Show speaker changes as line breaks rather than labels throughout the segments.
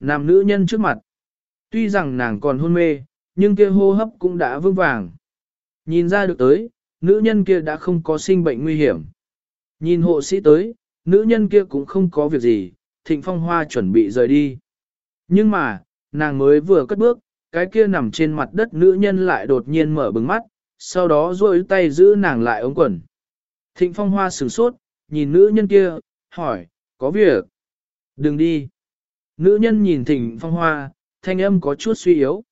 Nam nữ nhân trước mặt. Tuy rằng nàng còn hôn mê, nhưng kia hô hấp cũng đã vững vàng. Nhìn ra được tới, nữ nhân kia đã không có sinh bệnh nguy hiểm. Nhìn hộ sĩ tới, nữ nhân kia cũng không có việc gì, thịnh phong hoa chuẩn bị rời đi. Nhưng mà, nàng mới vừa cất bước, cái kia nằm trên mặt đất nữ nhân lại đột nhiên mở bừng mắt, sau đó duỗi tay giữ nàng lại ống quần. Thịnh phong hoa sửng sốt, nhìn nữ nhân kia, hỏi, có việc? Đừng đi. Nữ nhân nhìn thỉnh phong hoa, thanh âm có chút suy yếu.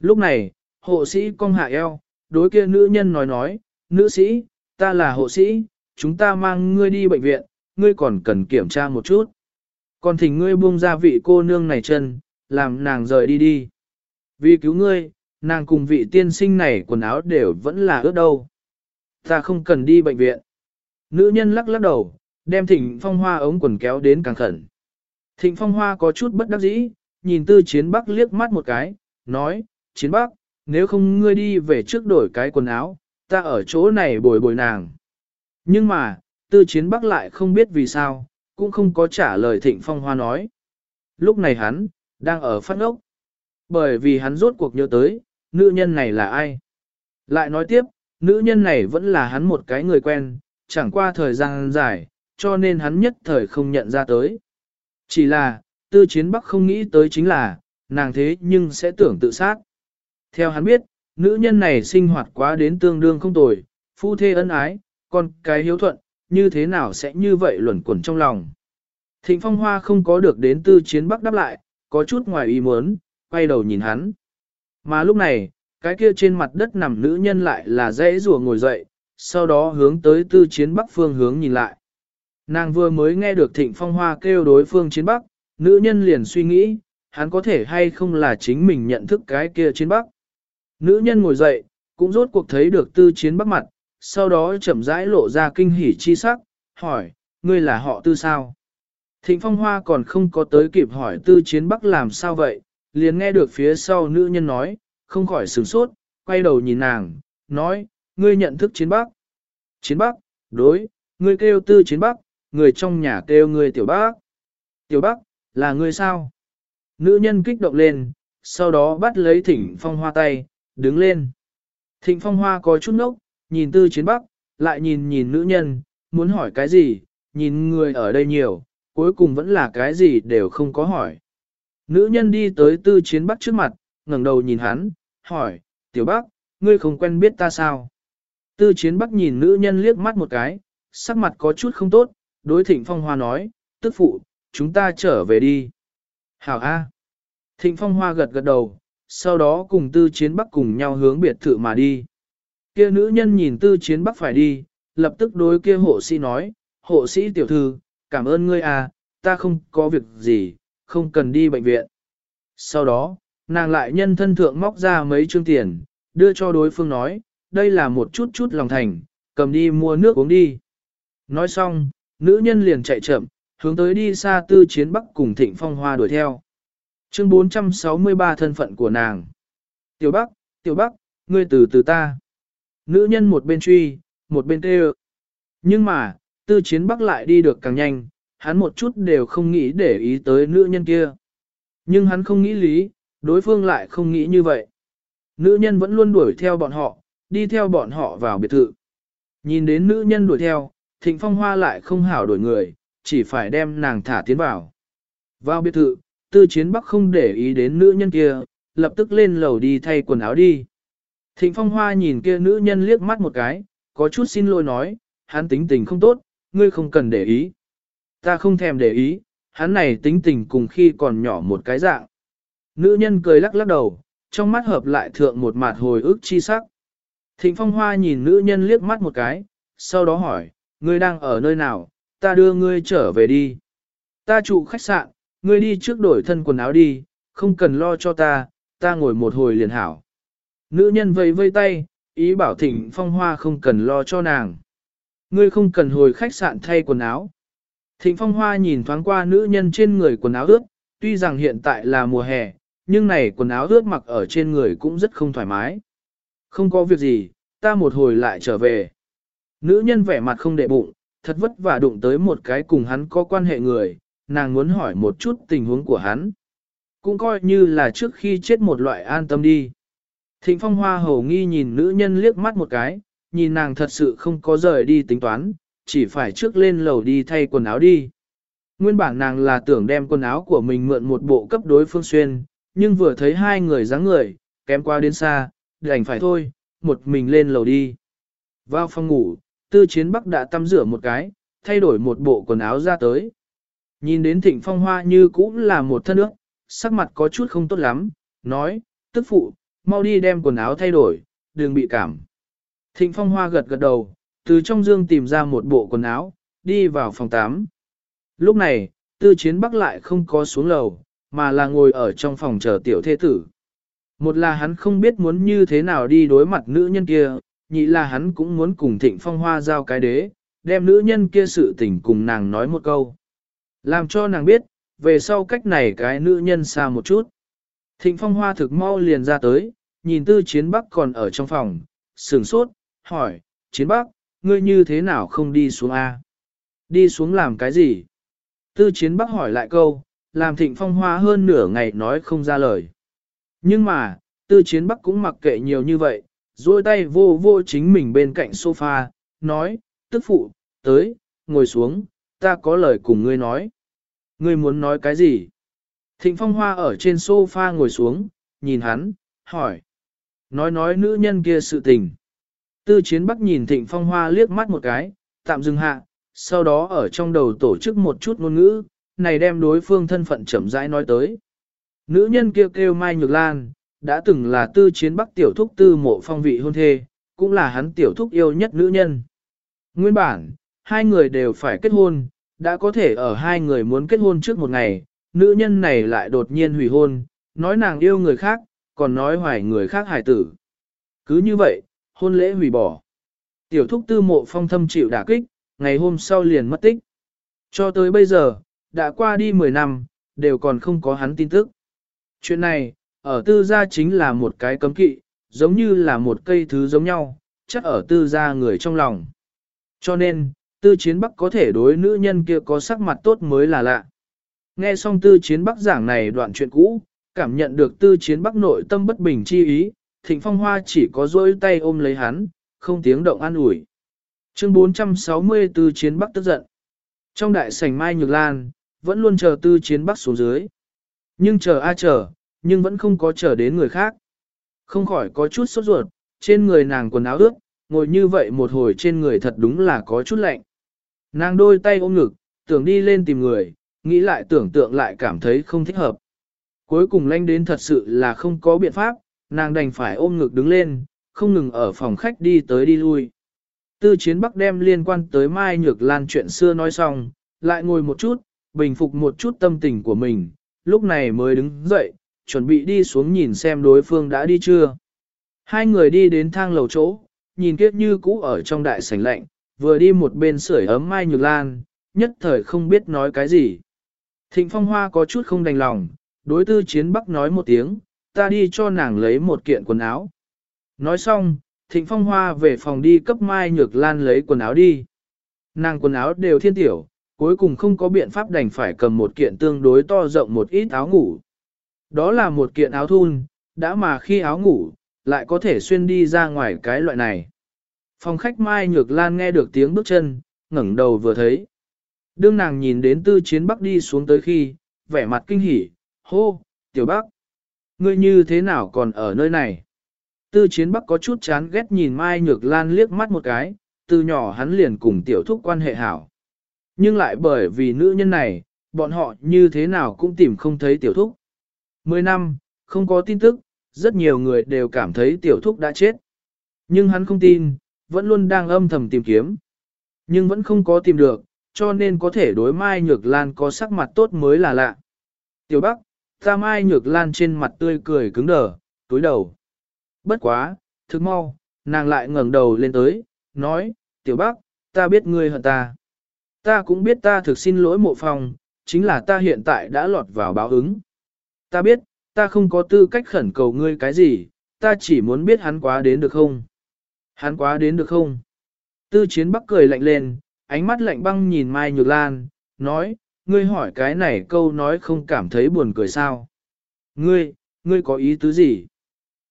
Lúc này, hộ sĩ cong hạ eo, đối kia nữ nhân nói nói, nữ sĩ, ta là hộ sĩ, chúng ta mang ngươi đi bệnh viện, ngươi còn cần kiểm tra một chút. Còn thỉnh ngươi buông ra vị cô nương này chân, làm nàng rời đi đi. Vì cứu ngươi, nàng cùng vị tiên sinh này quần áo đều vẫn là ướt đâu. Ta không cần đi bệnh viện. Nữ nhân lắc lắc đầu, đem thỉnh phong hoa ống quần kéo đến càng khẩn. Thịnh phong hoa có chút bất đắc dĩ, nhìn tư chiến bắc liếc mắt một cái, nói, chiến bắc, nếu không ngươi đi về trước đổi cái quần áo, ta ở chỗ này bồi bồi nàng. Nhưng mà, tư chiến bắc lại không biết vì sao, cũng không có trả lời thịnh phong hoa nói. Lúc này hắn, đang ở phát ốc. Bởi vì hắn rốt cuộc nhớ tới, nữ nhân này là ai. Lại nói tiếp, nữ nhân này vẫn là hắn một cái người quen, chẳng qua thời gian dài, cho nên hắn nhất thời không nhận ra tới. Chỉ là, tư chiến bắc không nghĩ tới chính là, nàng thế nhưng sẽ tưởng tự sát. Theo hắn biết, nữ nhân này sinh hoạt quá đến tương đương không tồi, phu thê ân ái, con cái hiếu thuận, như thế nào sẽ như vậy luẩn quẩn trong lòng. Thịnh phong hoa không có được đến tư chiến bắc đáp lại, có chút ngoài ý muốn, quay đầu nhìn hắn. Mà lúc này, cái kia trên mặt đất nằm nữ nhân lại là dãy rùa ngồi dậy, sau đó hướng tới tư chiến bắc phương hướng nhìn lại. Nàng vừa mới nghe được thịnh phong hoa kêu đối phương chiến bắc, nữ nhân liền suy nghĩ, hắn có thể hay không là chính mình nhận thức cái kia chiến bắc. Nữ nhân ngồi dậy, cũng rốt cuộc thấy được tư chiến bắc mặt, sau đó chậm rãi lộ ra kinh hỉ chi sắc, hỏi, ngươi là họ tư sao? Thịnh phong hoa còn không có tới kịp hỏi tư chiến bắc làm sao vậy, liền nghe được phía sau nữ nhân nói, không khỏi sửng sốt, quay đầu nhìn nàng, nói, ngươi nhận thức chiến bắc. Chiến bắc, đối, ngươi kêu tư chiến bắc, người trong nhà kêu ngươi tiểu bác. Tiểu bác là ngươi sao? Nữ nhân kích động lên, sau đó bắt lấy thịnh phong hoa tay, đứng lên. Thịnh phong hoa có chút nốc, nhìn tư chiến bắc, lại nhìn nhìn nữ nhân, muốn hỏi cái gì, nhìn người ở đây nhiều, cuối cùng vẫn là cái gì đều không có hỏi. Nữ nhân đi tới tư chiến bắc trước mặt, ngẩng đầu nhìn hắn, hỏi, tiểu bắc, ngươi không quen biết ta sao? Tư chiến bắc nhìn nữ nhân liếc mắt một cái, sắc mặt có chút không tốt, đối thịnh phong hoa nói, tức phụ, chúng ta trở về đi. Hảo A. Thịnh phong hoa gật gật đầu, sau đó cùng tư chiến bắc cùng nhau hướng biệt thự mà đi. Kia nữ nhân nhìn tư chiến bắc phải đi, lập tức đối kia hộ sĩ nói, hộ sĩ tiểu thư, cảm ơn ngươi à, ta không có việc gì, không cần đi bệnh viện. Sau đó, nàng lại nhân thân thượng móc ra mấy chương tiền, đưa cho đối phương nói, đây là một chút chút lòng thành, cầm đi mua nước uống đi. Nói xong, nữ nhân liền chạy chậm, hướng tới đi xa tư chiến bắc cùng thịnh phong hoa đuổi theo. Chương 463 thân phận của nàng. Tiểu Bắc, Tiểu Bắc, ngươi từ từ ta. Nữ nhân một bên truy, một bên tê Nhưng mà, tư chiến Bắc lại đi được càng nhanh, hắn một chút đều không nghĩ để ý tới nữ nhân kia. Nhưng hắn không nghĩ lý, đối phương lại không nghĩ như vậy. Nữ nhân vẫn luôn đuổi theo bọn họ, đi theo bọn họ vào biệt thự. Nhìn đến nữ nhân đuổi theo, thịnh phong hoa lại không hảo đổi người, chỉ phải đem nàng thả tiến vào. Vào biệt thự, tư chiến bắc không để ý đến nữ nhân kia, lập tức lên lầu đi thay quần áo đi. Thịnh phong hoa nhìn kia nữ nhân liếc mắt một cái, có chút xin lỗi nói, hắn tính tình không tốt, ngươi không cần để ý. Ta không thèm để ý, hắn này tính tình cùng khi còn nhỏ một cái dạng. Nữ nhân cười lắc lắc đầu, trong mắt hợp lại thượng một mặt hồi ức chi sắc. Thịnh phong hoa nhìn nữ nhân liếc mắt một cái, sau đó hỏi, ngươi đang ở nơi nào, ta đưa ngươi trở về đi. Ta trụ khách sạn, ngươi đi trước đổi thân quần áo đi, không cần lo cho ta, ta ngồi một hồi liền hảo. Nữ nhân vây vây tay, ý bảo thịnh phong hoa không cần lo cho nàng. Ngươi không cần hồi khách sạn thay quần áo. Thịnh phong hoa nhìn thoáng qua nữ nhân trên người quần áo ướt, tuy rằng hiện tại là mùa hè, nhưng này quần áo ướt mặc ở trên người cũng rất không thoải mái. Không có việc gì, ta một hồi lại trở về. Nữ nhân vẻ mặt không đệ bụng, thật vất vả đụng tới một cái cùng hắn có quan hệ người, nàng muốn hỏi một chút tình huống của hắn. cũng coi như là trước khi chết một loại an tâm đi. Thịnh phong hoa hầu nghi nhìn nữ nhân liếc mắt một cái, nhìn nàng thật sự không có rời đi tính toán, chỉ phải trước lên lầu đi thay quần áo đi. Nguyên bản nàng là tưởng đem quần áo của mình mượn một bộ cấp đối phương xuyên, nhưng vừa thấy hai người dáng người, kém qua đến xa, đành phải thôi, một mình lên lầu đi. Vào phòng ngủ, tư chiến bắc đã tắm rửa một cái, thay đổi một bộ quần áo ra tới. Nhìn đến thịnh phong hoa như cũng là một thân nước, sắc mặt có chút không tốt lắm, nói, tức phụ, mau đi đem quần áo thay đổi, đừng bị cảm. Thịnh phong hoa gật gật đầu, từ trong dương tìm ra một bộ quần áo, đi vào phòng 8. Lúc này, tư chiến bắc lại không có xuống lầu, mà là ngồi ở trong phòng chờ tiểu thế tử. Một là hắn không biết muốn như thế nào đi đối mặt nữ nhân kia, nhị là hắn cũng muốn cùng thịnh phong hoa giao cái đế, đem nữ nhân kia sự tình cùng nàng nói một câu. Làm cho nàng biết, về sau cách này cái nữ nhân xa một chút. Thịnh phong hoa thực mau liền ra tới, nhìn tư chiến bắc còn ở trong phòng, sửng sốt, hỏi, chiến bắc, ngươi như thế nào không đi xuống A? Đi xuống làm cái gì? Tư chiến bắc hỏi lại câu, làm thịnh phong hoa hơn nửa ngày nói không ra lời. Nhưng mà, tư chiến bắc cũng mặc kệ nhiều như vậy, duỗi tay vô vô chính mình bên cạnh sofa, nói, tức phụ, tới, ngồi xuống, ta có lời cùng ngươi nói. Ngươi muốn nói cái gì? Thịnh phong hoa ở trên sofa ngồi xuống, nhìn hắn, hỏi. Nói nói nữ nhân kia sự tình. Tư chiến bắc nhìn thịnh phong hoa liếc mắt một cái, tạm dừng hạ, sau đó ở trong đầu tổ chức một chút ngôn ngữ, này đem đối phương thân phận chậm rãi nói tới. Nữ nhân kia kêu, kêu Mai Nhược Lan, đã từng là tư chiến bắc tiểu thúc tư mộ phong vị hôn thê, cũng là hắn tiểu thúc yêu nhất nữ nhân. Nguyên bản, hai người đều phải kết hôn, đã có thể ở hai người muốn kết hôn trước một ngày, nữ nhân này lại đột nhiên hủy hôn, nói nàng yêu người khác, còn nói hoài người khác hài tử. Cứ như vậy, hôn lễ hủy bỏ. Tiểu thúc tư mộ phong thâm chịu đả kích, ngày hôm sau liền mất tích. Cho tới bây giờ, đã qua đi 10 năm, đều còn không có hắn tin tức. Chuyện này, ở tư gia chính là một cái cấm kỵ, giống như là một cây thứ giống nhau, chắc ở tư gia người trong lòng. Cho nên, tư chiến bắc có thể đối nữ nhân kia có sắc mặt tốt mới là lạ. Nghe xong tư chiến bắc giảng này đoạn chuyện cũ, cảm nhận được tư chiến bắc nội tâm bất bình chi ý, thịnh phong hoa chỉ có dối tay ôm lấy hắn, không tiếng động an ủi. Chương 460 tư chiến bắc tức giận. Trong đại sảnh Mai Nhược Lan, vẫn luôn chờ tư chiến bắc xuống dưới. Nhưng chờ a chờ, nhưng vẫn không có chờ đến người khác. Không khỏi có chút sốt ruột, trên người nàng quần áo ướt, ngồi như vậy một hồi trên người thật đúng là có chút lạnh. Nàng đôi tay ôm ngực, tưởng đi lên tìm người, nghĩ lại tưởng tượng lại cảm thấy không thích hợp. Cuối cùng lanh đến thật sự là không có biện pháp, nàng đành phải ôm ngực đứng lên, không ngừng ở phòng khách đi tới đi lui. Tư chiến bắc đem liên quan tới Mai Nhược Lan chuyện xưa nói xong, lại ngồi một chút, bình phục một chút tâm tình của mình, lúc này mới đứng dậy, chuẩn bị đi xuống nhìn xem đối phương đã đi chưa. Hai người đi đến thang lầu chỗ, nhìn kiếp như cũ ở trong đại sảnh lạnh, vừa đi một bên sưởi ấm Mai Nhược Lan, nhất thời không biết nói cái gì. Thịnh Phong Hoa có chút không đành lòng, đối tư chiến bắc nói một tiếng, ta đi cho nàng lấy một kiện quần áo. Nói xong, Thịnh Phong Hoa về phòng đi cấp Mai Nhược Lan lấy quần áo đi. Nàng quần áo đều thiên tiểu, cuối cùng không có biện pháp đành phải cầm một kiện tương đối to rộng một ít áo ngủ. Đó là một kiện áo thun, đã mà khi áo ngủ, lại có thể xuyên đi ra ngoài cái loại này. Phòng khách Mai Nhược Lan nghe được tiếng bước chân, ngẩng đầu vừa thấy. Đương nàng nhìn đến tư chiến bắc đi xuống tới khi, vẻ mặt kinh hỉ, hô, tiểu bắc, ngươi như thế nào còn ở nơi này? Tư chiến bắc có chút chán ghét nhìn Mai Nhược Lan liếc mắt một cái, từ nhỏ hắn liền cùng tiểu thúc quan hệ hảo. Nhưng lại bởi vì nữ nhân này, bọn họ như thế nào cũng tìm không thấy tiểu thúc. Mười năm, không có tin tức, rất nhiều người đều cảm thấy tiểu thúc đã chết. Nhưng hắn không tin, vẫn luôn đang âm thầm tìm kiếm. Nhưng vẫn không có tìm được, cho nên có thể đối Mai Nhược Lan có sắc mặt tốt mới là lạ. Tiểu Bắc, ta Mai Nhược Lan trên mặt tươi cười cứng đờ, túi đầu. Bất quá, thức mau, nàng lại ngẩng đầu lên tới, nói, Tiểu Bắc, ta biết ngươi hận ta. Ta cũng biết ta thực xin lỗi mộ phòng, chính là ta hiện tại đã lọt vào báo ứng. Ta biết, ta không có tư cách khẩn cầu ngươi cái gì, ta chỉ muốn biết hắn quá đến được không. Hắn quá đến được không? Tư chiến bắc cười lạnh lên, ánh mắt lạnh băng nhìn Mai Nhược Lan, nói, ngươi hỏi cái này câu nói không cảm thấy buồn cười sao. Ngươi, ngươi có ý tứ gì?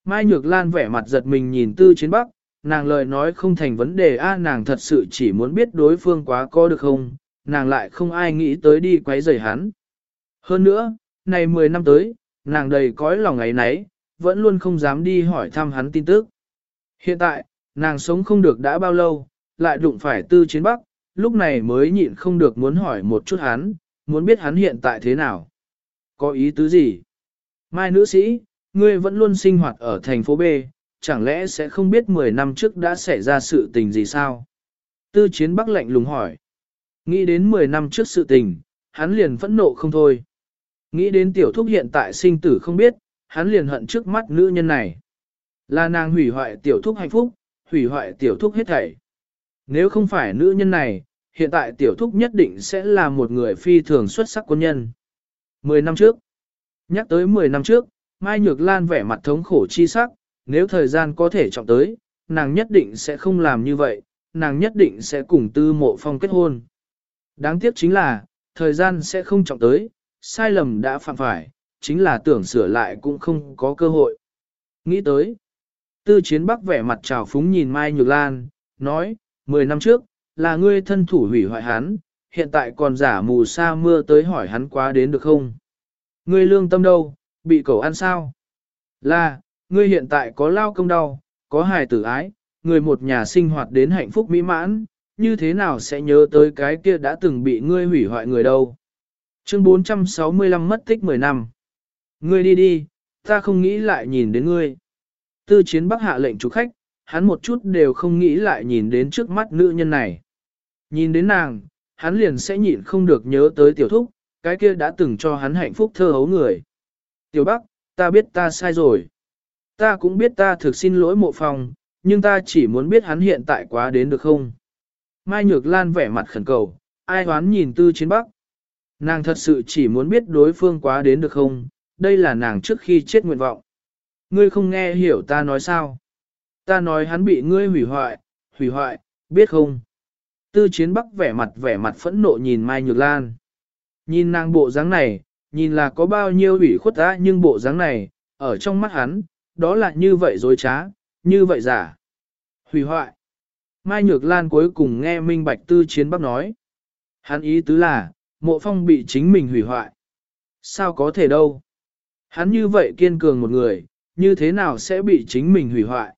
Mai Nhược Lan vẻ mặt giật mình nhìn Tư Chiến Bắc, nàng lời nói không thành vấn đề a nàng thật sự chỉ muốn biết đối phương quá có được không, nàng lại không ai nghĩ tới đi quấy rầy hắn. Hơn nữa, này 10 năm tới, nàng đầy cõi lòng ấy nấy, vẫn luôn không dám đi hỏi thăm hắn tin tức. Hiện tại, nàng sống không được đã bao lâu, lại đụng phải tư chiến bắc, lúc này mới nhịn không được muốn hỏi một chút hắn, muốn biết hắn hiện tại thế nào. Có ý tứ gì? Mai nữ sĩ, ngươi vẫn luôn sinh hoạt ở thành phố B, chẳng lẽ sẽ không biết 10 năm trước đã xảy ra sự tình gì sao? Tư chiến bắc lạnh lùng hỏi. Nghĩ đến 10 năm trước sự tình, hắn liền phẫn nộ không thôi. Nghĩ đến tiểu thúc hiện tại sinh tử không biết, hắn liền hận trước mắt nữ nhân này. Là nàng hủy hoại tiểu thúc hạnh phúc, hủy hoại tiểu thúc hết thảy. Nếu không phải nữ nhân này, hiện tại tiểu thúc nhất định sẽ là một người phi thường xuất sắc quân nhân. 10 năm trước. Nhắc tới 10 năm trước, Mai Nhược Lan vẻ mặt thống khổ chi sắc, nếu thời gian có thể trọng tới, nàng nhất định sẽ không làm như vậy, nàng nhất định sẽ cùng tư mộ phong kết hôn. Đáng tiếc chính là, thời gian sẽ không trọng tới, sai lầm đã phạm phải, chính là tưởng sửa lại cũng không có cơ hội. Nghĩ tới, tư chiến bắc vẻ mặt trào phúng nhìn Mai Nhược Lan, nói, 10 năm trước, là ngươi thân thủ hủy hoại hắn, hiện tại còn giả mù sa mưa tới hỏi hắn quá đến được không? Ngươi lương tâm đâu, bị cậu ăn sao? Là, ngươi hiện tại có lao công đau, có hài tử ái, người một nhà sinh hoạt đến hạnh phúc mỹ mãn, như thế nào sẽ nhớ tới cái kia đã từng bị ngươi hủy hoại người đâu? Chương 465 mất tích 10 năm. Ngươi đi đi, ta không nghĩ lại nhìn đến ngươi. Tư chiến bắc hạ lệnh chủ khách, hắn một chút đều không nghĩ lại nhìn đến trước mắt nữ nhân này. Nhìn đến nàng, hắn liền sẽ nhịn không được nhớ tới tiểu thúc, cái kia đã từng cho hắn hạnh phúc thơ hấu người. Tiểu Bắc, ta biết ta sai rồi. Ta cũng biết ta thực xin lỗi mộ phòng, nhưng ta chỉ muốn biết hắn hiện tại quá đến được không. Mai Nhược Lan vẻ mặt khẩn cầu, ai hoán nhìn tư chiến Bắc. Nàng thật sự chỉ muốn biết đối phương quá đến được không, đây là nàng trước khi chết nguyện vọng. Ngươi không nghe hiểu ta nói sao? Ta nói hắn bị ngươi hủy hoại, hủy hoại, biết không? Tư chiến bắc vẻ mặt vẻ mặt phẫn nộ nhìn Mai Nhược Lan. Nhìn nàng bộ dáng này, nhìn là có bao nhiêu ủy khuất ta nhưng bộ dáng này, ở trong mắt hắn, đó là như vậy dối trá, như vậy giả. Hủy hoại. Mai Nhược Lan cuối cùng nghe Minh Bạch Tư Chiến Bắc nói. Hắn ý tứ là, mộ phong bị chính mình hủy hoại. Sao có thể đâu? Hắn như vậy kiên cường một người, như thế nào sẽ bị chính mình hủy hoại?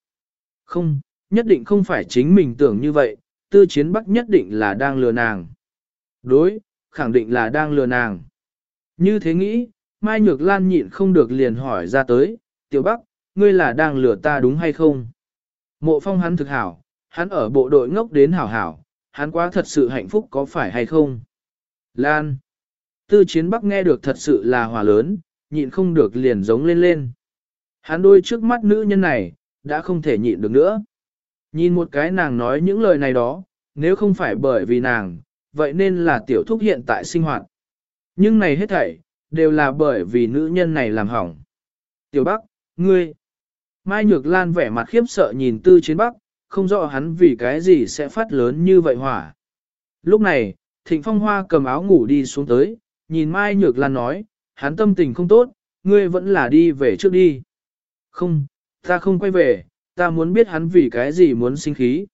Không, nhất định không phải chính mình tưởng như vậy, tư chiến bắc nhất định là đang lừa nàng. Đối, khẳng định là đang lừa nàng. Như thế nghĩ, Mai Nhược Lan nhịn không được liền hỏi ra tới, tiểu bắc, ngươi là đang lừa ta đúng hay không? Mộ phong hắn thực hảo, hắn ở bộ đội ngốc đến hảo hảo, hắn quá thật sự hạnh phúc có phải hay không? Lan. Tư chiến bắc nghe được thật sự là hòa lớn, nhịn không được liền giống lên lên. Hắn đôi trước mắt nữ nhân này, đã không thể nhịn được nữa. Nhìn một cái nàng nói những lời này đó, nếu không phải bởi vì nàng, vậy nên là tiểu thúc hiện tại sinh hoạt. Nhưng này hết thảy, đều là bởi vì nữ nhân này làm hỏng. Tiểu Bắc, ngươi. Mai Nhược Lan vẻ mặt khiếp sợ nhìn Tư Chiến Bắc, không rõ hắn vì cái gì sẽ phát lớn như vậy hỏa. Lúc này, Thịnh Phong Hoa cầm áo ngủ đi xuống tới, nhìn Mai Nhược Lan nói, hắn tâm tình không tốt, ngươi vẫn là đi về trước đi. Không, ta không quay về, ta muốn biết hắn vì cái gì muốn sinh khí.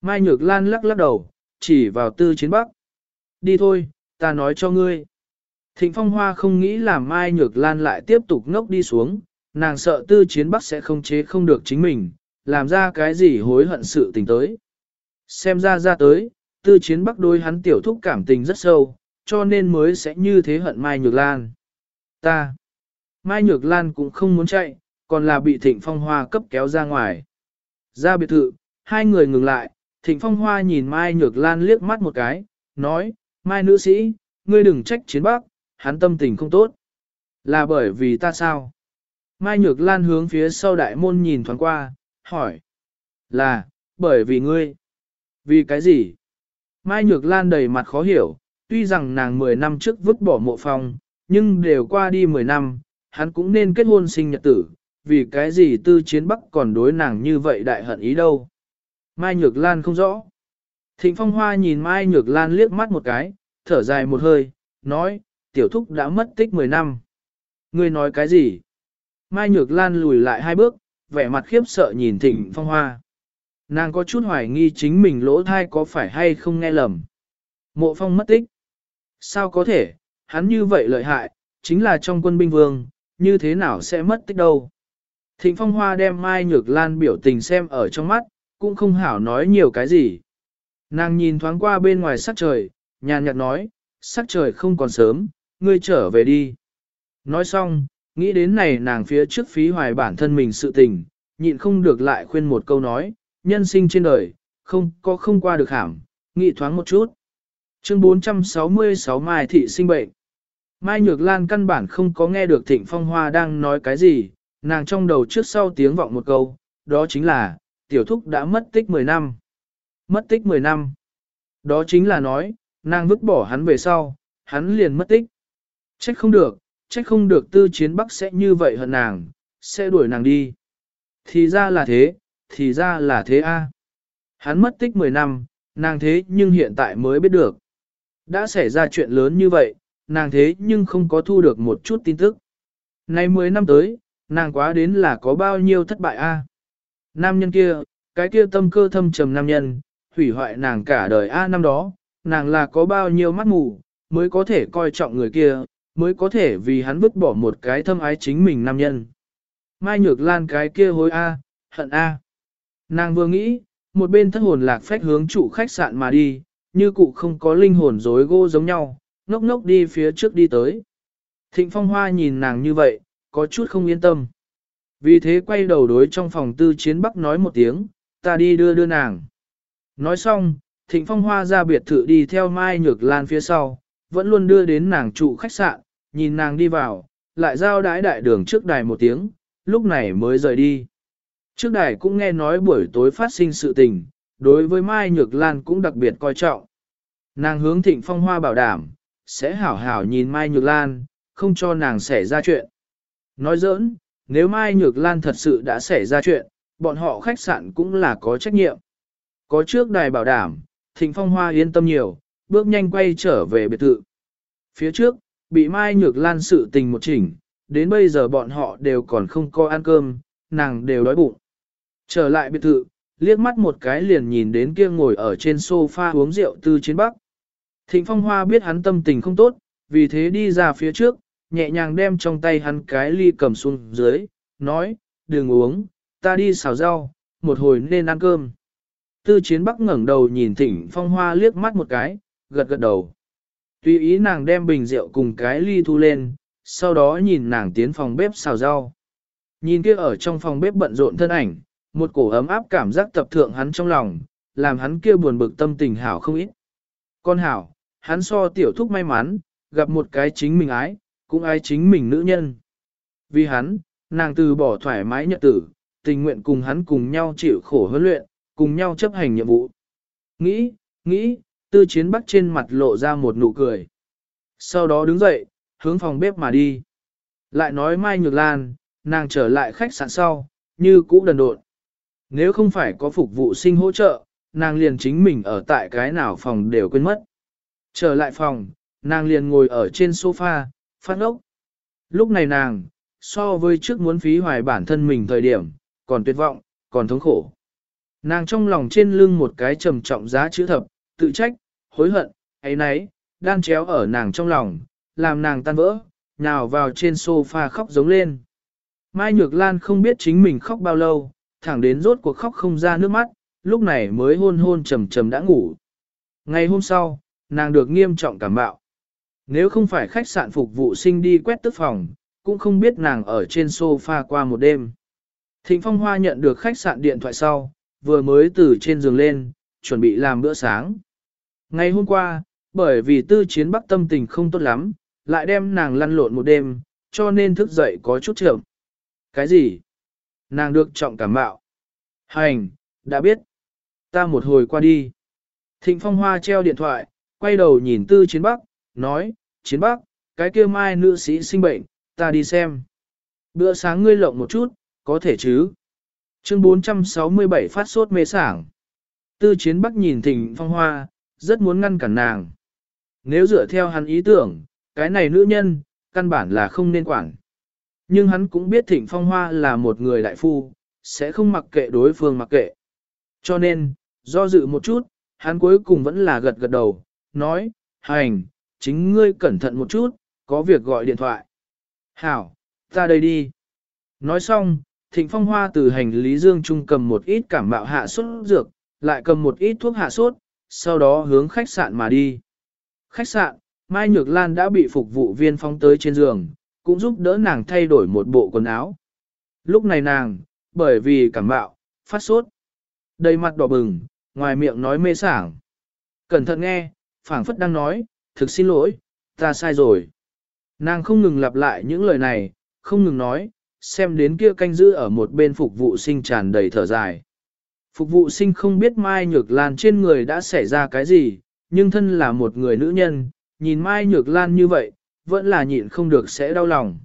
Mai Nhược Lan lắc lắc đầu, chỉ vào tư chiến bắc. Đi thôi, ta nói cho ngươi. Thịnh Phong Hoa không nghĩ là Mai Nhược Lan lại tiếp tục ngốc đi xuống, nàng sợ tư chiến bắc sẽ không chế không được chính mình, làm ra cái gì hối hận sự tình tới. Xem ra ra tới, tư chiến bắc đối hắn tiểu thúc cảm tình rất sâu, cho nên mới sẽ như thế hận Mai Nhược Lan. Ta, Mai Nhược Lan cũng không muốn chạy, còn là bị Thịnh Phong Hoa cấp kéo ra ngoài. Ra biệt thự, hai người ngừng lại, Thịnh Phong Hoa nhìn Mai Nhược Lan liếc mắt một cái, nói, Mai nữ sĩ, ngươi đừng trách chiến bắc, hắn tâm tình không tốt. Là bởi vì ta sao? Mai Nhược Lan hướng phía sau đại môn nhìn thoáng qua, hỏi. Là, bởi vì ngươi. Vì cái gì? Mai Nhược Lan đầy mặt khó hiểu, tuy rằng nàng 10 năm trước vứt bỏ mộ phòng, nhưng đều qua đi 10 năm, hắn cũng nên kết hôn sinh nhật tử, vì cái gì tư chiến bắc còn đối nàng như vậy đại hận ý đâu. Mai Nhược Lan không rõ. Thịnh Phong Hoa nhìn Mai Nhược Lan liếc mắt một cái, thở dài một hơi, nói, tiểu thúc đã mất tích 10 năm. Ngươi nói cái gì? Mai Nhược Lan lùi lại hai bước, vẻ mặt khiếp sợ nhìn Thịnh Phong Hoa. Nàng có chút hoài nghi chính mình lỗ thai có phải hay không nghe lầm. Mộ Phong mất tích. Sao có thể, hắn như vậy lợi hại, chính là trong quân binh vương, như thế nào sẽ mất tích đâu. Thịnh Phong Hoa đem Mai Nhược Lan biểu tình xem ở trong mắt, cũng không hảo nói nhiều cái gì. Nàng nhìn thoáng qua bên ngoài sắc trời, nhàn nhạt nói, sắc trời không còn sớm, ngươi trở về đi. Nói xong, nghĩ đến này nàng phía trước phí hoài bản thân mình sự tình, nhịn không được lại khuyên một câu nói, nhân sinh trên đời, không có không qua được hàm, nghị thoáng một chút. Chương 466 Mai Thị sinh bệnh. Mai Nhược Lan căn bản không có nghe được Thịnh Phong Hoa đang nói cái gì, nàng trong đầu trước sau tiếng vọng một câu, đó chính là, tiểu thúc đã mất tích 10 năm. Mất tích 10 năm. Đó chính là nói, nàng vứt bỏ hắn về sau, hắn liền mất tích. Trách không được, trách không được tư chiến bắc sẽ như vậy hận nàng, sẽ đuổi nàng đi. Thì ra là thế, thì ra là thế a. Hắn mất tích 10 năm, nàng thế nhưng hiện tại mới biết được. Đã xảy ra chuyện lớn như vậy, nàng thế nhưng không có thu được một chút tin tức. Nay 10 năm tới, nàng quá đến là có bao nhiêu thất bại a? Nam nhân kia, cái kia tâm cơ thâm trầm nam nhân, hủy hoại nàng cả đời a năm đó, nàng là có bao nhiêu mắt mù, mới có thể coi trọng người kia, mới có thể vì hắn vứt bỏ một cái thâm ái chính mình nam nhân. Mai Nhược Lan cái kia hối a, hận a. Nàng vừa nghĩ, một bên thất hồn lạc phách hướng trụ khách sạn mà đi, như cụ không có linh hồn dối gô giống nhau, ngốc ngốc đi phía trước đi tới. Thịnh Phong Hoa nhìn nàng như vậy, có chút không yên tâm. Vì thế quay đầu đối trong phòng tư chiến bắc nói một tiếng, ta đi đưa đưa nàng. Nói xong, Thịnh Phong Hoa ra biệt thự đi theo Mai Nhược Lan phía sau, vẫn luôn đưa đến nàng trụ khách sạn, nhìn nàng đi vào, lại giao đái đại đường trước đài một tiếng, lúc này mới rời đi. Trước đài cũng nghe nói buổi tối phát sinh sự tình, đối với Mai Nhược Lan cũng đặc biệt coi trọng. Nàng hướng Thịnh Phong Hoa bảo đảm, sẽ hảo hảo nhìn Mai Nhược Lan, không cho nàng xảy ra chuyện. Nói giỡn, nếu Mai Nhược Lan thật sự đã xảy ra chuyện, bọn họ khách sạn cũng là có trách nhiệm. Có trước đài bảo đảm, Thịnh Phong Hoa yên tâm nhiều, bước nhanh quay trở về biệt thự. Phía trước, bị Mai Nhược Lan sự tình một chỉnh, đến bây giờ bọn họ đều còn không có ăn cơm, nàng đều đói bụng. Trở lại biệt thự, liếc mắt một cái liền nhìn đến kia ngồi ở trên sofa uống rượu tư chiến bắc. Thịnh Phong Hoa biết hắn tâm tình không tốt, vì thế đi ra phía trước, nhẹ nhàng đem trong tay hắn cái ly cầm xuống dưới, nói, đừng uống, ta đi xào rau, một hồi nên ăn cơm. Tư chiến bắc ngẩng đầu nhìn thịnh phong hoa liếc mắt một cái, gật gật đầu. Tùy ý nàng đem bình rượu cùng cái ly thu lên, sau đó nhìn nàng tiến phòng bếp xào rau. Nhìn kia ở trong phòng bếp bận rộn thân ảnh, một cổ ấm áp cảm giác tập thượng hắn trong lòng, làm hắn kia buồn bực tâm tình hảo không ít. Con hảo, hắn so tiểu thúc may mắn, gặp một cái chính mình ái, cũng ái chính mình nữ nhân. Vì hắn, nàng từ bỏ thoải mái nhật tử, tình nguyện cùng hắn cùng nhau chịu khổ huấn luyện, cùng nhau chấp hành nhiệm vụ. Nghĩ, nghĩ, tư chiến bắc trên mặt lộ ra một nụ cười. Sau đó đứng dậy, hướng phòng bếp mà đi. Lại nói Mai Nhược Lan, nàng trở lại khách sạn sau, như cũ đần độn. Nếu không phải có phục vụ sinh hỗ trợ, nàng liền chính mình ở tại cái nào phòng đều quên mất. Trở lại phòng, nàng liền ngồi ở trên sofa, phát ốc. Lúc này nàng, so với trước muốn phí hoài bản thân mình thời điểm, còn tuyệt vọng, còn thống khổ. Nàng trong lòng trên lưng một cái trầm trọng giá chữ thập, tự trách, hối hận, ấy nấy, đan chéo ở nàng trong lòng, làm nàng tan vỡ, nhào vào trên sofa khóc giống lên. Mai Nhược Lan không biết chính mình khóc bao lâu, thẳng đến rốt cuộc khóc không ra nước mắt, lúc này mới hôn hôn trầm trầm đã ngủ. Ngày hôm sau, nàng được nghiêm trọng cảm bạo. Nếu không phải khách sạn phục vụ sinh đi quét tức phòng, cũng không biết nàng ở trên sofa qua một đêm. Thịnh Phong Hoa nhận được khách sạn điện thoại sau, vừa mới từ trên giường lên, chuẩn bị làm bữa sáng. Ngày hôm qua, bởi vì tư chiến bắc tâm tình không tốt lắm, lại đem nàng lăn lộn một đêm, cho nên thức dậy có chút trưởng. Cái gì? Nàng được trọng cảm mạo, Hành, đã biết. Ta một hồi qua đi. Thịnh Phong Hoa treo điện thoại, quay đầu nhìn tư chiến bắc, nói, chiến bắc, cái kia mai nữ sĩ sinh bệnh, ta đi xem. Bữa sáng ngươi lộng một chút, có thể chứ. Chương 467 phát sốt mê sảng. Tư chiến bắc nhìn thịnh phong hoa, rất muốn ngăn cản nàng. Nếu dựa theo hắn ý tưởng, cái này nữ nhân, căn bản là không nên quản. Nhưng hắn cũng biết Thịnh Phong Hoa là một người đại phu, sẽ không mặc kệ đối phương mặc kệ. Cho nên, do dự một chút, hắn cuối cùng vẫn là gật gật đầu, nói, hành, chính ngươi cẩn thận một chút, có việc gọi điện thoại. Hảo, ra đây đi. Nói xong, Thịnh Phong Hoa từ hành lý dương trung cầm một ít cảm mạo hạ sốt dược, lại cầm một ít thuốc hạ sốt, sau đó hướng khách sạn mà đi. Khách sạn, Mai Nhược Lan đã bị phục vụ viên phong tới trên giường, cũng giúp đỡ nàng thay đổi một bộ quần áo. Lúc này nàng, bởi vì cảm mạo, phát sốt. Đầy mặt đỏ bừng, ngoài miệng nói mê sảng. Cẩn thận nghe, phảng phất đang nói, thực xin lỗi, ta sai rồi. Nàng không ngừng lặp lại những lời này, không ngừng nói, xem đến kia canh giữ ở một bên phục vụ sinh tràn đầy thở dài. Phục vụ sinh không biết Mai Nhược Lan trên người đã xảy ra cái gì, nhưng thân là một người nữ nhân, nhìn Mai Nhược Lan như vậy, vẫn là nhịn không được sẽ đau lòng.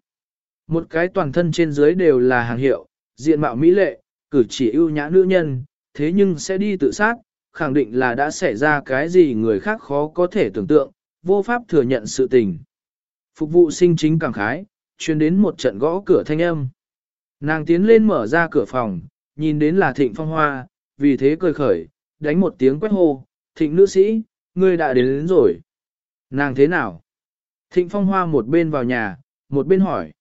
Một cái toàn thân trên dưới đều là hàng hiệu, diện mạo mỹ lệ, cử chỉ ưu nhã nữ nhân, thế nhưng sẽ đi tự sát, khẳng định là đã xảy ra cái gì người khác khó có thể tưởng tượng, vô pháp thừa nhận sự tình. Phục vụ sinh chính cảm khái, chuyên đến một trận gõ cửa thanh âm. Nàng tiến lên mở ra cửa phòng, nhìn đến là thịnh phong hoa, vì thế cười khởi, đánh một tiếng quét hô, thịnh nữ sĩ, ngươi đã đến, đến rồi. Nàng thế nào? Thịnh phong hoa một bên vào nhà, một bên hỏi.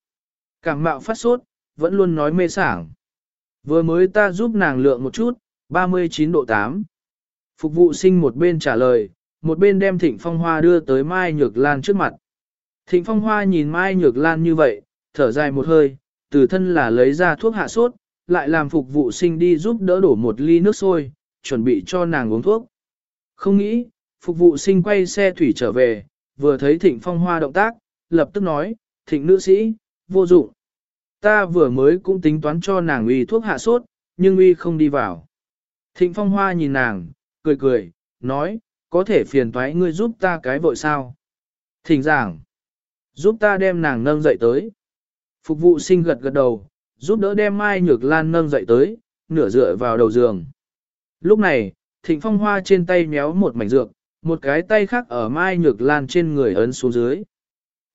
Cảm mạo phát sốt, vẫn luôn nói mê sảng. Vừa mới ta giúp nàng lượng một chút, 39 độ 8. Phục vụ sinh một bên trả lời, một bên đem thịnh phong hoa đưa tới Mai Nhược Lan trước mặt. Thịnh phong hoa nhìn Mai Nhược Lan như vậy, thở dài một hơi, từ thân là lấy ra thuốc hạ sốt, lại làm phục vụ sinh đi giúp đỡ đổ một ly nước sôi, chuẩn bị cho nàng uống thuốc. Không nghĩ, phục vụ sinh quay xe thủy trở về, vừa thấy thịnh phong hoa động tác, lập tức nói, thịnh nữ sĩ, vô dụng. Ta vừa mới cũng tính toán cho nàng uy thuốc hạ sốt, nhưng uy không đi vào. Thịnh phong hoa nhìn nàng, cười cười, nói, có thể phiền thoái ngươi giúp ta cái vội sao. Thỉnh giảng, giúp ta đem nàng nâng dậy tới. Phục vụ sinh gật gật đầu, giúp đỡ đem Mai Nhược Lan nâng dậy tới, nửa dựa vào đầu giường. Lúc này, Thịnh Phong Hoa trên tay méo một mảnh dược, một cái tay khác ở Mai Nhược Lan trên người ấn xuống dưới.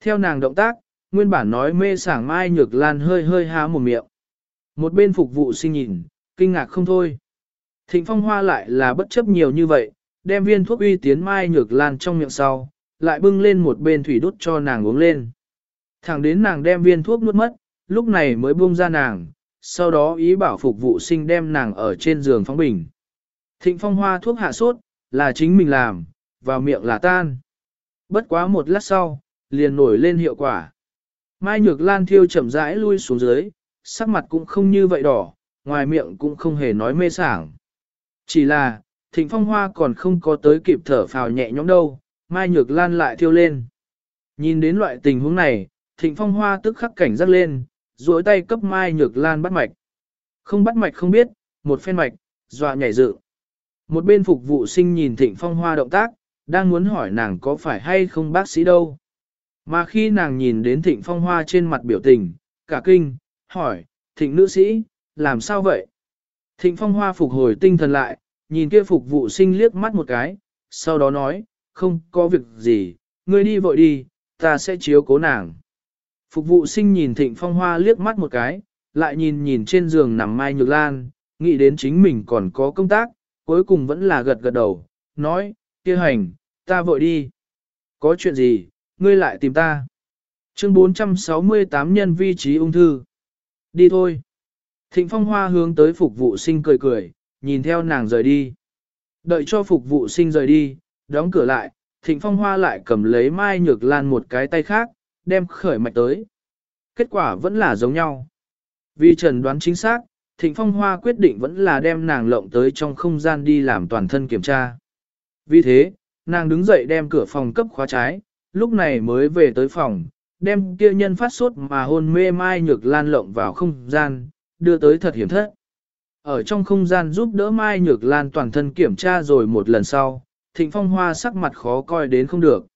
Theo nàng động tác, nguyên bản nói mê sảng Mai Nhược Lan hơi hơi há một miệng. Một bên phục vụ sinh nhìn, kinh ngạc không thôi. Thịnh Phong Hoa lại là bất chấp nhiều như vậy, đem viên thuốc uy tiến Mai Nhược Lan trong miệng sau, lại bưng lên một bên thủy đút cho nàng uống lên. Thẳng đến nàng đem viên thuốc nuốt mất, lúc này mới buông ra nàng, sau đó ý bảo phục vụ sinh đem nàng ở trên giường phóng bình. Thịnh phong hoa thuốc hạ sốt, là chính mình làm, vào miệng là tan. Bất quá một lát sau, liền nổi lên hiệu quả. Mai nhược lan thiêu chậm rãi lui xuống dưới, sắc mặt cũng không như vậy đỏ, ngoài miệng cũng không hề nói mê sảng. Chỉ là, thịnh phong hoa còn không có tới kịp thở phào nhẹ nhõm đâu, Mai nhược lan lại thiêu lên. Nhìn đến loại tình huống này, thịnh phong hoa tức khắc cảnh giác lên, duỗi tay cấp Mai Nhược Lan bắt mạch. Không bắt mạch không biết, một phen mạch, dọa nhảy dự. Một bên phục vụ sinh nhìn Thịnh Phong Hoa động tác, đang muốn hỏi nàng có phải hay không bác sĩ đâu. Mà khi nàng nhìn đến Thịnh Phong Hoa trên mặt biểu tình, cả kinh, hỏi, Thịnh nữ sĩ, làm sao vậy? Thịnh Phong Hoa phục hồi tinh thần lại, nhìn kia phục vụ sinh liếc mắt một cái, sau đó nói, không có việc gì, ngươi đi vội đi, ta sẽ chiếu cố nàng. Phục vụ sinh nhìn thịnh phong hoa liếc mắt một cái, lại nhìn nhìn trên giường nằm Mai Nhược Lan, nghĩ đến chính mình còn có công tác, cuối cùng vẫn là gật gật đầu, nói, kia hành, ta vội đi. Có chuyện gì, ngươi lại tìm ta. Chương 468 nhân vi trí ung thư. Đi thôi. Thịnh phong hoa hướng tới phục vụ sinh cười cười, nhìn theo nàng rời đi. Đợi cho phục vụ sinh rời đi, đóng cửa lại, thịnh phong hoa lại cầm lấy Mai Nhược Lan một cái tay khác, đem khởi mạch tới. Kết quả vẫn là giống nhau. Vì trần đoán chính xác, Thịnh Phong Hoa quyết định vẫn là đem nàng lộng tới trong không gian đi làm toàn thân kiểm tra. Vì thế, nàng đứng dậy đem cửa phòng cấp khóa trái, lúc này mới về tới phòng, đem kia nhân phát sốt mà hôn mê mai nhược lan lộng vào không gian, đưa tới thật hiểm thất. Ở trong không gian giúp đỡ mai nhược lan toàn thân kiểm tra rồi một lần sau, thịnh phong hoa sắc mặt khó coi đến không được.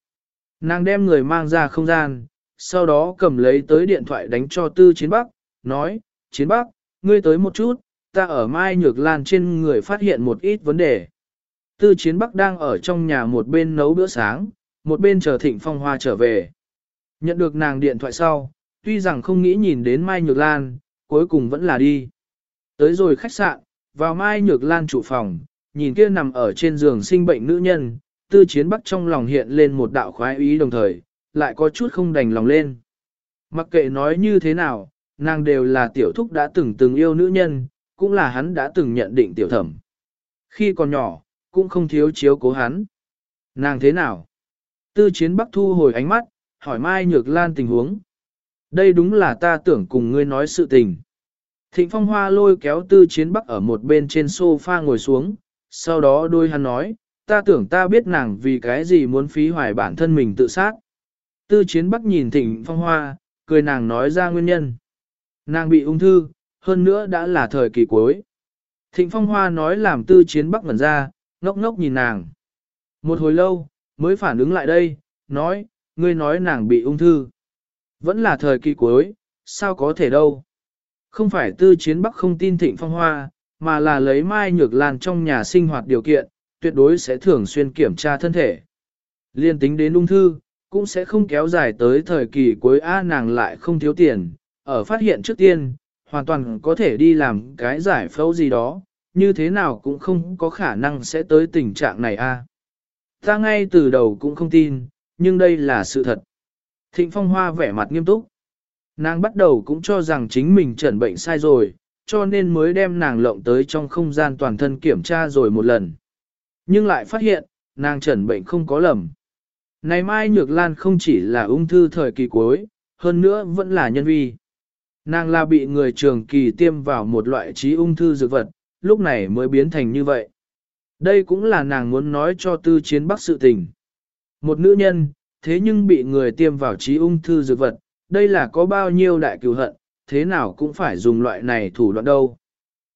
Nàng đem người mang ra không gian, sau đó cầm lấy tới điện thoại đánh cho Tư Chiến Bắc, nói, Chiến Bắc, ngươi tới một chút, ta ở Mai Nhược Lan trên người phát hiện một ít vấn đề. Tư Chiến Bắc đang ở trong nhà một bên nấu bữa sáng, một bên chờ Thịnh Phong Hoa trở về. Nhận được nàng điện thoại sau, tuy rằng không nghĩ nhìn đến Mai Nhược Lan, cuối cùng vẫn là đi. Tới rồi khách sạn, vào Mai Nhược Lan chủ phòng, nhìn kia nằm ở trên giường sinh bệnh nữ nhân, tư chiến bắc trong lòng hiện lên một đạo khoái ý đồng thời, lại có chút không đành lòng lên. Mặc kệ nói như thế nào, nàng đều là tiểu thúc đã từng từng yêu nữ nhân, cũng là hắn đã từng nhận định tiểu thẩm. Khi còn nhỏ, cũng không thiếu chiếu cố hắn. Nàng thế nào? Tư chiến bắc thu hồi ánh mắt, hỏi Mai Nhược Lan tình huống. Đây đúng là ta tưởng cùng ngươi nói sự tình. Thịnh Phong Hoa lôi kéo tư chiến bắc ở một bên trên sofa ngồi xuống, sau đó đôi hắn nói, ta tưởng ta biết nàng vì cái gì muốn phí hoài bản thân mình tự sát. Tư chiến bắc nhìn Thịnh Phong Hoa, cười nàng nói ra nguyên nhân. Nàng bị ung thư, hơn nữa đã là thời kỳ cuối. Thịnh Phong Hoa nói làm tư chiến bắc ngẩn ra, ngốc ngốc nhìn nàng. Một hồi lâu, mới phản ứng lại đây, nói, ngươi nói nàng bị ung thư. Vẫn là thời kỳ cuối, sao có thể đâu. Không phải tư chiến bắc không tin thịnh phong hoa, mà là lấy mai nhược lan trong nhà sinh hoạt điều kiện, tuyệt đối sẽ thường xuyên kiểm tra thân thể. Liên tính đến ung thư, cũng sẽ không kéo dài tới thời kỳ cuối A nàng lại không thiếu tiền, ở phát hiện trước tiên, hoàn toàn có thể đi làm cái giải phẫu gì đó, như thế nào cũng không có khả năng sẽ tới tình trạng này A. Ta ngay từ đầu cũng không tin, nhưng đây là sự thật. Thịnh Phong Hoa vẻ mặt nghiêm túc. Nàng bắt đầu cũng cho rằng chính mình chẩn bệnh sai rồi, cho nên mới đem nàng lộng tới trong không gian toàn thân kiểm tra rồi một lần. Nhưng lại phát hiện, nàng chẩn bệnh không có lầm. Này Mai Nhược Lan không chỉ là ung thư thời kỳ cuối, hơn nữa vẫn là nhân vi. Nàng là bị người trường kỳ tiêm vào một loại trí ung thư dược vật, lúc này mới biến thành như vậy. Đây cũng là nàng muốn nói cho tư chiến bắc sự tình. Một nữ nhân, thế nhưng bị người tiêm vào trí ung thư dược vật, đây là có bao nhiêu đại cừu hận, thế nào cũng phải dùng loại này thủ đoạn đâu.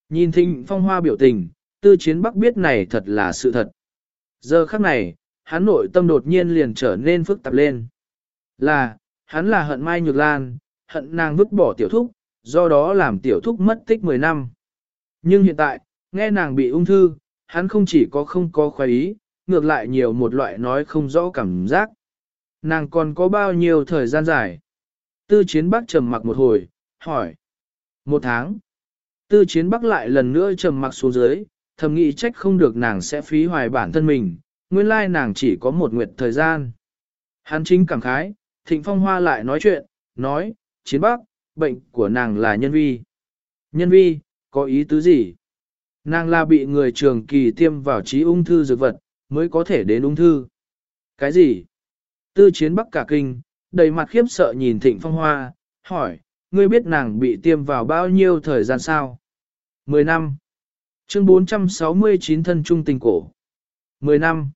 Nhìn thịnh phong hoa biểu tình, tư chiến bắc biết này thật là sự thật. Giờ khắc này, hắn nội tâm đột nhiên liền trở nên phức tạp lên. Là, hắn là hận Mai Nhược Lan, hận nàng vứt bỏ tiểu thúc, do đó làm tiểu thúc mất tích 10 năm. Nhưng hiện tại, nghe nàng bị ung thư, hắn không chỉ có không có khoái ý, ngược lại nhiều một loại nói không rõ cảm giác. Nàng còn có bao nhiêu thời gian dài? Tư chiến bắc trầm mặc một hồi, hỏi. Một tháng. Tư chiến bắc lại lần nữa trầm mặc xuống dưới, thầm nghĩ trách không được nàng sẽ phí hoài bản thân mình, nguyên lai nàng chỉ có một nguyệt thời gian. Hắn chính cảm khái, thịnh phong hoa lại nói chuyện, nói, chiến bắc, bệnh của nàng là nhân vi. Nhân vi, có ý tứ gì? Nàng là bị người trường kỳ tiêm vào trí ung thư dược vật, mới có thể đến ung thư. Cái gì? Tư chiến bắc cả kinh, đầy mặt khiếp sợ nhìn thịnh phong hoa, hỏi, ngươi biết nàng bị tiêm vào bao nhiêu thời gian sao? Mười năm. Chương 469 thân trung tình cổ. Mười năm.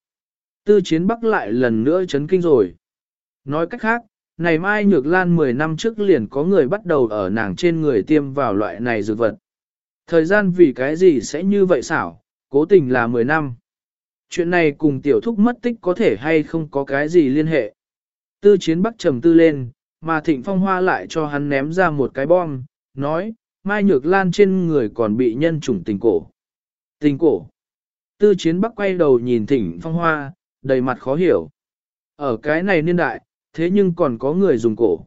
Tư chiến bắc lại lần nữa chấn kinh rồi. Nói cách khác, này Mai Nhược Lan 10 năm trước liền có người bắt đầu ở nàng trên người tiêm vào loại này dược vật. Thời gian vì cái gì sẽ như vậy xảo, cố tình là 10 năm. Chuyện này cùng tiểu thúc mất tích có thể hay không có cái gì liên hệ. Tư chiến bắc trầm tư lên, mà thịnh phong hoa lại cho hắn ném ra một cái bom, nói, Mai Nhược Lan trên người còn bị nhân chủng tình cổ. Tình cổ. Tư chiến bắc quay đầu nhìn thịnh phong hoa, đầy mặt khó hiểu. Ở cái này niên đại, thế nhưng còn có người dùng cổ.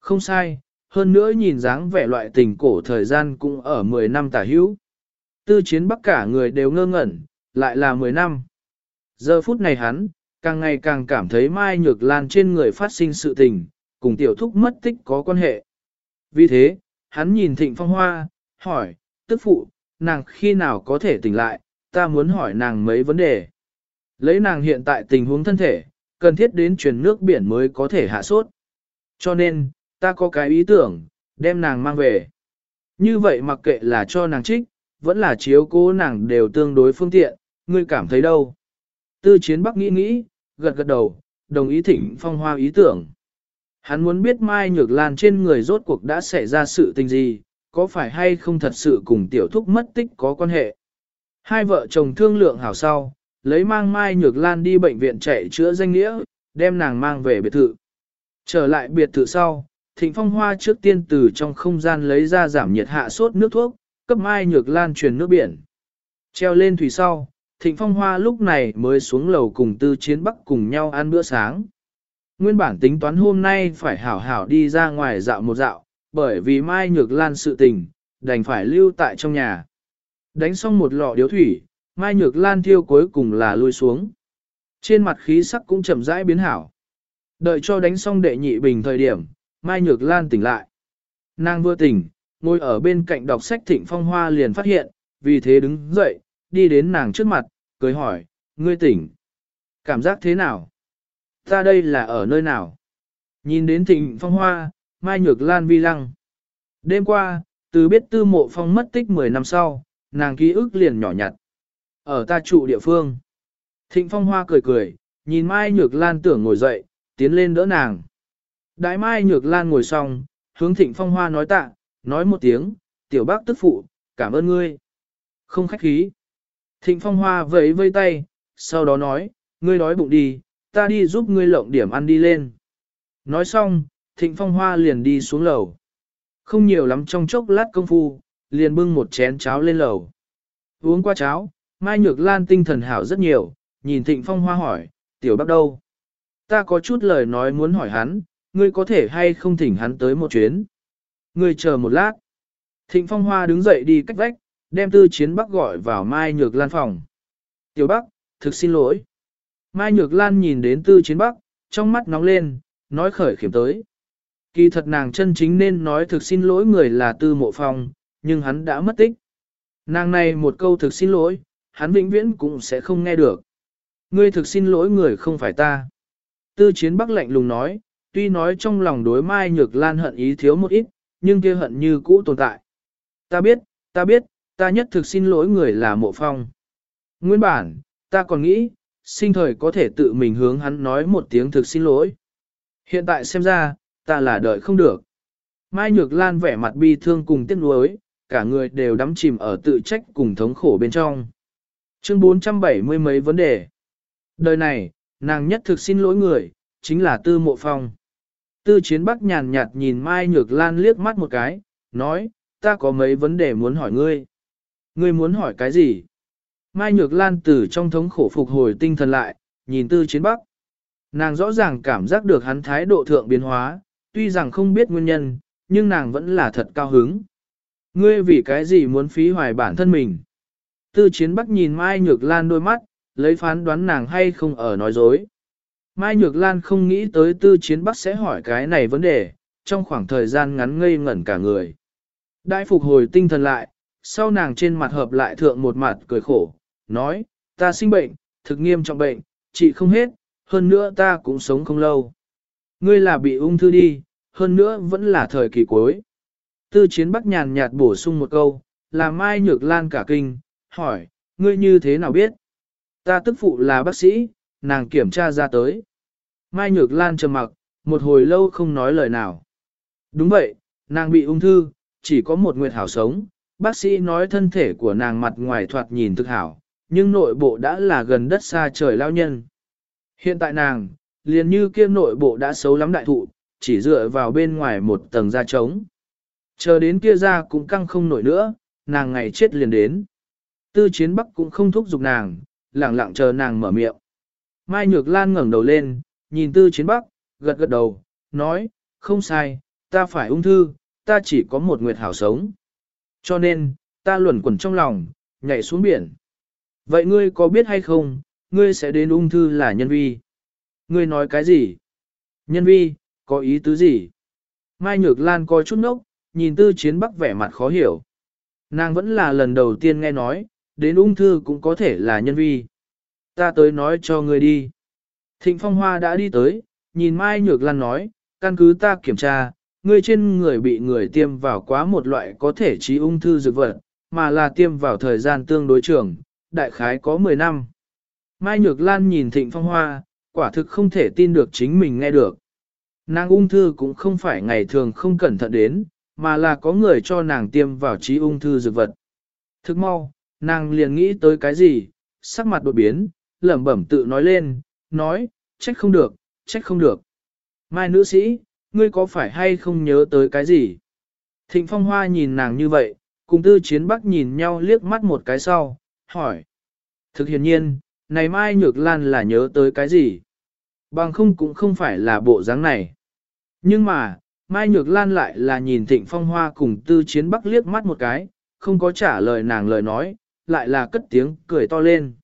Không sai, hơn nữa nhìn dáng vẻ loại tình cổ thời gian cũng ở 10 năm tả hữu. Tư chiến bắc cả người đều ngơ ngẩn, lại là 10 năm. Giờ phút này hắn, càng ngày càng cảm thấy Mai Nhược Lan trên người phát sinh sự tình, cùng tiểu thúc mất tích có quan hệ. Vì thế, hắn nhìn Thịnh Phong Hoa, hỏi, tức phụ, nàng khi nào có thể tỉnh lại, ta muốn hỏi nàng mấy vấn đề. Lấy nàng hiện tại tình huống thân thể, cần thiết đến truyền nước biển mới có thể hạ sốt. Cho nên, ta có cái ý tưởng, đem nàng mang về. Như vậy mặc kệ là cho nàng trích, vẫn là chiếu cố nàng đều tương đối phương tiện, ngươi cảm thấy đâu? Tư chiến bắc nghĩ nghĩ, gật gật đầu, đồng ý thỉnh phong hoa ý tưởng. Hắn muốn biết Mai Nhược Lan trên người rốt cuộc đã xảy ra sự tình gì, có phải hay không thật sự cùng tiểu thúc mất tích có quan hệ. Hai vợ chồng thương lượng hảo sau, lấy mang Mai Nhược Lan đi bệnh viện chạy chữa danh nghĩa, đem nàng mang về biệt thự. Trở lại biệt thự sau, Thịnh Phong Hoa trước tiên từ trong không gian lấy ra giảm nhiệt hạ sốt nước thuốc, cấp Mai Nhược Lan truyền nước biển. Treo lên thủy sau, Thịnh Phong Hoa lúc này mới xuống lầu cùng Tư Chiến Bắc cùng nhau ăn bữa sáng. Nguyên bản tính toán hôm nay phải hảo hảo đi ra ngoài dạo một dạo, bởi vì Mai Nhược Lan sự tình, đành phải lưu tại trong nhà. Đánh xong một lọ điếu thủy, Mai Nhược Lan thiêu cuối cùng là lui xuống. Trên mặt khí sắc cũng chậm rãi biến hảo. Đợi cho đánh xong đệ nhị bình thời điểm, Mai Nhược Lan tỉnh lại. Nàng vừa tỉnh, ngồi ở bên cạnh đọc sách Thịnh Phong Hoa liền phát hiện, vì thế đứng dậy, đi đến nàng trước mặt, cười hỏi, ngươi tỉnh. Cảm giác thế nào? Ta đây là ở nơi nào? Nhìn đến Thịnh Phong Hoa, Mai Nhược Lan vi lăng. Đêm qua, từ biết tư mộ phong mất tích 10 năm sau, nàng ký ức liền nhỏ nhặt. Ở ta trụ địa phương. Thịnh Phong Hoa cười cười, nhìn Mai Nhược Lan tưởng ngồi dậy, tiến lên đỡ nàng. Đại Mai Nhược Lan ngồi xong, hướng Thịnh Phong Hoa nói tạ, nói một tiếng, tiểu bác tức phụ, cảm ơn ngươi. Không khách khí. Thịnh Phong Hoa vẫy vây tay, sau đó nói, ngươi đói bụng đi, ta đi giúp ngươi lộng điểm ăn đi lên. Nói xong, Thịnh Phong Hoa liền đi xuống lầu. Không nhiều lắm trong chốc lát công phu, liền bưng một chén cháo lên lầu. Uống qua cháo, Mai Nhược Lan tinh thần hảo rất nhiều, nhìn Thịnh Phong Hoa hỏi, tiểu bác đâu? Ta có chút lời nói muốn hỏi hắn, ngươi có thể hay không thỉnh hắn tới một chuyến? Ngươi chờ một lát. Thịnh Phong Hoa đứng dậy đi cách vách, đem tư chiến bắc gọi vào Mai Nhược Lan phòng. Tiểu Bắc, thực xin lỗi. Mai Nhược Lan nhìn đến tư chiến bắc, trong mắt nóng lên, nói khởi khiểm tới. Kỳ thật nàng chân chính nên nói thực xin lỗi người là tư mộ phong, nhưng hắn đã mất tích. Nàng này một câu thực xin lỗi, hắn vĩnh viễn cũng sẽ không nghe được. Ngươi thực xin lỗi người không phải ta. Tư chiến bắc lạnh lùng nói, tuy nói trong lòng đối Mai Nhược Lan hận ý thiếu một ít, nhưng kia hận như cũ tồn tại. Ta biết, ta biết, ta nhất thực xin lỗi người là mộ phong. Nguyên bản, ta còn nghĩ, sinh thời có thể tự mình hướng hắn nói một tiếng thực xin lỗi. Hiện tại xem ra, ta là đợi không được. Mai Nhược Lan vẻ mặt bi thương cùng tiếc nuối, cả người đều đắm chìm ở tự trách cùng thống khổ bên trong. Chương 470 mấy vấn đề. Đời này, nàng nhất thực xin lỗi người, chính là Tư Mộ Phong. Tư Chiến Bắc nhàn nhạt nhìn Mai Nhược Lan liếc mắt một cái, nói, ta có mấy vấn đề muốn hỏi ngươi. Ngươi muốn hỏi cái gì? Mai Nhược Lan từ trong thống khổ phục hồi tinh thần lại, nhìn Tư Chiến Bắc. Nàng rõ ràng cảm giác được hắn thái độ thượng biến hóa, tuy rằng không biết nguyên nhân, nhưng nàng vẫn là thật cao hứng. Ngươi vì cái gì muốn phí hoài bản thân mình? Tư Chiến Bắc nhìn Mai Nhược Lan đôi mắt, lấy phán đoán nàng hay không ở nói dối. Mai Nhược Lan không nghĩ tới Tư Chiến Bắc sẽ hỏi cái này vấn đề, trong khoảng thời gian ngắn ngây ngẩn cả người. Đại phục hồi tinh thần lại, sau nàng trên mặt hợp lại thượng một mặt cười khổ, nói, ta sinh bệnh, thực nghiêm trọng bệnh, chị không hết, hơn nữa ta cũng sống không lâu. Ngươi là bị ung thư đi, hơn nữa vẫn là thời kỳ cuối. Tư chiến bắc nhàn nhạt bổ sung một câu, là Mai Nhược Lan cả kinh, hỏi, ngươi như thế nào biết? Ta tức phụ là bác sĩ, nàng kiểm tra ra tới. Mai Nhược Lan trầm mặc, một hồi lâu không nói lời nào. Đúng vậy, nàng bị ung thư, chỉ có một nguyệt hảo sống, bác sĩ nói thân thể của nàng mặt ngoài thoạt nhìn thực hảo, nhưng nội bộ đã là gần đất xa trời lao nhân. Hiện tại nàng, liền như kia nội bộ đã xấu lắm đại thụ, chỉ dựa vào bên ngoài một tầng da trống. Chờ đến kia ra cũng căng không nổi nữa, nàng ngày chết liền đến. Tư chiến bắc cũng không thúc giục nàng, lặng lặng chờ nàng mở miệng. Mai Nhược Lan ngẩng đầu lên, nhìn tư chiến bắc, gật gật đầu, nói, không sai, ta phải ung thư, ta chỉ có một nguyệt hảo sống. Cho nên, ta luẩn quẩn trong lòng, nhảy xuống biển. Vậy ngươi có biết hay không, ngươi sẽ đến ung thư là nhân vi? Ngươi nói cái gì? Nhân vi, có ý tứ gì? Mai Nhược Lan coi chút nốc, nhìn tư chiến bắc vẻ mặt khó hiểu. Nàng vẫn là lần đầu tiên nghe nói, đến ung thư cũng có thể là nhân vi. Ta tới nói cho ngươi đi. Thịnh Phong Hoa đã đi tới, nhìn Mai Nhược Lan nói, căn cứ ta kiểm tra, ngươi trên người bị người tiêm vào quá một loại có thể trí ung thư dược vật, mà là tiêm vào thời gian tương đối trường, đại khái có 10 năm. Mai Nhược Lan nhìn Thịnh Phong Hoa, quả thực không thể tin được chính mình nghe được. Nàng ung thư cũng không phải ngày thường không cẩn thận đến, mà là có người cho nàng tiêm vào trí ung thư dược vật. Thức mau, nàng liền nghĩ tới cái gì, sắc mặt đột biến, lẩm bẩm tự nói lên, nói, trách không được, trách không được. Mai nữ sĩ, ngươi có phải hay không nhớ tới cái gì? Thịnh Phong Hoa nhìn nàng như vậy, cùng tư chiến bắc nhìn nhau liếc mắt một cái sau, hỏi. Thực hiện nhiên, này Mai Nhược Lan là nhớ tới cái gì? Bằng không cũng không phải là bộ dáng này. Nhưng mà, Mai Nhược Lan lại là nhìn Thịnh Phong Hoa cùng Tư Chiến Bắc liếc mắt một cái, không có trả lời nàng lời nói, lại là cất tiếng cười to lên.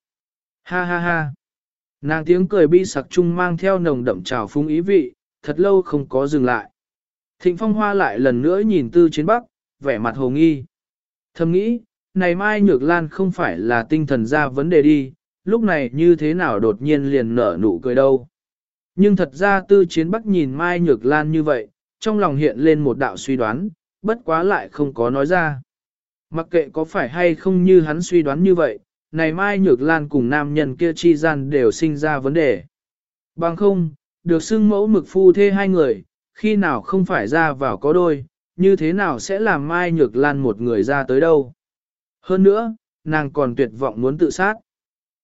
Ha ha ha. Nàng tiếng cười bi sặc chung mang theo nồng đậm trào phúng ý vị, thật lâu không có dừng lại. Thịnh Phong Hoa lại lần nữa nhìn Tư Chiến Bắc, vẻ mặt hồ nghi. Thầm nghĩ, này Mai Nhược Lan không phải là tinh thần ra vấn đề đi, lúc này như thế nào đột nhiên liền nở nụ cười đâu. Nhưng thật ra Tư Chiến Bắc nhìn Mai Nhược Lan như vậy, trong lòng hiện lên một đạo suy đoán, bất quá lại không có nói ra. Mặc kệ có phải hay không như hắn suy đoán như vậy, này Mai Nhược Lan cùng nam nhân kia chi gian đều sinh ra vấn đề. Bằng không, được xưng mẫu mực phu thê hai người, khi nào không phải ra vào có đôi, như thế nào sẽ làm Mai Nhược Lan một người ra tới đâu. Hơn nữa, nàng còn tuyệt vọng muốn tự sát.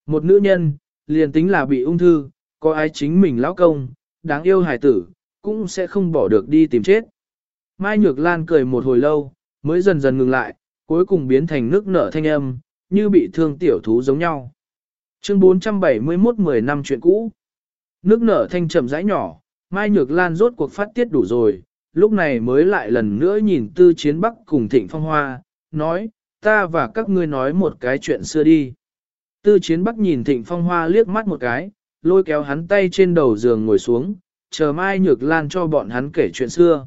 Một nữ nhân, liền tính là bị ung thư, có ai chính mình lão công, đáng yêu hài tử, cũng sẽ không bỏ được đi tìm chết. Mai Nhược Lan cười một hồi lâu, mới dần dần ngừng lại, cuối cùng biến thành nước nở thanh âm, như bị thương tiểu thú giống nhau. Chương 471 10 năm chuyện cũ. Nước nở thanh chậm rãi nhỏ, Mai Nhược Lan rốt cuộc phát tiết đủ rồi, lúc này mới lại lần nữa nhìn Tư Chiến Bắc cùng Thịnh Phong Hoa, nói, ta và các ngươi nói một cái chuyện xưa đi. Tư Chiến Bắc nhìn Thịnh Phong Hoa liếc mắt một cái, lôi kéo hắn tay trên đầu giường ngồi xuống, chờ Mai Nhược Lan cho bọn hắn kể chuyện xưa.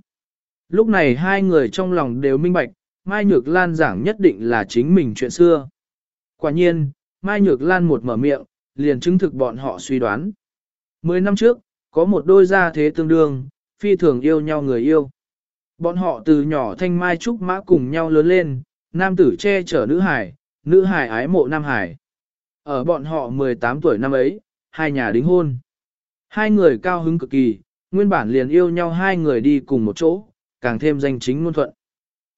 Lúc này hai người trong lòng đều minh bạch, Mai Nhược Lan giảng nhất định là chính mình chuyện xưa. Quả nhiên, Mai Nhược Lan một mở miệng, liền chứng thực bọn họ suy đoán. Mười năm trước, có một đôi gia thế tương đương, phi thường yêu nhau người yêu. Bọn họ từ nhỏ thanh mai trúc mã cùng nhau lớn lên, nam tử che chở nữ hải, nữ hải ái mộ nam hải. Ở bọn họ 18 tuổi năm ấy, hai nhà đính hôn. Hai người cao hứng cực kỳ, nguyên bản liền yêu nhau hai người đi cùng một chỗ, càng thêm danh chính ngôn thuận.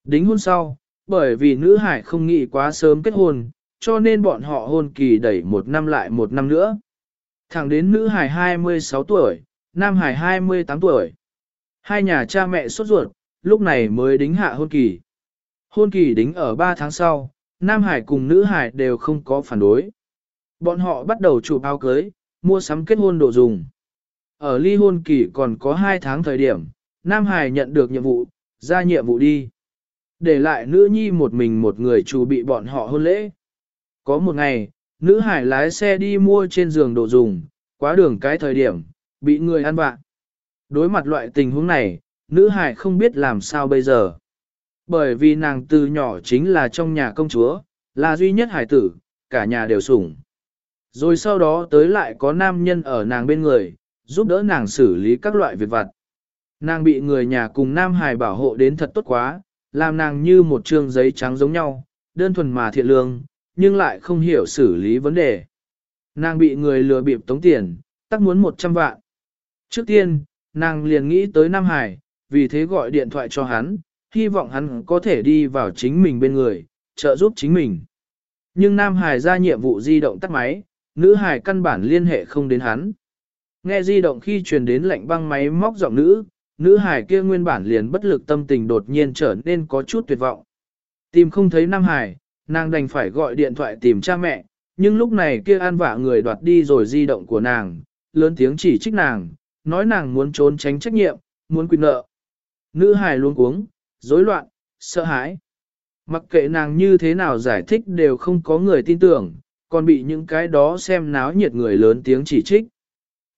Đính hôn sau, bởi vì nữ hải không nghĩ quá sớm kết hôn, cho nên bọn họ hôn kỳ đẩy một năm lại một năm nữa. Thẳng đến nữ hải 26 tuổi, nam hải 28 tuổi. Hai nhà cha mẹ sốt ruột, lúc này mới đính hạ hôn kỳ. Hôn kỳ đính ở 3 tháng sau, nam hải cùng nữ hải đều không có phản đối. Bọn họ bắt đầu chụp áo cưới, mua sắm kết hôn đồ dùng. Ở ly hôn kỳ còn có 2 tháng thời điểm, Nam Hải nhận được nhiệm vụ, ra nhiệm vụ đi. Để lại nữ nhi một mình một người chủ bị bọn họ hôn lễ. Có một ngày, nữ hải lái xe đi mua trên giường đồ dùng, quá đường cái thời điểm, bị người ăn vạ. Đối mặt loại tình huống này, nữ hải không biết làm sao bây giờ. Bởi vì nàng từ nhỏ chính là trong nhà công chúa, là duy nhất hải tử, cả nhà đều sủng. Rồi sau đó tới lại có nam nhân ở nàng bên người, giúp đỡ nàng xử lý các loại việc vặt. Nàng bị người nhà cùng nam hải bảo hộ đến thật tốt quá, làm nàng như một trương giấy trắng giống nhau, đơn thuần mà thiện lương, nhưng lại không hiểu xử lý vấn đề. Nàng bị người lừa bịp tống tiền, tắc muốn 100 vạn. Trước tiên, nàng liền nghĩ tới Nam Hải, vì thế gọi điện thoại cho hắn, hy vọng hắn có thể đi vào chính mình bên người, trợ giúp chính mình. Nhưng Nam Hải ra nhiệm vụ di động tắt máy, nữ Hải căn bản liên hệ không đến hắn. Nghe di động khi truyền đến lệnh băng máy móc giọng nữ, nữ Hải kia nguyên bản liền bất lực tâm tình đột nhiên trở nên có chút tuyệt vọng. Tìm không thấy Nam Hải, nàng đành phải gọi điện thoại tìm cha mẹ, nhưng lúc này kia an vạ người đoạt đi rồi di động của nàng, lớn tiếng chỉ trích nàng, nói nàng muốn trốn tránh trách nhiệm, muốn quy nợ. Nữ hài luôn cuống, rối loạn, sợ hãi. Mặc kệ nàng như thế nào giải thích đều không có người tin tưởng, còn bị những cái đó xem náo nhiệt người lớn tiếng chỉ trích.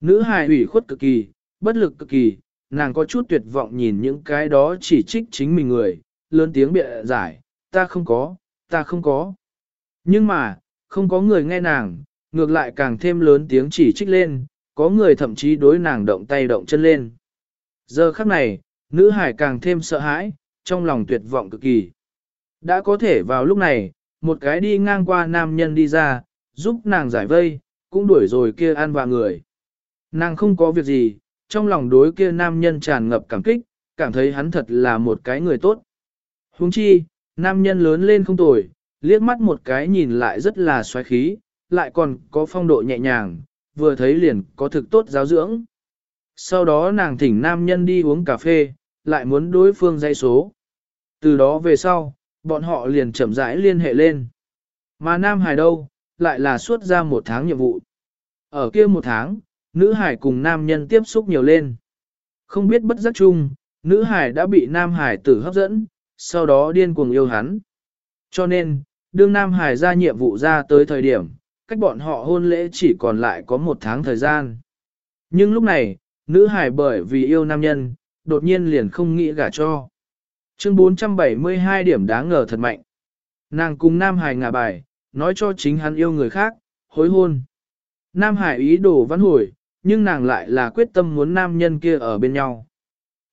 Nữ hài ủy khuất cực kỳ, bất lực cực kỳ, nàng có chút tuyệt vọng nhìn những cái đó chỉ trích chính mình người, lớn tiếng bịa giải, ta không có, ta không có. Nhưng mà, không có người nghe nàng, ngược lại càng thêm lớn tiếng chỉ trích lên, có người thậm chí đối nàng động tay động chân lên. Giờ khắc này, nữ hải càng thêm sợ hãi, trong lòng tuyệt vọng cực kỳ. Đã có thể vào lúc này, một cái đi ngang qua nam nhân đi ra, giúp nàng giải vây, cũng đuổi rồi kia an và người. Nàng không có việc gì, trong lòng đối kia nam nhân tràn ngập cảm kích, cảm thấy hắn thật là một cái người tốt. Huống chi, nam nhân lớn lên không tồi, liếc mắt một cái nhìn lại rất là xoáy khí, lại còn có phong độ nhẹ nhàng, vừa thấy liền có thực tốt giáo dưỡng. Sau đó nàng thỉnh nam nhân đi uống cà phê, lại muốn đối phương dây số. Từ đó về sau, bọn họ liền chậm rãi liên hệ lên. Mà Nam Hải đâu, lại là suốt ra một tháng nhiệm vụ. Ở kia một tháng, nữ hải cùng nam nhân tiếp xúc nhiều lên. Không biết bất giác chung, nữ hải đã bị nam hải tử hấp dẫn, sau đó điên cuồng yêu hắn. Cho nên, đương nam hải ra nhiệm vụ ra tới thời điểm, cách bọn họ hôn lễ chỉ còn lại có một tháng thời gian. Nhưng lúc này, nữ hải bởi vì yêu nam nhân, đột nhiên liền không nghĩ gả cho. Chương 472 điểm đáng ngờ thật mạnh. Nàng cùng Nam Hải ngả bài, nói cho chính hắn yêu người khác, hối hôn. Nam Hải ý đồ văn hồi, nhưng nàng lại là quyết tâm muốn nam nhân kia ở bên nhau.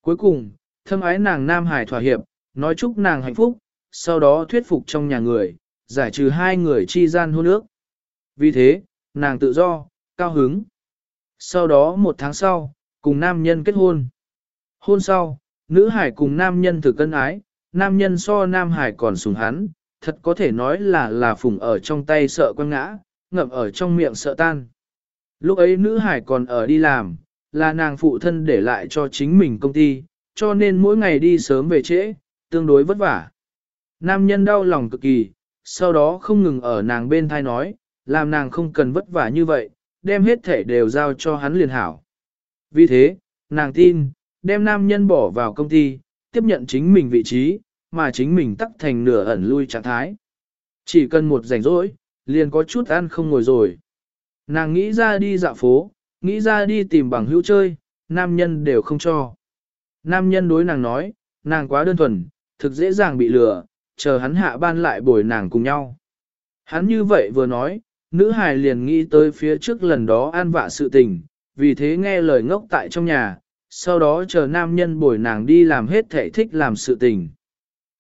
Cuối cùng, thâm ái nàng Nam Hải thỏa hiệp, nói chúc nàng hạnh phúc, sau đó thuyết phục trong nhà người, giải trừ hai người chi gian hôn ước. Vì thế, nàng tự do, cao hứng. Sau đó một tháng sau, cùng nam nhân kết hôn. Hôn sau, nữ hải cùng nam nhân thử cân ái, nam nhân so nam hải còn sùng hắn, thật có thể nói là là phùng ở trong tay sợ quăng ngã, ngậm ở trong miệng sợ tan. Lúc ấy nữ hải còn ở đi làm, là nàng phụ thân để lại cho chính mình công ty, cho nên mỗi ngày đi sớm về trễ, tương đối vất vả. Nam nhân đau lòng cực kỳ, sau đó không ngừng ở nàng bên thai nói, làm nàng không cần vất vả như vậy, đem hết thể đều giao cho hắn liền hảo. Vì thế, nàng tin, đem nam nhân bỏ vào công ty, tiếp nhận chính mình vị trí, mà chính mình tắc thành nửa ẩn lui trạng thái. Chỉ cần một rảnh rỗi, liền có chút ăn không ngồi rồi. Nàng nghĩ ra đi dạo phố, nghĩ ra đi tìm bằng hữu chơi, nam nhân đều không cho. Nam nhân đối nàng nói, nàng quá đơn thuần, thực dễ dàng bị lừa, chờ hắn hạ ban lại bồi nàng cùng nhau. Hắn như vậy vừa nói, nữ hài liền nghĩ tới phía trước lần đó an vạ sự tình, vì thế nghe lời ngốc tại trong nhà, sau đó chờ nam nhân bồi nàng đi làm hết thể thích làm sự tình.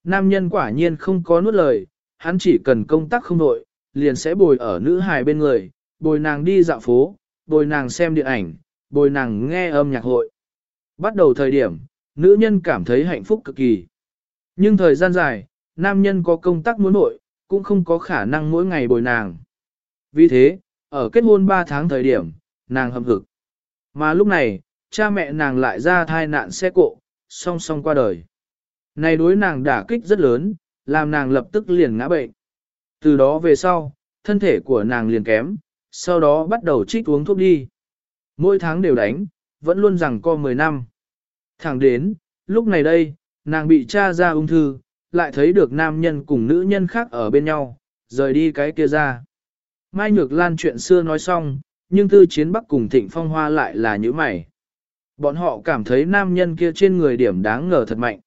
Nam nhân quả nhiên không có nuốt lời, hắn chỉ cần công tác không đội, liền sẽ bồi ở nữ hài bên người, bồi nàng đi dạo phố, bồi nàng xem điện ảnh, bồi nàng nghe âm nhạc hội. Bắt đầu thời điểm, nữ nhân cảm thấy hạnh phúc cực kỳ. Nhưng thời gian dài, nam nhân có công tác muốn nội, cũng không có khả năng mỗi ngày bồi nàng. Vì thế, ở kết hôn 3 tháng thời điểm, nàng hâm hực. Mà lúc này, cha mẹ nàng lại ra thai nạn xe cộ, song song qua đời. Này đối nàng đả kích rất lớn, làm nàng lập tức liền ngã bệnh. Từ đó về sau, thân thể của nàng liền kém, sau đó bắt đầu trích uống thuốc đi. Mỗi tháng đều đánh, vẫn luôn rằng co 10 năm. Thẳng đến, lúc này đây, nàng bị cha ra ung thư, lại thấy được nam nhân cùng nữ nhân khác ở bên nhau, rời đi cái kia ra. Mai Nhược Lan chuyện xưa nói xong, nhưng tư chiến bắc cùng thịnh phong hoa lại là như mày. Bọn họ cảm thấy nam nhân kia trên người điểm đáng ngờ thật mạnh.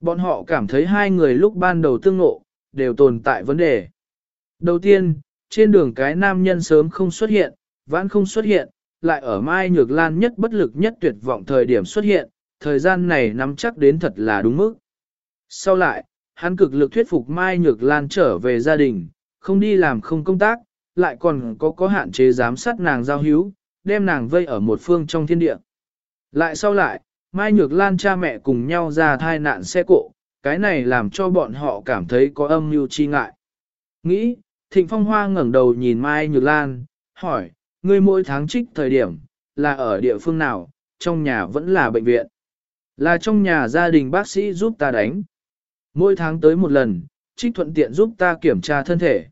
Bọn họ cảm thấy hai người lúc ban đầu tương ngộ, đều tồn tại vấn đề. Đầu tiên, trên đường cái nam nhân sớm không xuất hiện, vãn không xuất hiện, lại ở Mai Nhược Lan nhất bất lực nhất tuyệt vọng thời điểm xuất hiện, thời gian này nắm chắc đến thật là đúng mức. Sau lại, hắn cực lực thuyết phục Mai Nhược Lan trở về gia đình, không đi làm không công tác, lại còn có có hạn chế giám sát nàng giao hữu, đem nàng vây ở một phương trong thiên địa. Lại sau lại, Mai Nhược Lan cha mẹ cùng nhau ra thai nạn xe cộ, cái này làm cho bọn họ cảm thấy có âm mưu chi ngại. Nghĩ, Thịnh Phong Hoa ngẩng đầu nhìn Mai Nhược Lan, hỏi, ngươi mỗi tháng trích thời điểm, là ở địa phương nào, trong nhà vẫn là bệnh viện. Là trong nhà gia đình bác sĩ giúp ta đánh. Mỗi tháng tới một lần, trích thuận tiện giúp ta kiểm tra thân thể.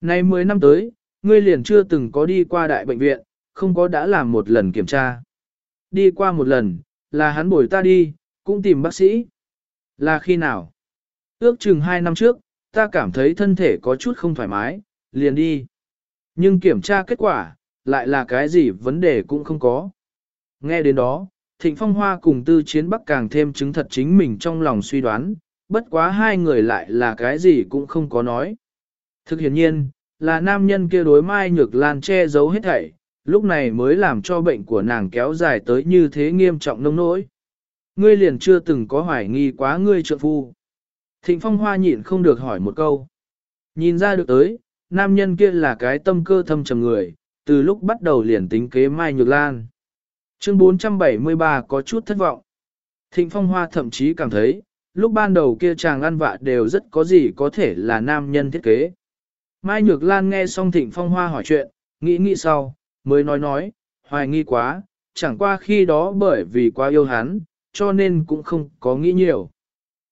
Nay 10 năm tới, ngươi liền chưa từng có đi qua đại bệnh viện, không có đã làm một lần kiểm tra. Đi qua một lần, là hắn bồi ta đi, cũng tìm bác sĩ. Là khi nào? Ước chừng 2 năm trước, ta cảm thấy thân thể có chút không thoải mái, liền đi. Nhưng kiểm tra kết quả, lại là cái gì vấn đề cũng không có. Nghe đến đó, Thịnh Phong Hoa cùng Tư Chiến Bắc càng thêm chứng thật chính mình trong lòng suy đoán, bất quá hai người lại là cái gì cũng không có nói. Thực hiện nhiên, là nam nhân kia đối Mai Nhược Lan che giấu hết thảy, lúc này mới làm cho bệnh của nàng kéo dài tới như thế nghiêm trọng nông nỗi. Ngươi liền chưa từng có hoài nghi quá ngươi trợ phu. Thịnh Phong Hoa nhịn không được hỏi một câu. Nhìn ra được tới, nam nhân kia là cái tâm cơ thâm trầm người, từ lúc bắt đầu liền tính kế Mai Nhược Lan. Chương 473 có chút thất vọng. Thịnh Phong Hoa thậm chí cảm thấy, lúc ban đầu kia chàng ăn vạ đều rất có gì có thể là nam nhân thiết kế. Mai Nhược Lan nghe xong Thịnh Phong Hoa hỏi chuyện, nghĩ nghĩ sau, mới nói nói, hoài nghi quá, chẳng qua khi đó bởi vì quá yêu hắn, cho nên cũng không có nghĩ nhiều.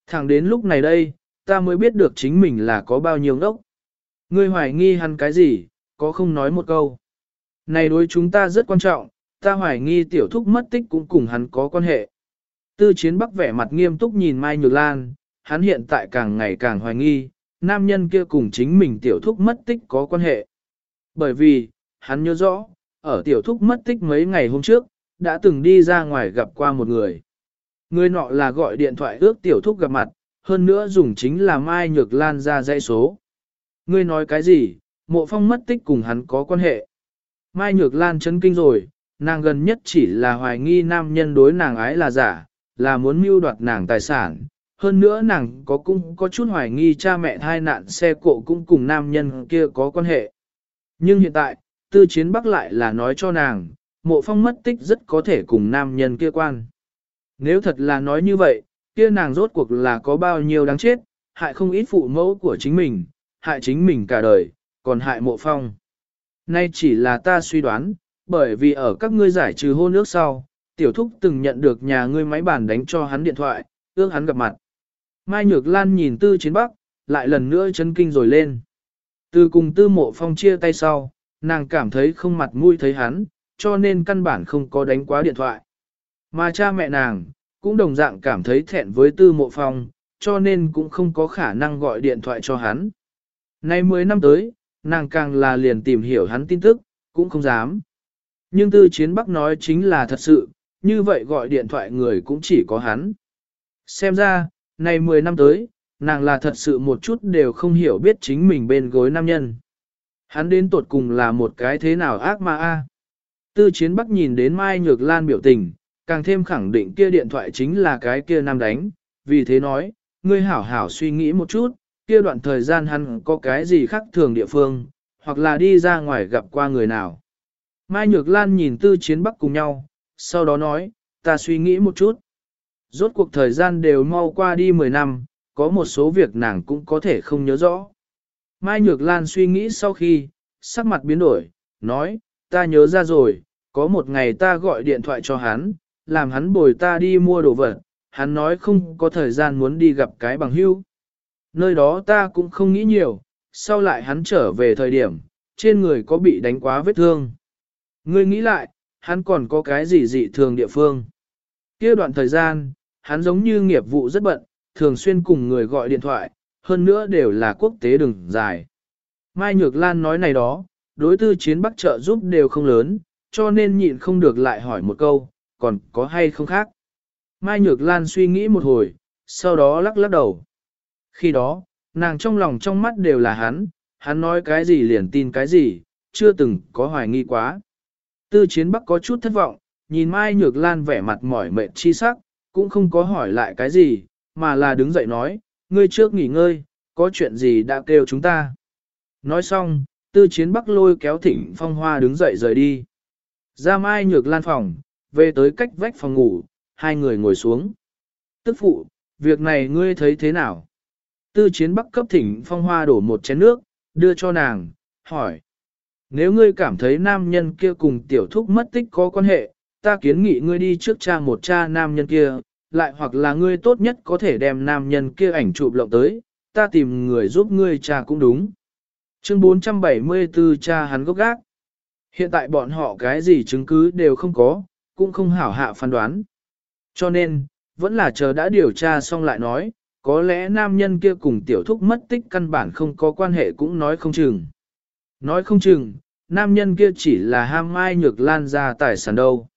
Thẳng đến lúc này đây, ta mới biết được chính mình là có bao nhiêu ngốc. Ngươi hoài nghi hắn cái gì, có không nói một câu. Này đối chúng ta rất quan trọng, ta hoài nghi tiểu thúc mất tích cũng cùng hắn có quan hệ. Tư chiến bắc vẻ mặt nghiêm túc nhìn Mai Nhược Lan, hắn hiện tại càng ngày càng hoài nghi, nam nhân kia cùng chính mình tiểu thúc mất tích có quan hệ. Bởi vì, hắn nhớ rõ, ở tiểu thúc mất tích mấy ngày hôm trước, đã từng đi ra ngoài gặp qua một người. Người nọ là gọi điện thoại ước tiểu thúc gặp mặt, hơn nữa dùng chính là Mai Nhược Lan ra dãy số. Ngươi nói cái gì, mộ phong mất tích cùng hắn có quan hệ. Mai Nhược Lan chấn kinh rồi, nàng gần nhất chỉ là hoài nghi nam nhân đối nàng ái là giả, là muốn mưu đoạt nàng tài sản. Hơn nữa nàng có cũng có chút hoài nghi cha mẹ thai nạn xe cộ cũng cùng nam nhân kia có quan hệ. Nhưng hiện tại, tư chiến bắc lại là nói cho nàng, mộ phong mất tích rất có thể cùng nam nhân kia quan. Nếu thật là nói như vậy, kia nàng rốt cuộc là có bao nhiêu đáng chết, hại không ít phụ mẫu của chính mình, hại chính mình cả đời, còn hại mộ phong. Nay chỉ là ta suy đoán, bởi vì ở các ngươi giải trừ hôn ước sau, tiểu thúc từng nhận được nhà ngươi máy bàn đánh cho hắn điện thoại, ước hắn gặp mặt. Mai Nhược Lan nhìn tư chiến bắc, lại lần nữa chấn kinh rồi lên. Từ cùng tư mộ phong chia tay sau, nàng cảm thấy không mặt mũi thấy hắn, cho nên căn bản không có đánh quá điện thoại. Mà cha mẹ nàng, cũng đồng dạng cảm thấy thẹn với tư mộ phong, cho nên cũng không có khả năng gọi điện thoại cho hắn. Nay 10 năm tới, nàng càng là liền tìm hiểu hắn tin tức, cũng không dám. Nhưng tư chiến bắc nói chính là thật sự, như vậy gọi điện thoại người cũng chỉ có hắn. Xem ra, này 10 năm tới, nàng là thật sự một chút đều không hiểu biết chính mình bên gối nam nhân. Hắn đến tột cùng là một cái thế nào ác ma a? Tư chiến bắc nhìn đến Mai Nhược Lan biểu tình, càng thêm khẳng định kia điện thoại chính là cái kia nam đánh, vì thế nói, ngươi hảo hảo suy nghĩ một chút, kia đoạn thời gian hắn có cái gì khác thường địa phương, hoặc là đi ra ngoài gặp qua người nào. Mai Nhược Lan nhìn tư chiến bắc cùng nhau, sau đó nói, ta suy nghĩ một chút. Rốt cuộc thời gian đều mau qua đi 10 năm, có một số việc nàng cũng có thể không nhớ rõ. Mai Nhược Lan suy nghĩ sau khi, sắc mặt biến đổi, nói, ta nhớ ra rồi, có một ngày ta gọi điện thoại cho hắn, làm hắn bồi ta đi mua đồ vật, hắn nói không có thời gian muốn đi gặp cái bằng hưu. Nơi đó ta cũng không nghĩ nhiều, sau lại hắn trở về thời điểm, trên người có bị đánh quá vết thương. Ngươi nghĩ lại, hắn còn có cái gì dị thường địa phương. kia đoạn thời gian, hắn giống như nghiệp vụ rất bận, thường xuyên cùng người gọi điện thoại, hơn nữa đều là quốc tế đường dài. Mai Nhược Lan nói này đó, đối tư chiến bắc trợ giúp đều không lớn, cho nên nhịn không được lại hỏi một câu, còn có hay không khác. Mai Nhược Lan suy nghĩ một hồi, sau đó lắc lắc đầu. Khi đó, nàng trong lòng trong mắt đều là hắn, hắn nói cái gì liền tin cái gì, chưa từng có hoài nghi quá. Tư chiến bắc có chút thất vọng, nhìn Mai Nhược Lan vẻ mặt mỏi mệt chi sắc, cũng không có hỏi lại cái gì, mà là đứng dậy nói, ngươi trước nghỉ ngơi, có chuyện gì đã kêu chúng ta. Nói xong, tư chiến bắc lôi kéo thỉnh phong hoa đứng dậy rời đi. Ra Mai Nhược Lan phòng, về tới cách vách phòng ngủ, hai người ngồi xuống. Tức phụ, việc này ngươi thấy thế nào? Tư chiến bắc cấp thỉnh phong hoa đổ một chén nước, đưa cho nàng, hỏi. Nếu ngươi cảm thấy nam nhân kia cùng tiểu thúc mất tích có quan hệ, ta kiến nghị ngươi đi trước cha một cha nam nhân kia, lại hoặc là ngươi tốt nhất có thể đem nam nhân kia ảnh chụp lộng tới, ta tìm người giúp ngươi cha cũng đúng. Chương 474 cha hắn gốc gác. Hiện tại bọn họ cái gì chứng cứ đều không có, cũng không hảo hạ phán đoán. Cho nên, vẫn là chờ đã điều tra xong lại nói, có lẽ nam nhân kia cùng tiểu thúc mất tích căn bản không có quan hệ cũng nói không chừng. Nói không chừng, nam nhân kia chỉ là ham mai nhược lan ra tài sản đâu.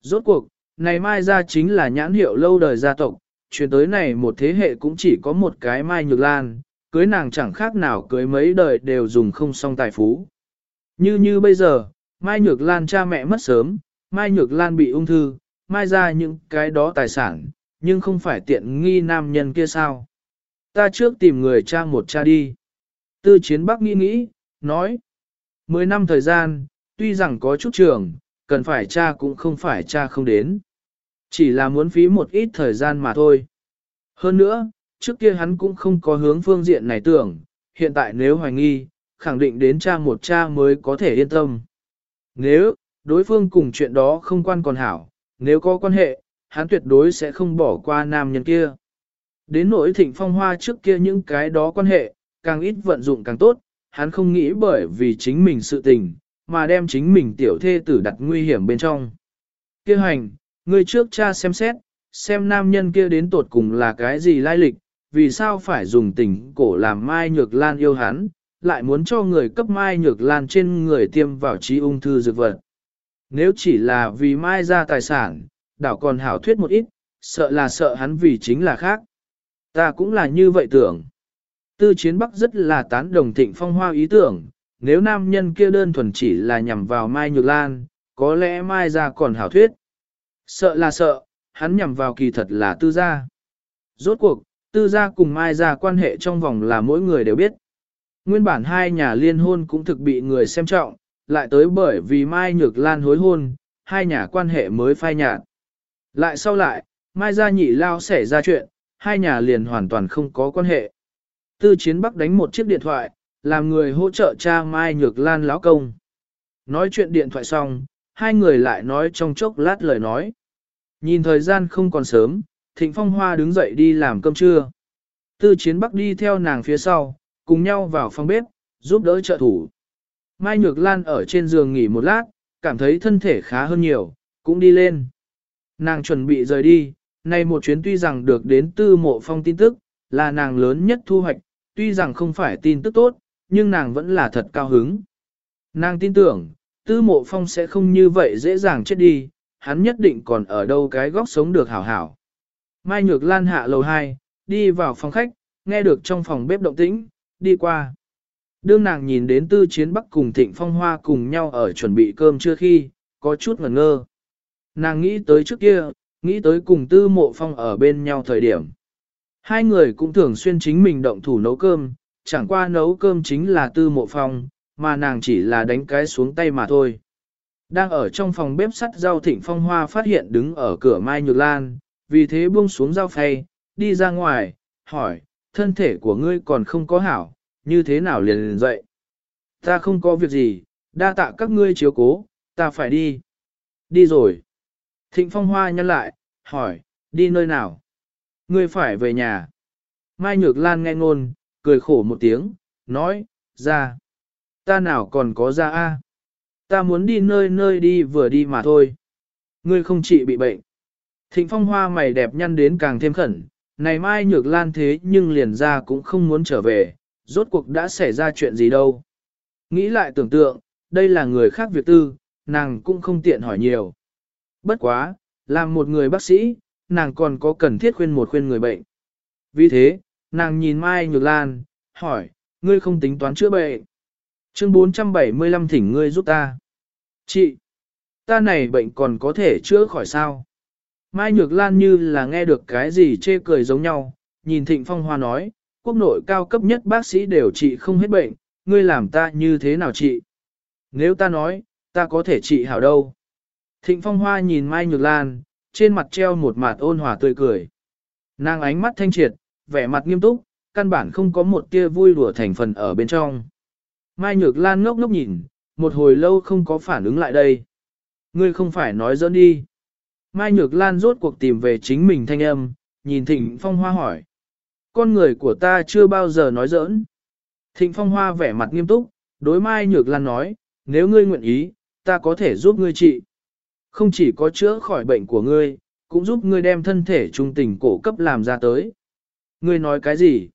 Rốt cuộc, này mai ra chính là nhãn hiệu lâu đời gia tộc, chuyển tới này một thế hệ cũng chỉ có một cái mai nhược lan, cưới nàng chẳng khác nào cưới mấy đời đều dùng không xong tài phú. Như như bây giờ, mai nhược lan cha mẹ mất sớm, mai nhược lan bị ung thư, mai ra những cái đó tài sản, nhưng không phải tiện nghi nam nhân kia sao. Ta trước tìm người cha một cha đi. Tư chiến bắc nghĩ nghĩ, nói. Mười năm thời gian, tuy rằng có chút trường, cần phải cha cũng không phải cha không đến. Chỉ là muốn phí một ít thời gian mà thôi. Hơn nữa, trước kia hắn cũng không có hướng phương diện này tưởng, hiện tại nếu hoài nghi, khẳng định đến cha một cha mới có thể yên tâm. Nếu, đối phương cùng chuyện đó không quan còn hảo, nếu có quan hệ, hắn tuyệt đối sẽ không bỏ qua nam nhân kia. Đến nỗi thịnh phong hoa trước kia những cái đó quan hệ, càng ít vận dụng càng tốt, hắn không nghĩ bởi vì chính mình sự tình, mà đem chính mình tiểu thê tử đặt nguy hiểm bên trong. Kêu hành, ngươi trước cha xem xét, xem nam nhân kia đến tột cùng là cái gì lai lịch, vì sao phải dùng tình cổ làm Mai Nhược Lan yêu hắn, lại muốn cho người cấp Mai Nhược Lan trên người tiêm vào trí ung thư dược vật. Nếu chỉ là vì Mai ra tài sản, đảo còn hảo thuyết một ít, sợ là sợ hắn vì chính là khác. Ta cũng là như vậy tưởng. Tư chiến bắc rất là tán đồng thịnh phong hoa ý tưởng, nếu nam nhân kia đơn thuần chỉ là nhằm vào Mai Nhược Lan, có lẽ Mai ra còn hảo thuyết. Sợ là sợ, hắn nhằm vào kỳ thật là tư gia. Rốt cuộc, tư gia cùng Mai ra quan hệ trong vòng là mỗi người đều biết. Nguyên bản hai nhà liên hôn cũng thực bị người xem trọng, lại tới bởi vì Mai Nhược Lan hối hôn, hai nhà quan hệ mới phai nhạt. Lại sau lại, Mai gia nhị lao xảy ra chuyện, hai nhà liền hoàn toàn không có quan hệ. Tư chiến bắc đánh một chiếc điện thoại, làm người hỗ trợ cha Mai Nhược Lan lão công. Nói chuyện điện thoại xong, hai người lại nói trong chốc lát lời nói. Nhìn thời gian không còn sớm, Thịnh Phong Hoa đứng dậy đi làm cơm trưa. Tư chiến bắc đi theo nàng phía sau, cùng nhau vào phòng bếp, giúp đỡ trợ thủ. Mai Nhược Lan ở trên giường nghỉ một lát, cảm thấy thân thể khá hơn nhiều, cũng đi lên. Nàng chuẩn bị rời đi, nay một chuyến tuy rằng được đến tư mộ phong tin tức, là nàng lớn nhất thu hoạch, tuy rằng không phải tin tức tốt, nhưng nàng vẫn là thật cao hứng. Nàng tin tưởng, tư mộ phong sẽ không như vậy dễ dàng chết đi, hắn nhất định còn ở đâu cái góc sống được hảo hảo. Mai Nhược Lan hạ lầu 2, đi vào phòng khách, nghe được trong phòng bếp động tĩnh, đi qua. Đương nàng nhìn đến tư chiến bắc cùng thịnh phong hoa cùng nhau ở chuẩn bị cơm chưa khi, có chút ngẩn ngơ. Nàng nghĩ tới trước kia, nghĩ tới cùng tư mộ phong ở bên nhau thời điểm. Hai người cũng thường xuyên chính mình động thủ nấu cơm, chẳng qua nấu cơm chính là tư mộ phong, mà nàng chỉ là đánh cái xuống tay mà thôi. Đang ở trong phòng bếp sắt rau thịnh phong hoa phát hiện đứng ở cửa Mai Nhược Lan, vì thế buông xuống rau phay, đi ra ngoài, hỏi, thân thể của ngươi còn không có hảo, như thế nào liền liền dậy. Ta không có việc gì, đa tạ các ngươi chiếu cố, ta phải đi. Đi rồi. Thịnh phong hoa nhăn lại, hỏi, đi nơi nào? Ngươi phải về nhà. Mai Nhược Lan nghe ngôn, cười khổ một tiếng, nói, ra. Ta nào còn có ra a? Ta muốn đi nơi nơi đi vừa đi mà thôi. Ngươi không chỉ bị bệnh. Thịnh phong hoa mày đẹp nhăn đến càng thêm khẩn, này Mai Nhược Lan thế nhưng liền ra cũng không muốn trở về, rốt cuộc đã xảy ra chuyện gì đâu. Nghĩ lại tưởng tượng, đây là người khác việc tư, nàng cũng không tiện hỏi nhiều. Bất quá, làm một người bác sĩ, nàng còn có cần thiết khuyên một khuyên người bệnh. Vì thế, nàng nhìn Mai Nhược Lan, hỏi, ngươi không tính toán chữa bệnh. Chương 475 thỉnh ngươi giúp ta. Chị, ta này bệnh còn có thể chữa khỏi sao? Mai Nhược Lan như là nghe được cái gì chê cười giống nhau, nhìn Thịnh Phong Hoa nói, quốc nội cao cấp nhất bác sĩ đều trị không hết bệnh, ngươi làm ta như thế nào trị? Nếu ta nói, ta có thể trị hảo đâu? Thịnh Phong Hoa nhìn Mai Nhược Lan, trên mặt treo một mặt ôn hòa tươi cười. Nàng ánh mắt thanh triệt, vẻ mặt nghiêm túc, căn bản không có một tia vui đùa thành phần ở bên trong. Mai Nhược Lan ngốc ngốc nhìn, một hồi lâu không có phản ứng lại đây. Ngươi không phải nói dẫn đi. Mai Nhược Lan rốt cuộc tìm về chính mình thanh âm, nhìn Thịnh Phong Hoa hỏi. Con người của ta chưa bao giờ nói giỡn. Thịnh Phong Hoa vẻ mặt nghiêm túc, đối Mai Nhược Lan nói, nếu ngươi nguyện ý, ta có thể giúp ngươi trị. Không chỉ có chữa khỏi bệnh của ngươi, cũng giúp ngươi đem thân thể trung tình cổ cấp làm ra tới. Ngươi nói cái gì?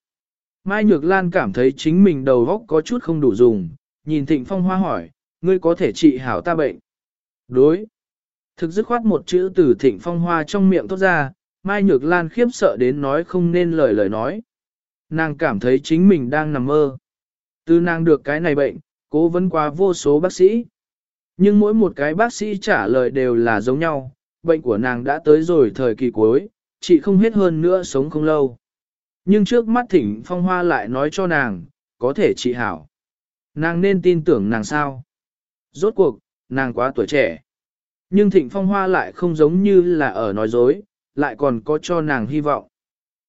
Mai Nhược Lan cảm thấy chính mình đầu óc có chút không đủ dùng, nhìn Thịnh Phong Hoa hỏi, ngươi có thể trị hảo ta bệnh. Đối. Thực dứt khoát một chữ từ Thịnh Phong Hoa trong miệng tốt ra, Mai Nhược Lan khiếp sợ đến nói không nên lời lời nói. Nàng cảm thấy chính mình đang nằm mơ. Từ nàng được cái này bệnh, cố vấn qua vô số bác sĩ. Nhưng mỗi một cái bác sĩ trả lời đều là giống nhau, bệnh của nàng đã tới rồi thời kỳ cuối, chị không hết hơn nữa sống không lâu. Nhưng trước mắt thỉnh phong hoa lại nói cho nàng, có thể chị hảo. Nàng nên tin tưởng nàng sao? Rốt cuộc, nàng quá tuổi trẻ. Nhưng thịnh phong hoa lại không giống như là ở nói dối, lại còn có cho nàng hy vọng.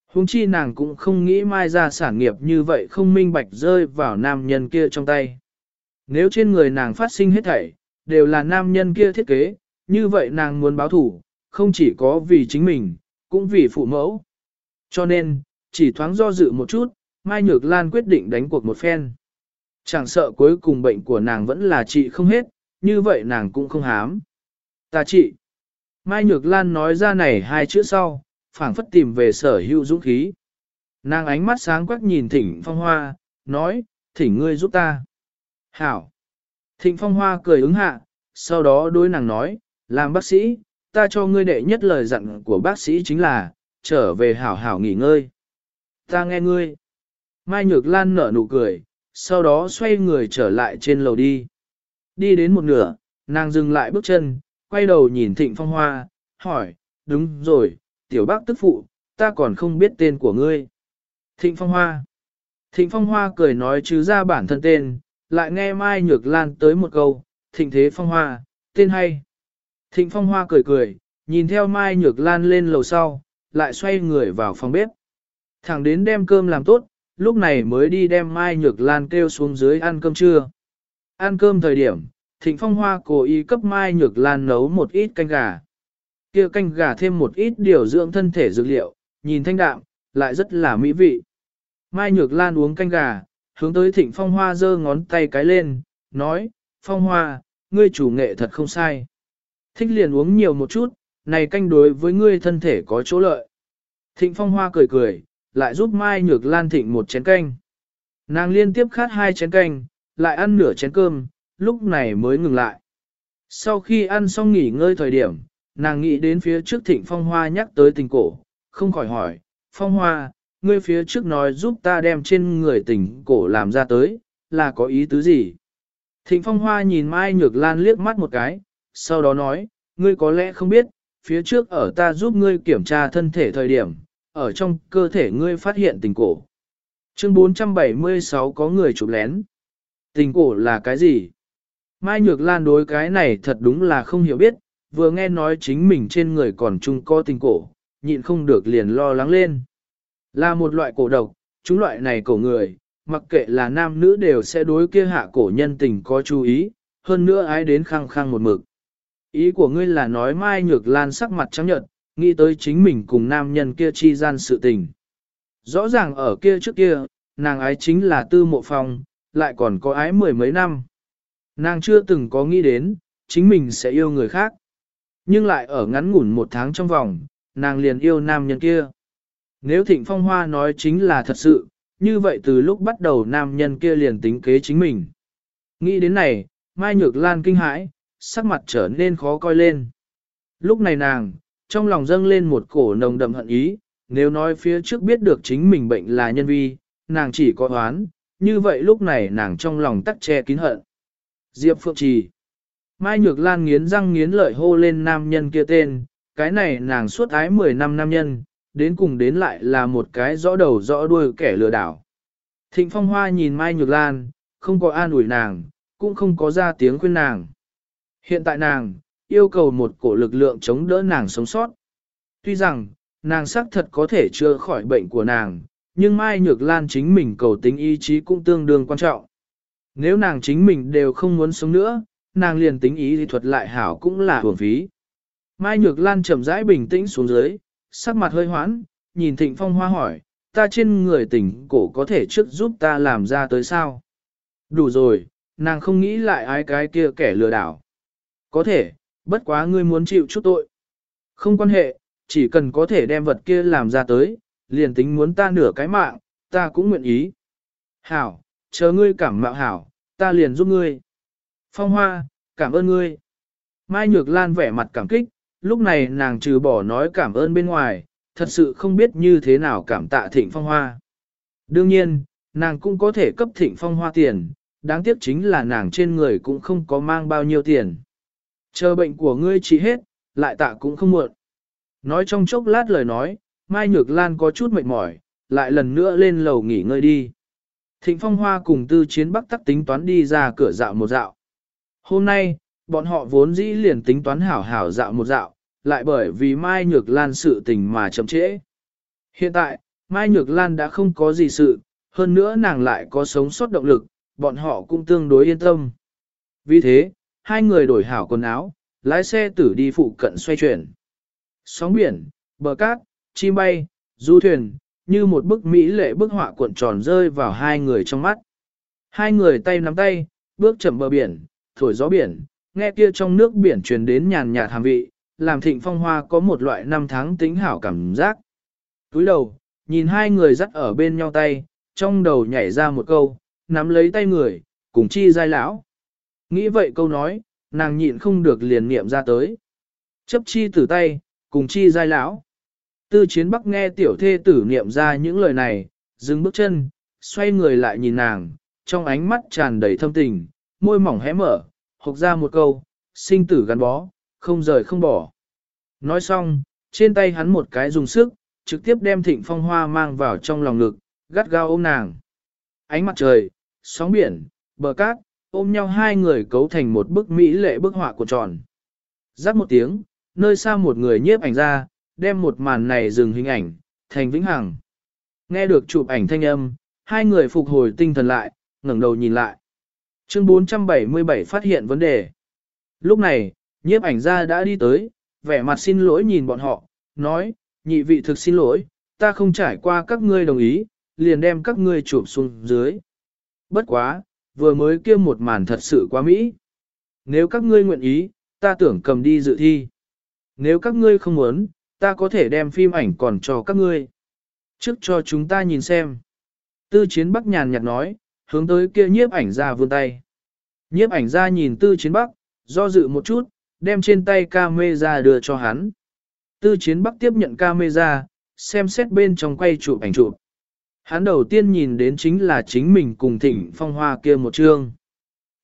huống chi nàng cũng không nghĩ mai ra sản nghiệp như vậy không minh bạch rơi vào nam nhân kia trong tay. Nếu trên người nàng phát sinh hết thảy, đều là nam nhân kia thiết kế, như vậy nàng muốn báo thủ, không chỉ có vì chính mình, cũng vì phụ mẫu. Cho nên, chỉ thoáng do dự một chút, Mai Nhược Lan quyết định đánh cuộc một phen. Chẳng sợ cuối cùng bệnh của nàng vẫn là trị không hết, như vậy nàng cũng không hám. Ta trị. Mai Nhược Lan nói ra này hai chữ sau, phảng phất tìm về sở hữu dũng khí. Nàng ánh mắt sáng quắc nhìn thỉnh Phong Hoa, nói, thỉnh ngươi giúp ta. Hảo. Thịnh Phong Hoa cười ứng hạ, sau đó đối nàng nói, làm bác sĩ, ta cho ngươi đệ nhất lời dặn của bác sĩ chính là, trở về hảo hảo nghỉ ngơi. Ta nghe ngươi. Mai Nhược Lan nở nụ cười, sau đó xoay người trở lại trên lầu đi. Đi đến một nửa, nàng dừng lại bước chân, quay đầu nhìn Thịnh Phong Hoa, hỏi, đúng rồi, tiểu bác tức phụ, ta còn không biết tên của ngươi. Thịnh Phong Hoa. Thịnh Phong Hoa cười nói chứ ra bản thân tên, lại nghe Mai Nhược Lan tới một câu, Thịnh Thế Phong Hoa, tên hay. Thịnh Phong Hoa cười cười, nhìn theo Mai Nhược Lan lên lầu sau, lại xoay người vào phòng bếp. Thẳng đến đem cơm làm tốt, lúc này mới đi đem Mai Nhược Lan kêu xuống dưới ăn cơm trưa. Ăn cơm thời điểm, Thịnh Phong Hoa cố ý cấp Mai Nhược Lan nấu một ít canh gà. Kia canh gà thêm một ít điều dưỡng thân thể dược liệu, nhìn thanh đạm, lại rất là mỹ vị. Mai Nhược Lan uống canh gà, hướng tới Thịnh Phong Hoa giơ ngón tay cái lên, nói, Phong Hoa, ngươi chủ nghệ thật không sai. Thích liền uống nhiều một chút, này canh đối với ngươi thân thể có chỗ lợi. Thịnh Phong Hoa cười cười, lại giúp Mai Nhược Lan thịnh một chén canh. Nàng liên tiếp khát hai chén canh, lại ăn nửa chén cơm, lúc này mới ngừng lại. Sau khi ăn xong nghỉ ngơi thời điểm, nàng nghĩ đến phía trước thịnh Phong Hoa nhắc tới tình cổ, không khỏi hỏi, Phong Hoa, ngươi phía trước nói giúp ta đem trên người tình cổ làm ra tới, là có ý tứ gì? Thịnh Phong Hoa nhìn Mai Nhược Lan liếc mắt một cái, sau đó nói, ngươi có lẽ không biết, phía trước ở ta giúp ngươi kiểm tra thân thể thời điểm, ở trong cơ thể ngươi phát hiện tình cổ. Chương 476 có người chụp lén. Tình cổ là cái gì? Mai Nhược Lan đối cái này thật đúng là không hiểu biết, vừa nghe nói chính mình trên người còn chung có tình cổ, nhịn không được liền lo lắng lên. Là một loại cổ độc, chúng loại này cổ người, mặc kệ là nam nữ đều sẽ đối kia hạ cổ nhân tình có chú ý, hơn nữa ái đến khăng khăng một mực. Ý của ngươi là nói Mai Nhược Lan sắc mặt trắng nhợt, nghĩ tới chính mình cùng nam nhân kia chi gian sự tình. Rõ ràng ở kia trước kia, nàng ái chính là tư mộ phong, lại còn có ái mười mấy năm. Nàng chưa từng có nghĩ đến, chính mình sẽ yêu người khác. Nhưng lại ở ngắn ngủn một tháng trong vòng, nàng liền yêu nam nhân kia. Nếu Thịnh Phong Hoa nói chính là thật sự, như vậy từ lúc bắt đầu nam nhân kia liền tính kế chính mình. Nghĩ đến này, Mai Nhược Lan kinh hãi, sắc mặt trở nên khó coi lên. Lúc này nàng, trong lòng dâng lên một cổ nồng đậm hận ý, nếu nói phía trước biết được chính mình bệnh là nhân vi, nàng chỉ có oán, như vậy lúc này nàng trong lòng tắc che kín hận. Diệp Phượng Trì Mai Nhược Lan nghiến răng nghiến lợi hô lên nam nhân kia tên, cái này nàng suốt ái 10 năm nam nhân, đến cùng đến lại là một cái rõ đầu rõ đuôi kẻ lừa đảo. Thịnh Phong Hoa nhìn Mai Nhược Lan, không có an ủi nàng, cũng không có ra tiếng khuyên nàng. Hiện tại nàng, yêu cầu một cổ lực lượng chống đỡ nàng sống sót. Tuy rằng, nàng xác thật có thể chữa khỏi bệnh của nàng, nhưng Mai Nhược Lan chính mình cầu tính ý chí cũng tương đương quan trọng. Nếu nàng chính mình đều không muốn sống nữa, nàng liền tính ý thì thuật lại hảo cũng là hưởng phí. Mai Nhược Lan chậm rãi bình tĩnh xuống dưới, sắc mặt hơi hoãn, nhìn Thịnh Phong Hoa hỏi, ta trên người tỉnh cổ có thể trước giúp ta làm ra tới sao? Đủ rồi, nàng không nghĩ lại ai cái kia kẻ lừa đảo. Có thể, bất quá ngươi muốn chịu chút tội. Không quan hệ, chỉ cần có thể đem vật kia làm ra tới, liền tính muốn ta nửa cái mạng, ta cũng nguyện ý. Hảo, chờ ngươi cảm mạo hảo, ta liền giúp ngươi. Phong Hoa, cảm ơn ngươi. Mai Nhược Lan vẻ mặt cảm kích, lúc này nàng trừ bỏ nói cảm ơn bên ngoài, thật sự không biết như thế nào cảm tạ Thịnh Phong Hoa. Đương nhiên, nàng cũng có thể cấp Thịnh Phong Hoa tiền, đáng tiếc chính là nàng trên người cũng không có mang bao nhiêu tiền. Chờ bệnh của ngươi trị hết, lại tạ cũng không muộn. Nói trong chốc lát lời nói, Mai Nhược Lan có chút mệt mỏi, lại lần nữa lên lầu nghỉ ngơi đi. Thịnh Phong Hoa cùng tư chiến bắc tắc tính toán đi ra cửa dạo một dạo. Hôm nay, bọn họ vốn dĩ liền tính toán hảo hảo dạo một dạo, lại bởi vì Mai Nhược Lan sự tình mà chậm trễ. Hiện tại, Mai Nhược Lan đã không có gì sự, hơn nữa nàng lại có sống sót động lực, bọn họ cũng tương đối yên tâm. Vì thế, hai người đổi hảo quần áo, lái xe tử đi phụ cận xoay chuyển. Sóng biển, bờ cát, chim bay, du thuyền, như một bức mỹ lệ bức họa cuộn tròn rơi vào hai người trong mắt. Hai người tay nắm tay, bước chậm bờ biển, thổi gió biển, nghe kia trong nước biển truyền đến nhàn nhạt hàm vị, làm thịnh phong hoa có một loại năm tháng tính hảo cảm giác. Túi đầu, nhìn hai người dắt ở bên nhau tay, trong đầu nhảy ra một câu, nắm lấy tay người, cùng chi giai lão. Nghĩ vậy câu nói, nàng nhịn không được liền niệm ra tới. Chấp chi tử tay, cùng chi giai lão. Tư chiến bắc nghe tiểu thê tử niệm ra những lời này, dừng bước chân, xoay người lại nhìn nàng, trong ánh mắt tràn đầy thâm tình, môi mỏng hé mở, hộc ra một câu, sinh tử gắn bó, không rời không bỏ. Nói xong, trên tay hắn một cái dùng sức, trực tiếp đem thịnh phong hoa mang vào trong lòng ngực, gắt gao ôm nàng. Ánh mặt trời, sóng biển, bờ cát, ôm nhau hai người cấu thành một bức mỹ lệ bức họa của tròn. Rắc một tiếng, nơi xa một người nhiếp ảnh ra, đem một màn này dừng hình ảnh, thành vĩnh hằng. Nghe được chụp ảnh thanh âm, hai người phục hồi tinh thần lại, ngẩng đầu nhìn lại. Chương 477 phát hiện vấn đề. Lúc này, nhiếp ảnh gia đã đi tới, vẻ mặt xin lỗi nhìn bọn họ, nói, nhị vị thực xin lỗi, ta không trải qua các ngươi đồng ý, liền đem các ngươi chụp xuống dưới. Bất quá, vừa mới kia một màn thật sự quá mỹ. Nếu các ngươi nguyện ý, ta tưởng cầm đi dự thi. Nếu các ngươi không muốn, ta có thể đem phim ảnh còn cho các ngươi. Trước cho chúng ta nhìn xem. Tư chiến bắc nhàn nhạt nói, hướng tới kia nhiếp ảnh ra vươn tay. Nhiếp ảnh ra nhìn tư chiến bắc, do dự một chút, đem trên tay camera đưa cho hắn. Tư chiến bắc tiếp nhận camera, xem xét bên trong quay chụp ảnh chụp. Hắn đầu tiên nhìn đến chính là chính mình cùng thịnh phong hoa kia một chương.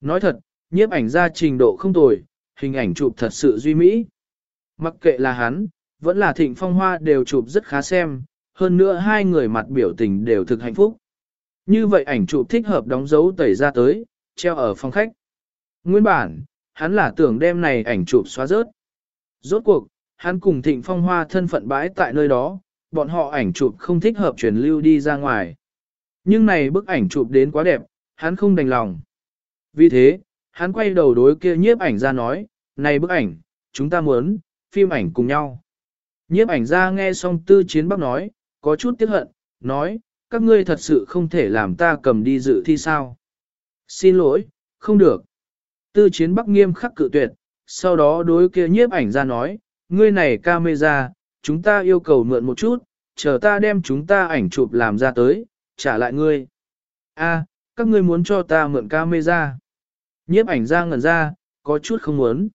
Nói thật, nhiếp ảnh ra trình độ không tồi, hình ảnh chụp thật sự duy mỹ. Mặc kệ là hắn, vẫn là thịnh phong hoa đều chụp rất khá xem, hơn nữa hai người mặt biểu tình đều thực hạnh phúc. Như vậy ảnh chụp thích hợp đóng dấu tẩy ra tới, treo ở phòng khách. Nguyên bản, hắn là tưởng đem này ảnh chụp xóa rớt. Rốt cuộc, hắn cùng thịnh phong hoa thân phận bãi tại nơi đó, bọn họ ảnh chụp không thích hợp truyền lưu đi ra ngoài. Nhưng này bức ảnh chụp đến quá đẹp, hắn không đành lòng. Vì thế, hắn quay đầu đối kia nhiếp ảnh ra nói, này bức ảnh, chúng ta muốn, phim ảnh cùng nhau. Nhiếp ảnh ra nghe xong tư chiến bắc nói, có chút tiếc hận, nói, các ngươi thật sự không thể làm ta cầm đi dự thi sao. Xin lỗi, không được. Tư chiến bắc nghiêm khắc cự tuyệt, sau đó đối kia nhiếp ảnh ra nói, ngươi này camera, chúng ta yêu cầu mượn một chút, chờ ta đem chúng ta ảnh chụp làm ra tới, trả lại ngươi. A, các ngươi muốn cho ta mượn camera. Nhiếp ảnh ra ngẩn ra, có chút không muốn.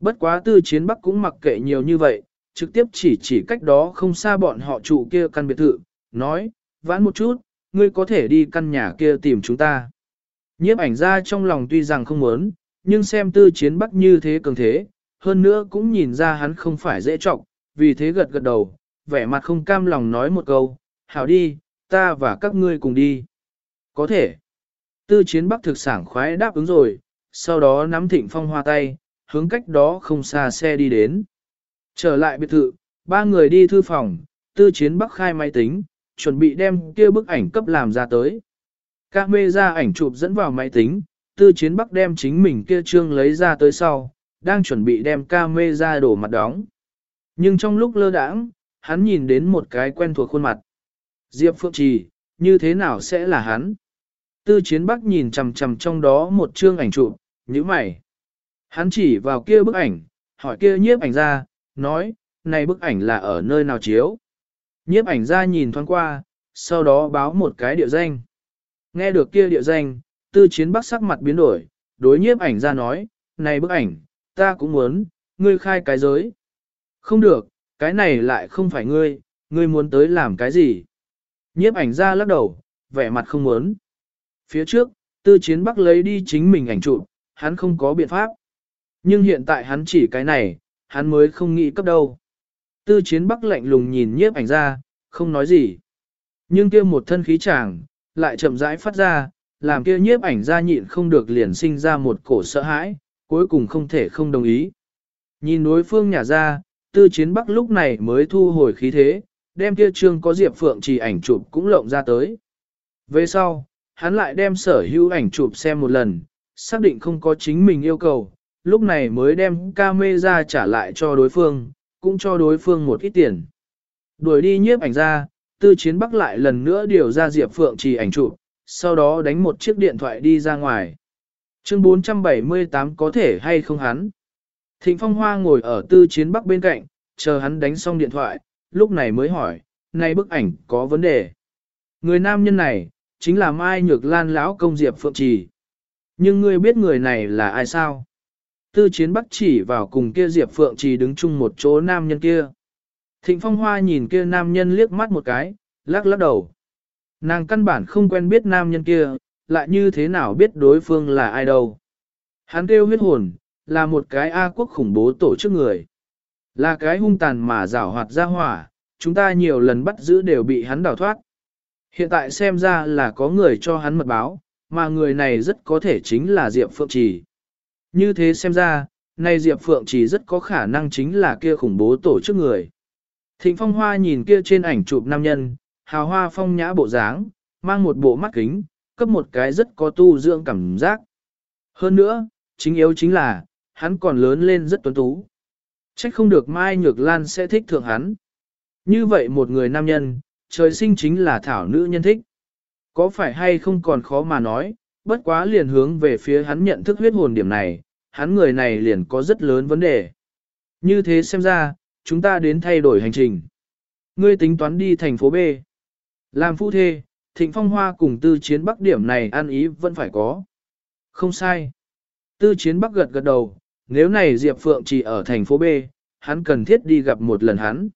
Bất quá tư chiến bắc cũng mặc kệ nhiều như vậy, trực tiếp chỉ chỉ cách đó không xa bọn họ trụ kia căn biệt thự, nói, vãn một chút, ngươi có thể đi căn nhà kia tìm chúng ta. Nhiếp ảnh ra trong lòng tuy rằng không muốn, nhưng xem tư chiến bắc như thế cường thế, hơn nữa cũng nhìn ra hắn không phải dễ trọng, vì thế gật gật đầu, vẻ mặt không cam lòng nói một câu, hảo đi, ta và các ngươi cùng đi. Có thể. Tư chiến bắc thực sảng khoái đáp ứng rồi, sau đó nắm thịnh phong hoa tay, hướng cách đó không xa xe đi đến. Trở lại biệt thự, ba người đi thư phòng, tư chiến bắc khai máy tính, chuẩn bị đem kia bức ảnh cấp làm ra tới. Các mê ra ảnh chụp dẫn vào máy tính, tư chiến bắc đem chính mình kia trương lấy ra tới sau, đang chuẩn bị đem ca mê ra đổ mặt đóng. Nhưng trong lúc lơ đãng, hắn nhìn đến một cái quen thuộc khuôn mặt. Diệp Phượng Trì, như thế nào sẽ là hắn? Tư chiến bắc nhìn chằm chằm trong đó một chương ảnh chụp, như mày. Hắn chỉ vào kia bức ảnh, hỏi kia nhiếp ảnh ra, nói, này bức ảnh là ở nơi nào chiếu? Nhiếp ảnh ra nhìn thoáng qua, sau đó báo một cái địa danh. Nghe được kia địa danh, tư chiến bắc sắc mặt biến đổi, đối nhiếp ảnh ra nói, này bức ảnh, ta cũng muốn, ngươi khai cái giới. Không được, cái này lại không phải ngươi, ngươi muốn tới làm cái gì? Nhiếp ảnh ra lắc đầu, vẻ mặt không muốn. Phía trước, tư chiến bắc lấy đi chính mình ảnh chụp, hắn không có biện pháp. Nhưng hiện tại hắn chỉ cái này, hắn mới không nghĩ cấp đâu. Tư chiến bắc lạnh lùng nhìn nhiếp ảnh ra, không nói gì. Nhưng kia một thân khí chàng, lại chậm rãi phát ra, làm kia nhiếp ảnh ra nhịn không được liền sinh ra một cổ sợ hãi, cuối cùng không thể không đồng ý. Nhìn đối phương nhà ra, tư chiến bắc lúc này mới thu hồi khí thế, đem kia trương có Diệp Phượng chỉ ảnh chụp cũng lộng ra tới. Về sau, hắn lại đem sở hữu ảnh chụp xem một lần, xác định không có chính mình yêu cầu, lúc này mới đem camera trả lại cho đối phương, cũng cho đối phương một ít tiền. Đuổi đi nhiếp ảnh ra, tư chiến bắc lại lần nữa điều ra Diệp Phượng chỉ ảnh chụp, sau đó đánh một chiếc điện thoại đi ra ngoài. Chương 478 có thể hay không hắn? Thịnh Phong Hoa ngồi ở tư chiến bắc bên cạnh, chờ hắn đánh xong điện thoại, lúc này mới hỏi, này bức ảnh có vấn đề. Người nam nhân này, chính là Mai Nhược Lan lão công Diệp Phượng Trì. Nhưng ngươi biết người này là ai sao? Tư chiến bắc chỉ vào cùng kia Diệp Phượng Trì đứng chung một chỗ nam nhân kia. Thịnh Phong Hoa nhìn kia nam nhân liếc mắt một cái, lắc lắc đầu. Nàng căn bản không quen biết nam nhân kia, lại như thế nào biết đối phương là ai đâu. Hắn kêu huyết hồn, là một cái A quốc khủng bố tổ chức người. Là cái hung tàn mà rảo hoạt ra hỏa, chúng ta nhiều lần bắt giữ đều bị hắn đào thoát. Hiện tại xem ra là có người cho hắn mật báo, mà người này rất có thể chính là Diệp Phượng Trì. Như thế xem ra, nay Diệp Phượng Trì rất có khả năng chính là kia khủng bố tổ chức người. Thịnh Phong Hoa nhìn kia trên ảnh chụp nam nhân, hào hoa phong nhã bộ dáng, mang một bộ mắt kính, cấp một cái rất có tu dưỡng cảm giác. Hơn nữa, chính yếu chính là, hắn còn lớn lên rất tuấn tú. Trách không được Mai Nhược Lan sẽ thích thượng hắn. Như vậy một người nam nhân, trời sinh chính là thảo nữ nhân thích. Có phải hay không còn khó mà nói, bất quá liền hướng về phía hắn nhận thức huyết hồn điểm này, hắn người này liền có rất lớn vấn đề. Như thế xem ra, chúng ta đến thay đổi hành trình. Ngươi tính toán đi thành phố B. Làm phu thê, thịnh phong hoa cùng tư chiến bắc điểm này ăn ý vẫn phải có. Không sai. Tư chiến bắc gật gật đầu, nếu này Diệp Phượng chỉ ở thành phố B, hắn cần thiết đi gặp một lần hắn.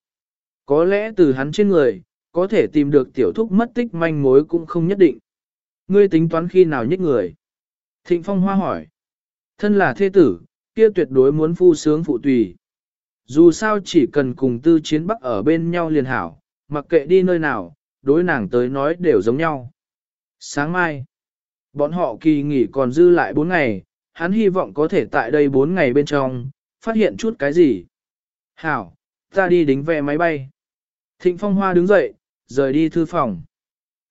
Có lẽ từ hắn trên người, có thể tìm được tiểu thúc mất tích manh mối cũng không nhất định. Ngươi tính toán khi nào nhích người? Thịnh Phong Hoa hỏi. Thân là thế tử, kia tuyệt đối muốn phu sướng phụ tùy. Dù sao chỉ cần cùng tư chiến bắc ở bên nhau liền hảo, mặc kệ đi nơi nào, đối nàng tới nói đều giống nhau. Sáng mai, bọn họ kỳ nghỉ còn dư lại 4 ngày, hắn hy vọng có thể tại đây 4 ngày bên trong, phát hiện chút cái gì. Hảo, ta đi đính vé máy bay. Thịnh Phong Hoa đứng dậy, rời đi thư phòng.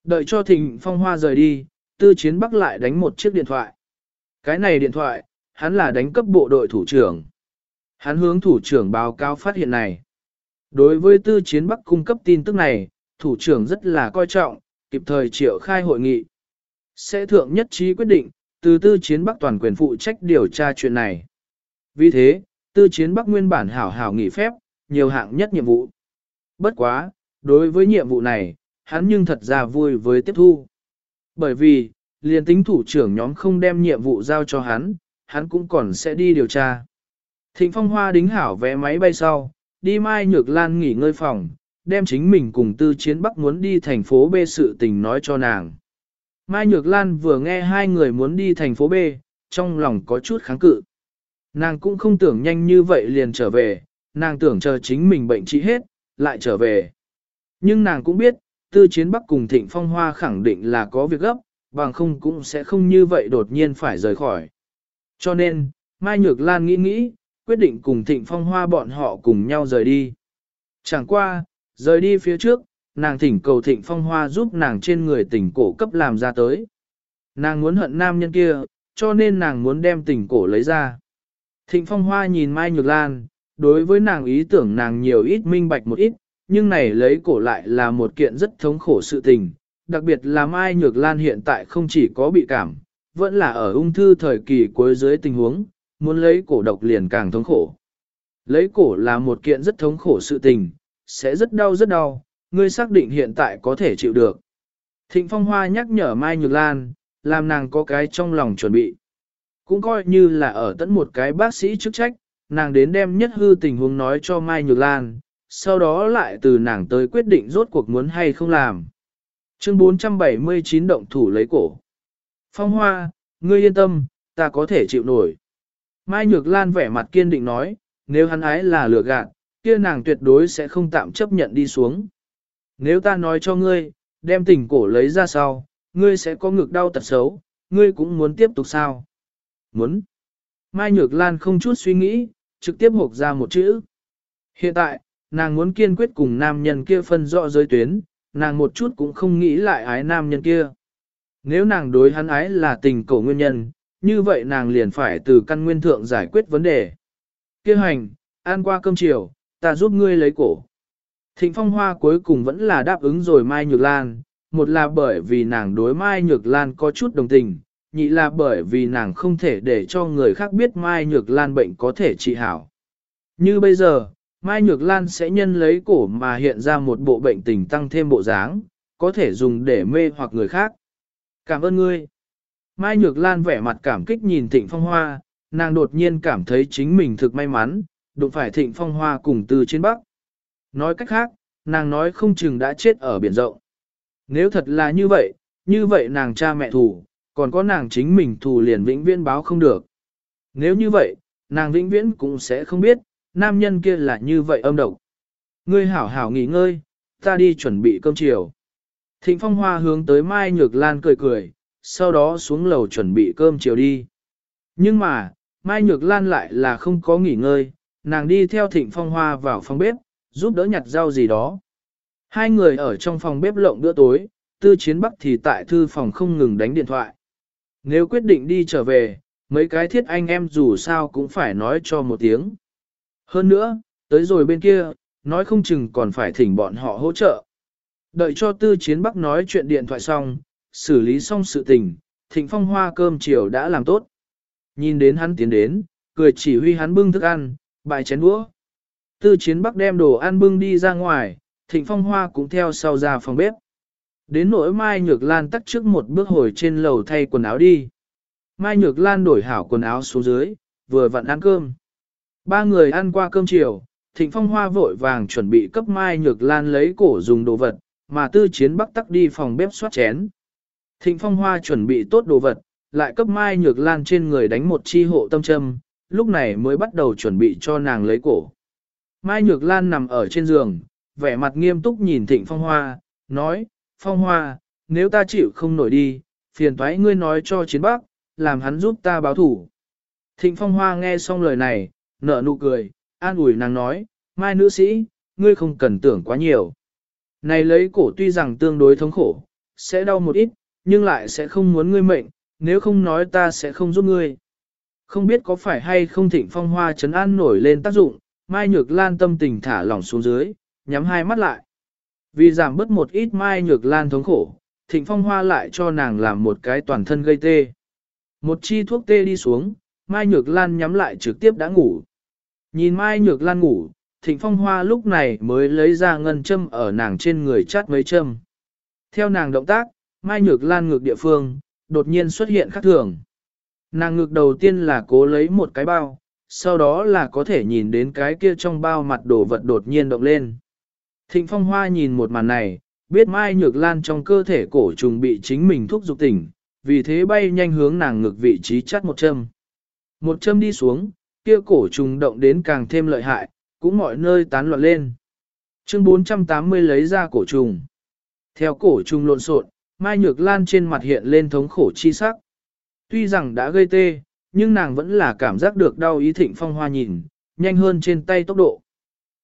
Đợi cho Thịnh Phong Hoa rời đi, tư chiến bắc lại đánh một chiếc điện thoại. Cái này điện thoại, hắn là đánh cấp bộ đội thủ trưởng. Hắn hướng thủ trưởng báo cáo phát hiện này. Đối với tư chiến bắc cung cấp tin tức này, thủ trưởng rất là coi trọng, kịp thời triệu khai hội nghị. Sẽ thượng nhất trí quyết định, từ tư chiến bắc toàn quyền phụ trách điều tra chuyện này. Vì thế, tư chiến bắc nguyên bản hảo hảo nghỉ phép, nhiều hạng nhất nhiệm vụ. Bất quá, đối với nhiệm vụ này, hắn nhưng thật ra vui với tiếp thu. Bởi vì, liền tính thủ trưởng nhóm không đem nhiệm vụ giao cho hắn, hắn cũng còn sẽ đi điều tra. Thịnh Phong Hoa đính hảo vé máy bay sau, đi Mai Nhược Lan nghỉ ngơi phòng, đem chính mình cùng Tư Chiến Bắc muốn đi thành phố B sự tình nói cho nàng. Mai Nhược Lan vừa nghe hai người muốn đi thành phố B, trong lòng có chút kháng cự. Nàng cũng không tưởng nhanh như vậy liền trở về, nàng tưởng chờ chính mình bệnh trị hết, lại trở về. Nhưng nàng cũng biết, Tư Chiến Bắc cùng Thịnh Phong Hoa khẳng định là có việc gấp, bằng không cũng sẽ không như vậy đột nhiên phải rời khỏi. Cho nên, Mai Nhược Lan nghĩ nghĩ, quyết định cùng Thịnh Phong Hoa bọn họ cùng nhau rời đi. Chẳng qua, rời đi phía trước, nàng thỉnh cầu Thịnh Phong Hoa giúp nàng trên người tỉnh cổ cấp làm ra tới. Nàng muốn hận nam nhân kia, cho nên nàng muốn đem tỉnh cổ lấy ra. Thịnh Phong Hoa nhìn Mai Nhược Lan, đối với nàng ý tưởng nàng nhiều ít minh bạch một ít, nhưng này lấy cổ lại là một kiện rất thống khổ sự tình, đặc biệt là Mai Nhược Lan hiện tại không chỉ có bị cảm, vẫn là ở ung thư thời kỳ cuối dưới tình huống, muốn lấy cổ độc liền càng thống khổ. Lấy cổ là một kiện rất thống khổ sự tình, sẽ rất đau rất đau, ngươi xác định hiện tại có thể chịu được. Thịnh Phong Hoa nhắc nhở Mai Nhược Lan, làm nàng có cái trong lòng chuẩn bị. Cũng coi như là ở tận một cái bác sĩ chức trách, nàng đến đem nhất hư tình huống nói cho Mai Nhược Lan, sau đó lại từ nàng tới quyết định rốt cuộc muốn hay không làm. Chương 479 động thủ lấy cổ. Phong Hoa, ngươi yên tâm, ta có thể chịu nổi. Mai Nhược Lan vẻ mặt kiên định nói, nếu hắn ái là lừa gạt, kia nàng tuyệt đối sẽ không tạm chấp nhận đi xuống. Nếu ta nói cho ngươi, đem tình cổ lấy ra sau, ngươi sẽ có ngực đau tật xấu, ngươi cũng muốn tiếp tục sao? Muốn. Mai Nhược Lan không chút suy nghĩ, trực tiếp hộp ra một chữ. Hiện tại, nàng muốn kiên quyết cùng nam nhân kia phân rõ giới tuyến, nàng một chút cũng không nghĩ lại ái nam nhân kia. Nếu nàng đối hắn ái là tình cổ nguyên nhân, như vậy nàng liền phải từ căn nguyên thượng giải quyết vấn đề. Kêu hành, ăn qua cơm chiều, ta giúp ngươi lấy cổ. Thịnh Phong Hoa cuối cùng vẫn là đáp ứng rồi Mai Nhược Lan, một là bởi vì nàng đối Mai Nhược Lan có chút đồng tình, nhị là bởi vì nàng không thể để cho người khác biết Mai Nhược Lan bệnh có thể trị hảo. Như bây giờ, Mai Nhược Lan sẽ nhân lấy cổ mà hiện ra một bộ bệnh tình tăng thêm bộ dáng, có thể dùng để mê hoặc người khác. Cảm ơn ngươi. Mai Nhược Lan vẻ mặt cảm kích nhìn Thịnh Phong Hoa, nàng đột nhiên cảm thấy chính mình thực may mắn, đụng phải Thịnh Phong Hoa cùng từ trên Bắc. Nói cách khác, nàng nói không chừng đã chết ở biển rộng. Nếu thật là như vậy, như vậy nàng cha mẹ thù, còn có nàng chính mình thù liền vĩnh viễn báo không được. Nếu như vậy, nàng vĩnh viễn cũng sẽ không biết, nam nhân kia là như vậy âm độc. Ngươi hảo hảo nghỉ ngơi, ta đi chuẩn bị cơm chiều. Thịnh Phong Hoa hướng tới Mai Nhược Lan cười cười, sau đó xuống lầu chuẩn bị cơm chiều đi. Nhưng mà, Mai Nhược Lan lại là không có nghỉ ngơi, nàng đi theo Thịnh Phong Hoa vào phòng bếp, giúp đỡ nhặt rau gì đó. Hai người ở trong phòng bếp lộng bữa tối, tư chiến bắc thì tại thư phòng không ngừng đánh điện thoại. Nếu quyết định đi trở về, mấy cái thiết anh em dù sao cũng phải nói cho một tiếng. Hơn nữa, tới rồi bên kia, nói không chừng còn phải thỉnh bọn họ hỗ trợ. Đợi cho tư chiến bắc nói chuyện điện thoại xong, xử lý xong sự tình, thịnh phong hoa cơm chiều đã làm tốt. Nhìn đến hắn tiến đến, cười chỉ huy hắn bưng thức ăn, bài chén đũa. Tư chiến bắc đem đồ ăn bưng đi ra ngoài, thịnh phong hoa cũng theo sau ra phòng bếp. Đến nỗi Mai Nhược Lan tắt trước một bước hồi trên lầu thay quần áo đi. Mai Nhược Lan đổi hảo quần áo xuống dưới, vừa vặn ăn cơm. Ba người ăn qua cơm chiều, Thịnh Phong Hoa vội vàng chuẩn bị cấp Mai Nhược Lan lấy cổ dùng đồ vật, mà tư chiến bắc tắc đi phòng bếp soát chén. Thịnh Phong Hoa chuẩn bị tốt đồ vật, lại cấp Mai Nhược Lan trên người đánh một chi hộ tâm châm, lúc này mới bắt đầu chuẩn bị cho nàng lấy cổ. Mai Nhược Lan nằm ở trên giường, vẻ mặt nghiêm túc nhìn Thịnh Phong Hoa, nói, Phong Hoa, nếu ta chịu không nổi đi, phiền toái ngươi nói cho chiến bắc, làm hắn giúp ta báo thủ. Thịnh Phong Hoa nghe xong lời này, nở nụ cười, an ủi nàng nói, Mai nữ sĩ, ngươi không cần tưởng quá nhiều. Này lấy cổ tuy rằng tương đối thống khổ, sẽ đau một ít, nhưng lại sẽ không muốn ngươi mệnh, nếu không nói ta sẽ không giúp ngươi. Không biết có phải hay không thịnh phong hoa chấn an nổi lên tác dụng, Mai Nhược Lan tâm tình thả lỏng xuống dưới, nhắm hai mắt lại. Vì giảm bớt một ít Mai Nhược Lan thống khổ, thịnh phong hoa lại cho nàng làm một cái toàn thân gây tê. Một chi thuốc tê đi xuống, Mai Nhược Lan nhắm lại trực tiếp đã ngủ. Nhìn Mai Nhược Lan ngủ, Thịnh Phong Hoa lúc này mới lấy ra ngân châm ở nàng trên người chát mấy châm. Theo nàng động tác, Mai Nhược Lan ngược địa phương, đột nhiên xuất hiện khắc thường. Nàng ngược đầu tiên là cố lấy một cái bao, sau đó là có thể nhìn đến cái kia trong bao mặt đồ vật đột nhiên động lên. Thịnh Phong Hoa nhìn một màn này, biết Mai Nhược Lan trong cơ thể cổ trùng bị chính mình thúc dục tỉnh, vì thế bay nhanh hướng nàng ngược vị trí chắt một châm. Một châm đi xuống, kia cổ trùng động đến càng thêm lợi hại, cũng mọi nơi tán loạn lên. Chương 480 lấy ra cổ trùng. Theo cổ trùng lộn xộn, Mai Nhược Lan trên mặt hiện lên thống khổ chi sắc. Tuy rằng đã gây tê, nhưng nàng vẫn là cảm giác được đau ý thịnh phong hoa nhìn, nhanh hơn trên tay tốc độ.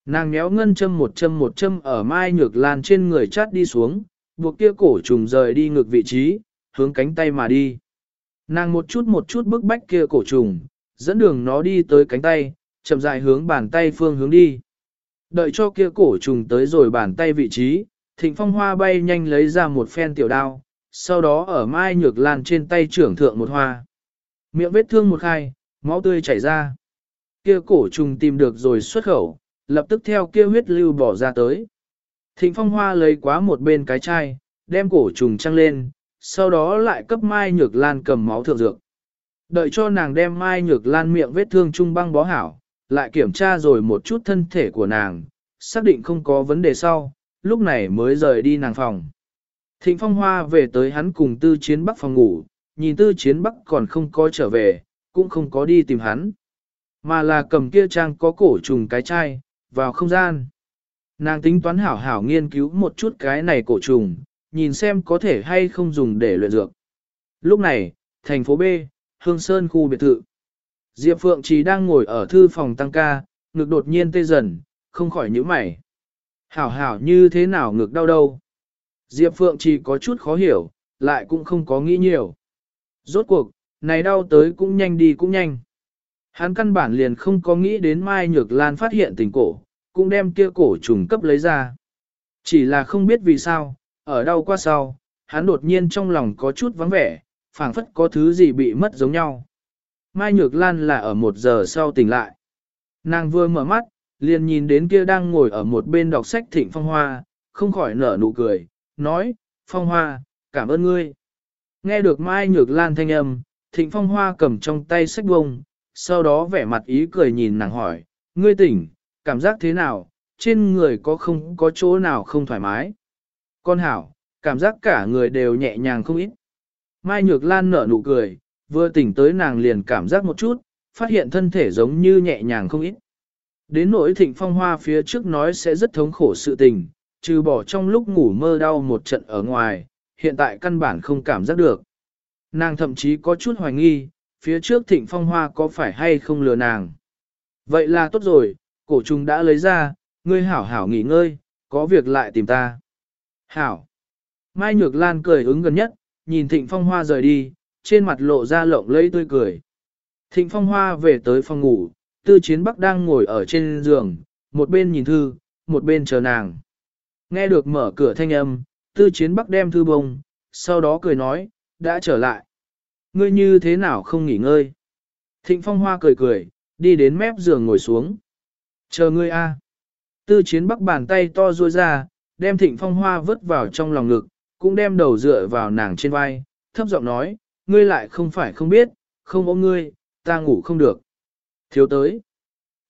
Nàng nhéo ngân châm một châm một châm ở Mai Nhược Lan trên người chát đi xuống, buộc kia cổ trùng rời đi ngược vị trí, hướng cánh tay mà đi. Nàng một chút một chút bước bách kia cổ trùng, dẫn đường nó đi tới cánh tay, chậm rãi hướng bàn tay phương hướng đi. Đợi cho kia cổ trùng tới rồi bàn tay vị trí, thịnh phong hoa bay nhanh lấy ra một phen tiểu đao, sau đó ở mai nhược lan trên tay trưởng thượng một hoa. Miệng vết thương một khai, máu tươi chảy ra. Kia cổ trùng tìm được rồi xuất khẩu, lập tức theo kia huyết lưu bỏ ra tới. Thịnh phong hoa lấy quá một bên cái chai, đem cổ trùng trăng lên, sau đó lại cấp mai nhược lan cầm máu thượng dược. Đợi cho nàng đem mai nhược lan miệng vết thương trung băng bó hảo, lại kiểm tra rồi một chút thân thể của nàng, xác định không có vấn đề sau, lúc này mới rời đi nàng phòng. Thịnh Phong Hoa về tới hắn cùng tư chiến bắc phòng ngủ, nhìn tư chiến bắc còn không có trở về, cũng không có đi tìm hắn. Mà là cầm kia trang có cổ trùng cái chai, vào không gian. Nàng tính toán hảo hảo nghiên cứu một chút cái này cổ trùng, nhìn xem có thể hay không dùng để luyện dược. Lúc này, thành phố B, Hương Sơn khu biệt thự. Diệp Phượng chỉ đang ngồi ở thư phòng tăng ca, ngực đột nhiên tê dần, không khỏi nhíu mày. Hảo hảo như thế nào ngực đau đâu. Diệp Phượng chỉ có chút khó hiểu, lại cũng không có nghĩ nhiều. Rốt cuộc, này đau tới cũng nhanh đi cũng nhanh. Hắn căn bản liền không có nghĩ đến Mai Nhược Lan phát hiện tình cổ, cũng đem kia cổ trùng cấp lấy ra. Chỉ là không biết vì sao, ở đau qua sau, hắn đột nhiên trong lòng có chút vắng vẻ, phảng phất có thứ gì bị mất giống nhau. Mai Nhược Lan là ở một giờ sau tỉnh lại. Nàng vừa mở mắt, liền nhìn đến kia đang ngồi ở một bên đọc sách Thịnh Phong Hoa, không khỏi nở nụ cười, nói, Phong Hoa, cảm ơn ngươi. Nghe được Mai Nhược Lan thanh âm, Thịnh Phong Hoa cầm trong tay sách bông, sau đó vẻ mặt ý cười nhìn nàng hỏi, ngươi tỉnh, cảm giác thế nào, trên người có không có chỗ nào không thoải mái. Con hảo, cảm giác cả người đều nhẹ nhàng không ít. Mai Nhược Lan nở nụ cười, vừa tỉnh tới nàng liền cảm giác một chút, phát hiện thân thể giống như nhẹ nhàng không ít. Đến nỗi thịnh phong hoa phía trước nói sẽ rất thống khổ sự tình, trừ bỏ trong lúc ngủ mơ đau một trận ở ngoài, hiện tại căn bản không cảm giác được. Nàng thậm chí có chút hoài nghi, phía trước thịnh phong hoa có phải hay không lừa nàng. Vậy là tốt rồi, cổ trùng đã lấy ra, ngươi hảo hảo nghỉ ngơi, có việc lại tìm ta. Hảo. Mai Nhược Lan cười ứng gần nhất, nhìn thịnh phong hoa rời đi, trên mặt lộ ra lộng lẫy tươi cười. Thịnh phong hoa về tới phòng ngủ, tư chiến bắc đang ngồi ở trên giường, một bên nhìn thư, một bên chờ nàng. Nghe được mở cửa thanh âm, tư chiến bắc đem thư bông, sau đó cười nói, đã trở lại. Ngươi như thế nào không nghỉ ngơi? Thịnh phong hoa cười cười, đi đến mép giường ngồi xuống. Chờ ngươi a. Tư chiến bắc bàn tay to ruôi ra, đem thịnh phong hoa vứt vào trong lòng ngực, cũng đem đầu dựa vào nàng trên vai, thấp giọng nói, ngươi lại không phải không biết, không ôm ngươi, ta ngủ không được. Thiếu tới.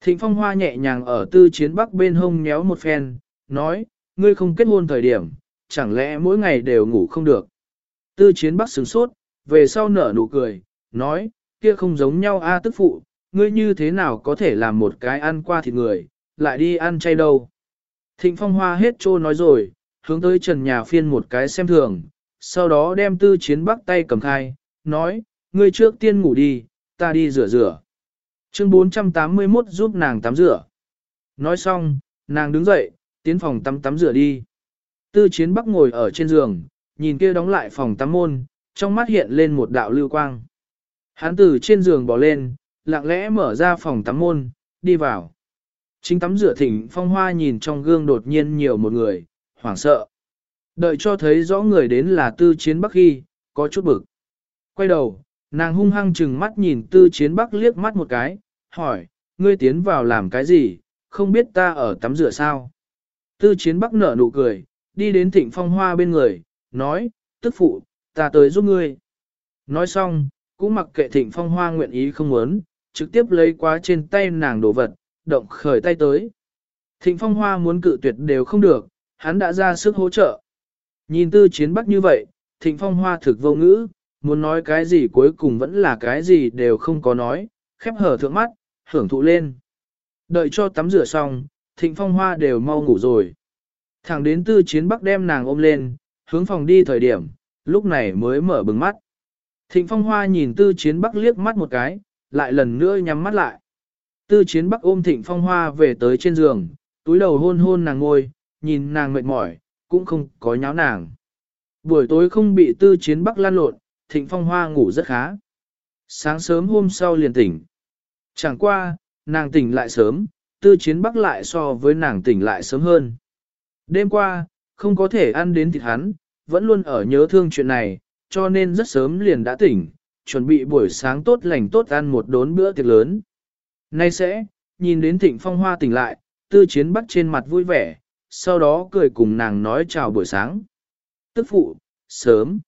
Thịnh phong hoa nhẹ nhàng ở tư chiến bắc bên hông nhéo một phen, nói, ngươi không kết hôn thời điểm, chẳng lẽ mỗi ngày đều ngủ không được. Tư chiến bắc sửng sốt, về sau nở nụ cười, nói, kia không giống nhau a tức phụ, ngươi như thế nào có thể làm một cái ăn qua thịt người, lại đi ăn chay đâu. Thịnh phong hoa hết trô nói rồi, hướng tới trần nhà phiên một cái xem thường, sau đó đem tư chiến bắc tay cầm khai, nói, ngươi trước tiên ngủ đi, ta đi rửa rửa. Chương 481 giúp nàng tắm rửa. Nói xong, nàng đứng dậy, tiến phòng tắm tắm rửa đi. Tư chiến bắc ngồi ở trên giường, nhìn kia đóng lại phòng tắm môn, trong mắt hiện lên một đạo lưu quang. Hắn từ trên giường bỏ lên, lặng lẽ mở ra phòng tắm môn, đi vào. Chính tắm rửa thỉnh phong hoa nhìn trong gương đột nhiên nhiều một người, hoảng sợ. Đợi cho thấy rõ người đến là tư chiến bắc ghi, có chút bực. Quay đầu, nàng hung hăng chừng mắt nhìn tư chiến bắc liếc mắt một cái, hỏi, ngươi tiến vào làm cái gì, không biết ta ở tắm rửa sao. Tư chiến bắc nở nụ cười, đi đến thịnh phong hoa bên người, nói, tức phụ, ta tới giúp ngươi. Nói xong, cũng mặc kệ thịnh phong hoa nguyện ý không muốn, trực tiếp lấy quá trên tay nàng đồ vật, động khởi tay tới. Thịnh phong hoa muốn cự tuyệt đều không được, hắn đã ra sức hỗ trợ. Nhìn tư chiến bắc như vậy, thịnh phong hoa thực vô ngữ, muốn nói cái gì cuối cùng vẫn là cái gì đều không có nói, khép hở thượng mắt, hưởng thụ lên. Đợi cho tắm rửa xong, thịnh phong hoa đều mau ngủ rồi. Thẳng đến tư chiến bắc đem nàng ôm lên, hướng phòng đi thời điểm, lúc này mới mở bừng mắt. Thịnh phong hoa nhìn tư chiến bắc liếc mắt một cái, lại lần nữa nhắm mắt lại. Tư chiến bắc ôm thịnh phong hoa về tới trên giường, túi đầu hôn hôn nàng ngồi, nhìn nàng mệt mỏi, cũng không có nháo nàng. Buổi tối không bị tư chiến bắc lan lộn, thịnh phong hoa ngủ rất khá. Sáng sớm hôm sau liền tỉnh. Chẳng qua, nàng tỉnh lại sớm, tư chiến bắc lại so với nàng tỉnh lại sớm hơn. Đêm qua, không có thể ăn đến thịt hắn, vẫn luôn ở nhớ thương chuyện này, cho nên rất sớm liền đã tỉnh, chuẩn bị buổi sáng tốt lành tốt ăn một đốn bữa tiệc lớn. Nay sẽ, nhìn đến thịnh phong hoa tỉnh lại, tư chiến bắc trên mặt vui vẻ, sau đó cười cùng nàng nói chào buổi sáng. Tức phụ, sớm.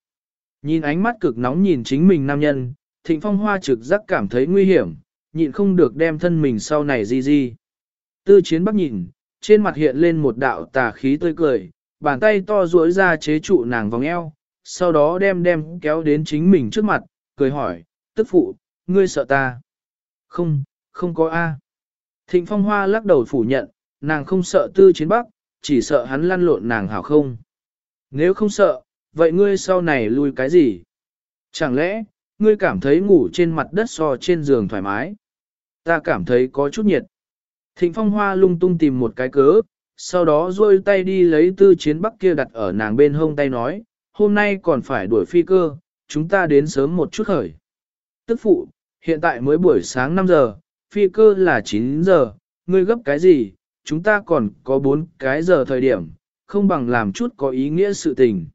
Nhìn ánh mắt cực nóng nhìn chính mình nam nhân, thịnh phong hoa trực giác cảm thấy nguy hiểm, nhịn không được đem thân mình sau này di di. Tư chiến bắc nhìn, trên mặt hiện lên một đạo tà khí tươi cười, bàn tay to duỗi ra chế trụ nàng vòng eo, sau đó đem đem kéo đến chính mình trước mặt, cười hỏi, tức phụ, ngươi sợ ta? Không, không có A. Thịnh phong hoa lắc đầu phủ nhận, nàng không sợ tư chiến bắc, chỉ sợ hắn lăn lộn nàng hảo không. Nếu không sợ, vậy ngươi sau này lui cái gì? Chẳng lẽ, ngươi cảm thấy ngủ trên mặt đất so trên giường thoải mái? Ta cảm thấy có chút nhiệt. Thịnh phong hoa lung tung tìm một cái cớ, sau đó duỗi tay đi lấy tư chiến bắc kia đặt ở nàng bên hông tay nói, hôm nay còn phải đuổi phi cơ, chúng ta đến sớm một chút khởi. Tức phụ, hiện tại mới buổi sáng 5 giờ, phi cơ là 9 giờ, ngươi gấp cái gì, chúng ta còn có 4 cái giờ thời điểm, không bằng làm chút có ý nghĩa sự tình.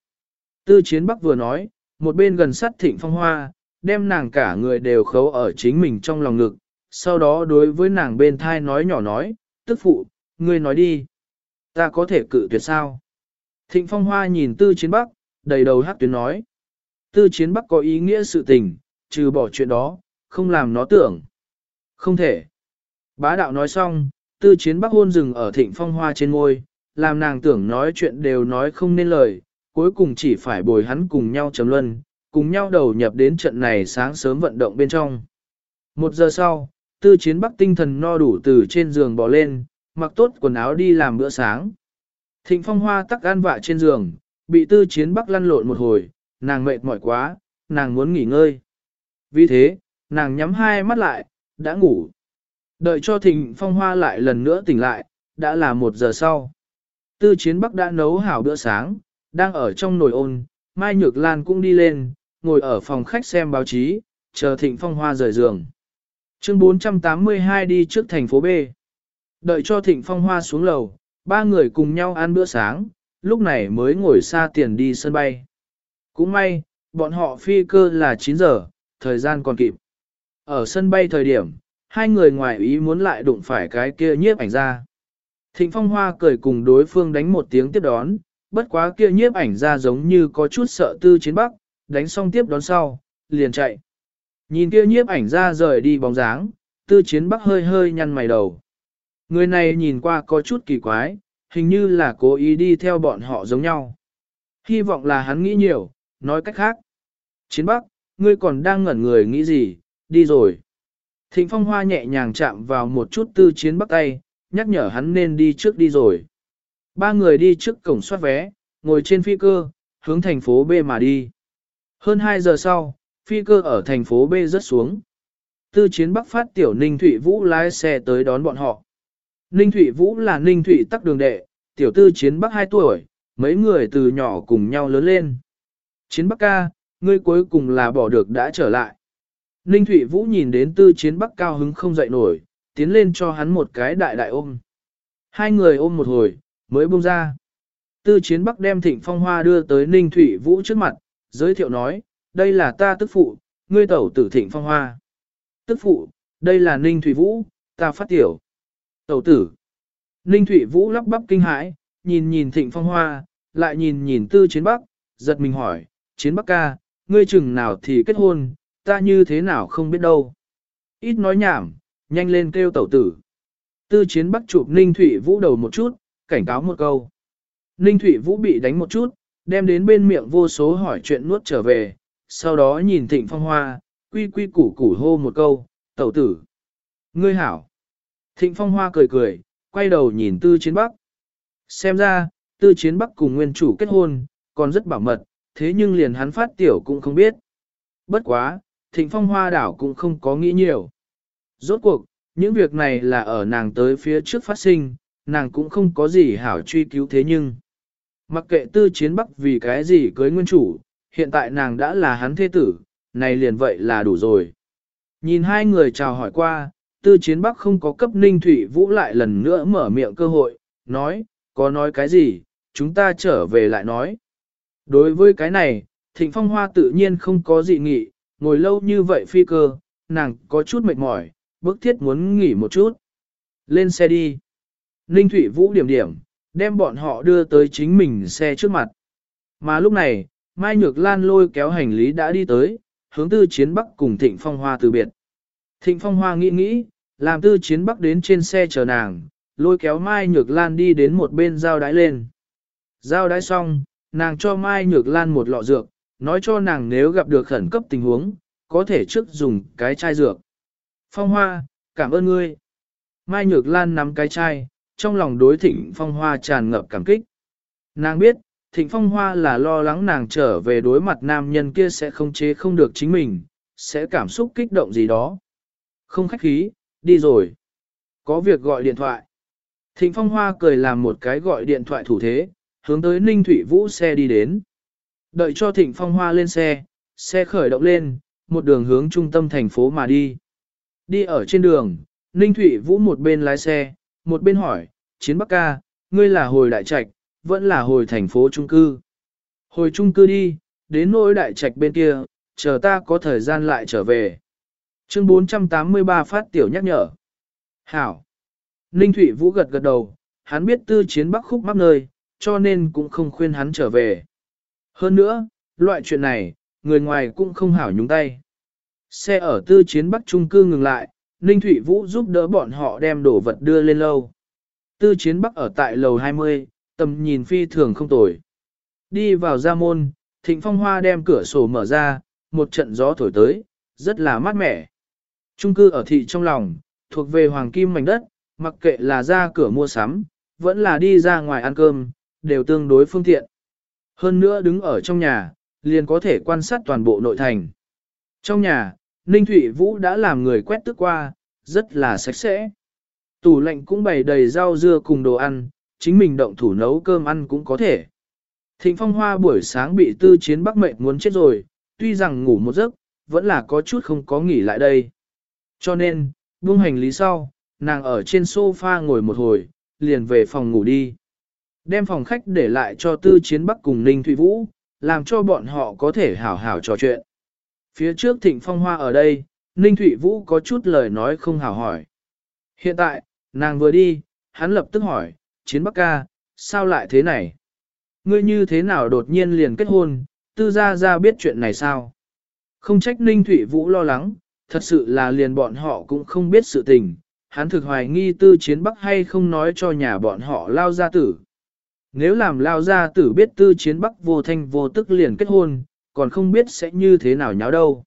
Tư chiến bắc vừa nói, một bên gần sát thịnh phong hoa, đem nàng cả người đều khấu ở chính mình trong lòng ngực, sau đó đối với nàng bên thai nói nhỏ nói, tức phụ, ngươi nói đi. Ta có thể cự tuyệt sao? Thịnh phong hoa nhìn tư chiến bắc, đầy đầu hát tuyến nói. Tư chiến bắc có ý nghĩa sự tình, trừ bỏ chuyện đó, không làm nó tưởng. Không thể. Bá đạo nói xong, tư chiến bắc hôn rừng ở thịnh phong hoa trên ngôi, làm nàng tưởng nói chuyện đều nói không nên lời, cuối cùng chỉ phải bồi hắn cùng nhau chấm luân, cùng nhau đầu nhập đến trận này sáng sớm vận động bên trong. Một giờ sau, tư chiến bắc tinh thần no đủ từ trên giường bỏ lên, mặc tốt quần áo đi làm bữa sáng. Thịnh phong hoa tắc gan vạ trên giường, bị tư chiến bắc lăn lộn một hồi, nàng mệt mỏi quá, nàng muốn nghỉ ngơi. Vì thế, nàng nhắm hai mắt lại, đã ngủ. Đợi cho thịnh phong hoa lại lần nữa tỉnh lại, đã là một giờ sau. Tư chiến bắc đã nấu hảo bữa sáng, đang ở trong nồi ôn, Mai Nhược Lan cũng đi lên, ngồi ở phòng khách xem báo chí, chờ thịnh phong hoa rời giường. Chương 482 đi trước thành phố B. Đợi cho thịnh phong hoa xuống lầu, ba người cùng nhau ăn bữa sáng, lúc này mới ngồi xa tiền đi sân bay. Cũng may, bọn họ phi cơ là 9 giờ, thời gian còn kịp. Ở sân bay thời điểm, hai người ngoài ý muốn lại đụng phải cái kia nhiếp ảnh ra. Thịnh phong hoa cười cùng đối phương đánh một tiếng tiếp đón, bất quá kia nhiếp ảnh ra giống như có chút sợ tư chiến bắc, đánh xong tiếp đón sau, liền chạy. Nhìn kia nhiếp ảnh ra rời đi bóng dáng, tư chiến bắc hơi hơi nhăn mày đầu. Người này nhìn qua có chút kỳ quái, hình như là cố ý đi theo bọn họ giống nhau. Hy vọng là hắn nghĩ nhiều, nói cách khác. Chiến bắc, ngươi còn đang ngẩn người nghĩ gì, đi rồi. Thịnh phong hoa nhẹ nhàng chạm vào một chút tư chiến bắc tay, nhắc nhở hắn nên đi trước đi rồi. Ba người đi trước cổng soát vé, ngồi trên phi cơ, hướng thành phố B mà đi. Hơn 2 giờ sau, phi cơ ở thành phố B rớt xuống. Tư chiến bắc phát tiểu Ninh Thụy Vũ lái xe tới đón bọn họ. Ninh Thụy Vũ là Ninh Thụy tắc đường đệ, tiểu tư chiến bắc 2 tuổi, mấy người từ nhỏ cùng nhau lớn lên. Chiến bắc ca, ngươi cuối cùng là bỏ được đã trở lại. Ninh Thụy Vũ nhìn đến tư chiến bắc cao hứng không dậy nổi, tiến lên cho hắn một cái đại đại ôm. Hai người ôm một hồi, mới buông ra. Tư chiến bắc đem thịnh phong hoa đưa tới Ninh Thụy Vũ trước mặt, giới thiệu nói, đây là ta tức phụ, ngươi tẩu tử thịnh phong hoa. Tức phụ, đây là Ninh thủy Vũ, ta phát tiểu. Tẩu tử. Ninh thủy Vũ lắp bắp kinh hãi, nhìn nhìn thịnh phong hoa, lại nhìn nhìn tư chiến bắc, giật mình hỏi, chiến bắc ca, ngươi chừng nào thì kết hôn, ta như thế nào không biết đâu. Ít nói nhảm, nhanh lên kêu tẩu tử. Tư chiến bắc chụp Ninh thủy Vũ đầu một chút, cảnh cáo một câu. Ninh thủy Vũ bị đánh một chút, đem đến bên miệng vô số hỏi chuyện nuốt trở về, sau đó nhìn Thịnh Phong Hoa, quy quy củ củ hô một câu, tẩu tử. Ngươi hảo. Thịnh Phong Hoa cười cười, quay đầu nhìn Tư Chiến Bắc. Xem ra, Tư Chiến Bắc cùng nguyên chủ kết hôn, còn rất bảo mật, thế nhưng liền hắn phát tiểu cũng không biết. Bất quá, Thịnh Phong Hoa đảo cũng không có nghĩ nhiều. Rốt cuộc, những việc này là ở nàng tới phía trước phát sinh, nàng cũng không có gì hảo truy cứu thế nhưng. Mặc kệ tư chiến bắc vì cái gì cưới nguyên chủ, hiện tại nàng đã là hắn thế tử, này liền vậy là đủ rồi. Nhìn hai người chào hỏi qua, tư chiến bắc không có cấp ninh thủy vũ lại lần nữa mở miệng cơ hội, nói, có nói cái gì, chúng ta trở về lại nói. Đối với cái này, thịnh phong hoa tự nhiên không có dị nghị, ngồi lâu như vậy phi cơ, nàng có chút mệt mỏi, bức thiết muốn nghỉ một chút. Lên xe đi. Ninh Thụy Vũ điểm điểm, đem bọn họ đưa tới chính mình xe trước mặt. Mà lúc này, Mai Nhược Lan lôi kéo hành lý đã đi tới, hướng tư chiến bắc cùng Thịnh Phong Hoa từ biệt. Thịnh Phong Hoa nghĩ nghĩ, làm tư chiến bắc đến trên xe chờ nàng, lôi kéo Mai Nhược Lan đi đến một bên giao đái lên. Giao đái xong, nàng cho Mai Nhược Lan một lọ dược, nói cho nàng nếu gặp được khẩn cấp tình huống, có thể trước dùng cái chai dược. Phong Hoa, cảm ơn ngươi. Mai Nhược Lan nắm cái chai, trong lòng đối thịnh phong hoa tràn ngập cảm kích. Nàng biết, thịnh phong hoa là lo lắng nàng trở về đối mặt nam nhân kia sẽ không chế không được chính mình, sẽ cảm xúc kích động gì đó. Không khách khí, đi rồi. Có việc gọi điện thoại. Thịnh phong hoa cười làm một cái gọi điện thoại thủ thế, hướng tới Ninh Thủy Vũ xe đi đến. Đợi cho thịnh phong hoa lên xe, xe khởi động lên, một đường hướng trung tâm thành phố mà đi. Đi ở trên đường, Ninh Thụy Vũ một bên lái xe, một bên hỏi, chiến bắc ca, ngươi là hồi đại trạch, vẫn là hồi thành phố trung cư. Hồi trung cư đi, đến nỗi đại trạch bên kia, chờ ta có thời gian lại trở về. Chương 483 phát tiểu nhắc nhở. Hảo. Ninh Thụy Vũ gật gật đầu, hắn biết tư chiến bắc khúc mắc nơi, cho nên cũng không khuyên hắn trở về. Hơn nữa, loại chuyện này, người ngoài cũng không hảo nhúng tay. Xe ở tư chiến bắc trung cư ngừng lại, Ninh Thụy Vũ giúp đỡ bọn họ đem đồ vật đưa lên lâu. Tư chiến bắc ở tại lầu 20, tầm nhìn phi thường không tồi. Đi vào gia môn, thịnh phong hoa đem cửa sổ mở ra, một trận gió thổi tới, rất là mát mẻ. Trung cư ở thị trong lòng, thuộc về hoàng kim mảnh đất, mặc kệ là ra cửa mua sắm, vẫn là đi ra ngoài ăn cơm, đều tương đối phương tiện. Hơn nữa đứng ở trong nhà, liền có thể quan sát toàn bộ nội thành. Trong nhà, Ninh Thụy Vũ đã làm người quét tức qua, rất là sạch sẽ. Tủ lạnh cũng bày đầy rau dưa cùng đồ ăn, chính mình động thủ nấu cơm ăn cũng có thể. Thịnh Phong Hoa buổi sáng bị tư chiến bắc mệnh muốn chết rồi, tuy rằng ngủ một giấc, vẫn là có chút không có nghỉ lại đây. Cho nên, buông hành lý sau, nàng ở trên sofa ngồi một hồi, liền về phòng ngủ đi. Đem phòng khách để lại cho tư chiến bắc cùng Ninh Thụy Vũ, làm cho bọn họ có thể hảo hảo trò chuyện. Phía trước thịnh phong hoa ở đây, Ninh Thụy Vũ có chút lời nói không hảo hỏi. Hiện tại, nàng vừa đi, hắn lập tức hỏi, chiến bắc ca, sao lại thế này? Ngươi như thế nào đột nhiên liền kết hôn, tư gia gia biết chuyện này sao? Không trách Ninh Thụy Vũ lo lắng, thật sự là liền bọn họ cũng không biết sự tình, hắn thực hoài nghi tư chiến bắc hay không nói cho nhà bọn họ lao gia tử. Nếu làm lao gia tử biết tư chiến bắc vô thanh vô tức liền kết hôn, còn không biết sẽ như thế nào nháo đâu.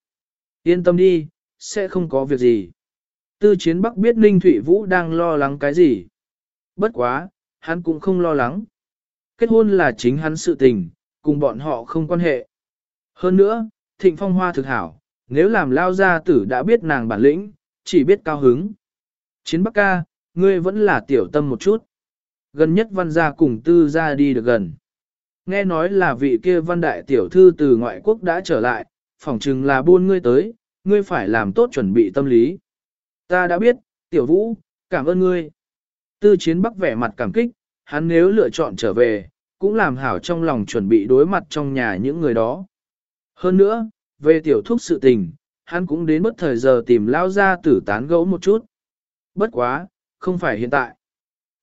Yên tâm đi, sẽ không có việc gì. Tư chiến bắc biết Ninh Thụy Vũ đang lo lắng cái gì. Bất quá, hắn cũng không lo lắng. Kết hôn là chính hắn sự tình, cùng bọn họ không quan hệ. Hơn nữa, thịnh phong hoa thực hảo, nếu làm lao gia tử đã biết nàng bản lĩnh, chỉ biết cao hứng. Chiến Bắc ca, ngươi vẫn là tiểu tâm một chút. Gần nhất văn gia cùng tư gia đi được gần. Nghe nói là vị kia văn đại tiểu thư từ ngoại quốc đã trở lại, phỏng chừng là buôn ngươi tới, ngươi phải làm tốt chuẩn bị tâm lý. Ta đã biết, tiểu vũ, cảm ơn ngươi. Tư chiến bắc vẻ mặt cảm kích, hắn nếu lựa chọn trở về, cũng làm hảo trong lòng chuẩn bị đối mặt trong nhà những người đó. Hơn nữa, về tiểu thúc sự tình, hắn cũng đến bất thời giờ tìm lao ra tử tán gẫu một chút. Bất quá, không phải hiện tại.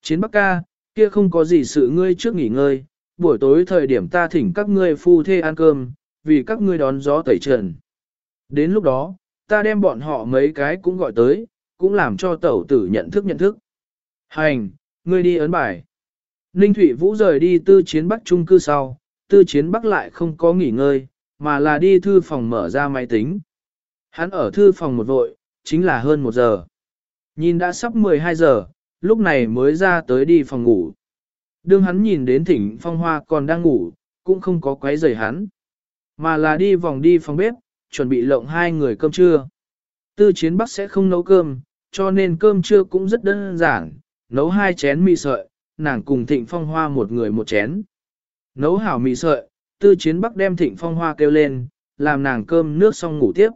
Chiến Bắc ca, kia không có gì sự ngươi trước nghỉ ngơi, buổi tối thời điểm ta thỉnh các ngươi phu thê ăn cơm, vì các ngươi đón gió tẩy trần. Đến lúc đó, ta đem bọn họ mấy cái cũng gọi tới, cũng làm cho tẩu tử nhận thức nhận thức. Hành, ngươi đi ấn bài. Ninh Thụy Vũ rời đi tư chiến Bắc trung cư sau, tư chiến Bắc lại không có nghỉ ngơi, mà là đi thư phòng mở ra máy tính. Hắn ở thư phòng một vội, chính là hơn một giờ. Nhìn đã sắp 12 giờ, lúc này mới ra tới đi phòng ngủ. Đương hắn nhìn đến thỉnh phong hoa còn đang ngủ, cũng không có quấy rầy hắn. Mà là đi vòng đi phòng bếp, chuẩn bị lộng hai người cơm trưa. Tư chiến bắc sẽ không nấu cơm, cho nên cơm trưa cũng rất đơn giản, nấu hai chén mì sợi, nàng cùng thịnh phong hoa một người một chén. Nấu hảo mì sợi, tư chiến bắc đem thịnh phong hoa kêu lên, làm nàng cơm nước xong ngủ tiếp.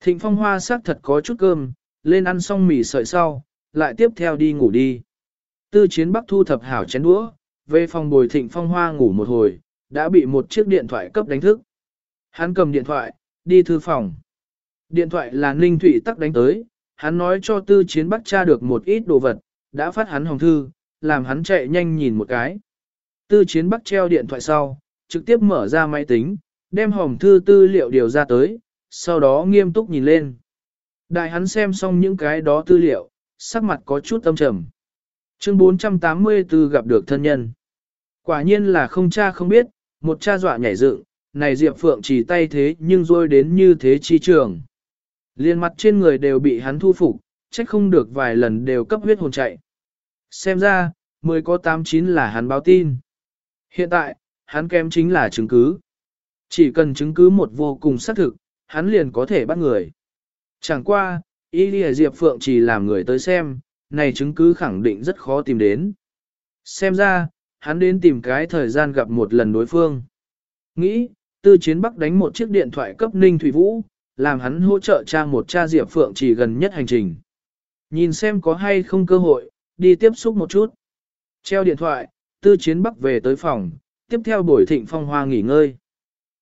Thịnh phong hoa xác thật có chút cơm, lên ăn xong mì sợi sau, lại tiếp theo đi ngủ đi. Tư chiến bắc thu thập hảo chén đũa, về phòng bồi thịnh phong hoa ngủ một hồi, đã bị một chiếc điện thoại cấp đánh thức. Hắn cầm điện thoại, đi thư phòng. Điện thoại là Ninh Thụy tắc đánh tới, hắn nói cho tư chiến bắc tra được một ít đồ vật, đã phát hắn hồng thư, làm hắn chạy nhanh nhìn một cái. Tư chiến bắc treo điện thoại sau, trực tiếp mở ra máy tính, đem hồng thư tư liệu điều ra tới, sau đó nghiêm túc nhìn lên. Đại hắn xem xong những cái đó tư liệu, sắc mặt có chút âm trầm. Chương 484 gặp được thân nhân. Quả nhiên là không cha không biết, một cha dọa nhảy dựng, này Diệp Phượng chỉ tay thế nhưng rôi đến như thế chi trường. Liên mặt trên người đều bị hắn thu phục, trách không được vài lần đều cấp huyết hồn chạy. Xem ra, mới có 89 là hắn báo tin. Hiện tại, hắn kém chính là chứng cứ. Chỉ cần chứng cứ một vô cùng xác thực, hắn liền có thể bắt người. Chẳng qua, Y Lìa Diệp Phượng chỉ làm người tới xem, này chứng cứ khẳng định rất khó tìm đến. Xem ra, hắn đến tìm cái thời gian gặp một lần đối phương. Nghĩ, tư chiến bắc đánh một chiếc điện thoại cấp Ninh Thủy Vũ, làm hắn hỗ trợ trang một cha Diệp Phượng chỉ gần nhất hành trình. Nhìn xem có hay không cơ hội, đi tiếp xúc một chút. Treo điện thoại, tư chiến bắc về tới phòng, tiếp theo buổi thịnh phong hoa nghỉ ngơi.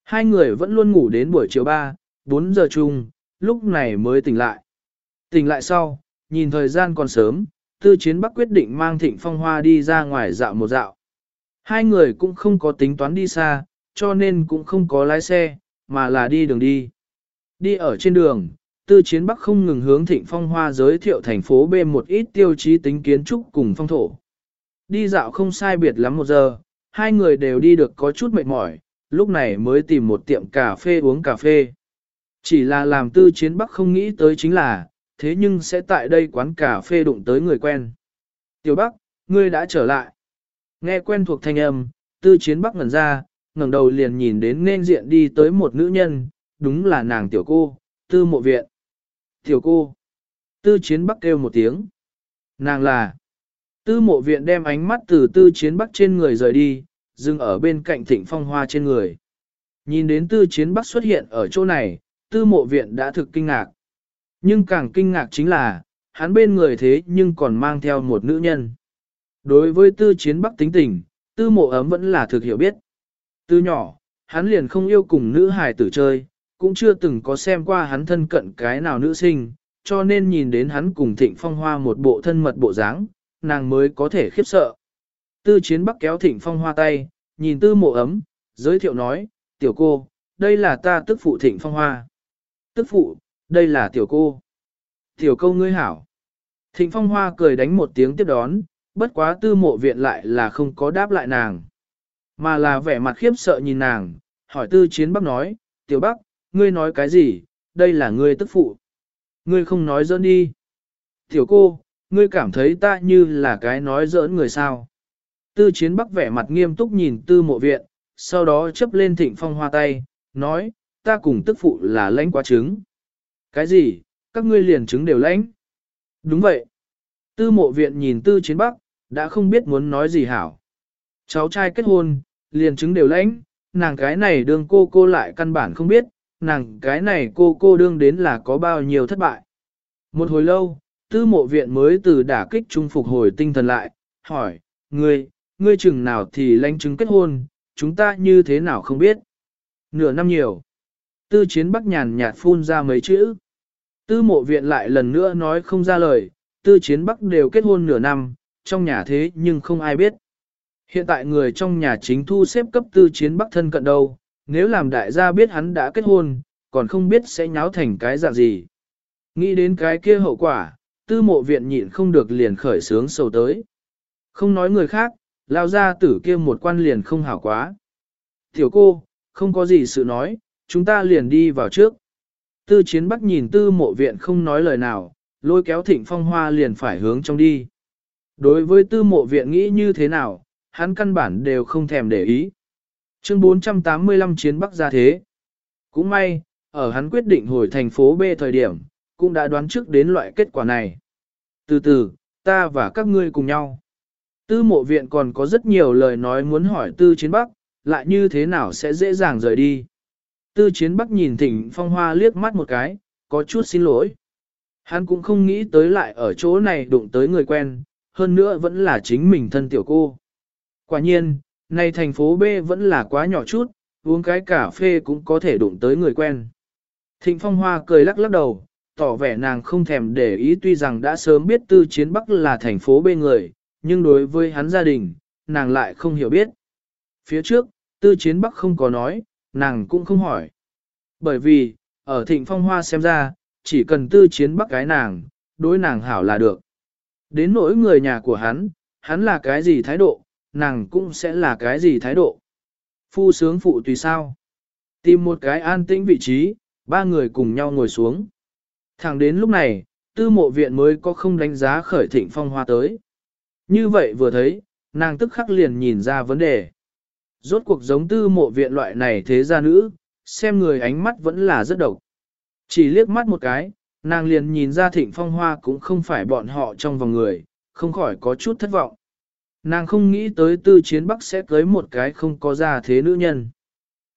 Hai người vẫn luôn ngủ đến buổi chiều 3, 4 giờ chung, lúc này mới tỉnh lại. Tỉnh lại sau, nhìn thời gian còn sớm, tư chiến bắc quyết định mang thịnh phong hoa đi ra ngoài dạo một dạo. Hai người cũng không có tính toán đi xa, cho nên cũng không có lái xe, mà là đi đường đi. Đi ở trên đường, tư chiến bắc không ngừng hướng thịnh phong hoa giới thiệu thành phố B một ít tiêu chí tính kiến trúc cùng phong thổ. Đi dạo không sai biệt lắm một giờ, hai người đều đi được có chút mệt mỏi, lúc này mới tìm một tiệm cà phê uống cà phê. Chỉ là làm tư chiến bắc không nghĩ tới chính là, thế nhưng sẽ tại đây quán cà phê đụng tới người quen. Tiểu Bắc, ngươi đã trở lại. Nghe quen thuộc thanh âm, tư chiến Bắc ngẩn ra, ngẩng đầu liền nhìn đến nên diện đi tới một nữ nhân, đúng là nàng tiểu cô, tư mộ viện. Tiểu cô, tư chiến Bắc kêu một tiếng. Nàng là, tư mộ viện đem ánh mắt từ tư chiến Bắc trên người rời đi, dừng ở bên cạnh thịnh phong hoa trên người. Nhìn đến tư chiến Bắc xuất hiện ở chỗ này, tư mộ viện đã thực kinh ngạc. Nhưng càng kinh ngạc chính là, hắn bên người thế nhưng còn mang theo một nữ nhân. Đối với tư chiến bắc tính tình, tư mộ ấm vẫn là thực hiểu biết. Từ nhỏ, hắn liền không yêu cùng nữ hài tử chơi, cũng chưa từng có xem qua hắn thân cận cái nào nữ sinh, cho nên nhìn đến hắn cùng thịnh phong hoa một bộ thân mật bộ dáng, nàng mới có thể khiếp sợ. Tư chiến bắc kéo thịnh phong hoa tay, nhìn tư mộ ấm, giới thiệu nói, tiểu cô, đây là ta tức phụ thịnh phong hoa. Tức phụ, đây là tiểu cô. Tiểu câu ngươi hảo. Thịnh phong hoa cười đánh một tiếng tiếp đón, bất quá tư mộ viện lại là không có đáp lại nàng. Mà là vẻ mặt khiếp sợ nhìn nàng, hỏi tư chiến bắc nói, tiểu bắc, ngươi nói cái gì, đây là ngươi tức phụ. Ngươi không nói giỡn đi. Tiểu cô, ngươi cảm thấy ta như là cái nói giỡn người sao. Tư chiến bắc vẻ mặt nghiêm túc nhìn tư mộ viện, sau đó chấp lên thịnh phong hoa tay, nói, ta cùng tức phụ là lãnh quá trứng. Cái gì, các ngươi liền trứng đều lãnh? Đúng vậy. Tư mộ viện nhìn tư chiến bắc, đã không biết muốn nói gì hảo. Cháu trai kết hôn, liền trứng đều lãnh, nàng cái này đương cô cô lại căn bản không biết, nàng cái này cô cô đương đến là có bao nhiêu thất bại. Một hồi lâu, tư mộ viện mới từ đả kích trung phục hồi tinh thần lại, hỏi, ngươi, ngươi chừng nào thì lãnh chứng kết hôn, chúng ta như thế nào không biết. Nửa năm nhiều. Tư chiến bắc nhàn nhạt phun ra mấy chữ. Tư mộ viện lại lần nữa nói không ra lời, tư chiến bắc đều kết hôn nửa năm, trong nhà thế nhưng không ai biết. Hiện tại người trong nhà chính thu xếp cấp tư chiến bắc thân cận đâu, nếu làm đại gia biết hắn đã kết hôn, còn không biết sẽ nháo thành cái dạng gì. Nghĩ đến cái kia hậu quả, tư mộ viện nhịn không được liền khởi sướng sầu tới. Không nói người khác, lao ra tử kia một quan liền không hảo quá. Tiểu cô, không có gì sự nói, chúng ta liền đi vào trước. Tư chiến bắc nhìn tư mộ viện không nói lời nào, lôi kéo thịnh phong hoa liền phải hướng trong đi. Đối với tư mộ viện nghĩ như thế nào, hắn căn bản đều không thèm để ý. Chương 485 chiến bắc ra thế. Cũng may, ở hắn quyết định hồi thành phố B thời điểm, cũng đã đoán trước đến loại kết quả này. Từ từ, ta và các ngươi cùng nhau. Tư mộ viện còn có rất nhiều lời nói muốn hỏi tư chiến bắc, lại như thế nào sẽ dễ dàng rời đi. Tư chiến bắc nhìn thỉnh phong hoa liếc mắt một cái, có chút xin lỗi. Hắn cũng không nghĩ tới lại ở chỗ này đụng tới người quen, hơn nữa vẫn là chính mình thân tiểu cô. Quả nhiên, này thành phố B vẫn là quá nhỏ chút, uống cái cà phê cũng có thể đụng tới người quen. Thịnh phong hoa cười lắc lắc đầu, tỏ vẻ nàng không thèm để ý tuy rằng đã sớm biết tư chiến bắc là thành phố B người, nhưng đối với hắn gia đình, nàng lại không hiểu biết. Phía trước, tư chiến bắc không có nói, nàng cũng không hỏi. Bởi vì, ở thịnh phong hoa xem ra, chỉ cần tư chiến bắc cái nàng, đối nàng hảo là được. Đến nỗi người nhà của hắn, hắn là cái gì thái độ, nàng cũng sẽ là cái gì thái độ. Phu sướng phụ tùy sao. Tìm một cái an tĩnh vị trí, ba người cùng nhau ngồi xuống. Thẳng đến lúc này, tư mộ viện mới có không đánh giá khởi thịnh phong hoa tới. Như vậy vừa thấy, nàng tức khắc liền nhìn ra vấn đề. Rốt cuộc giống tư mộ viện loại này thế gia nữ, xem người ánh mắt vẫn là rất độc. Chỉ liếc mắt một cái, nàng liền nhìn ra thịnh phong hoa cũng không phải bọn họ trong vòng người, không khỏi có chút thất vọng. Nàng không nghĩ tới tư chiến bắc sẽ cưới một cái không có ra thế nữ nhân.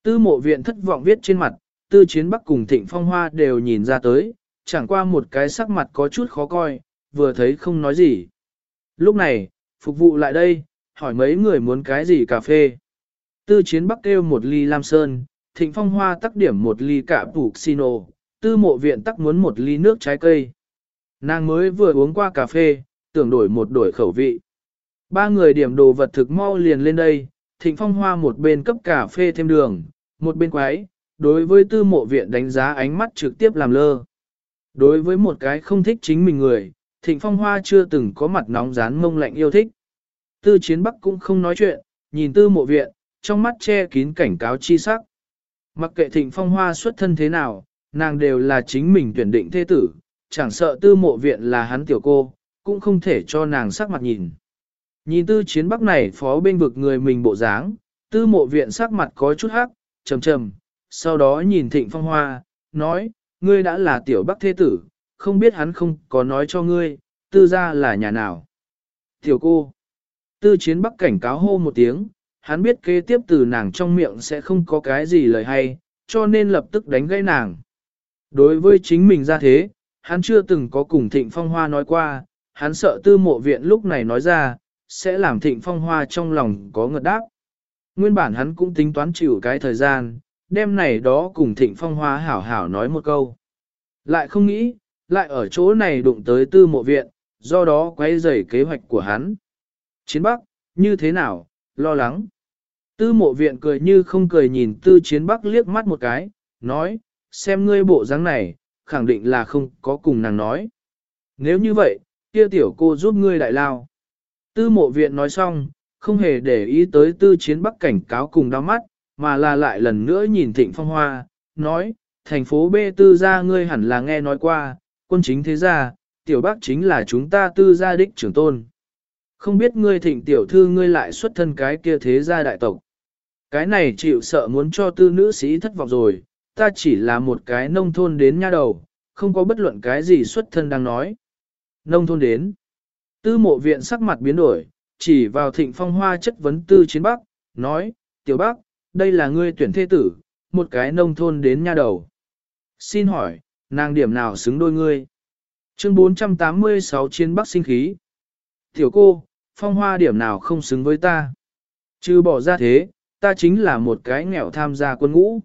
Tư mộ viện thất vọng viết trên mặt, tư chiến bắc cùng thịnh phong hoa đều nhìn ra tới, chẳng qua một cái sắc mặt có chút khó coi, vừa thấy không nói gì. Lúc này, phục vụ lại đây, hỏi mấy người muốn cái gì cà phê. Tư chiến bắc kêu một ly lam sơn, thịnh phong hoa tắc điểm một ly cả phủ xino, tư mộ viện tắc muốn một ly nước trái cây. Nàng mới vừa uống qua cà phê, tưởng đổi một đổi khẩu vị. Ba người điểm đồ vật thực mau liền lên đây, thịnh phong hoa một bên cấp cà phê thêm đường, một bên quái, đối với tư mộ viện đánh giá ánh mắt trực tiếp làm lơ. Đối với một cái không thích chính mình người, thịnh phong hoa chưa từng có mặt nóng rán mông lạnh yêu thích. Tư chiến bắc cũng không nói chuyện, nhìn tư mộ viện, trong mắt che kín cảnh cáo chi sắc. Mặc kệ thịnh phong hoa xuất thân thế nào, nàng đều là chính mình tuyển định thế tử, chẳng sợ tư mộ viện là hắn tiểu cô, cũng không thể cho nàng sắc mặt nhìn. Nhìn tư chiến bắc này phó bên vực người mình bộ dáng, tư mộ viện sắc mặt có chút hắc, trầm trầm, sau đó nhìn thịnh phong hoa, nói, ngươi đã là tiểu bắc thế tử, không biết hắn không có nói cho ngươi, tư gia là nhà nào. Tiểu cô, tư chiến bắc cảnh cáo hô một tiếng, hắn biết kế tiếp từ nàng trong miệng sẽ không có cái gì lời hay, cho nên lập tức đánh gãy nàng. Đối với chính mình ra thế, hắn chưa từng có cùng thịnh phong hoa nói qua, hắn sợ tư mộ viện lúc này nói ra, sẽ làm thịnh phong hoa trong lòng có ngợt đáp. Nguyên bản hắn cũng tính toán chịu cái thời gian, đêm này đó cùng thịnh phong hoa hảo hảo nói một câu. Lại không nghĩ, lại ở chỗ này đụng tới tư mộ viện, do đó quay rầy kế hoạch của hắn. Chiến Bắc, như thế nào, lo lắng. Tư mộ viện cười như không cười nhìn tư chiến Bắc liếc mắt một cái, nói, xem ngươi bộ dáng này, khẳng định là không có cùng nàng nói. Nếu như vậy, kia tiểu cô giúp ngươi đại lao. Tư mộ viện nói xong, không hề để ý tới tư chiến bắc cảnh cáo cùng đau mắt, mà là lại lần nữa nhìn thịnh phong hoa, nói, thành phố B tư gia ngươi hẳn là nghe nói qua, quân chính thế gia, tiểu bác chính là chúng ta tư gia đích trưởng tôn. Không biết ngươi thịnh tiểu thư ngươi lại xuất thân cái kia thế gia đại tộc. Cái này chịu sợ muốn cho tư nữ sĩ thất vọng rồi, ta chỉ là một cái nông thôn đến nha đầu, không có bất luận cái gì xuất thân đang nói. Nông thôn đến. Tư mộ viện sắc mặt biến đổi, chỉ vào thịnh phong hoa chất vấn tư chiến bắc, nói, tiểu bắc, đây là ngươi tuyển thế tử, một cái nông thôn đến nha đầu. Xin hỏi, nàng điểm nào xứng đôi ngươi? Chương 486 chiến bắc sinh khí. Tiểu cô, phong hoa điểm nào không xứng với ta? Chứ bỏ ra thế, ta chính là một cái nghèo tham gia quân ngũ.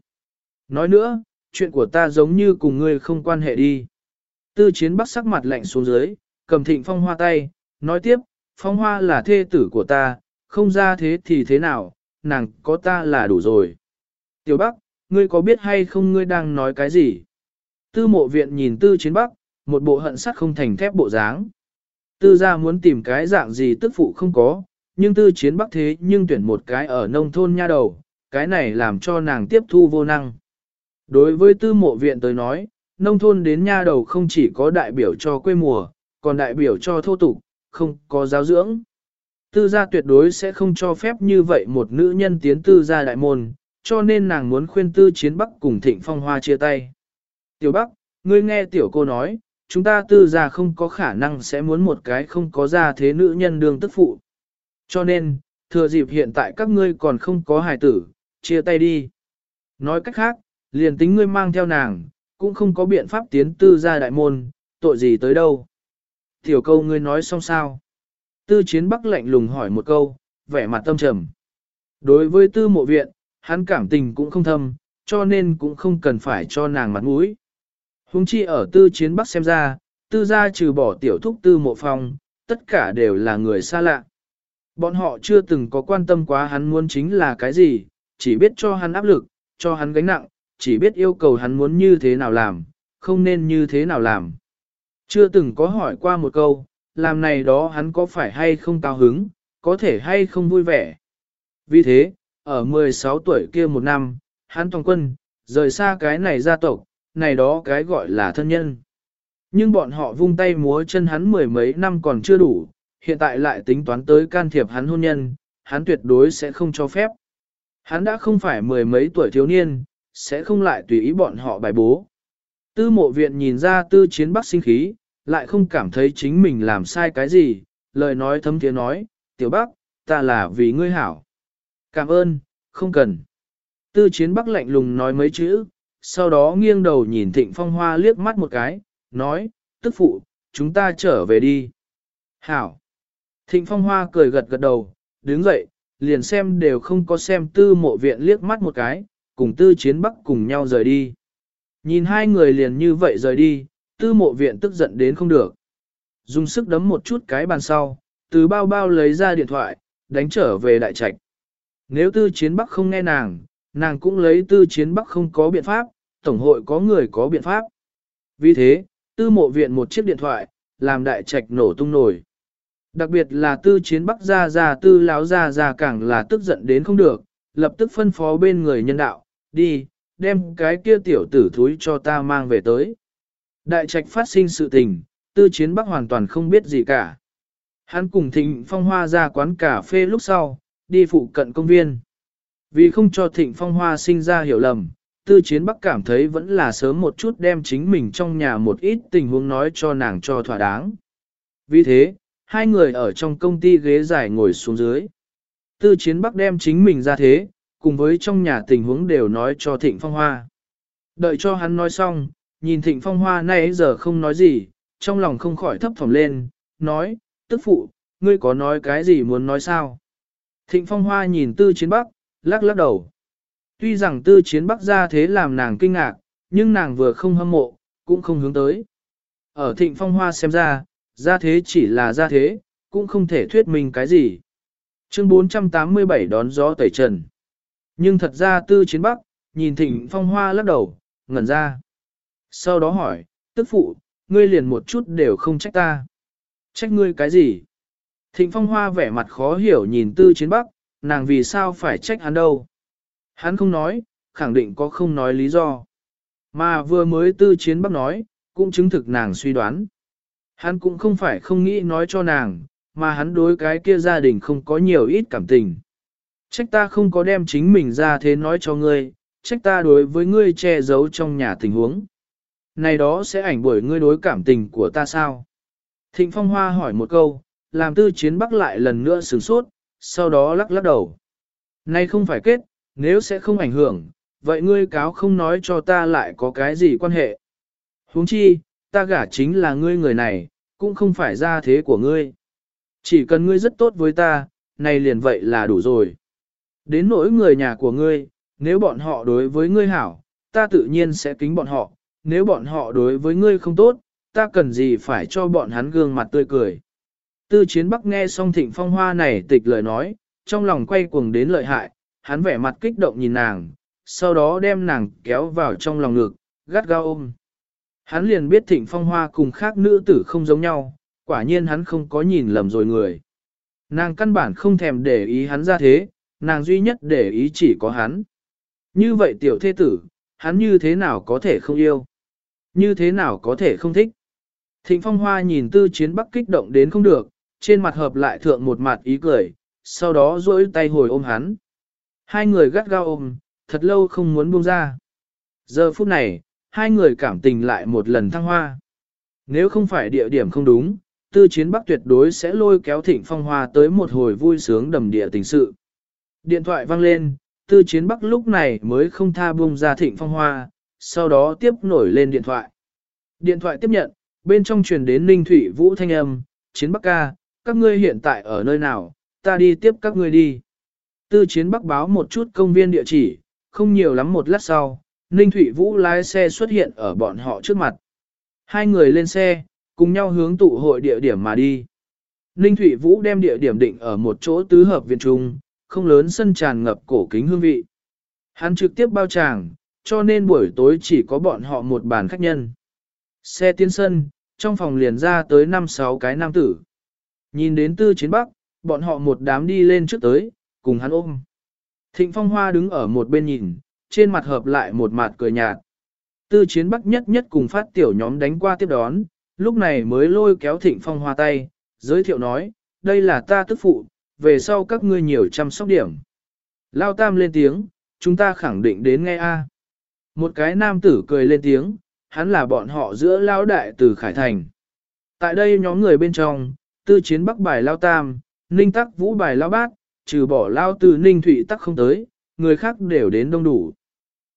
Nói nữa, chuyện của ta giống như cùng ngươi không quan hệ đi. Tư chiến bắc sắc mặt lạnh xuống dưới, cầm thịnh phong hoa tay, nói tiếp, phong hoa là thê tử của ta, không ra thế thì thế nào, nàng có ta là đủ rồi. Tiểu Bắc, ngươi có biết hay không ngươi đang nói cái gì? Tư mộ viện nhìn tư chiến Bắc, một bộ hận sắt không thành thép bộ dáng. Tư gia muốn tìm cái dạng gì tức phụ không có, nhưng tư chiến Bắc thế nhưng tuyển một cái ở nông thôn nha đầu, cái này làm cho nàng tiếp thu vô năng. Đối với tư mộ viện tới nói, nông thôn đến nha đầu không chỉ có đại biểu cho quê mùa, còn đại biểu cho thô tục, không có giáo dưỡng. Tư gia tuyệt đối sẽ không cho phép như vậy một nữ nhân tiến tư gia đại môn, cho nên nàng muốn khuyên tư chiến bắc cùng thịnh phong hoa chia tay. Tiểu bắc, ngươi nghe tiểu cô nói, chúng ta tư gia không có khả năng sẽ muốn một cái không có gia thế nữ nhân đương tức phụ. Cho nên, thừa dịp hiện tại các ngươi còn không có hài tử, chia tay đi. Nói cách khác, liền tính ngươi mang theo nàng, cũng không có biện pháp tiến tư gia đại môn, tội gì tới đâu. Tiểu câu ngươi nói xong sao? Tư chiến bắc lạnh lùng hỏi một câu, vẻ mặt tâm trầm. Đối với tư mộ viện, hắn cảm tình cũng không thâm, cho nên cũng không cần phải cho nàng mặt mũi. Hùng chi ở tư chiến bắc xem ra, tư gia trừ bỏ tiểu thúc tư mộ phong, tất cả đều là người xa lạ. Bọn họ chưa từng có quan tâm quá hắn muốn chính là cái gì, chỉ biết cho hắn áp lực, cho hắn gánh nặng, chỉ biết yêu cầu hắn muốn như thế nào làm, không nên như thế nào làm. Chưa từng có hỏi qua một câu, làm này đó hắn có phải hay không cao hứng, có thể hay không vui vẻ. Vì thế, ở 16 tuổi kia một năm, hắn toàn quân, rời xa cái này gia tộc, này đó cái gọi là thân nhân. Nhưng bọn họ vung tay múa chân hắn mười mấy năm còn chưa đủ, hiện tại lại tính toán tới can thiệp hắn hôn nhân, hắn tuyệt đối sẽ không cho phép. Hắn đã không phải mười mấy tuổi thiếu niên, sẽ không lại tùy ý bọn họ bài bố. Tư mộ viện nhìn ra tư chiến bắc sinh khí, lại không cảm thấy chính mình làm sai cái gì, lời nói thấm tiếng nói, tiểu bắc, ta là vì ngươi hảo. Cảm ơn, không cần. Tư chiến bắc lạnh lùng nói mấy chữ, sau đó nghiêng đầu nhìn thịnh phong hoa liếc mắt một cái, nói, tức phụ, chúng ta trở về đi. Hảo. Thịnh phong hoa cười gật gật đầu, đứng dậy, liền xem đều không có xem tư mộ viện liếc mắt một cái, cùng tư chiến bắc cùng nhau rời đi. Nhìn hai người liền như vậy rời đi, tư mộ viện tức giận đến không được. Dùng sức đấm một chút cái bàn sau, từ bao bao lấy ra điện thoại, đánh trở về đại trạch. Nếu tư chiến bắc không nghe nàng, nàng cũng lấy tư chiến bắc không có biện pháp, tổng hội có người có biện pháp. Vì thế, tư mộ viện một chiếc điện thoại, làm đại trạch nổ tung nổi. Đặc biệt là tư chiến bắc ra ra tư láo ra ra càng là tức giận đến không được, lập tức phân phó bên người nhân đạo, đi, đem cái kia tiểu tử thúi cho ta mang về tới. Đại trạch phát sinh sự tình, tư chiến bắc hoàn toàn không biết gì cả. Hắn cùng thịnh phong hoa ra quán cà phê lúc sau, đi phụ cận công viên. Vì không cho thịnh phong hoa sinh ra hiểu lầm, tư chiến bắc cảm thấy vẫn là sớm một chút đem chính mình trong nhà một ít tình huống nói cho nàng cho thỏa đáng. Vì thế, hai người ở trong công ty ghế dài ngồi xuống dưới. Tư chiến bắc đem chính mình ra thế, cùng với trong nhà tình huống đều nói cho thịnh phong hoa. Đợi cho hắn nói xong, nhìn thịnh phong hoa nay giờ không nói gì, trong lòng không khỏi thấp thỏm lên, nói, tức phụ, ngươi có nói cái gì muốn nói sao? Thịnh phong hoa nhìn tư chiến bắc, lắc lắc đầu. Tuy rằng tư chiến bắc ra thế làm nàng kinh ngạc, nhưng nàng vừa không hâm mộ, cũng không hướng tới. Ở thịnh phong hoa xem ra, ra thế chỉ là ra thế, cũng không thể thuyết minh cái gì. Chương 487 đón gió tẩy trần. Nhưng thật ra tư chiến bắc, nhìn thịnh phong hoa lắc đầu, ngẩn ra. Sau đó hỏi, tức phụ, ngươi liền một chút đều không trách ta. Trách ngươi cái gì? Thịnh phong hoa vẻ mặt khó hiểu nhìn tư chiến bắc, nàng vì sao phải trách hắn đâu? Hắn không nói, khẳng định có không nói lý do. Mà vừa mới tư chiến bắc nói, cũng chứng thực nàng suy đoán. Hắn cũng không phải không nghĩ nói cho nàng, mà hắn đối cái kia gia đình không có nhiều ít cảm tình. Trách ta không có đem chính mình ra thế nói cho ngươi, trách ta đối với ngươi che giấu trong nhà tình huống. Này đó sẽ ảnh bởi ngươi đối cảm tình của ta sao? Thịnh Phong Hoa hỏi một câu, làm tư chiến bắc lại lần nữa sửng sốt, sau đó lắc lắc đầu. Này không phải kết, nếu sẽ không ảnh hưởng, vậy ngươi cáo không nói cho ta lại có cái gì quan hệ. huống chi, ta gả chính là ngươi người này, cũng không phải ra thế của ngươi. Chỉ cần ngươi rất tốt với ta, này liền vậy là đủ rồi. Đến nỗi người nhà của ngươi, nếu bọn họ đối với ngươi hảo, ta tự nhiên sẽ kính bọn họ, nếu bọn họ đối với ngươi không tốt, ta cần gì phải cho bọn hắn gương mặt tươi cười. Tư chiến bắc nghe xong thịnh phong hoa này tịch lời nói, trong lòng quay cuồng đến lợi hại, hắn vẻ mặt kích động nhìn nàng, sau đó đem nàng kéo vào trong lòng ngực, gắt gao ôm. Hắn liền biết thịnh phong hoa cùng khác nữ tử không giống nhau, quả nhiên hắn không có nhìn lầm rồi người. Nàng căn bản không thèm để ý hắn ra thế, nàng duy nhất để ý chỉ có hắn. Như vậy tiểu thế tử, hắn như thế nào có thể không yêu? Như thế nào có thể không thích? Thịnh phong hoa nhìn tư chiến bắc kích động đến không được, trên mặt hợp lại thượng một mặt ý cười, sau đó duỗi tay hồi ôm hắn. Hai người gắt gao ôm, thật lâu không muốn buông ra. Giờ phút này, hai người cảm tình lại một lần thăng hoa. Nếu không phải địa điểm không đúng, tư chiến bắc tuyệt đối sẽ lôi kéo thịnh phong hoa tới một hồi vui sướng đầm địa tình sự. Điện thoại vang lên, tư chiến bắc lúc này mới không tha buông ra thịnh phong hoa, sau đó tiếp nổi lên điện thoại. Điện thoại tiếp nhận, bên trong truyền đến Ninh Thủy Vũ thanh âm, chiến bắc ca, các ngươi hiện tại ở nơi nào, ta đi tiếp các ngươi đi. Tư chiến bắc báo một chút công viên địa chỉ, không nhiều lắm một lát sau, Ninh thủy Vũ lái xe xuất hiện ở bọn họ trước mặt. Hai người lên xe, cùng nhau hướng tụ hội địa điểm mà đi. Ninh thủy Vũ đem địa điểm định ở một chỗ tứ hợp viện trung, không lớn sân tràn ngập cổ kính hương vị. Hắn trực tiếp bao tràng, cho nên buổi tối chỉ có bọn họ một bàn khách nhân. Xe tiến sân, trong phòng liền ra tới 5-6 cái nam tử. Nhìn đến tư chiến bắc, bọn họ một đám đi lên trước tới, cùng hắn ôm. Thịnh Phong Hoa đứng ở một bên nhìn, trên mặt hợp lại một mặt cười nhạt. Tư chiến bắc nhất nhất cùng phát tiểu nhóm đánh qua tiếp đón, lúc này mới lôi kéo Thịnh Phong Hoa tay, giới thiệu nói, đây là ta tức phụ, về sau các ngươi nhiều chăm sóc điểm. Lao Tam lên tiếng, chúng ta khẳng định đến nghe A. Một cái nam tử cười lên tiếng, hắn là bọn họ giữa Lao Đại từ Khải Thành. Tại đây nhóm người bên trong, tư chiến bắc bài Lao Tam, ninh tắc vũ bài Lao Bát, trừ bỏ lao từ ninh thủy tắc không tới, người khác đều đến đông đủ.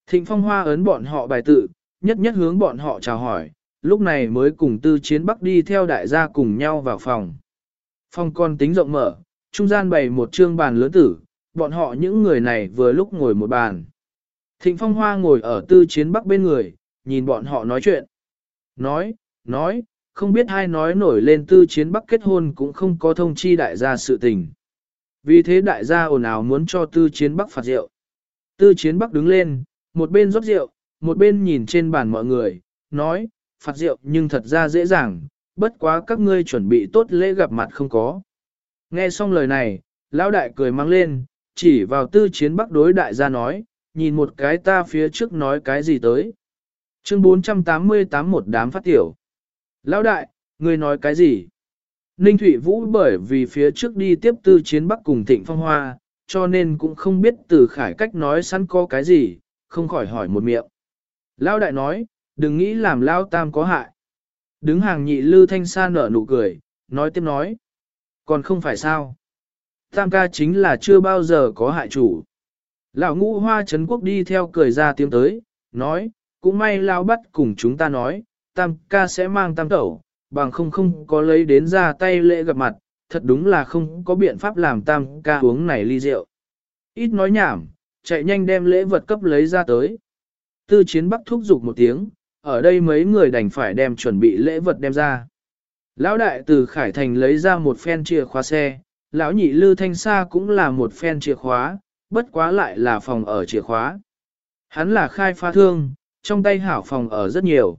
Thịnh phong hoa ấn bọn họ bài tự, nhất nhất hướng bọn họ chào hỏi, lúc này mới cùng tư chiến bắc đi theo đại gia cùng nhau vào phòng. Phòng con tính rộng mở, trung gian bày một trương bàn lớn tử, bọn họ những người này vừa lúc ngồi một bàn. Thịnh Phong Hoa ngồi ở tư chiến bắc bên người, nhìn bọn họ nói chuyện. Nói, nói, không biết hai nói nổi lên tư chiến bắc kết hôn cũng không có thông chi đại gia sự tình. Vì thế đại gia ồn ào muốn cho tư chiến bắc phạt rượu. Tư chiến bắc đứng lên, một bên rót rượu, một bên nhìn trên bàn mọi người, nói, phạt rượu nhưng thật ra dễ dàng, bất quá các ngươi chuẩn bị tốt lễ gặp mặt không có. Nghe xong lời này, lão đại cười mang lên, chỉ vào tư chiến bắc đối đại gia nói, nhìn một cái ta phía trước nói cái gì tới. Chương 488 một đám phát tiểu. Lão đại, ngươi nói cái gì? Ninh Thụy Vũ bởi vì phía trước đi tiếp tư chiến bắc cùng thịnh phong hoa, cho nên cũng không biết từ khải cách nói sẵn có cái gì, không khỏi hỏi một miệng. Lão đại nói, đừng nghĩ làm Lão tam có hại. Đứng hàng nhị lư thanh sa nở nụ cười, nói tiếp nói. Còn không phải sao? Tam ca chính là chưa bao giờ có hại chủ. Lão ngũ hoa Trấn quốc đi theo cười ra tiếng tới, nói, cũng may lao bắt cùng chúng ta nói, tam ca sẽ mang tam tẩu, bằng không không có lấy đến ra tay lễ gặp mặt, thật đúng là không có biện pháp làm tam ca uống này ly rượu. Ít nói nhảm, chạy nhanh đem lễ vật cấp lấy ra tới. Tư chiến bắc thúc giục một tiếng, ở đây mấy người đành phải đem chuẩn bị lễ vật đem ra. Lão đại từ Khải Thành lấy ra một phen chìa khóa xe, lão nhị Lư Thanh Sa cũng là một phen chìa khóa, bất quá lại là phòng ở chìa khóa. Hắn là khai phá thương, trong tay hảo phòng ở rất nhiều.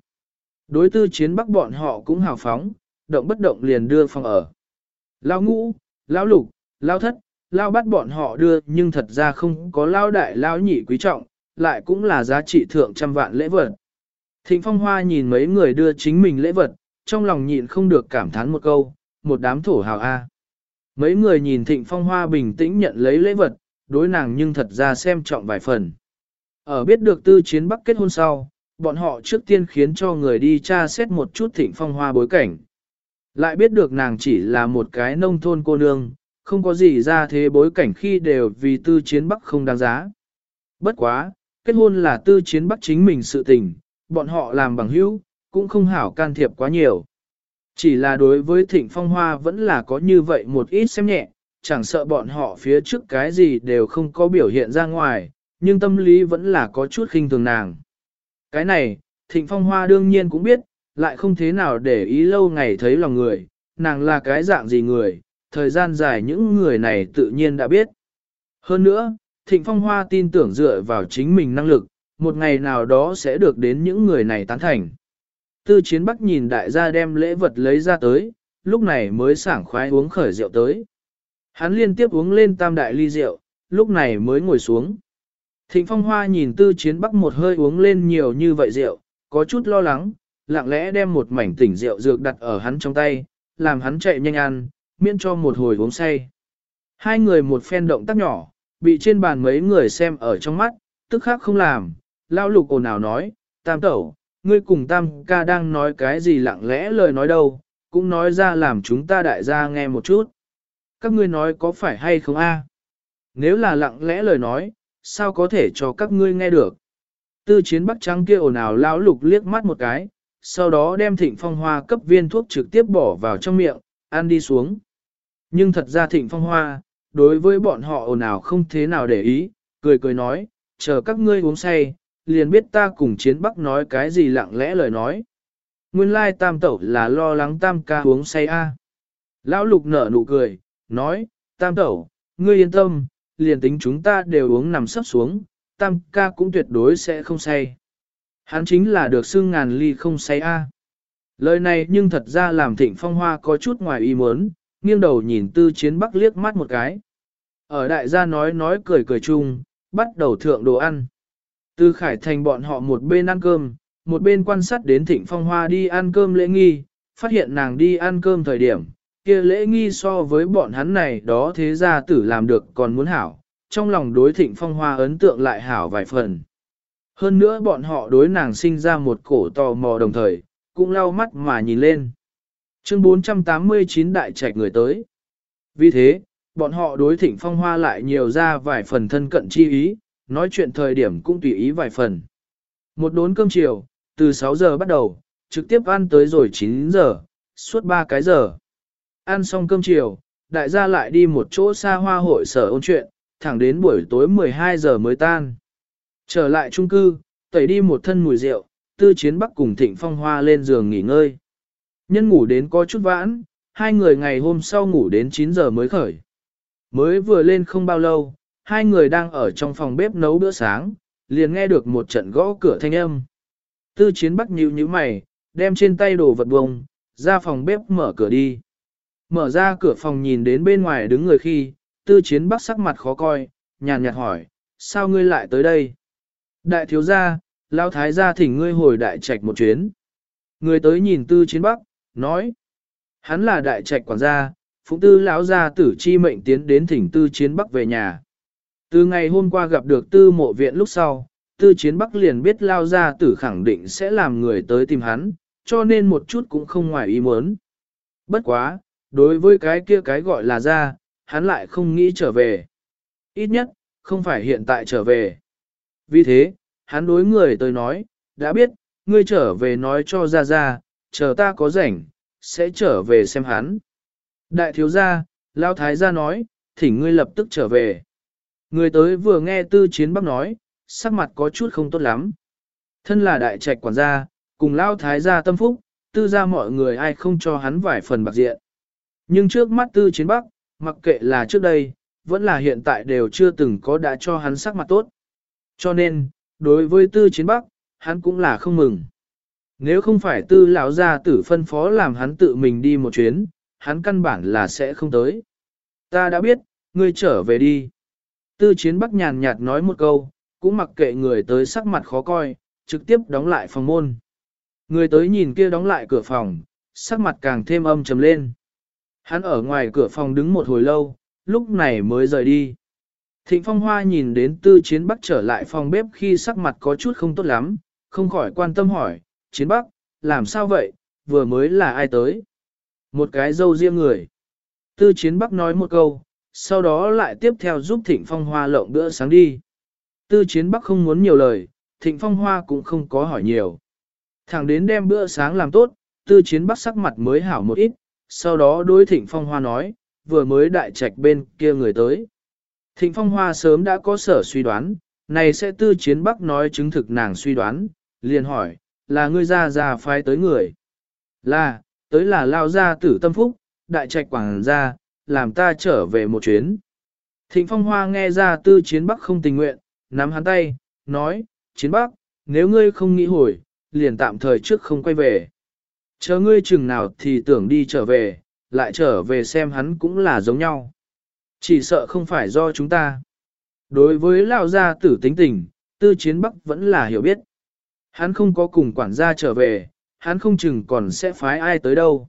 Đối tư chiến bắc bọn họ cũng hào phóng, động bất động liền đưa phòng ở. Lão ngũ, lão lục, lão thất, lão bắt bọn họ đưa nhưng thật ra không có lão đại lão nhị quý trọng, lại cũng là giá trị thượng trăm vạn lễ vật. Thịnh Phong Hoa nhìn mấy người đưa chính mình lễ vật, trong lòng nhịn không được cảm thán một câu, một đám thổ hào A. Mấy người nhìn Thịnh Phong Hoa bình tĩnh nhận lấy lễ vật, đối nàng nhưng thật ra xem trọng vài phần. Ở biết được tư chiến bắc kết hôn sau, bọn họ trước tiên khiến cho người đi tra xét một chút Thịnh Phong Hoa bối cảnh. Lại biết được nàng chỉ là một cái nông thôn cô nương, không có gì ra thế bối cảnh khi đều vì tư chiến bắc không đáng giá. Bất quá, kết hôn là tư chiến bắc chính mình sự tình, bọn họ làm bằng hữu, cũng không hảo can thiệp quá nhiều. Chỉ là đối với thịnh phong hoa vẫn là có như vậy một ít xem nhẹ, chẳng sợ bọn họ phía trước cái gì đều không có biểu hiện ra ngoài, nhưng tâm lý vẫn là có chút khinh thường nàng. Cái này, thịnh phong hoa đương nhiên cũng biết, lại không thế nào để ý lâu ngày thấy lòng người, nàng là cái dạng gì người, thời gian dài những người này tự nhiên đã biết. Hơn nữa, thịnh phong hoa tin tưởng dựa vào chính mình năng lực, một ngày nào đó sẽ được đến những người này tán thành. Tư chiến bắc nhìn đại gia đem lễ vật lấy ra tới, lúc này mới sảng khoái uống khởi rượu tới. Hắn liên tiếp uống lên tam đại ly rượu, lúc này mới ngồi xuống. Thịnh phong hoa nhìn tư chiến bắc một hơi uống lên nhiều như vậy rượu, có chút lo lắng, lặng lẽ đem một mảnh tỉnh rượu dược đặt ở hắn trong tay, làm hắn chạy nhanh ăn, miễn cho một hồi uống say. Hai người một phen động tác nhỏ, bị trên bàn mấy người xem ở trong mắt, tức khác không làm, Lao lục ồn ào nói, tam tẩu, ngươi cùng tam ca đang nói cái gì lặng lẽ lời nói đâu, cũng nói ra làm chúng ta đại gia nghe một chút. Các ngươi nói có phải hay không a? Nếu là lặng lẽ lời nói, sao có thể cho các ngươi nghe được? Tư chiến bắc trắng kia ồn ào lão lục liếc mắt một cái, sau đó đem thịnh phong hoa cấp viên thuốc trực tiếp bỏ vào trong miệng, ăn đi xuống. Nhưng thật ra thịnh phong hoa, đối với bọn họ ồn ào không thế nào để ý, cười cười nói, chờ các ngươi uống say, liền biết ta cùng chiến bắc nói cái gì lặng lẽ lời nói. Nguyên lai tam tẩu là lo lắng tam ca uống say a. Lão lục nở nụ cười, nói, tam tẩu, ngươi yên tâm, liền tính chúng ta đều uống nằm sấp xuống, tam ca cũng tuyệt đối sẽ không say. Hắn chính là được xưng ngàn ly không say a. Lời này nhưng thật ra làm thịnh phong hoa có chút ngoài ý muốn, nghiêng đầu nhìn tư chiến bắc liếc mắt một cái. Ở đại gia nói nói cười cười chung, bắt đầu thượng đồ ăn. Từ Khải Thành bọn họ một bên ăn cơm, một bên quan sát đến Thịnh Phong Hoa đi ăn cơm lễ nghi, phát hiện nàng đi ăn cơm thời điểm, kia lễ nghi so với bọn hắn này đó thế gia tử làm được còn muốn hảo, trong lòng đối Thịnh Phong Hoa ấn tượng lại hảo vài phần. Hơn nữa bọn họ đối nàng sinh ra một cổ tò mò đồng thời, cũng lau mắt mà nhìn lên. Chương 489 đại trạch người tới. Vì thế, bọn họ đối Thịnh Phong Hoa lại nhiều ra vài phần thân cận chi ý, nói chuyện thời điểm cũng tùy ý vài phần. Một đốn cơm chiều, từ 6 giờ bắt đầu, trực tiếp ăn tới rồi 9 giờ, suốt 3 cái giờ. Ăn xong cơm chiều, đại gia lại đi một chỗ xa hoa hội sở ôn chuyện, thẳng đến buổi tối 12 giờ mới tan. Trở lại trung cư, tẩy đi một thân mùi rượu, tư chiến bắc cùng thịnh phong hoa lên giường nghỉ ngơi. Nhân ngủ đến có chút vãn, hai người ngày hôm sau ngủ đến 9 giờ mới khởi. Mới vừa lên không bao lâu, hai người đang ở trong phòng bếp nấu bữa sáng, liền nghe được một trận gõ cửa thanh âm. Tư chiến bắc nhíu nhíu mày, đem trên tay đồ vật bông, ra phòng bếp mở cửa đi. Mở ra cửa phòng nhìn đến bên ngoài đứng người khi, tư chiến bắc sắc mặt khó coi, nhàn nhạt hỏi, sao ngươi lại tới đây? Đại thiếu gia, lao thái gia thỉnh ngươi hồi đại trạch một chuyến. Người tới nhìn tư chiến bắc, nói, hắn là đại trạch quản gia, phụng tư lão gia tử chi mệnh tiến đến thỉnh tư chiến bắc về nhà. Từ ngày hôm qua gặp được tư mộ viện lúc sau, tư chiến bắc liền biết lao gia tử khẳng định sẽ làm người tới tìm hắn, cho nên một chút cũng không ngoài ý muốn. Bất quá, đối với cái kia cái gọi là ra, hắn lại không nghĩ trở về. Ít nhất, không phải hiện tại trở về. Vì thế, hắn đối người tới nói, đã biết, ngươi trở về nói cho ra ra, chờ ta có rảnh, sẽ trở về xem hắn. Đại thiếu gia, Lao Thái gia nói, thỉnh ngươi lập tức trở về. Người tới vừa nghe tư chiến bắc nói, sắc mặt có chút không tốt lắm. Thân là đại trạch quản gia, cùng Lao Thái gia tâm phúc, tư ra mọi người ai không cho hắn vài phần bạc diện. Nhưng trước mắt tư chiến bắc, mặc kệ là trước đây, vẫn là hiện tại đều chưa từng có đã cho hắn sắc mặt tốt. Cho nên, đối với tư chiến bắc, hắn cũng là không mừng. Nếu không phải tư lão gia tử phân phó làm hắn tự mình đi một chuyến, hắn căn bản là sẽ không tới. Ta đã biết, ngươi trở về đi. Tư chiến bắc nhàn nhạt nói một câu, cũng mặc kệ người tới sắc mặt khó coi, trực tiếp đóng lại phòng môn. Người tới nhìn kia đóng lại cửa phòng, sắc mặt càng thêm âm trầm lên. Hắn ở ngoài cửa phòng đứng một hồi lâu, lúc này mới rời đi. Thịnh Phong Hoa nhìn đến tư chiến bắc trở lại phòng bếp khi sắc mặt có chút không tốt lắm, không khỏi quan tâm hỏi, chiến bắc, làm sao vậy, vừa mới là ai tới? Một cái dâu riêng người. Tư chiến bắc nói một câu, sau đó lại tiếp theo giúp Thịnh Phong Hoa lộng bữa sáng đi. Tư chiến bắc không muốn nhiều lời, Thịnh Phong Hoa cũng không có hỏi nhiều. Thẳng đến đem bữa sáng làm tốt, tư chiến bắc sắc mặt mới hảo một ít, sau đó đối Thịnh Phong Hoa nói, vừa mới đại trạch bên kia người tới. Thịnh Phong Hoa sớm đã có sở suy đoán, này sẽ tư chiến bắc nói chứng thực nàng suy đoán, liền hỏi, là ngươi ra ra phái tới người. Là, tới là lao gia tử tâm phúc, đại trạch quảng gia, làm ta trở về một chuyến. Thịnh Phong Hoa nghe ra tư chiến bắc không tình nguyện, nắm hắn tay, nói, chiến bắc, nếu ngươi không nghĩ hồi, liền tạm thời trước không quay về. Chờ ngươi chừng nào thì tưởng đi trở về, lại trở về xem hắn cũng là giống nhau. Chỉ sợ không phải do chúng ta. Đối với lão gia tử tính tình, tư chiến bắc vẫn là hiểu biết. Hắn không có cùng quản gia trở về, hắn không chừng còn sẽ phái ai tới đâu.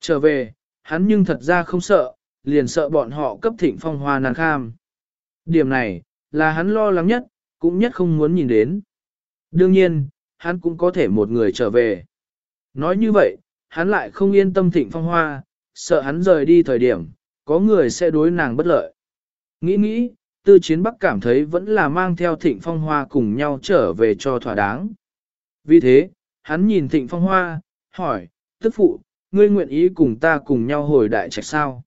Trở về, hắn nhưng thật ra không sợ, liền sợ bọn họ cấp thịnh phong hoa nàng kham. Điểm này, là hắn lo lắng nhất, cũng nhất không muốn nhìn đến. Đương nhiên, hắn cũng có thể một người trở về. Nói như vậy, hắn lại không yên tâm thịnh phong hoa, sợ hắn rời đi thời điểm, có người sẽ đối nàng bất lợi. Nghĩ nghĩ, tư chiến bắc cảm thấy vẫn là mang theo thịnh phong hoa cùng nhau trở về cho thỏa đáng. Vì thế, hắn nhìn thịnh phong hoa, hỏi, tức phụ, ngươi nguyện ý cùng ta cùng nhau hồi đại trạch sao?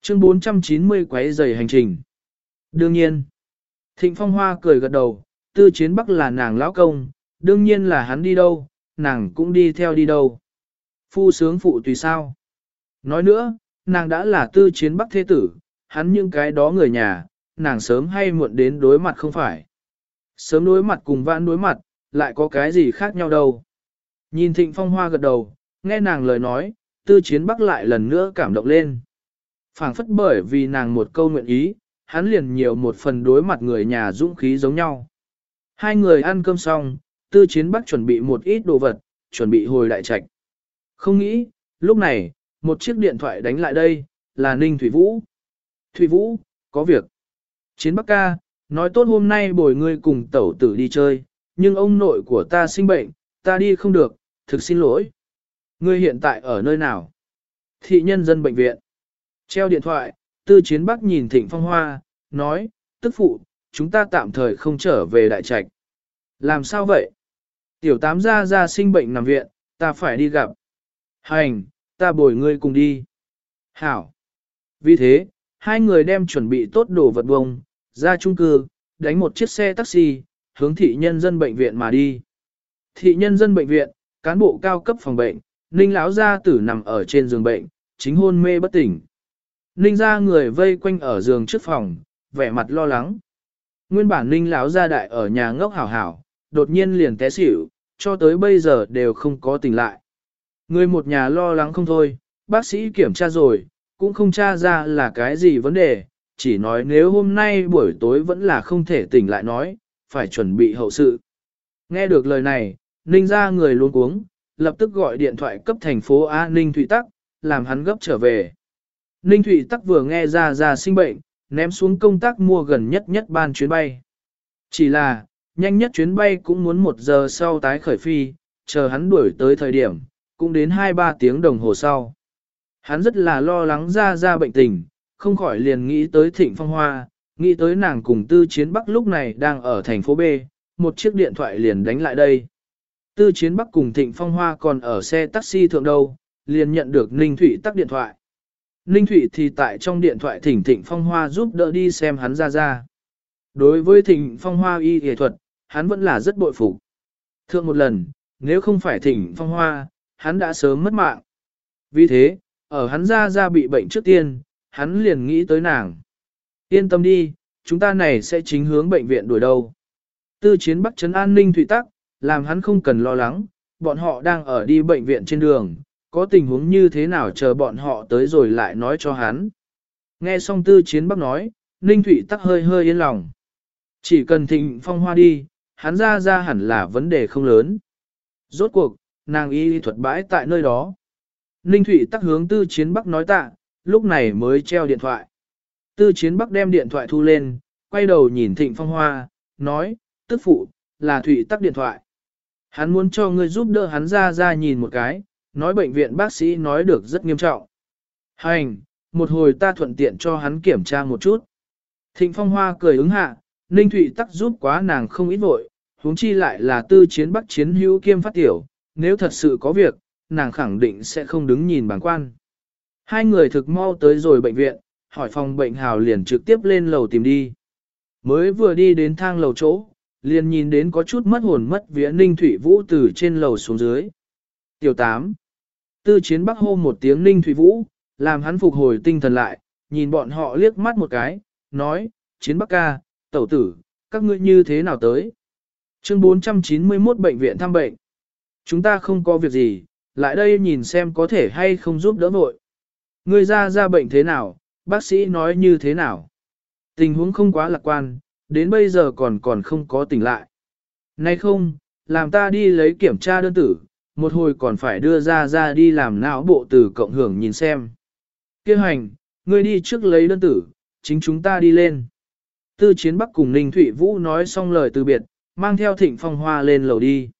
Chương 490 quấy giày hành trình. Đương nhiên, thịnh phong hoa cười gật đầu, tư chiến bắc là nàng lão công, đương nhiên là hắn đi đâu, nàng cũng đi theo đi đâu. Phu sướng phụ tùy sao. Nói nữa, nàng đã là tư chiến bắc thế tử, hắn những cái đó người nhà, nàng sớm hay muộn đến đối mặt không phải. Sớm đối mặt cùng vãn đối mặt, lại có cái gì khác nhau đâu. Nhìn thịnh phong hoa gật đầu, nghe nàng lời nói, tư chiến bắc lại lần nữa cảm động lên phảng phất bởi vì nàng một câu nguyện ý, hắn liền nhiều một phần đối mặt người nhà dũng khí giống nhau. Hai người ăn cơm xong, tư chiến bắc chuẩn bị một ít đồ vật, chuẩn bị hồi đại trạch. Không nghĩ, lúc này, một chiếc điện thoại đánh lại đây, là Ninh Thủy Vũ. Thủy Vũ, có việc. Chiến Bắc ca, nói tốt hôm nay bồi ngươi cùng tẩu tử đi chơi, nhưng ông nội của ta sinh bệnh, ta đi không được, thực xin lỗi. Ngươi hiện tại ở nơi nào? Thị nhân dân bệnh viện. Treo điện thoại, tư chiến Bắc nhìn Thịnh Phong Hoa, nói, tức phụ, chúng ta tạm thời không trở về đại trạch. Làm sao vậy? Tiểu tám gia ra sinh bệnh nằm viện, ta phải đi gặp. Hành, ta bồi ngươi cùng đi. Hảo. Vì thế, hai người đem chuẩn bị tốt đồ vật bông, ra chung cư, đánh một chiếc xe taxi, hướng thị nhân dân bệnh viện mà đi. Thị nhân dân bệnh viện, cán bộ cao cấp phòng bệnh, Ninh lão gia tử nằm ở trên giường bệnh, chính hôn mê bất tỉnh. Ninh ra người vây quanh ở giường trước phòng, vẻ mặt lo lắng. Nguyên bản Ninh lão gia đại ở nhà ngốc hảo hảo, đột nhiên liền té xỉu, cho tới bây giờ đều không có tỉnh lại. Người một nhà lo lắng không thôi, bác sĩ kiểm tra rồi, cũng không tra ra là cái gì vấn đề, chỉ nói nếu hôm nay buổi tối vẫn là không thể tỉnh lại nói, phải chuẩn bị hậu sự. Nghe được lời này, Ninh ra người luôn cuống, lập tức gọi điện thoại cấp thành phố A Ninh Thụy Tắc, làm hắn gấp trở về. Ninh Thụy Tắc vừa nghe ra ra sinh bệnh, ném xuống công tác mua gần nhất nhất ban chuyến bay. Chỉ là, nhanh nhất chuyến bay cũng muốn một giờ sau tái khởi phi, chờ hắn đuổi tới thời điểm, cũng đến 2-3 tiếng đồng hồ sau. Hắn rất là lo lắng ra ra bệnh tình, không khỏi liền nghĩ tới thịnh phong hoa, nghĩ tới nàng cùng tư chiến bắc lúc này đang ở thành phố B, một chiếc điện thoại liền đánh lại đây. Tư chiến bắc cùng thịnh phong hoa còn ở xe taxi thượng đâu, liền nhận được Ninh Thụy tắt điện thoại. Ninh Thụy thì tại trong điện thoại thỉnh thịnh phong hoa giúp đỡ đi xem hắn ra ra. Đối với thịnh phong hoa y nghệ thuật, hắn vẫn là rất bội phục. Thượng một lần, nếu không phải thịnh phong hoa, hắn đã sớm mất mạng. Vì thế, ở hắn ra ra bị bệnh trước tiên, hắn liền nghĩ tới nàng. Yên tâm đi, chúng ta này sẽ chính hướng bệnh viện đuổi đầu. Tư chiến bắc trấn an ninh Thụy tắc, làm hắn không cần lo lắng, bọn họ đang ở đi bệnh viện trên đường, có tình huống như thế nào chờ bọn họ tới rồi lại nói cho hắn. Nghe xong tư chiến bắc nói, ninh thụy tắc hơi hơi yên lòng. Chỉ cần thịnh phong hoa đi, hắn ra ra hẳn là vấn đề không lớn. Rốt cuộc, nàng y thuật bãi tại nơi đó. Ninh Thụy tắc hướng tư chiến bắc nói tạ, lúc này mới treo điện thoại. Tư chiến bắc đem điện thoại thu lên, quay đầu nhìn thịnh phong hoa, nói, tức phụ, là Thụy tắc điện thoại. Hắn muốn cho ngươi giúp đỡ hắn ra ra nhìn một cái, nói bệnh viện bác sĩ nói được rất nghiêm trọng. Hành, một hồi ta thuận tiện cho hắn kiểm tra một chút. Thịnh phong hoa cười ứng hạ, Ninh Thụy tắc giúp quá nàng không ít vội, huống chi lại là tư chiến bắc chiến hữu kiêm phát tiểu, nếu thật sự có việc, nàng khẳng định sẽ không đứng nhìn bản quan. Hai người thực mau tới rồi bệnh viện, hỏi phòng bệnh hào liền trực tiếp lên lầu tìm đi. Mới vừa đi đến thang lầu chỗ, liền nhìn đến có chút mất hồn mất vía Ninh Thủy Vũ từ trên lầu xuống dưới. Tiểu 8. Tư chiến bắc hô một tiếng Ninh Thủy Vũ, làm hắn phục hồi tinh thần lại, nhìn bọn họ liếc mắt một cái, nói, chiến bắc ca, tẩu tử, các ngươi như thế nào tới? Chương 491 bệnh viện thăm bệnh. Chúng ta không có việc gì, lại đây nhìn xem có thể hay không giúp đỡ vội. Người ra ra bệnh thế nào, bác sĩ nói như thế nào. Tình huống không quá lạc quan, đến bây giờ còn còn không có tỉnh lại. Nay không, làm ta đi lấy kiểm tra đơn tử, một hồi còn phải đưa ra ra đi làm não bộ từ cộng hưởng nhìn xem. Kêu hành, ngươi đi trước lấy đơn tử, chính chúng ta đi lên. Tư chiến bắc cùng Ninh Thụy Vũ nói xong lời từ biệt, mang theo thịnh phong hoa lên lầu đi.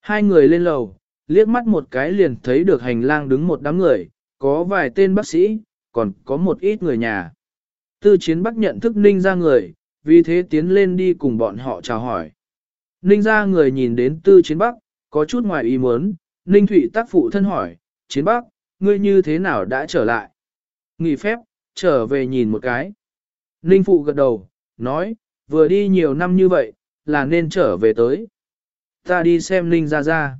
Hai người lên lầu, liếc mắt một cái liền thấy được hành lang đứng một đám người, có vài tên bác sĩ, còn có một ít người nhà. Tư chiến bắc nhận thức ninh ra người, vì thế tiến lên đi cùng bọn họ chào hỏi. Ninh ra người nhìn đến tư chiến bắc, có chút ngoài ý muốn, ninh thụy tác phụ thân hỏi, chiến bắc, ngươi như thế nào đã trở lại? Nghỉ phép, trở về nhìn một cái. Ninh phụ gật đầu, nói, vừa đi nhiều năm như vậy, là nên trở về tới. Ta đi xem Ninh ra ra.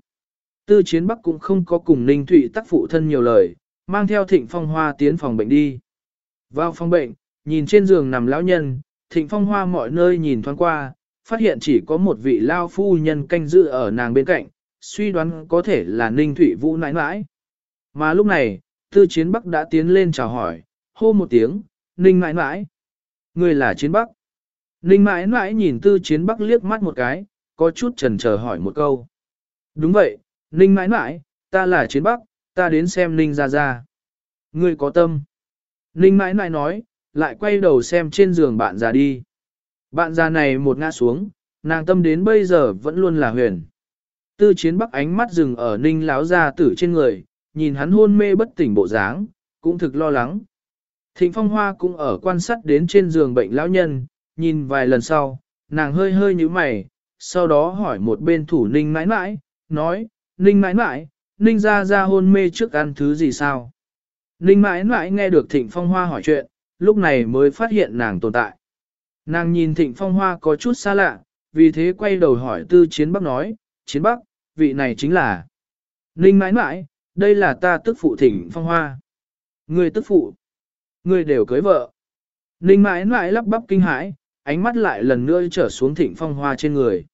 Tư chiến bắc cũng không có cùng Ninh Thụy tác phụ thân nhiều lời, mang theo thịnh phong hoa tiến phòng bệnh đi. Vào phòng bệnh, nhìn trên giường nằm lão nhân, thịnh phong hoa mọi nơi nhìn thoáng qua, phát hiện chỉ có một vị lao phu nhân canh giữ ở nàng bên cạnh, suy đoán có thể là Ninh Thụy Vũ nãi nãi. Mà lúc này, tư chiến bắc đã tiến lên chào hỏi, hô một tiếng, Ninh nãi nãi. Người là chiến bắc. Ninh Nãi Nãi nhìn tư chiến bắc liếc mắt một cái, có chút chần chờ hỏi một câu. Đúng vậy, Ninh Nãi Nãi, ta là chiến bắc, ta đến xem Ninh ra ra. Ngươi có tâm. Ninh Nãi Nãi nói, lại quay đầu xem trên giường bạn già đi. Bạn già này một ngã xuống, nàng tâm đến bây giờ vẫn luôn là huyền. Tư chiến bắc ánh mắt dừng ở Ninh láo ra tử trên người, nhìn hắn hôn mê bất tỉnh bộ dáng, cũng thực lo lắng. Thịnh phong hoa cũng ở quan sát đến trên giường bệnh lão nhân, nhìn vài lần sau, nàng hơi hơi như mày, sau đó hỏi một bên thủ ninh mãi mãi, nói, ninh mãi mãi, ninh ra ra hôn mê trước ăn thứ gì sao? Ninh mãi mãi nghe được thịnh phong hoa hỏi chuyện, lúc này mới phát hiện nàng tồn tại. Nàng nhìn thịnh phong hoa có chút xa lạ, vì thế quay đầu hỏi tư chiến bắc nói, chiến bắc, vị này chính là Ninh mãi mãi, đây là ta tức phụ thỉnh phong hoa. Người tức phụ, người đều cưới vợ. Ninh mãi mãi lắp bắp kinh hãi, ánh mắt lại lần nữa trở xuống thịnh phong hoa trên người.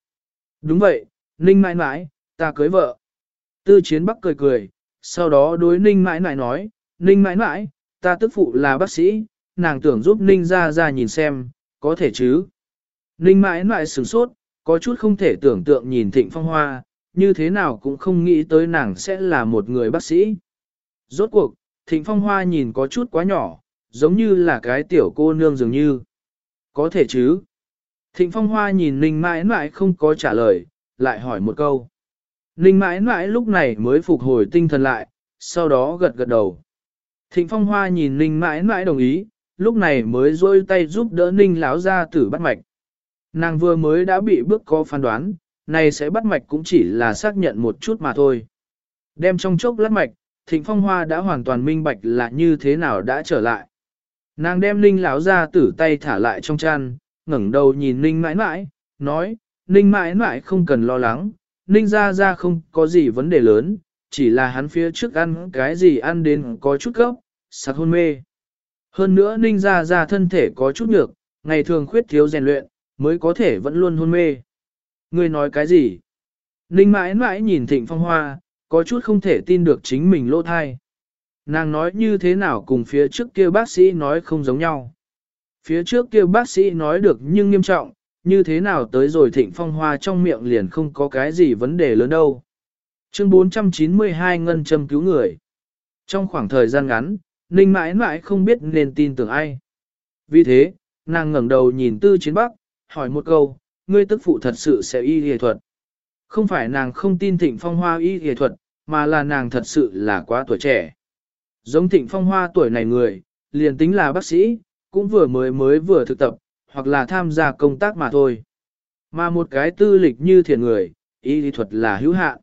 Đúng vậy, Ninh mãi mãi, ta cưới vợ. Tư chiến bắc cười cười, sau đó đối Ninh mãi mãi nói, Ninh mãi mãi, ta tức phụ là bác sĩ, nàng tưởng giúp Ninh ra ra nhìn xem, có thể chứ. Ninh mãi mãi sửng sốt, có chút không thể tưởng tượng nhìn thịnh phong hoa, như thế nào cũng không nghĩ tới nàng sẽ là một người bác sĩ. Rốt cuộc, thịnh phong hoa nhìn có chút quá nhỏ, giống như là cái tiểu cô nương dường như. Có thể chứ. Thịnh phong hoa nhìn ninh mãi mãi không có trả lời, lại hỏi một câu. Ninh mãi mãi lúc này mới phục hồi tinh thần lại, sau đó gật gật đầu. Thịnh phong hoa nhìn ninh mãi mãi đồng ý, lúc này mới rôi tay giúp đỡ ninh láo ra tử bắt mạch. Nàng vừa mới đã bị bước có phán đoán, này sẽ bắt mạch cũng chỉ là xác nhận một chút mà thôi. Đem trong chốc lát mạch, thịnh phong hoa đã hoàn toàn minh bạch là như thế nào đã trở lại. Nàng đem ninh lão ra tử tay thả lại trong chăn, ngẩng đầu nhìn ninh mãi mãi, nói, ninh mãi mãi không cần lo lắng, ninh ra ra không có gì vấn đề lớn, chỉ là hắn phía trước ăn cái gì ăn đến có chút gốc, sạc hôn mê. Hơn nữa ninh ra ra thân thể có chút nhược, ngày thường khuyết thiếu rèn luyện, mới có thể vẫn luôn hôn mê. Ngươi nói cái gì? Ninh mãi mãi nhìn thịnh phong hoa, có chút không thể tin được chính mình lỗ thai. Nàng nói như thế nào cùng phía trước kia bác sĩ nói không giống nhau. Phía trước kia bác sĩ nói được nhưng nghiêm trọng, như thế nào tới rồi thịnh phong hoa trong miệng liền không có cái gì vấn đề lớn đâu. Chương 492 ngân châm cứu người. Trong khoảng thời gian ngắn, Ninh mãi mãi không biết nên tin tưởng ai. Vì thế, nàng ngẩng đầu nhìn tư chiến bắc, hỏi một câu, ngươi tức phụ thật sự sẽ y y thuật. Không phải nàng không tin thịnh phong hoa y y thuật, mà là nàng thật sự là quá tuổi trẻ. Giống thịnh phong hoa tuổi này người, liền tính là bác sĩ, cũng vừa mới mới vừa thực tập, hoặc là tham gia công tác mà thôi. Mà một cái tư lịch như thiền người, y y thuật là hữu hạn.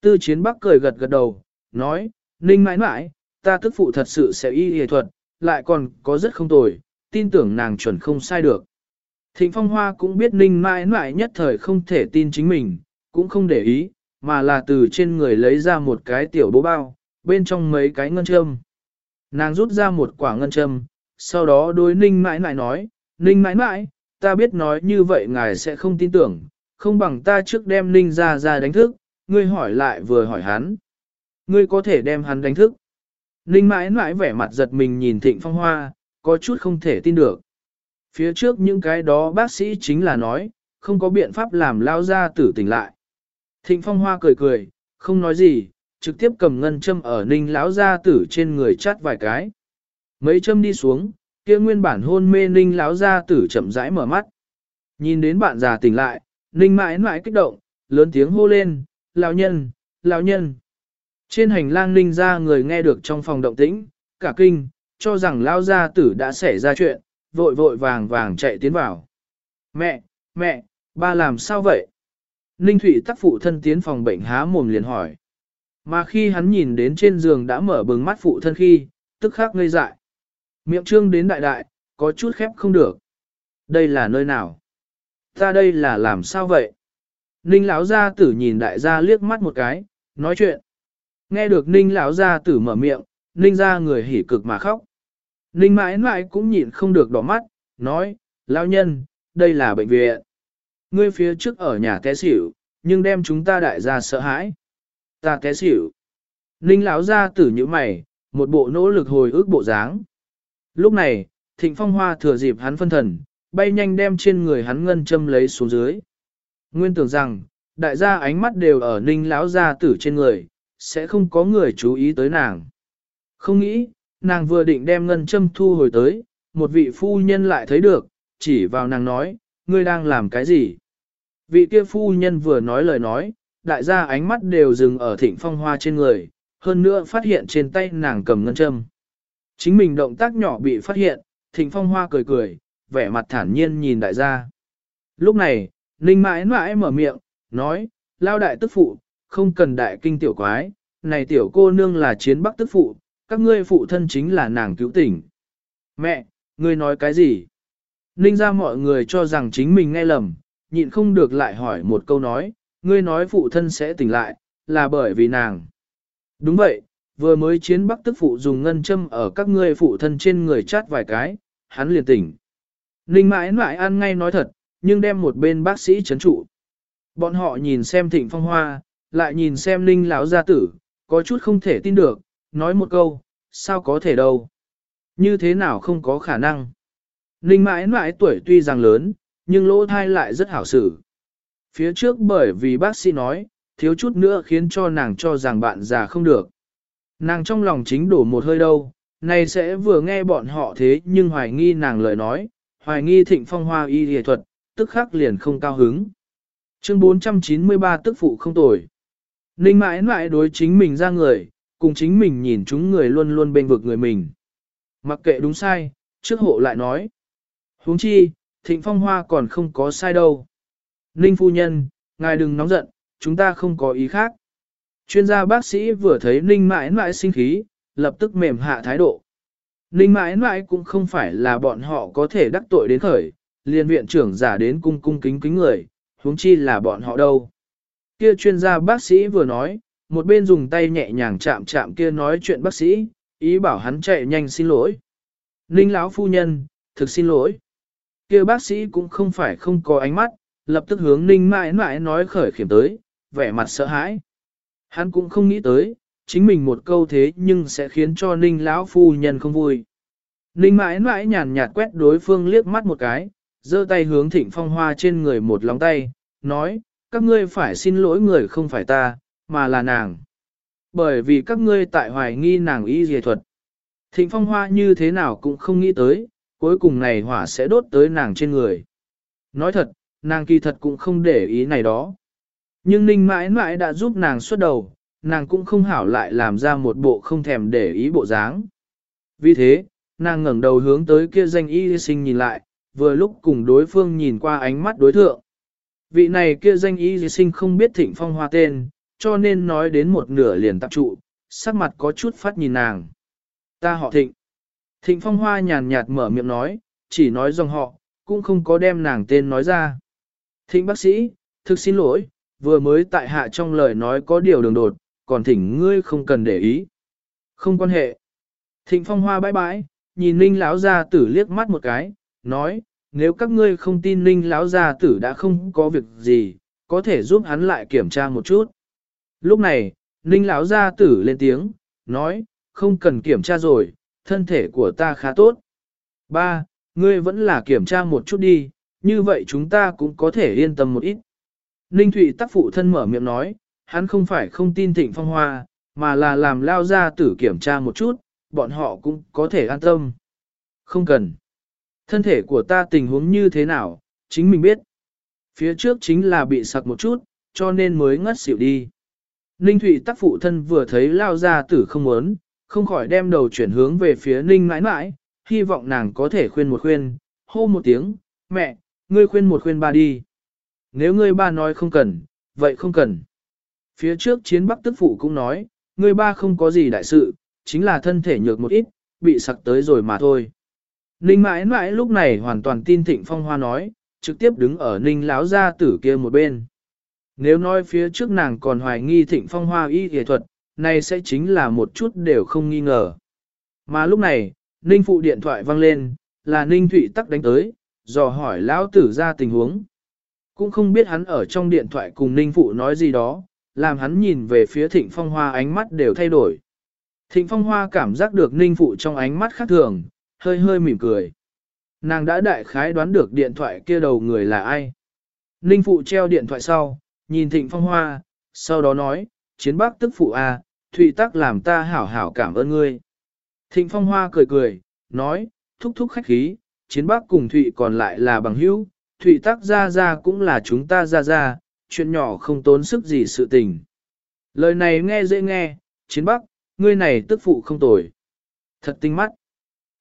Tư chiến bắc cười gật gật đầu, nói, ninh mãi mãi, ta tức phụ thật sự sẽ y y thuật, lại còn có rất không tồi, tin tưởng nàng chuẩn không sai được. Thịnh Phong Hoa cũng biết Ninh mãi mãi nhất thời không thể tin chính mình, cũng không để ý, mà là từ trên người lấy ra một cái tiểu bố bao, bên trong mấy cái ngân châm. Nàng rút ra một quả ngân châm, sau đó đối Ninh mãi mãi nói, Ninh mãi mãi, ta biết nói như vậy ngài sẽ không tin tưởng, không bằng ta trước đem Ninh ra ra đánh thức, ngươi hỏi lại vừa hỏi hắn. Ngươi có thể đem hắn đánh thức. Ninh mãi mãi vẻ mặt giật mình nhìn Thịnh Phong Hoa, có chút không thể tin được. Phía trước những cái đó bác sĩ chính là nói, không có biện pháp làm lao ra tử tỉnh lại. Thịnh Phong Hoa cười cười, không nói gì, trực tiếp cầm ngân châm ở ninh lão gia tử trên người chát vài cái. Mấy châm đi xuống, kia nguyên bản hôn mê ninh lão gia tử chậm rãi mở mắt. Nhìn đến bạn già tỉnh lại, ninh mãi mãi kích động, lớn tiếng hô lên, lão nhân, lão nhân. Trên hành lang ninh ra người nghe được trong phòng động tĩnh, cả kinh, cho rằng lão gia tử đã xảy ra chuyện, vội vội vàng vàng chạy tiến vào. Mẹ, mẹ, ba làm sao vậy? Ninh Thụy tắc phụ thân tiến phòng bệnh há mồm liền hỏi. Mà khi hắn nhìn đến trên giường đã mở bừng mắt phụ thân khi, tức khắc ngây dại. Miệng trương đến đại đại, có chút khép không được. Đây là nơi nào? Ta đây là làm sao vậy? Ninh lão gia tử nhìn đại gia liếc mắt một cái, nói chuyện. Nghe được Ninh lão gia tử mở miệng, Ninh gia người hỉ cực mà khóc. Ninh mãi mãi cũng nhịn không được đỏ mắt, nói, lão nhân, đây là bệnh viện. Ngươi phía trước ở nhà té xỉu, nhưng đem chúng ta đại gia sợ hãi. Ta té xỉu. Ninh lão ra tử như mày, một bộ nỗ lực hồi ức bộ dáng. Lúc này, thịnh phong hoa thừa dịp hắn phân thần, bay nhanh đem trên người hắn ngân châm lấy xuống dưới. Nguyên tưởng rằng, đại gia ánh mắt đều ở ninh lão gia tử trên người, sẽ không có người chú ý tới nàng. Không nghĩ, nàng vừa định đem ngân châm thu hồi tới, một vị phu nhân lại thấy được, chỉ vào nàng nói, ngươi đang làm cái gì? Vị kia phu nhân vừa nói lời nói, đại gia ánh mắt đều dừng ở thịnh phong hoa trên người, hơn nữa phát hiện trên tay nàng cầm ngân châm. Chính mình động tác nhỏ bị phát hiện, thịnh phong hoa cười cười, vẻ mặt thản nhiên nhìn đại gia. Lúc này, Ninh mãi mãi mở miệng, nói, lao đại tức phụ, không cần đại kinh tiểu quái, này tiểu cô nương là chiến bắc tức phụ, các ngươi phụ thân chính là nàng cứu tỉnh. Mẹ, ngươi nói cái gì? Ninh ra mọi người cho rằng chính mình nghe lầm, nhịn không được lại hỏi một câu nói, ngươi nói phụ thân sẽ tỉnh lại, là bởi vì nàng. Đúng vậy, vừa mới chiến bắc tức phụ dùng ngân châm ở các ngươi phụ thân trên người chát vài cái, hắn liền tỉnh. Ninh mãi mãi ăn ngay nói thật, nhưng đem một bên bác sĩ chấn trụ. Bọn họ nhìn xem thịnh phong hoa, lại nhìn xem Ninh lão gia tử, có chút không thể tin được, nói một câu, sao có thể đâu. Như thế nào không có khả năng. Ninh mãi mãi tuổi tuy rằng lớn, nhưng lỗ thai lại rất hảo xử. Phía trước bởi vì bác sĩ nói, thiếu chút nữa khiến cho nàng cho rằng bạn già không được. Nàng trong lòng chính đổ một hơi đâu, này sẽ vừa nghe bọn họ thế nhưng hoài nghi nàng lời nói, hoài nghi thịnh phong hoa y y thuật, tức khắc liền không cao hứng. Chương 493 tức phụ không tồi. Ninh mãi mãi đối chính mình ra người, cùng chính mình nhìn chúng người luôn luôn bên vực người mình. Mặc kệ đúng sai, trước hộ lại nói. huống chi, thịnh phong hoa còn không có sai đâu. Ninh phu nhân, ngài đừng nóng giận, chúng ta không có ý khác. Chuyên gia bác sĩ vừa thấy Ninh mãi mãi sinh khí, lập tức mềm hạ thái độ. Ninh mãi mãi cũng không phải là bọn họ có thể đắc tội đến khởi, liên viện trưởng giả đến cung cung kính kính người, huống chi là bọn họ đâu. Kia chuyên gia bác sĩ vừa nói, một bên dùng tay nhẹ nhàng chạm chạm kia nói chuyện bác sĩ, ý bảo hắn chạy nhanh xin lỗi. Ninh lão phu nhân, thực xin lỗi. Kia bác sĩ cũng không phải không có ánh mắt, lập tức hướng Ninh mãi mãi nói khởi khiểm tới, vẻ mặt sợ hãi. Hắn cũng không nghĩ tới, chính mình một câu thế nhưng sẽ khiến cho Ninh lão phu nhân không vui. Ninh mãi mãi nhàn nhạt quét đối phương liếc mắt một cái, giơ tay hướng thịnh phong hoa trên người một lòng tay, nói, các ngươi phải xin lỗi người không phải ta, mà là nàng. Bởi vì các ngươi tại hoài nghi nàng y dề thuật. Thịnh phong hoa như thế nào cũng không nghĩ tới, cuối cùng này hỏa sẽ đốt tới nàng trên người. Nói thật, nàng kỳ thật cũng không để ý này đó. Nhưng ninh mãi mãi đã giúp nàng xuất đầu, nàng cũng không hảo lại làm ra một bộ không thèm để ý bộ dáng. Vì thế, nàng ngẩng đầu hướng tới kia danh y sinh nhìn lại, vừa lúc cùng đối phương nhìn qua ánh mắt đối thượng. Vị này kia danh y sinh không biết thịnh phong hoa tên, cho nên nói đến một nửa liền tạp trụ, sắc mặt có chút phát nhìn nàng. Ta họ thịnh. Thịnh phong hoa nhàn nhạt mở miệng nói, chỉ nói dòng họ, cũng không có đem nàng tên nói ra. Thịnh bác sĩ, thực xin lỗi, vừa mới tại hạ trong lời nói có điều đường đột, còn thỉnh ngươi không cần để ý. Không quan hệ. Thịnh phong hoa bãi bãi, nhìn ninh lão gia tử liếc mắt một cái, nói, nếu các ngươi không tin ninh lão gia tử đã không có việc gì, có thể giúp hắn lại kiểm tra một chút. Lúc này, ninh lão gia tử lên tiếng, nói, không cần kiểm tra rồi, thân thể của ta khá tốt. Ba, ngươi vẫn là kiểm tra một chút đi, như vậy chúng ta cũng có thể yên tâm một ít. Ninh Thụy tác phụ thân mở miệng nói, hắn không phải không tin thịnh phong hoa, mà là làm lao gia tử kiểm tra một chút, bọn họ cũng có thể an tâm. Không cần. Thân thể của ta tình huống như thế nào, chính mình biết. Phía trước chính là bị sặc một chút, cho nên mới ngất xỉu đi. Ninh Thụy tác phụ thân vừa thấy lao ra tử không muốn, không khỏi đem đầu chuyển hướng về phía Ninh mãi mãi, hy vọng nàng có thể khuyên một khuyên, hô một tiếng, mẹ, ngươi khuyên một khuyên ba đi. Nếu ngươi ba nói không cần, vậy không cần. Phía trước chiến bắc tức phụ cũng nói, ngươi ba không có gì đại sự, chính là thân thể nhược một ít, bị sặc tới rồi mà thôi. Ninh mãi mãi lúc này hoàn toàn tin thịnh phong hoa nói, trực tiếp đứng ở ninh láo gia tử kia một bên. Nếu nói phía trước nàng còn hoài nghi thịnh phong hoa y nghệ thuật, này sẽ chính là một chút đều không nghi ngờ. Mà lúc này, ninh phụ điện thoại vang lên, là ninh thụy tắc đánh tới, dò hỏi lão tử ra tình huống. Cũng không biết hắn ở trong điện thoại cùng ninh phụ nói gì đó, làm hắn nhìn về phía thịnh phong hoa ánh mắt đều thay đổi. Thịnh phong hoa cảm giác được ninh phụ trong ánh mắt khác thường, hơi hơi mỉm cười. Nàng đã đại khái đoán được điện thoại kia đầu người là ai. Ninh phụ treo điện thoại sau, nhìn thịnh phong hoa, sau đó nói, chiến bắc tức phụ a, à, thụy tắc làm ta hảo hảo cảm ơn ngươi. Thịnh phong hoa cười cười, nói, thúc thúc khách khí, chiến bắc cùng thụy còn lại là bằng hữu, thụy tắc ra ra cũng là chúng ta ra ra, chuyện nhỏ không tốn sức gì sự tình. Lời này nghe dễ nghe, chiến bắc, ngươi này tức phụ không tồi. Thật tinh mắt.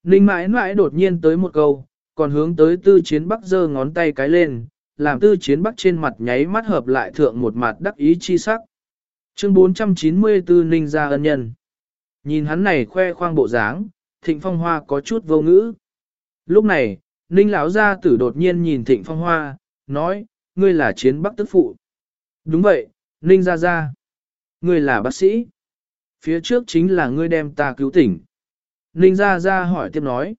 Ninh mãi mãi đột nhiên tới một câu, còn hướng tới tư chiến bắc giơ ngón tay cái lên, làm tư chiến bắc trên mặt nháy mắt hợp lại thượng một mặt đắc ý chi sắc. Chương 494 Ninh gia ân nhân. Nhìn hắn này khoe khoang bộ dáng, thịnh phong hoa có chút vô ngữ. Lúc này, Ninh lão gia tử đột nhiên nhìn thịnh phong hoa, nói, ngươi là chiến bắc tức phụ. Đúng vậy, Ninh Gia Gia. Ngươi là bác sĩ. Phía trước chính là ngươi đem ta cứu tỉnh. Ninh Gia Gia hỏi tiếp nói.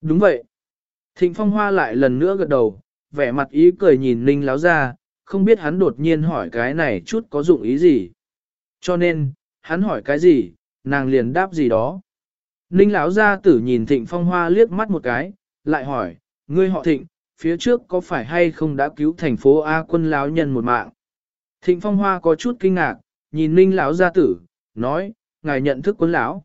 Đúng vậy. Thịnh Phong Hoa lại lần nữa gật đầu, vẻ mặt ý cười nhìn Ninh Láo Gia, không biết hắn đột nhiên hỏi cái này chút có dụng ý gì. Cho nên, hắn hỏi cái gì, nàng liền đáp gì đó. Ninh lão gia tử nhìn Thịnh Phong Hoa liếc mắt một cái, lại hỏi, ngươi họ Thịnh, phía trước có phải hay không đã cứu thành phố A quân lão nhân một mạng? Thịnh Phong Hoa có chút kinh ngạc, nhìn Ninh lão gia tử, nói, ngài nhận thức quân lão.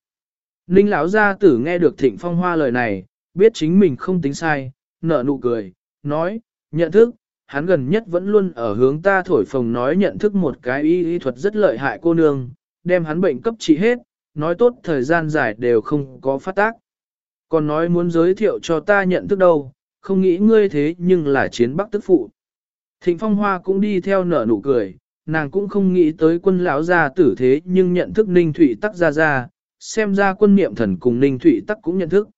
Ninh lão gia tử nghe được Thịnh Phong Hoa lời này, biết chính mình không tính sai, nở nụ cười, nói, nhận thức, hắn gần nhất vẫn luôn ở hướng ta thổi phồng nói nhận thức một cái y y thuật rất lợi hại cô nương, đem hắn bệnh cấp trị hết, nói tốt thời gian dài đều không có phát tác. Còn nói muốn giới thiệu cho ta nhận thức đâu, không nghĩ ngươi thế nhưng là chiến bắc tức phụ. Thịnh Phong Hoa cũng đi theo nở nụ cười, nàng cũng không nghĩ tới quân lão gia tử thế nhưng nhận thức Ninh Thụy Tắc ra ra, xem ra quân niệm thần cùng Ninh Thụy Tắc cũng nhận thức.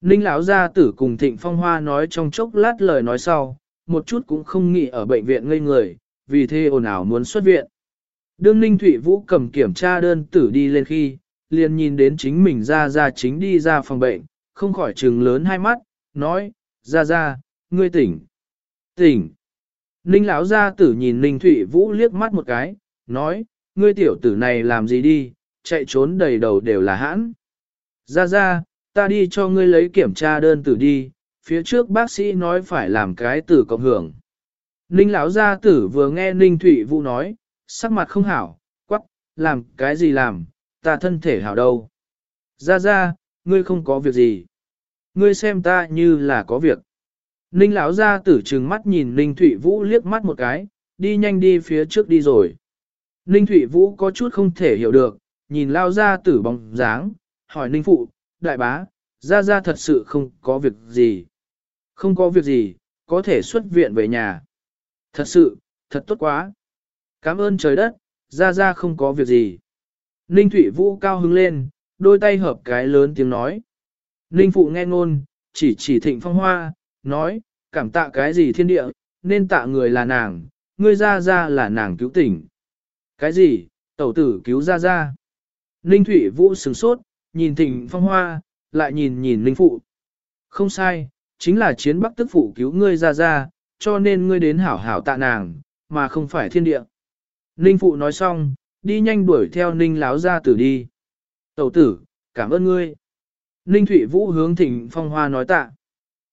Ninh lão gia tử cùng Thịnh Phong Hoa nói trong chốc lát lời nói sau, một chút cũng không nghĩ ở bệnh viện ngây người, vì thế ồn ào muốn xuất viện. Đương Ninh Thụy Vũ cầm kiểm tra đơn tử đi lên khi, liền nhìn đến chính mình ra ra chính đi ra phòng bệnh, không khỏi trừng lớn hai mắt, nói, ra ra, ngươi tỉnh, tỉnh. Ninh lão gia tử nhìn Ninh Thụy Vũ liếc mắt một cái, nói, ngươi tiểu tử này làm gì đi, chạy trốn đầy đầu đều là hãn. Ra ra, ta đi cho ngươi lấy kiểm tra đơn tử đi, phía trước bác sĩ nói phải làm cái tử cộng hưởng. Ninh lão gia tử vừa nghe Ninh Thụy Vũ nói, sắc mặt không hảo, quắc, làm cái gì làm, ta thân thể hảo đâu. Ra ra, ngươi không có việc gì. Ngươi xem ta như là có việc. Ninh lão gia tử trừng mắt nhìn Ninh Thụy Vũ liếc mắt một cái, đi nhanh đi phía trước đi rồi. Ninh Thụy Vũ có chút không thể hiểu được, nhìn lao gia tử bóng dáng, hỏi Ninh Phụ, đại bá, ra ra thật sự không có việc gì. Không có việc gì, có thể xuất viện về nhà. Thật sự, thật tốt quá. Cảm ơn trời đất, ra ra không có việc gì. Ninh Thụy Vũ cao hứng lên, đôi tay hợp cái lớn tiếng nói. Ninh Phụ nghe ngôn, chỉ chỉ thịnh phong hoa, nói, cảm tạ cái gì thiên địa, nên tạ người là nàng, ngươi ra ra là nàng cứu tỉnh. Cái gì, tẩu tử cứu ra ra. Ninh Thụy Vũ sừng sốt, nhìn thịnh phong hoa, lại nhìn nhìn linh Phụ. Không sai, chính là chiến bắc tức phụ cứu ngươi ra ra, cho nên ngươi đến hảo hảo tạ nàng, mà không phải thiên địa. Ninh Phụ nói xong, đi nhanh đuổi theo Ninh Láo ra tử đi. Tẩu tử, cảm ơn ngươi. Ninh Thụy Vũ hướng Thịnh Phong Hoa nói tạ.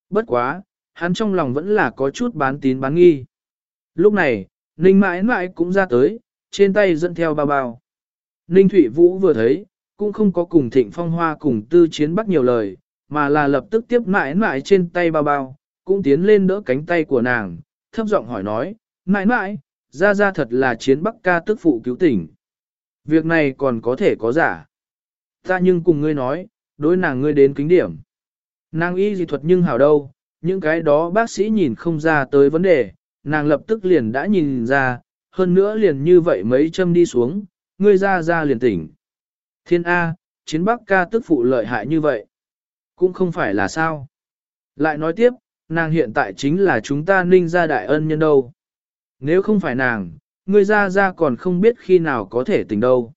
Bất quá, hắn trong lòng vẫn là có chút bán tín bán nghi. Lúc này, Ninh mãi mãi cũng ra tới, trên tay dẫn theo bao bao. Ninh Thụy Vũ vừa thấy, cũng không có cùng Thịnh Phong Hoa cùng tư chiến bắt nhiều lời, mà là lập tức tiếp mãi mãi trên tay bao bao, cũng tiến lên đỡ cánh tay của nàng, thấp giọng hỏi nói, mãi mãi, ra ra thật là chiến bắc ca tức phụ cứu tỉnh. Việc này còn có thể có giả. Ta nhưng cùng ngươi nói, đối nàng ngươi đến kính điểm. Nàng y dị thuật nhưng hảo đâu, những cái đó bác sĩ nhìn không ra tới vấn đề, nàng lập tức liền đã nhìn ra, hơn nữa liền như vậy mấy châm đi xuống, ngươi ra ra liền tỉnh. Thiên A, chiến bắc ca tức phụ lợi hại như vậy. Cũng không phải là sao. Lại nói tiếp, nàng hiện tại chính là chúng ta ninh gia đại ân nhân đâu. Nếu không phải nàng, ngươi ra ra còn không biết khi nào có thể tỉnh đâu.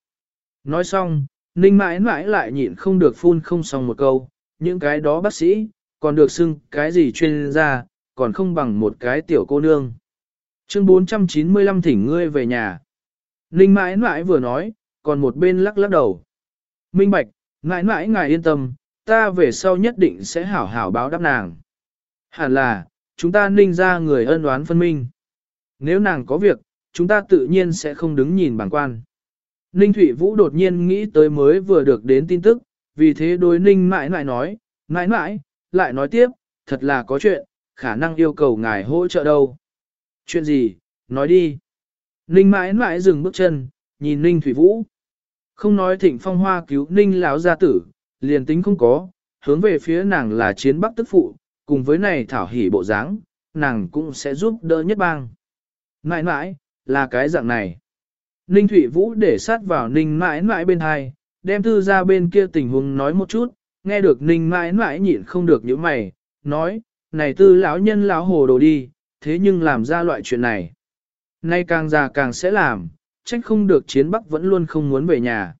Nói xong, ninh mãi mãi lại nhịn không được phun không xong một câu, những cái đó bác sĩ, còn được xưng cái gì chuyên gia, còn không bằng một cái tiểu cô nương. Chương 495 thỉnh ngươi về nhà. Ninh mãi mãi vừa nói, còn một bên lắc lắc đầu. Minh Bạch, ngại mãi ngài yên tâm, ta về sau nhất định sẽ hảo hảo báo đáp nàng. Hẳn là, chúng ta ninh ra người ân oán phân minh. Nếu nàng có việc, chúng ta tự nhiên sẽ không đứng nhìn bằng quan. Ninh Thụy Vũ đột nhiên nghĩ tới mới vừa được đến tin tức, vì thế đối Ninh mãi mãi nói, mãi mãi, lại nói tiếp, thật là có chuyện, khả năng yêu cầu ngài hỗ trợ đâu. Chuyện gì, nói đi. Ninh mãi mãi dừng bước chân, nhìn Ninh Thủy Vũ. Không nói thịnh phong hoa cứu Ninh lão gia tử, liền tính không có, hướng về phía nàng là chiến bắc tức phụ, cùng với này thảo hỉ bộ dáng, nàng cũng sẽ giúp đỡ nhất bang. Mãi mãi, là cái dạng này. Ninh Thụy Vũ để sát vào Ninh mãi mãi bên hai, đem thư ra bên kia tình huống nói một chút, nghe được Ninh mãi mãi nhịn không được những mày, nói, này tư lão nhân lão hồ đồ đi, thế nhưng làm ra loại chuyện này. Nay càng già càng sẽ làm, trách không được chiến bắc vẫn luôn không muốn về nhà.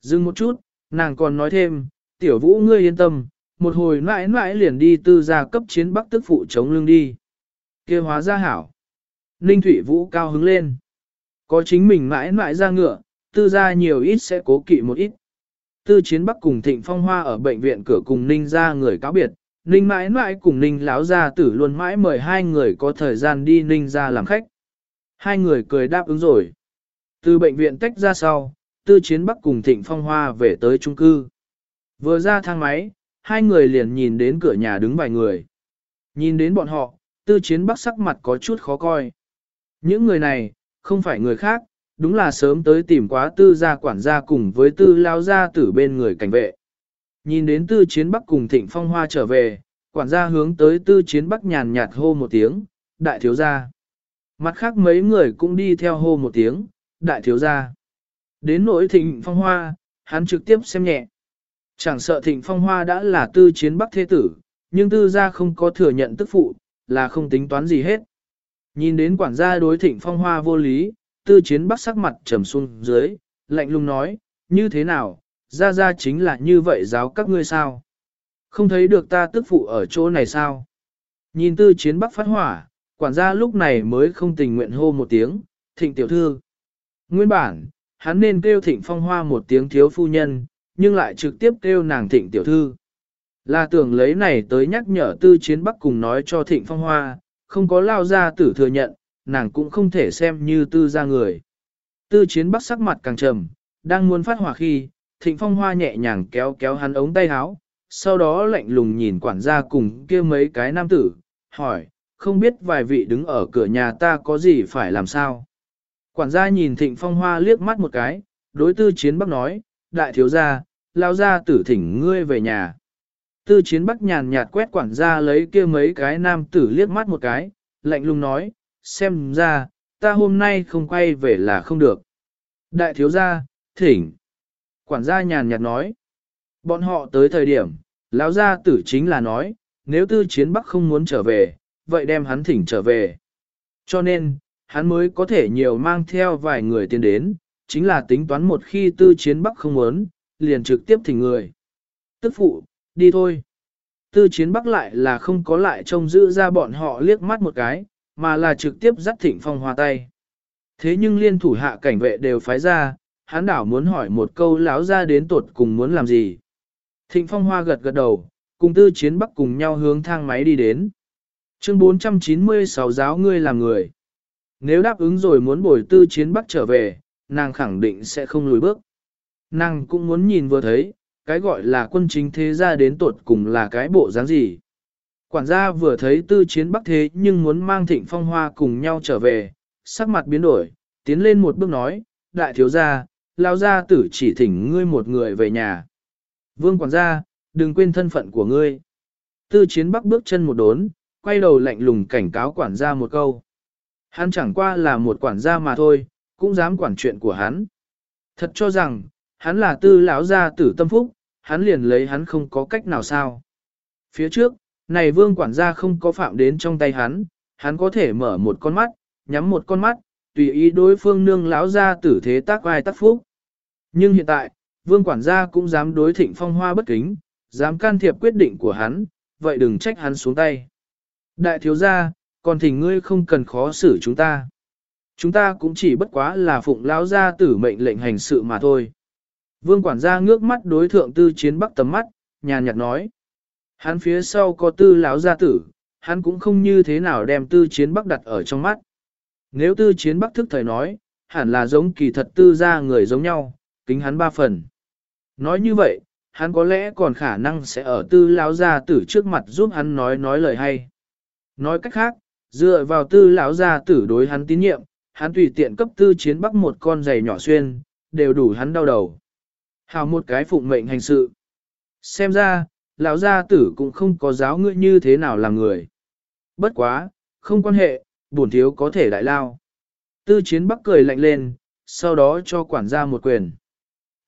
Dừng một chút, nàng còn nói thêm, tiểu vũ ngươi yên tâm, một hồi mãi mãi liền đi tư gia cấp chiến bắc tức phụ chống lưng đi. kia hóa ra hảo. Ninh Thủy Vũ cao hứng lên. Có chính mình mãi mãi ra ngựa, tư gia nhiều ít sẽ cố kỵ một ít. Tư chiến bắc cùng thịnh phong hoa ở bệnh viện cửa cùng Ninh ra người cáo biệt, Ninh mãi mãi cùng Ninh láo gia tử luôn mãi mời hai người có thời gian đi Ninh ra làm khách. Hai người cười đáp ứng rồi. Từ bệnh viện tách ra sau, tư chiến bắc cùng thịnh phong hoa về tới trung cư. Vừa ra thang máy, hai người liền nhìn đến cửa nhà đứng vài người. Nhìn đến bọn họ, tư chiến bắc sắc mặt có chút khó coi. Những người này, không phải người khác, đúng là sớm tới tìm quá tư gia quản gia cùng với tư lao gia tử bên người cảnh vệ. Nhìn đến tư chiến bắc cùng thịnh phong hoa trở về, quản gia hướng tới tư chiến bắc nhàn nhạt hô một tiếng, đại thiếu gia. Mặt khác mấy người cũng đi theo hô một tiếng, đại thiếu gia. Đến nỗi thịnh phong hoa, hắn trực tiếp xem nhẹ. Chẳng sợ thịnh phong hoa đã là tư chiến bắc thế tử, nhưng tư gia không có thừa nhận tức phụ, là không tính toán gì hết. Nhìn đến quản gia đối thịnh phong hoa vô lý, tư chiến bắc sắc mặt trầm xuống dưới, lạnh lùng nói, như thế nào, gia gia chính là như vậy giáo các ngươi sao? Không thấy được ta tức phụ ở chỗ này sao? Nhìn tư chiến bắc phát hỏa, quản gia lúc này mới không tình nguyện hô một tiếng, thịnh tiểu thư. Nguyên bản, hắn nên kêu thịnh phong hoa một tiếng thiếu phu nhân, nhưng lại trực tiếp kêu nàng thịnh tiểu thư. Là tưởng lấy này tới nhắc nhở tư chiến bắc cùng nói cho thịnh phong hoa, không có lao ra tử thừa nhận, nàng cũng không thể xem như tư ra người. Tư chiến bắc sắc mặt càng trầm, đang muốn phát hỏa khi, thịnh phong hoa nhẹ nhàng kéo kéo hắn ống tay áo, sau đó lạnh lùng nhìn quản gia cùng kia mấy cái nam tử, hỏi, không biết vài vị đứng ở cửa nhà ta có gì phải làm sao. Quản gia nhìn thịnh phong hoa liếc mắt một cái, đối tư chiến bắc nói, đại thiếu gia, lao ra tử thỉnh ngươi về nhà. Tư chiến bắc nhàn nhạt quét quản gia lấy kia mấy cái nam tử liếc mắt một cái, lạnh lùng nói, xem ra, ta hôm nay không quay về là không được. Đại thiếu gia, thỉnh. Quản gia nhàn nhạt nói, bọn họ tới thời điểm, lão gia tử chính là nói, nếu tư chiến bắc không muốn trở về, vậy đem hắn thỉnh trở về. Cho nên, hắn mới có thể nhiều mang theo vài người tiến đến, chính là tính toán một khi tư chiến bắc không muốn, liền trực tiếp thỉnh người. Tức phụ, đi thôi. Tư chiến bắc lại là không có lại trông giữ ra bọn họ liếc mắt một cái, mà là trực tiếp dắt thịnh phong hoa tay. Thế nhưng liên thủ hạ cảnh vệ đều phái ra, hắn đảo muốn hỏi một câu láo ra đến tột cùng muốn làm gì. Thịnh phong hoa gật gật đầu, cùng tư chiến bắc cùng nhau hướng thang máy đi đến. Chương 496 giáo ngươi làm người. Nếu đáp ứng rồi muốn bồi tư chiến bắc trở về, nàng khẳng định sẽ không lùi bước. Nàng cũng muốn nhìn vừa thấy, cái gọi là quân chính thế gia đến tột cùng là cái bộ dáng gì. Quản gia vừa thấy tư chiến bắc thế nhưng muốn mang thịnh phong hoa cùng nhau trở về, sắc mặt biến đổi, tiến lên một bước nói, đại thiếu gia, lao gia tử chỉ thỉnh ngươi một người về nhà. Vương quản gia, đừng quên thân phận của ngươi. Tư chiến bắc bước chân một đốn, quay đầu lạnh lùng cảnh cáo quản gia một câu. Hắn chẳng qua là một quản gia mà thôi, cũng dám quản chuyện của hắn. Thật cho rằng, hắn là tư lão gia tử tâm phúc, hắn liền lấy hắn không có cách nào sao. Phía trước, này vương quản gia không có phạm đến trong tay hắn, hắn có thể mở một con mắt, nhắm một con mắt, tùy ý đối phương nương lão gia tử thế tác vai tác phúc. Nhưng hiện tại, vương quản gia cũng dám đối thịnh phong hoa bất kính, dám can thiệp quyết định của hắn, vậy đừng trách hắn xuống tay. Đại thiếu gia, còn thỉnh ngươi không cần khó xử chúng ta. Chúng ta cũng chỉ bất quá là phụng lão gia tử mệnh lệnh hành sự mà thôi. Vương quản gia ngước mắt đối thượng tư chiến bắc tầm mắt, nhàn nhạt nói. Hắn phía sau có tư lão gia tử, hắn cũng không như thế nào đem tư chiến bắc đặt ở trong mắt. Nếu tư chiến bắc thức thời nói, hẳn là giống kỳ thật tư gia người giống nhau, kính hắn ba phần. Nói như vậy, hắn có lẽ còn khả năng sẽ ở tư lão gia tử trước mặt giúp hắn nói nói lời hay. Nói cách khác, dựa vào tư lão gia tử đối hắn tín nhiệm, hắn tùy tiện cấp tư chiến bắc một con giày nhỏ xuyên, đều đủ hắn đau đầu. Hào một cái phụng mệnh hành sự. Xem ra, lão gia tử cũng không có giáo ngươi như thế nào làm người. Bất quá, không quan hệ, bổn thiếu có thể đại lao. Tư chiến bắc cười lạnh lên, sau đó cho quản gia một quyền.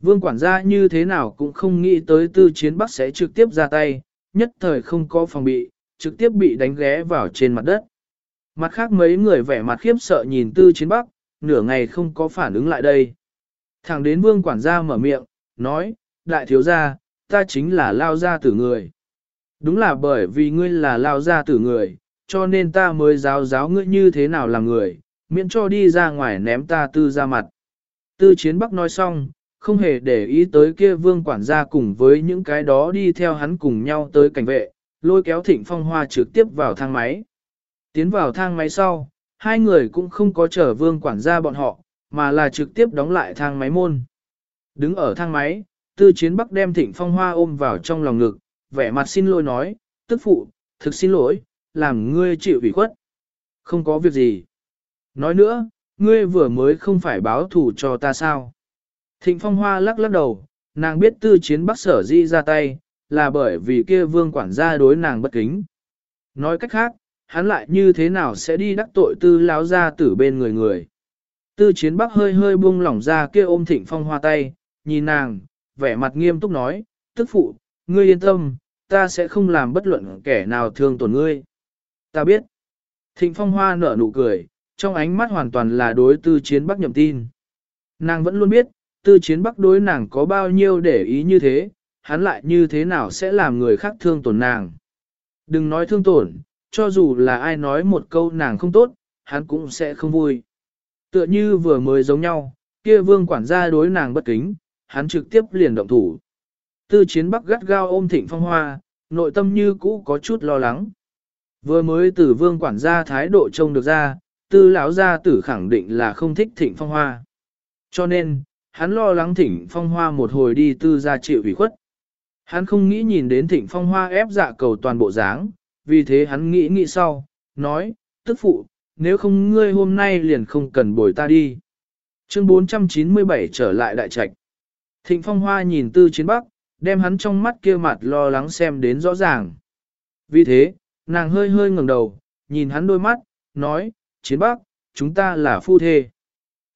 Vương quản gia như thế nào cũng không nghĩ tới tư chiến bắc sẽ trực tiếp ra tay, nhất thời không có phòng bị, trực tiếp bị đánh ghé vào trên mặt đất. Mặt khác mấy người vẻ mặt khiếp sợ nhìn tư chiến bắc, nửa ngày không có phản ứng lại đây. Thẳng đến vương quản gia mở miệng, nói, đại thiếu gia, ta chính là lao gia tử người. Đúng là bởi vì ngươi là lao gia tử người, cho nên ta mới giáo giáo ngươi như thế nào là người, miễn cho đi ra ngoài ném ta tư ra mặt. Tư chiến bắc nói xong, không hề để ý tới kia vương quản gia cùng với những cái đó đi theo hắn cùng nhau tới cảnh vệ, lôi kéo thịnh phong hoa trực tiếp vào thang máy. Tiến vào thang máy sau, hai người cũng không có chở vương quản gia bọn họ, mà là trực tiếp đóng lại thang máy môn. Đứng ở thang máy, tư chiến bắc đem thịnh phong hoa ôm vào trong lòng ngực, vẻ mặt xin lỗi nói, tức phụ, thực xin lỗi, làm ngươi chịu ủy khuất. Không có việc gì. Nói nữa, ngươi vừa mới không phải báo thù cho ta sao. Thịnh phong hoa lắc lắc đầu, nàng biết tư chiến bắc sở di ra tay, là bởi vì kia vương quản gia đối nàng bất kính. Nói cách khác, hắn lại như thế nào sẽ đi đắc tội tư láo ra tử bên người người. Tư chiến bắc hơi hơi buông lỏng ra kia ôm thịnh phong hoa tay, nhìn nàng, vẻ mặt nghiêm túc nói, tức phụ, ngươi yên tâm, ta sẽ không làm bất luận kẻ nào thương tổn ngươi. Ta biết. Thịnh phong hoa nở nụ cười, trong ánh mắt hoàn toàn là đối tư chiến bắc nhậm tin. Nàng vẫn luôn biết, tư chiến bắc đối nàng có bao nhiêu để ý như thế, hắn lại như thế nào sẽ làm người khác thương tổn nàng. Đừng nói thương tổn, cho dù là ai nói một câu nàng không tốt, hắn cũng sẽ không vui. Tựa như vừa mới giống nhau, kia vương quản gia đối nàng bất kính, hắn trực tiếp liền động thủ. Tư chiến bắc gắt gao ôm thịnh phong hoa, nội tâm như cũ có chút lo lắng. Vừa mới từ vương quản gia thái độ trông được ra, tư lão gia tử khẳng định là không thích thịnh phong hoa. Cho nên, hắn lo lắng thịnh phong hoa một hồi đi tư gia chịu ủy khuất. Hắn không nghĩ nhìn đến thịnh phong hoa ép dạ cầu toàn bộ dáng, vì thế hắn nghĩ nghĩ sau, nói, tức phụ, nếu không ngươi hôm nay liền không cần bồi ta đi. Chương 497 trở lại đại trạch. Thịnh phong hoa nhìn tư chiến bắc, đem hắn trong mắt kia mặt lo lắng xem đến rõ ràng. Vì thế, nàng hơi hơi ngẩng đầu, nhìn hắn đôi mắt, nói, chiến bắc, chúng ta là phu thê.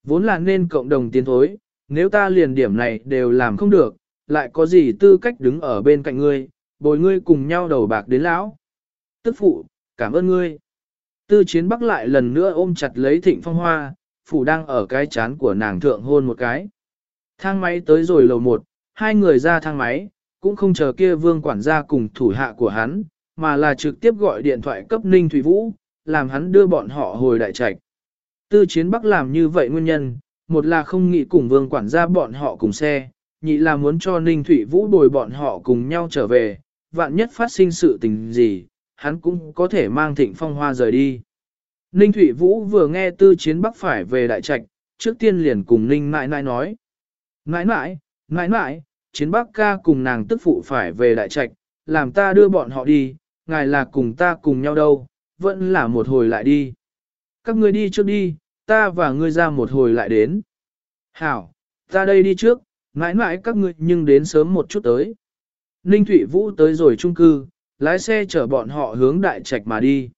Vốn là nên cộng đồng tiến thối, nếu ta liền điểm này đều làm không được, lại có gì tư cách đứng ở bên cạnh ngươi, bồi ngươi cùng nhau đầu bạc đến lão. Tức phụ, cảm ơn ngươi. Tư chiến bắc lại lần nữa ôm chặt lấy thịnh phong hoa, phủ đang ở cái chán của nàng thượng hôn một cái. Thang máy tới rồi lầu một, hai người ra thang máy, cũng không chờ kia vương quản gia cùng thủ hạ của hắn, mà là trực tiếp gọi điện thoại cấp Ninh Thủy Vũ, làm hắn đưa bọn họ hồi đại trạch. Tư chiến bắc làm như vậy nguyên nhân, một là không nghĩ cùng vương quản gia bọn họ cùng xe, nhị là muốn cho Ninh Thủy Vũ bồi bọn họ cùng nhau trở về, vạn nhất phát sinh sự tình gì, hắn cũng có thể mang thịnh phong hoa rời đi. Ninh Thủy Vũ vừa nghe tư chiến bắc phải về đại trạch, trước tiên liền cùng Ninh mãi mãi nói. Mãi mãi, mãi mãi, chiến bắc ca cùng nàng tức phụ phải về đại trạch, làm ta đưa bọn họ đi, ngài là cùng ta cùng nhau đâu, vẫn là một hồi lại đi. Các ngươi đi trước đi, ta và ngươi ra một hồi lại đến. Hảo, ta đây đi trước, mãi mãi các ngươi nhưng đến sớm một chút tới. Ninh Thụy Vũ tới rồi trung cư, lái xe chở bọn họ hướng đại trạch mà đi.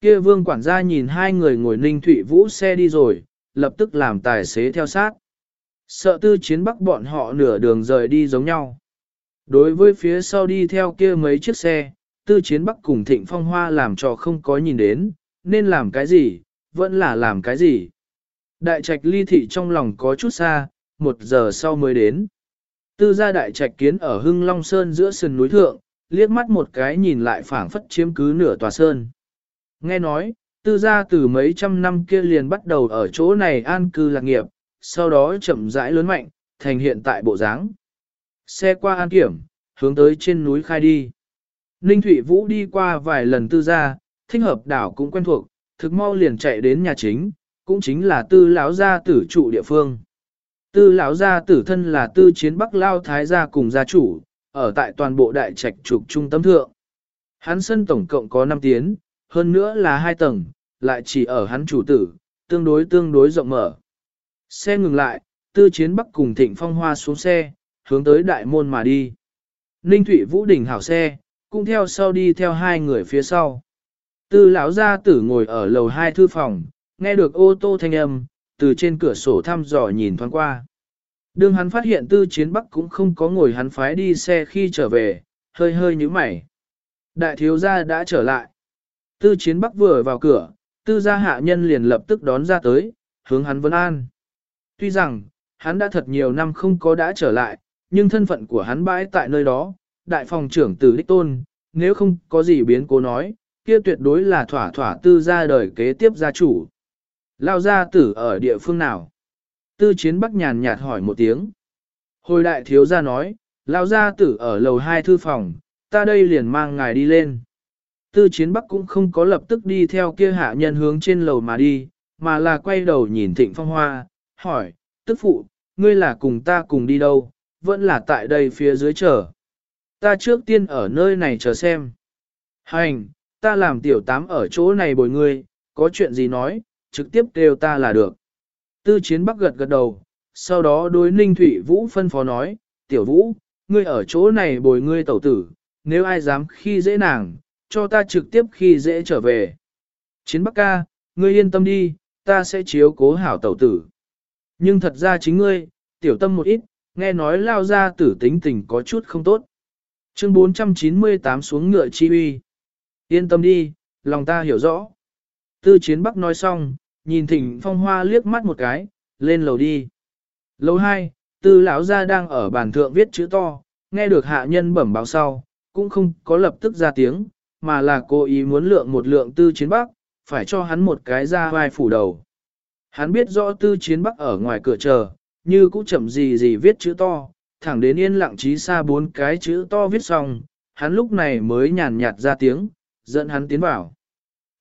Kia vương quản gia nhìn hai người ngồi Ninh thủy Vũ xe đi rồi, lập tức làm tài xế theo sát. Sợ tư chiến bắc bọn họ nửa đường rời đi giống nhau. Đối với phía sau đi theo kia mấy chiếc xe, tư chiến bắc cùng thịnh phong hoa làm cho không có nhìn đến, nên làm cái gì, vẫn là làm cái gì. Đại trạch ly thị trong lòng có chút xa, một giờ sau mới đến. Tư gia đại trạch kiến ở Hưng Long Sơn giữa sườn núi thượng, liếc mắt một cái nhìn lại phảng phất chiếm cứ nửa tòa sơn. Nghe nói, tư gia từ mấy trăm năm kia liền bắt đầu ở chỗ này an cư lạc nghiệp, sau đó chậm rãi lớn mạnh, thành hiện tại bộ dáng. Xe qua an kiểm, hướng tới trên núi khai đi. Ninh Thụy Vũ đi qua vài lần tư gia, thích hợp đảo cũng quen thuộc, thực mau liền chạy đến nhà chính, cũng chính là tư lão gia tử trụ địa phương. Tư lão gia tử thân là tư chiến bắc lao thái gia cùng gia chủ, ở tại toàn bộ đại trạch trục trung tâm thượng. Hắn sân tổng cộng có 5 tiến, hơn nữa là 2 tầng, lại chỉ ở hắn chủ tử, tương đối tương đối rộng mở. Xe ngừng lại, tư chiến bắc cùng thịnh phong hoa xuống xe, hướng tới đại môn mà đi. Ninh Thụy Vũ đỉnh hảo xe, cũng theo sau đi theo hai người phía sau. Tư lão gia tử ngồi ở lầu hai thư phòng, nghe được ô tô thanh âm, từ trên cửa sổ thăm dò nhìn thoáng qua. Đương hắn phát hiện tư chiến bắc cũng không có ngồi hắn phái đi xe khi trở về, hơi hơi như mày. Đại thiếu gia đã trở lại. Tư chiến bắc vừa vào cửa, tư gia hạ nhân liền lập tức đón ra tới, hướng hắn vấn an. Tuy rằng, hắn đã thật nhiều năm không có đã trở lại, nhưng thân phận của hắn bãi tại nơi đó, đại phòng trưởng tử đích tôn, nếu không có gì biến cố nói, kia tuyệt đối là thỏa thỏa tư gia đời kế tiếp gia chủ. Lao gia tử ở địa phương nào? Tư chiến bắc nhàn nhạt hỏi một tiếng. Hồi đại thiếu gia nói, Lao gia tử ở lầu hai thư phòng, ta đây liền mang ngài đi lên. Tư chiến bắc cũng không có lập tức đi theo kia hạ nhân hướng trên lầu mà đi, mà là quay đầu nhìn thịnh phong hoa, hỏi, tức phụ, ngươi là cùng ta cùng đi đâu, vẫn là tại đây phía dưới chờ. Ta trước tiên ở nơi này chờ xem. Hành, ta làm tiểu tám ở chỗ này bồi ngươi, có chuyện gì nói, trực tiếp kêu ta là được. Tư chiến bắc gật gật đầu, sau đó đối ninh thủy vũ phân phó nói, tiểu vũ, ngươi ở chỗ này bồi ngươi tẩu tử, nếu ai dám khi dễ nàng, cho ta trực tiếp khi dễ trở về. Chiến bắc ca, ngươi yên tâm đi, ta sẽ chiếu cố hảo tẩu tử. Nhưng thật ra chính ngươi, tiểu tâm một ít, nghe nói lao ra tử tính tình có chút không tốt. Chương 498 xuống ngựa chi uy. Yên tâm đi, lòng ta hiểu rõ. Tư chiến bắc nói xong, nhìn thỉnh phong hoa liếc mắt một cái, lên lầu đi. Lầu 2, tư lão gia đang ở bàn thượng viết chữ to, nghe được hạ nhân bẩm báo sau, cũng không có lập tức ra tiếng, mà là cố ý muốn lượng một lượng tư chiến bắc, phải cho hắn một cái ra vai phủ đầu. Hắn biết rõ tư chiến bắc ở ngoài cửa chờ, như cũng chậm gì gì viết chữ to, thẳng đến yên lặng trí xa bốn cái chữ to viết xong, hắn lúc này mới nhàn nhạt ra tiếng, dẫn hắn tiến vào.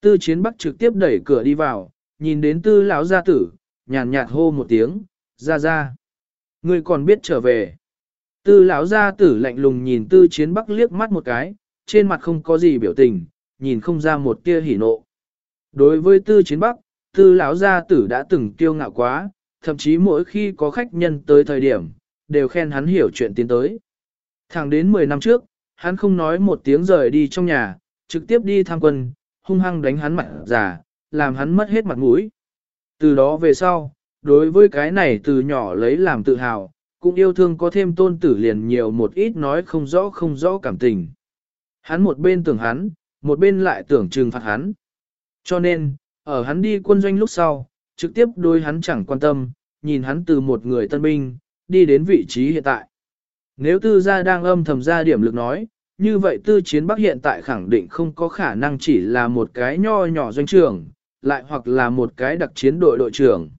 Tư chiến bắc trực tiếp đẩy cửa đi vào, nhìn đến tư lão gia tử, nhàn nhạt hô một tiếng, ra ra. Ngươi còn biết trở về. Tư lão gia tử lạnh lùng nhìn tư chiến bắc liếc mắt một cái, trên mặt không có gì biểu tình, nhìn không ra một tia hỉ nộ. Đối với tư chiến bắc, tư lão gia tử đã từng kiêu ngạo quá, thậm chí mỗi khi có khách nhân tới thời điểm, đều khen hắn hiểu chuyện tiến tới. Thẳng đến 10 năm trước, hắn không nói một tiếng rời đi trong nhà, trực tiếp đi tham quân, hung hăng đánh hắn mặt giả, làm hắn mất hết mặt mũi. Từ đó về sau, đối với cái này từ nhỏ lấy làm tự hào, cũng yêu thương có thêm tôn tử liền nhiều một ít nói không rõ không rõ cảm tình. Hắn một bên tưởng hắn, một bên lại tưởng trừng phạt hắn. Cho nên, ở hắn đi quân doanh lúc sau, trực tiếp đối hắn chẳng quan tâm, nhìn hắn từ một người tân binh, đi đến vị trí hiện tại. Nếu tư gia đang âm thầm ra điểm lực nói, như vậy tư chiến bắc hiện tại khẳng định không có khả năng chỉ là một cái nho nhỏ doanh trưởng, lại hoặc là một cái đặc chiến đội đội trưởng.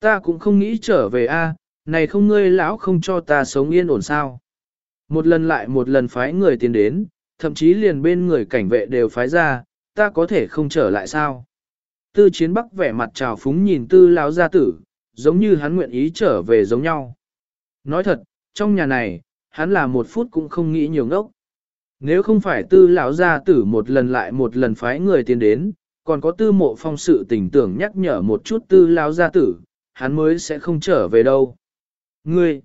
Ta cũng không nghĩ trở về a, này không ngươi lão không cho ta sống yên ổn sao. Một lần lại một lần phái người tiến đến, thậm chí liền bên người cảnh vệ đều phái ra, ta có thể không trở lại sao. Tư chiến bắc vẻ mặt trào phúng nhìn tư lão gia tử, giống như hắn nguyện ý trở về giống nhau. Nói thật, trong nhà này, hắn là một phút cũng không nghĩ nhiều ngốc. Nếu không phải tư lão gia tử một lần lại một lần phái người tiến đến, còn có tư mộ phong sự tình tưởng nhắc nhở một chút tư lão gia tử, hắn mới sẽ không trở về đâu. Ngươi,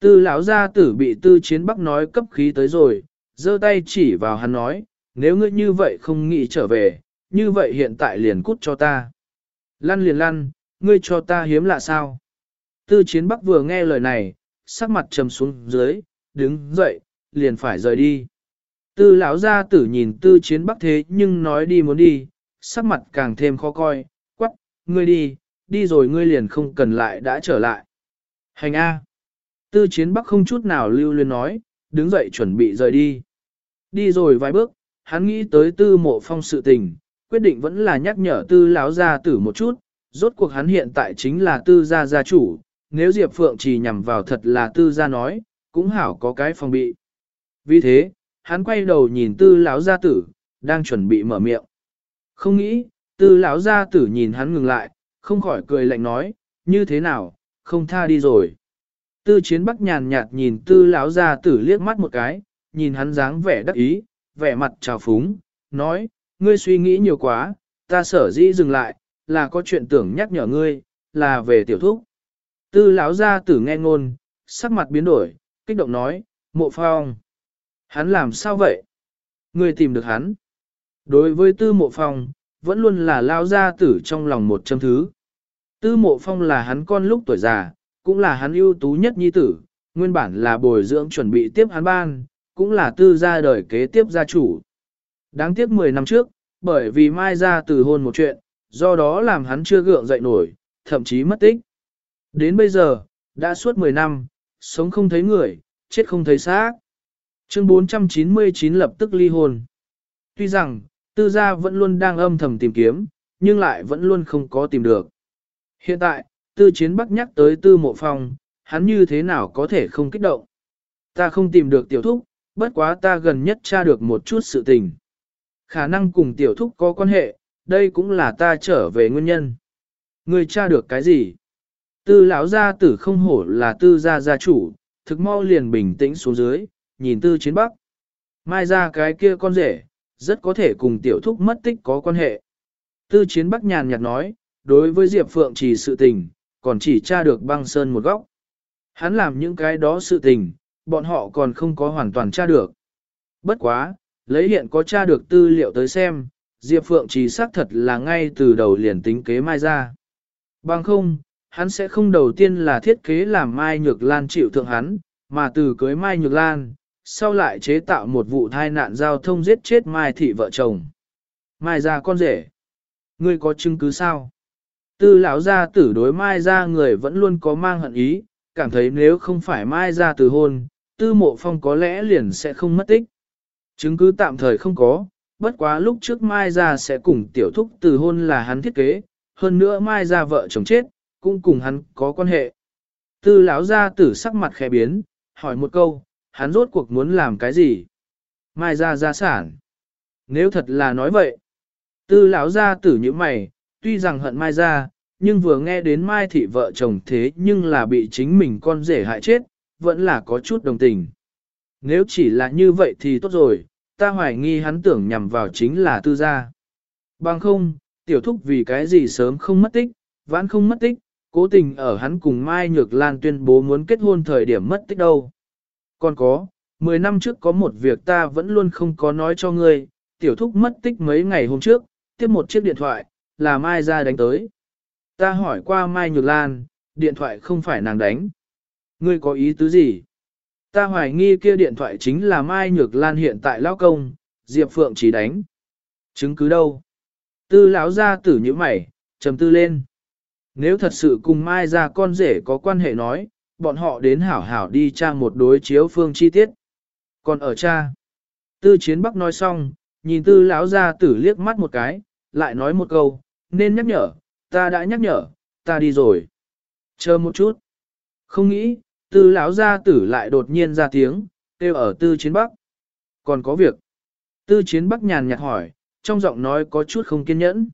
tư lão gia tử bị tư chiến bắc nói cấp khí tới rồi, giơ tay chỉ vào hắn nói, nếu ngươi như vậy không nghĩ trở về, như vậy hiện tại liền cút cho ta. Lăn liền lăn, ngươi cho ta hiếm lạ sao? Tư chiến bắc vừa nghe lời này, sắc mặt trầm xuống dưới, đứng dậy, liền phải rời đi. Tư lão gia tử nhìn tư chiến bắc thế nhưng nói đi muốn đi, sắc mặt càng thêm khó coi, quắc, ngươi đi, đi rồi ngươi liền không cần lại đã trở lại. Hành A. Tư chiến bắc không chút nào lưu luyến nói, đứng dậy chuẩn bị rời đi. Đi rồi vài bước, hắn nghĩ tới tư mộ phong sự tình, quyết định vẫn là nhắc nhở tư lão gia tử một chút, rốt cuộc hắn hiện tại chính là tư gia gia chủ, nếu Diệp Phượng chỉ nhằm vào thật là tư gia nói, cũng hảo có cái phòng bị. Vì thế, hắn quay đầu nhìn tư lão gia tử, đang chuẩn bị mở miệng. Không nghĩ, tư lão gia tử nhìn hắn ngừng lại, không khỏi cười lạnh nói, như thế nào, không tha đi rồi. Tư chiến bắc nhàn nhạt nhìn tư lão gia tử liếc mắt một cái, nhìn hắn dáng vẻ đắc ý, vẻ mặt trào phúng, nói, ngươi suy nghĩ nhiều quá, ta sở dĩ dừng lại, là có chuyện tưởng nhắc nhở ngươi, là về tiểu thúc. Tư lão gia tử nghe ngôn, sắc mặt biến đổi, kích động nói, mộ phong. Hắn làm sao vậy? Ngươi tìm được hắn. Đối với tư mộ phong, vẫn luôn là lao gia tử trong lòng một châm thứ. Tư mộ phong là hắn con lúc tuổi già, cũng là hắn ưu tú nhất nhi tử, nguyên bản là bồi dưỡng chuẩn bị tiếp hắn ban, cũng là tư gia đời kế tiếp gia chủ. Đáng tiếc 10 năm trước, bởi vì mai ra từ hôn một chuyện, do đó làm hắn chưa gượng dậy nổi, thậm chí mất tích. Đến bây giờ, đã suốt 10 năm, sống không thấy người, chết không thấy xác. Chương 499 lập tức ly hôn. Tuy rằng, tư gia vẫn luôn đang âm thầm tìm kiếm, nhưng lại vẫn luôn không có tìm được. Hiện tại, tư chiến bắc nhắc tới tư mộ phong, hắn như thế nào có thể không kích động. Ta không tìm được tiểu thúc, bất quá ta gần nhất tra được một chút sự tình. Khả năng cùng tiểu thúc có quan hệ, đây cũng là ta trở về nguyên nhân. Người tra được cái gì? Tư lão gia tử không hổ là tư gia gia chủ, thực mau liền bình tĩnh xuống dưới, nhìn tư chiến bắc. Mai ra cái kia con rể, rất có thể cùng tiểu thúc mất tích có quan hệ. Tư chiến bắc nhàn nhạt nói, đối với Diệp Phượng chỉ sự tình, còn chỉ tra được băng sơn một góc. Hắn làm những cái đó sự tình, bọn họ còn không có hoàn toàn tra được. Bất quá, lấy hiện có tra được tư liệu tới xem, Diệp Phượng chỉ xác thật là ngay từ đầu liền tính kế mai ra. Bằng không, hắn sẽ không đầu tiên là thiết kế làm Mai Nhược Lan chịu thượng hắn, mà từ cưới Mai Nhược Lan, sau lại chế tạo một vụ thai nạn giao thông giết chết Mai thị vợ chồng. Mai ra con rể. Ngươi có chứng cứ sao? Tư lão gia tử đối Mai ra người vẫn luôn có mang hận ý, cảm thấy nếu không phải Mai ra từ hôn, tư mộ phong có lẽ liền sẽ không mất tích. Chứng cứ tạm thời không có, bất quá lúc trước Mai ra sẽ cùng tiểu thúc từ hôn là hắn thiết kế, hơn nữa Mai ra vợ chồng chết, cũng cùng hắn có quan hệ. Tư lão gia tử sắc mặt khẽ biến, hỏi một câu, hắn rốt cuộc muốn làm cái gì? Mai ra gia sản. Nếu thật là nói vậy, tư lão gia tử như mày, tuy rằng hận Mai ra, nhưng vừa nghe đến Mai thị vợ chồng thế nhưng là bị chính mình con rể hại chết, vẫn là có chút đồng tình. Nếu chỉ là như vậy thì tốt rồi, ta hoài nghi hắn tưởng nhằm vào chính là tư gia. Bằng không, tiểu thúc vì cái gì sớm không mất tích, vãn không mất tích, cố tình ở hắn cùng Mai Nhược Lan tuyên bố muốn kết hôn thời điểm mất tích đâu. Còn có, 10 năm trước có một việc ta vẫn luôn không có nói cho ngươi, tiểu thúc mất tích mấy ngày hôm trước, tiếp một chiếc điện thoại, là Mai ra đánh tới. Ta hỏi qua Mai Nhược Lan, điện thoại không phải nàng đánh. Ngươi có ý tứ gì? Ta hoài nghi kia điện thoại chính là Mai Nhược Lan hiện tại lao công, Diệp Phượng chỉ đánh. Chứng cứ đâu? Tư lão ra tử như mày, trầm tư lên. Nếu thật sự cùng Mai ra con rể có quan hệ nói, bọn họ đến hảo hảo đi tra một đối chiếu phương chi tiết. Còn ở cha, tư chiến bắc nói xong, nhìn tư lão ra tử liếc mắt một cái, lại nói một câu, nên nhắc nhở, ta đã nhắc nhở, ta đi rồi. Chờ một chút. Không nghĩ, tư lão gia tử lại đột nhiên ra tiếng, kêu ở tư chiến bắc. Còn có việc. Tư chiến bắc nhàn nhạt hỏi, trong giọng nói có chút không kiên nhẫn.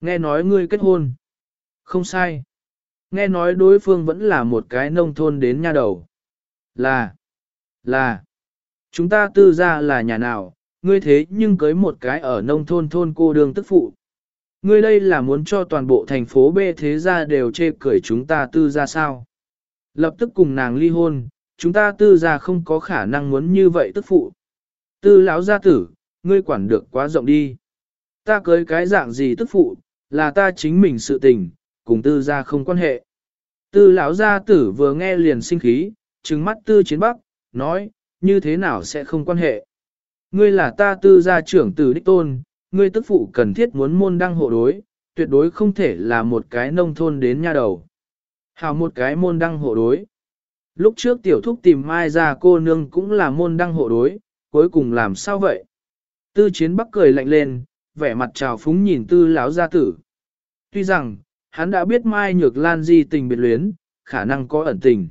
Nghe nói ngươi kết hôn. Không sai. Nghe nói đối phương vẫn là một cái nông thôn đến nha đầu. Là. Là. Chúng ta tư ra là nhà nào, ngươi thế nhưng cưới một cái ở nông thôn thôn cô đường tức phụ. Ngươi đây là muốn cho toàn bộ thành phố B thế gia đều chê cười chúng ta tư ra sao. Lập tức cùng nàng ly hôn, chúng ta tư ra không có khả năng muốn như vậy tức phụ. Tư lão gia tử, ngươi quản được quá rộng đi. Ta cưới cái dạng gì tức phụ, là ta chính mình sự tình, cùng tư gia không quan hệ. Tư lão gia tử vừa nghe liền sinh khí, trừng mắt tư chiến bắc, nói, như thế nào sẽ không quan hệ. Ngươi là ta tư gia trưởng tử đích tôn, ngươi tức phụ cần thiết muốn môn đăng hộ đối, tuyệt đối không thể là một cái nông thôn đến nha đầu. Hào một cái môn đăng hộ đối. Lúc trước tiểu thúc tìm mai ra cô nương cũng là môn đăng hộ đối, cuối cùng làm sao vậy? Tư chiến bắc cười lạnh lên, vẻ mặt trào phúng nhìn tư lão gia tử. Tuy rằng, hắn đã biết Mai Nhược Lan di tình biệt luyến, khả năng có ẩn tình.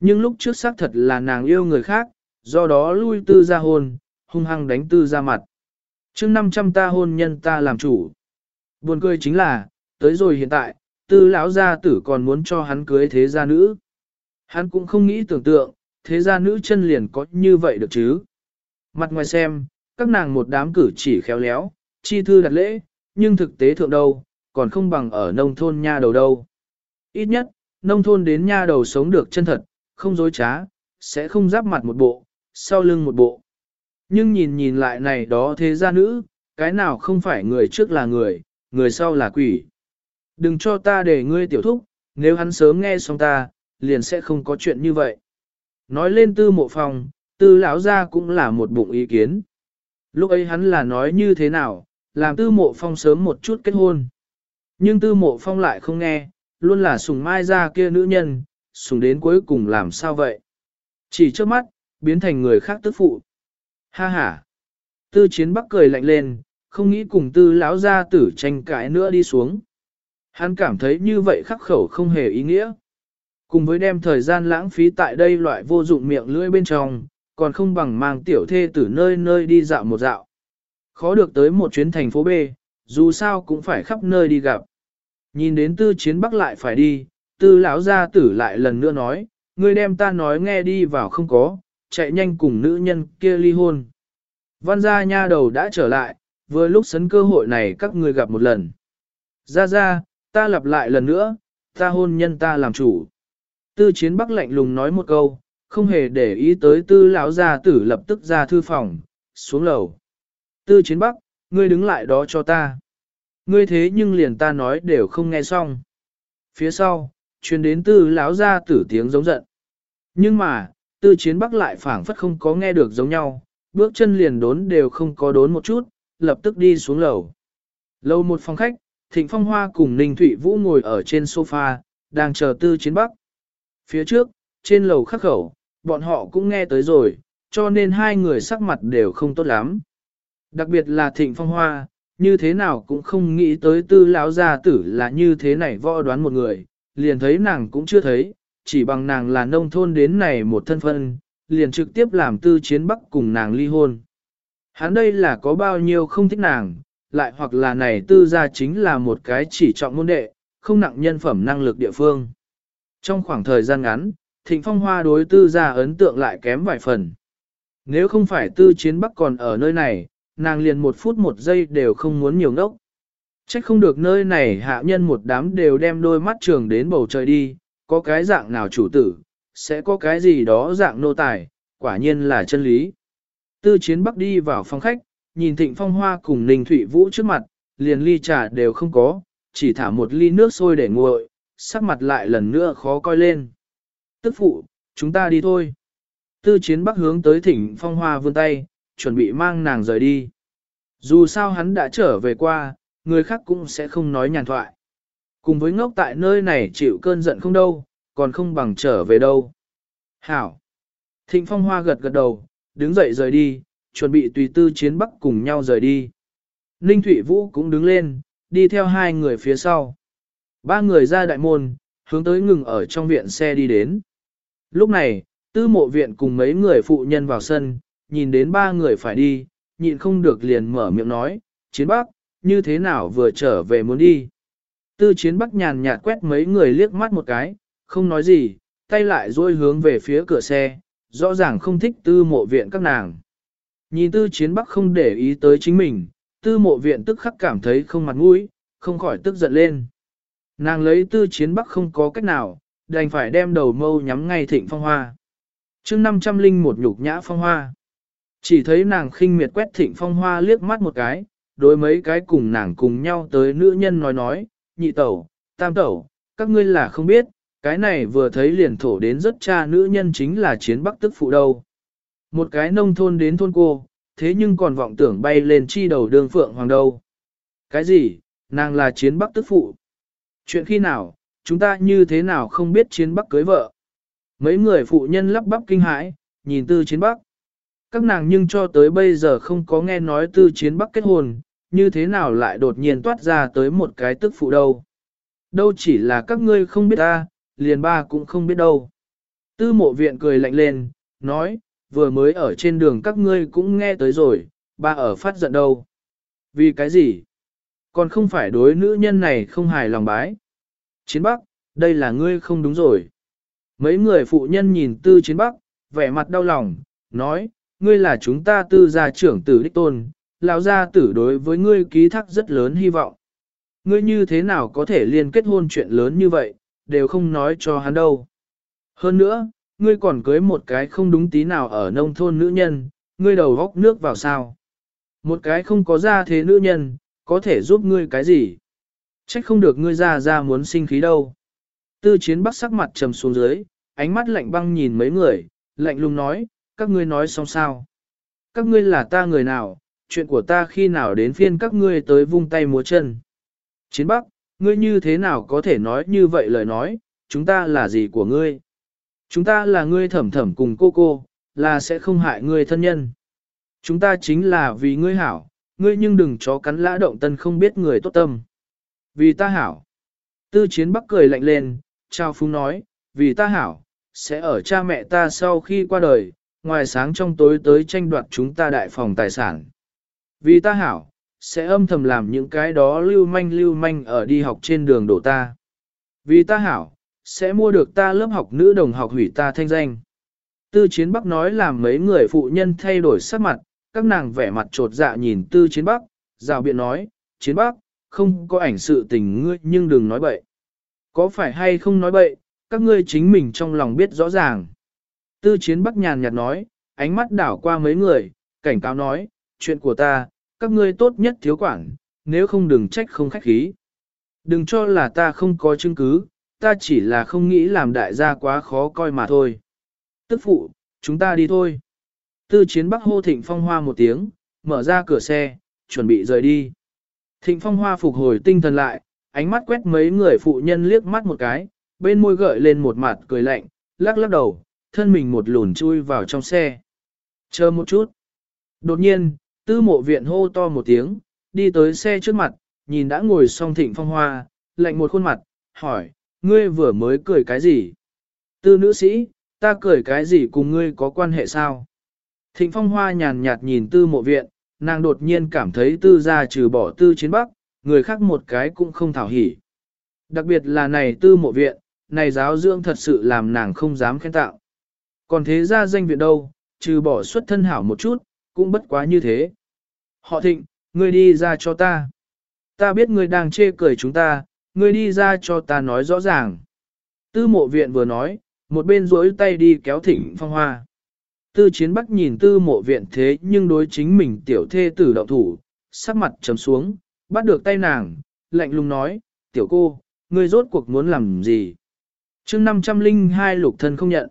Nhưng lúc trước xác thật là nàng yêu người khác, do đó lui tư ra hôn, hung hăng đánh tư ra mặt. chương 500 ta hôn nhân ta làm chủ. Buồn cười chính là, tới rồi hiện tại, tư lão gia tử còn muốn cho hắn cưới thế gia nữ. Hắn cũng không nghĩ tưởng tượng, thế gia nữ chân liền có như vậy được chứ. Mặt ngoài xem, các nàng một đám cử chỉ khéo léo, chi thư đặt lễ, nhưng thực tế thượng đâu, còn không bằng ở nông thôn nha đầu đâu. Ít nhất, nông thôn đến nha đầu sống được chân thật, không dối trá, sẽ không giáp mặt một bộ, sau lưng một bộ. Nhưng nhìn nhìn lại này đó thế gia nữ, cái nào không phải người trước là người, người sau là quỷ. Đừng cho ta để ngươi tiểu thúc, nếu hắn sớm nghe xong ta, liền sẽ không có chuyện như vậy. Nói lên tư mộ phòng, tư lão gia cũng là một bụng ý kiến. Lúc ấy hắn là nói như thế nào, làm tư mộ phong sớm một chút kết hôn. Nhưng tư mộ phong lại không nghe, luôn là sùng mai ra kia nữ nhân, sùng đến cuối cùng làm sao vậy? Chỉ trước mắt, biến thành người khác tức phụ. Ha ha! Tư chiến bắc cười lạnh lên, không nghĩ cùng tư lão gia tử tranh cãi nữa đi xuống. Hắn cảm thấy như vậy khắc khẩu không hề ý nghĩa. Cùng với đem thời gian lãng phí tại đây loại vô dụng miệng lưỡi bên trong, còn không bằng mang tiểu thê từ nơi nơi đi dạo một dạo. Khó được tới một chuyến thành phố B, dù sao cũng phải khắp nơi đi gặp. Nhìn đến tư chiến bắc lại phải đi, tư lão gia tử lại lần nữa nói, ngươi đem ta nói nghe đi vào không có, chạy nhanh cùng nữ nhân kia ly hôn. Văn gia nha đầu đã trở lại, vừa lúc sấn cơ hội này các ngươi gặp một lần. Ra ra, ta lặp lại lần nữa, ta hôn nhân ta làm chủ. Tư chiến bắc lạnh lùng nói một câu, không hề để ý tới tư lão gia tử lập tức ra thư phòng, xuống lầu. Tư chiến bắc, ngươi đứng lại đó cho ta. Ngươi thế nhưng liền ta nói đều không nghe xong. Phía sau, truyền đến tư lão ra tử tiếng giống giận. Nhưng mà, tư chiến bắc lại phảng phất không có nghe được giống nhau, bước chân liền đốn đều không có đốn một chút, lập tức đi xuống lầu. Lầu một phòng khách, Thịnh Phong Hoa cùng Ninh Thụy Vũ ngồi ở trên sofa, đang chờ tư chiến bắc. Phía trước, trên lầu khắc khẩu, bọn họ cũng nghe tới rồi, cho nên hai người sắc mặt đều không tốt lắm. Đặc biệt là Thịnh Phong Hoa, như thế nào cũng không nghĩ tới tư lão gia tử là như thế này võ đoán một người, liền thấy nàng cũng chưa thấy, chỉ bằng nàng là nông thôn đến này một thân phân, liền trực tiếp làm tư chiến bắc cùng nàng ly hôn. Hắn đây là có bao nhiêu không thích nàng, lại hoặc là này tư gia chính là một cái chỉ trọng môn đệ, không nặng nhân phẩm năng lực địa phương. Trong khoảng thời gian ngắn, thịnh phong hoa đối tư gia ấn tượng lại kém vài phần. Nếu không phải tư chiến bắc còn ở nơi này, nàng liền một phút một giây đều không muốn nhiều ngốc. Trách không được nơi này hạ nhân một đám đều đem đôi mắt trường đến bầu trời đi, có cái dạng nào chủ tử, sẽ có cái gì đó dạng nô tài, quả nhiên là chân lý. Tư chiến bắc đi vào phòng khách, nhìn thịnh phong hoa cùng ninh thủy vũ trước mặt, liền ly trà đều không có, chỉ thả một ly nước sôi để nguội, sắc mặt lại lần nữa khó coi lên. Tức phụ, chúng ta đi thôi. Tư chiến bắc hướng tới thịnh phong hoa vươn tay, chuẩn bị mang nàng rời đi. Dù sao hắn đã trở về qua, người khác cũng sẽ không nói nhàn thoại. Cùng với ngốc tại nơi này chịu cơn giận không đâu, còn không bằng trở về đâu. Hảo. Thịnh Phong Hoa gật gật đầu, đứng dậy rời đi, chuẩn bị tùy tư chiến bắc cùng nhau rời đi. Ninh Thụy Vũ cũng đứng lên, đi theo hai người phía sau. Ba người ra đại môn, hướng tới ngừng ở trong viện xe đi đến. Lúc này, tư mộ viện cùng mấy người phụ nhân vào sân, nhìn đến ba người phải đi, nhịn không được liền mở miệng nói, chiến bắc, như thế nào vừa trở về muốn đi. Tư chiến bắc nhàn nhạt quét mấy người liếc mắt một cái, không nói gì, tay lại duỗi hướng về phía cửa xe, rõ ràng không thích tư mộ viện các nàng. Nhìn tư chiến bắc không để ý tới chính mình, tư mộ viện tức khắc cảm thấy không mặt mũi, không khỏi tức giận lên. Nàng lấy tư chiến bắc không có cách nào, đành phải đem đầu mâu nhắm ngay thịnh phong hoa. chương 500 linh một nhục nhã phong hoa. Chỉ thấy nàng khinh miệt quét thịnh phong hoa liếc mắt một cái, đối mấy cái cùng nàng cùng nhau tới nữ nhân nói nói, nhị tẩu, tam tẩu, các ngươi là không biết, cái này vừa thấy liền thổ đến rất cha nữ nhân chính là chiến bắc tức phụ đâu. Một cái nông thôn đến thôn cô, thế nhưng còn vọng tưởng bay lên chi đầu đường phượng hoàng đâu. Cái gì, nàng là chiến bắc tức phụ. Chuyện khi nào, chúng ta như thế nào không biết chiến bắc cưới vợ. Mấy người phụ nhân lắp bắp kinh hãi, nhìn tư chiến bắc. Các nàng nhưng cho tới bây giờ không có nghe nói tư chiến bắc kết hôn, như thế nào lại đột nhiên toát ra tới một cái tức phụ đâu. Đâu chỉ là các ngươi không biết ta, liền ba cũng không biết đâu. Tư mộ viện cười lạnh lên, nói, vừa mới ở trên đường các ngươi cũng nghe tới rồi, ba ở phát giận đâu. Vì cái gì? Còn không phải đối nữ nhân này không hài lòng bái. Chiến Bắc, đây là ngươi không đúng rồi. Mấy người phụ nhân nhìn tư chiến Bắc, vẻ mặt đau lòng, nói, ngươi là chúng ta tư gia trưởng tử đích tôn, lão gia tử đối với ngươi ký thác rất lớn hy vọng. Ngươi như thế nào có thể liên kết hôn chuyện lớn như vậy, đều không nói cho hắn đâu. Hơn nữa, ngươi còn cưới một cái không đúng tí nào ở nông thôn nữ nhân, ngươi đầu góc nước vào sao. Một cái không có ra thế nữ nhân, có thể giúp ngươi cái gì? Trách không được ngươi ra ra muốn sinh khí đâu. Tư chiến bắc sắc mặt trầm xuống dưới, ánh mắt lạnh băng nhìn mấy người, lạnh lùng nói, các ngươi nói xong sao? Các ngươi là ta người nào, chuyện của ta khi nào đến phiên các ngươi tới vung tay múa chân? Chiến bắc, ngươi như thế nào có thể nói như vậy lời nói, chúng ta là gì của ngươi? Chúng ta là ngươi thẩm thẩm cùng cô cô, là sẽ không hại ngươi thân nhân. Chúng ta chính là vì ngươi hảo, ngươi nhưng đừng chó cắn lã động tân không biết người tốt tâm. Vì ta hảo. Tư chiến bắc cười lạnh lên, trao phúng nói, vì ta hảo, sẽ ở cha mẹ ta sau khi qua đời, ngoài sáng trong tối tới tranh đoạt chúng ta đại phòng tài sản. Vì ta hảo, sẽ âm thầm làm những cái đó lưu manh lưu manh ở đi học trên đường đổ ta. Vì ta hảo, sẽ mua được ta lớp học nữ đồng học hủy ta thanh danh. Tư chiến bắc nói làm mấy người phụ nhân thay đổi sắc mặt, các nàng vẻ mặt trột dạ nhìn tư chiến bắc, rào biện nói, chiến bắc, không có ảnh sự tình ngươi nhưng đừng nói bậy. Có phải hay không nói bậy, các ngươi chính mình trong lòng biết rõ ràng. Tư chiến bắc nhàn nhạt nói, ánh mắt đảo qua mấy người, cảnh cáo nói, chuyện của ta, các ngươi tốt nhất thiếu quản, nếu không đừng trách không khách khí. Đừng cho là ta không có chứng cứ, ta chỉ là không nghĩ làm đại gia quá khó coi mà thôi. Tức phụ, chúng ta đi thôi. Tư chiến bắc hô thịnh phong hoa một tiếng, mở ra cửa xe, chuẩn bị rời đi. Thịnh phong hoa phục hồi tinh thần lại, ánh mắt quét mấy người phụ nhân liếc mắt một cái, bên môi gợi lên một mặt cười lạnh, lắc lắc đầu, thân mình một lùn chui vào trong xe. Chờ một chút. Đột nhiên, tư mộ viện hô to một tiếng, đi tới xe trước mặt, nhìn đã ngồi song thịnh phong hoa, lạnh một khuôn mặt, hỏi, ngươi vừa mới cười cái gì? Tư nữ sĩ, ta cười cái gì cùng ngươi có quan hệ sao? Thịnh phong hoa nhàn nhạt nhìn tư mộ viện, nàng đột nhiên cảm thấy tư gia trừ bỏ tư chiến bắc, người khác một cái cũng không thảo hỉ. Đặc biệt là này tư mộ viện, này giáo dưỡng thật sự làm nàng không dám khen tạo. Còn thế ra danh viện đâu, trừ bỏ xuất thân hảo một chút, cũng bất quá như thế. Họ thịnh, ngươi đi ra cho ta. Ta biết ngươi đang chê cười chúng ta, ngươi đi ra cho ta nói rõ ràng. Tư mộ viện vừa nói, một bên duỗi tay đi kéo thịnh phong hoa. Tư chiến bắc nhìn tư mộ viện thế nhưng đối chính mình tiểu thê tử động thủ, sắc mặt trầm xuống, bắt được tay nàng, lạnh lùng nói, tiểu cô, ngươi rốt cuộc muốn làm gì? chương 502 lục thân không nhận.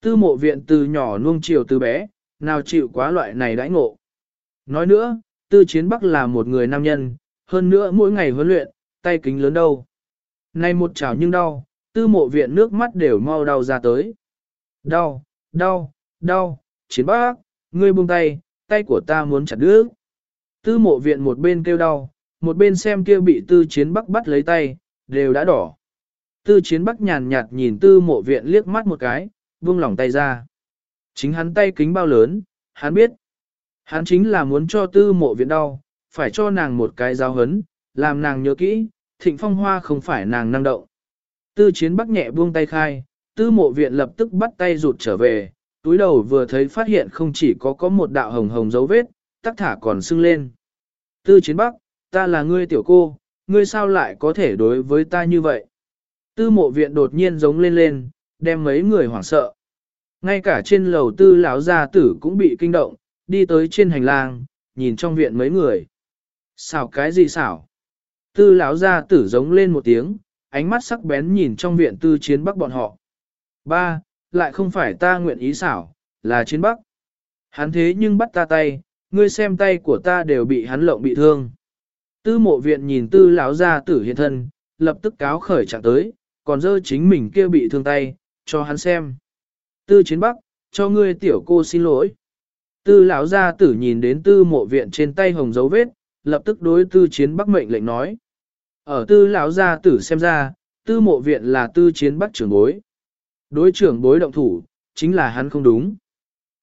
Tư mộ viện từ nhỏ nuông chiều từ bé, nào chịu quá loại này đãi ngộ. Nói nữa, tư chiến bắc là một người nam nhân, hơn nữa mỗi ngày huấn luyện, tay kính lớn đâu. Này một chảo nhưng đau, tư mộ viện nước mắt đều mau đau ra tới. Đau, đau, đau, chiến bác, ngươi buông tay, tay của ta muốn chặt đứa. Tư mộ viện một bên kêu đau, một bên xem kia bị tư chiến bắc bắt lấy tay, đều đã đỏ. Tư chiến bắc nhàn nhạt nhìn tư mộ viện liếc mắt một cái, buông lỏng tay ra. Chính hắn tay kính bao lớn, hắn biết. Hắn chính là muốn cho tư mộ viện đau, phải cho nàng một cái giáo hấn, làm nàng nhớ kỹ, thịnh phong hoa không phải nàng năng động. Tư chiến bắc nhẹ buông tay khai, tư mộ viện lập tức bắt tay rụt trở về, túi đầu vừa thấy phát hiện không chỉ có có một đạo hồng hồng dấu vết, tắc thả còn sưng lên. Tư chiến bắc, ta là ngươi tiểu cô, ngươi sao lại có thể đối với ta như vậy? Tư mộ viện đột nhiên giống lên lên, đem mấy người hoảng sợ. Ngay cả trên lầu tư lão gia tử cũng bị kinh động, đi tới trên hành lang, nhìn trong viện mấy người. Xảo cái gì xảo? Tư lão gia tử giống lên một tiếng, ánh mắt sắc bén nhìn trong viện tư chiến bắc bọn họ. Ba, lại không phải ta nguyện ý xảo, là chiến bắc. Hắn thế nhưng bắt ta tay, ngươi xem tay của ta đều bị hắn lộng bị thương. Tư mộ viện nhìn tư lão gia tử hiện thân, lập tức cáo khởi trạng tới, còn dơ chính mình kia bị thương tay, cho hắn xem. Tư chiến bắc, cho ngươi tiểu cô xin lỗi. Tư lão gia tử nhìn đến tư mộ viện trên tay hồng dấu vết, lập tức đối tư chiến bắc mệnh lệnh nói. Ở tư lão gia tử xem ra, tư mộ viện là tư chiến bắc trưởng bối. Đối trưởng bối động thủ, chính là hắn không đúng.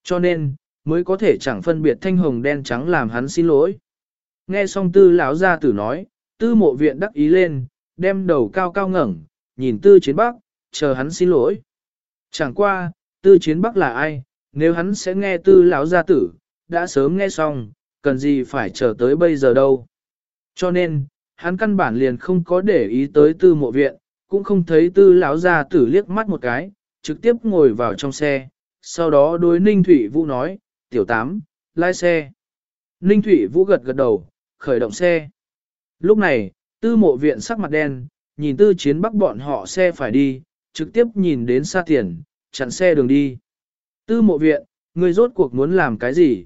Cho nên, mới có thể chẳng phân biệt thanh hồng đen trắng làm hắn xin lỗi. Nghe xong tư lão gia tử nói, tư mộ viện đắc ý lên, đem đầu cao cao ngẩng, nhìn tư chiến bắc, chờ hắn xin lỗi. Chẳng qua, tư chiến bắc là ai, nếu hắn sẽ nghe tư lão gia tử, đã sớm nghe xong, cần gì phải chờ tới bây giờ đâu. Cho nên, hắn căn bản liền không có để ý tới tư mộ viện, cũng không thấy tư lão gia tử liếc mắt một cái, trực tiếp ngồi vào trong xe, sau đó đối Ninh Thủy Vũ nói, tiểu tám, lái xe. Ninh Thủy Vũ gật gật đầu, khởi động xe. Lúc này, tư mộ viện sắc mặt đen, nhìn tư chiến bắc bọn họ xe phải đi, trực tiếp nhìn đến xa tiền, chặn xe đường đi. Tư mộ viện, người rốt cuộc muốn làm cái gì?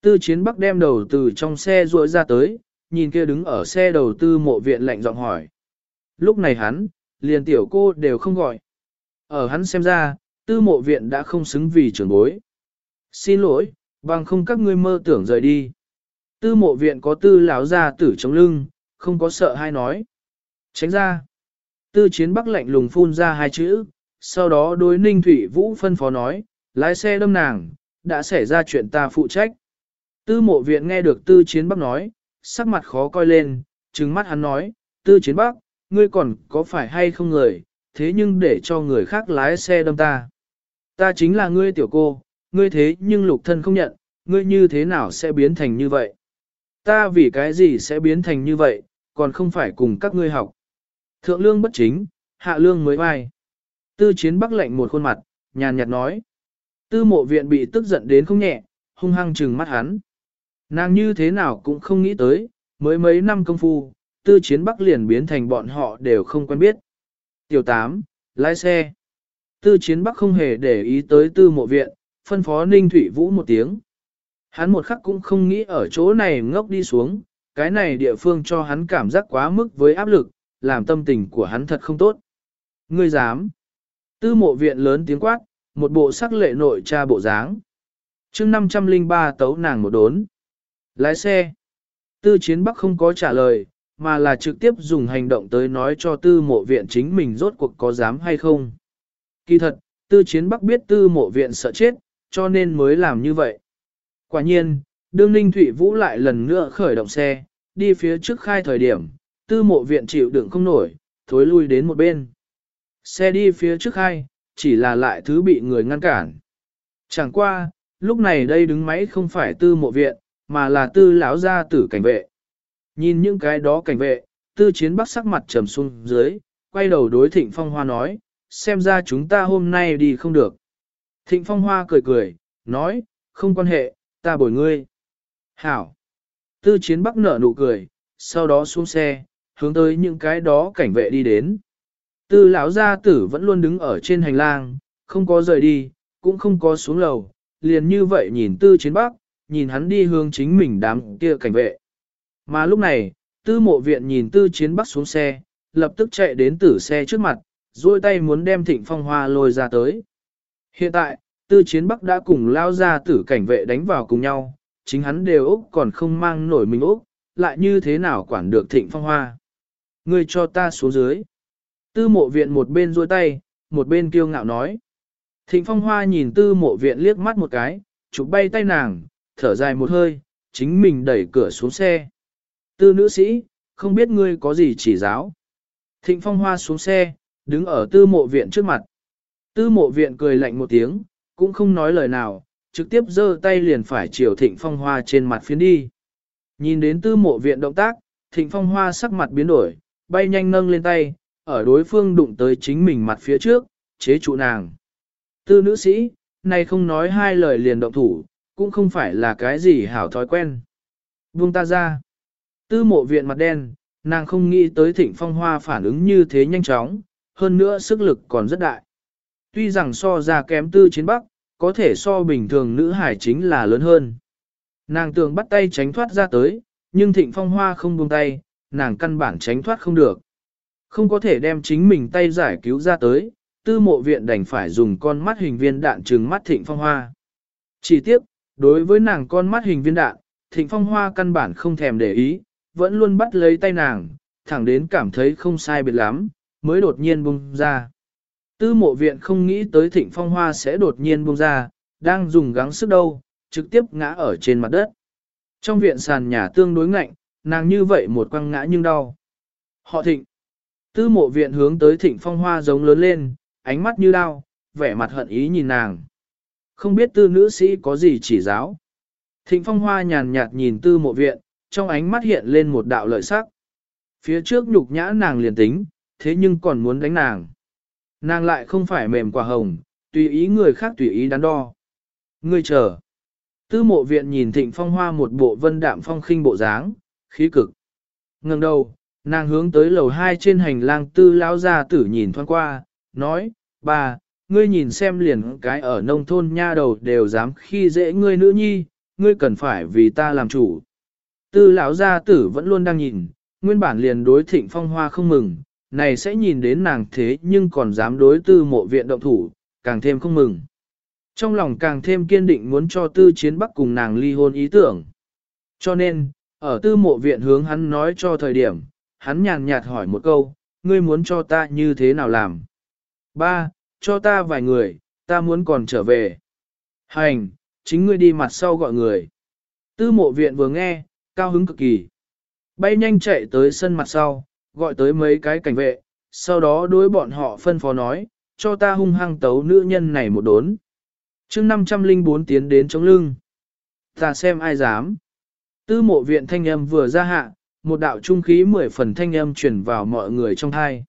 Tư chiến bắc đem đầu từ trong xe ruỗi ra tới, nhìn kia đứng ở xe đầu tư mộ viện lạnh giọng hỏi. Lúc này hắn, liền tiểu cô đều không gọi. Ở hắn xem ra, tư mộ viện đã không xứng vì trưởng bối. Xin lỗi, bằng không các ngươi mơ tưởng rời đi. Tư mộ viện có tư lão ra tử chống lưng, không có sợ hay nói. Tránh ra. Tư chiến bắc lạnh lùng phun ra hai chữ, sau đó đối ninh thủy vũ phân phó nói, lái xe đâm nàng, đã xảy ra chuyện ta phụ trách. Tư mộ viện nghe được tư chiến bắc nói, sắc mặt khó coi lên, trừng mắt hắn nói, tư chiến bắc, ngươi còn có phải hay không người, thế nhưng để cho người khác lái xe đâm ta. Ta chính là ngươi tiểu cô, ngươi thế nhưng lục thân không nhận, ngươi như thế nào sẽ biến thành như vậy? Ta vì cái gì sẽ biến thành như vậy, còn không phải cùng các ngươi học. Thượng lương bất chính, hạ lương mới vai. Tư chiến bắc lệnh một khuôn mặt, nhàn nhạt nói. Tư mộ viện bị tức giận đến không nhẹ, hung hăng trừng mắt hắn. Nàng như thế nào cũng không nghĩ tới, mới mấy năm công phu, tư chiến bắc liền biến thành bọn họ đều không quen biết. Tiểu 8, lái xe. Tư chiến bắc không hề để ý tới tư mộ viện, phân phó ninh thủy vũ một tiếng. Hắn một khắc cũng không nghĩ ở chỗ này ngốc đi xuống, cái này địa phương cho hắn cảm giác quá mức với áp lực, làm tâm tình của hắn thật không tốt. Ngươi dám. Tư mộ viện lớn tiếng quát, một bộ sắc lệ nội tra bộ dáng. chương 503 tấu nàng một đốn. Lái xe. Tư chiến bắc không có trả lời, mà là trực tiếp dùng hành động tới nói cho tư mộ viện chính mình rốt cuộc có dám hay không. Kỳ thật, tư chiến bắc biết tư mộ viện sợ chết, cho nên mới làm như vậy. Quả nhiên, đương ninh thủy vũ lại lần nữa khởi động xe, đi phía trước khai thời điểm, tư mộ viện chịu đựng không nổi, thối lui đến một bên. Xe đi phía trước hai, chỉ là lại thứ bị người ngăn cản. Chẳng qua, lúc này đây đứng máy không phải tư mộ viện, mà là tư lão gia tử cảnh vệ. Nhìn những cái đó cảnh vệ, tư chiến bắc sắc mặt trầm xuống dưới, quay đầu đối thịnh phong hoa nói, xem ra chúng ta hôm nay đi không được. Thịnh phong hoa cười cười, nói, không quan hệ, ta bồi ngươi. Hảo. Tư chiến bắc nở nụ cười, sau đó xuống xe, hướng tới những cái đó cảnh vệ đi đến. Tư lão gia tử vẫn luôn đứng ở trên hành lang, không có rời đi, cũng không có xuống lầu, liền như vậy nhìn tư chiến bắc, nhìn hắn đi hướng chính mình đám kia cảnh vệ. Mà lúc này, tư mộ viện nhìn tư chiến bắc xuống xe, lập tức chạy đến tử xe trước mặt, duỗi tay muốn đem thịnh phong hoa lôi ra tới. Hiện tại, tư chiến bắc đã cùng lao ra tử cảnh vệ đánh vào cùng nhau, chính hắn đều Úc còn không mang nổi mình Úc, lại như thế nào quản được thịnh phong hoa. Ngươi cho ta xuống dưới. Tư mộ viện một bên duỗi tay, một bên kiêu ngạo nói. Thịnh phong hoa nhìn tư mộ viện liếc mắt một cái, chụp bay tay nàng, thở dài một hơi, chính mình đẩy cửa xuống xe. Tư nữ sĩ, không biết ngươi có gì chỉ giáo. Thịnh phong hoa xuống xe, đứng ở tư mộ viện trước mặt. Tư mộ viện cười lạnh một tiếng, cũng không nói lời nào, trực tiếp giơ tay liền phải chiều thịnh phong hoa trên mặt phiến đi. Nhìn đến tư mộ viện động tác, thịnh phong hoa sắc mặt biến đổi, bay nhanh nâng lên tay, ở đối phương đụng tới chính mình mặt phía trước, chế trụ nàng. Tư nữ sĩ, này không nói hai lời liền động thủ, cũng không phải là cái gì hảo thói quen. Buông ta ra. Tư mộ viện mặt đen, nàng không nghĩ tới thịnh phong hoa phản ứng như thế nhanh chóng, hơn nữa sức lực còn rất đại. Tuy rằng so ra kém tư chiến bắc, có thể so bình thường nữ hải chính là lớn hơn. Nàng tưởng bắt tay tránh thoát ra tới, nhưng thịnh phong hoa không buông tay, nàng căn bản tránh thoát không được. Không có thể đem chính mình tay giải cứu ra tới, tư mộ viện đành phải dùng con mắt hình viên đạn trừng mắt thịnh phong hoa. Chỉ tiếc, đối với nàng con mắt hình viên đạn, thịnh phong hoa căn bản không thèm để ý, vẫn luôn bắt lấy tay nàng, thẳng đến cảm thấy không sai biệt lắm, mới đột nhiên bung ra. Tư mộ viện không nghĩ tới thịnh phong hoa sẽ đột nhiên bung ra, đang dùng gắng sức đâu, trực tiếp ngã ở trên mặt đất. Trong viện sàn nhà tương đối ngạnh, nàng như vậy một quăng ngã nhưng đau. Họ thịnh. Tư mộ viện hướng tới thịnh phong hoa giống lớn lên, ánh mắt như đau, vẻ mặt hận ý nhìn nàng. Không biết tư nữ sĩ có gì chỉ giáo. Thịnh phong hoa nhàn nhạt nhìn tư mộ viện, trong ánh mắt hiện lên một đạo lợi sắc. Phía trước nhục nhã nàng liền tính, thế nhưng còn muốn đánh nàng. Nàng lại không phải mềm quả hồng, tùy ý người khác tùy ý đắn đo. Ngươi chờ. Tư mộ viện nhìn thịnh phong hoa một bộ vân đạm phong khinh bộ dáng, khí cực. Ngừng đầu, nàng hướng tới lầu hai trên hành lang tư lão gia tử nhìn thoáng qua, nói, bà, ngươi nhìn xem liền cái ở nông thôn nha đầu đều dám khi dễ ngươi nữ nhi, ngươi cần phải vì ta làm chủ. Tư lão gia tử vẫn luôn đang nhìn, nguyên bản liền đối thịnh phong hoa không mừng, này sẽ nhìn đến nàng thế nhưng còn dám đối tư mộ viện động thủ, càng thêm không mừng. Trong lòng càng thêm kiên định muốn cho tư chiến bắc cùng nàng ly hôn ý tưởng. Cho nên, ở tư mộ viện hướng hắn nói cho thời điểm, hắn nhàn nhạt hỏi một câu, ngươi muốn cho ta như thế nào làm? Ba, cho ta vài người, ta muốn còn trở về. Hành, chính ngươi đi mặt sau gọi người. Tư mộ viện vừa nghe, cao hứng cực kỳ. Bay nhanh chạy tới sân mặt sau, gọi tới mấy cái cảnh vệ, sau đó đối bọn họ phân phó nói, cho ta hung hăng tấu nữ nhân này một đốn. chương 504 tiến đến chống lưng. Ta xem ai dám. Tư mộ viện thanh âm vừa ra hạ, một đạo trung khí mười phần thanh âm truyền vào mọi người trong thai.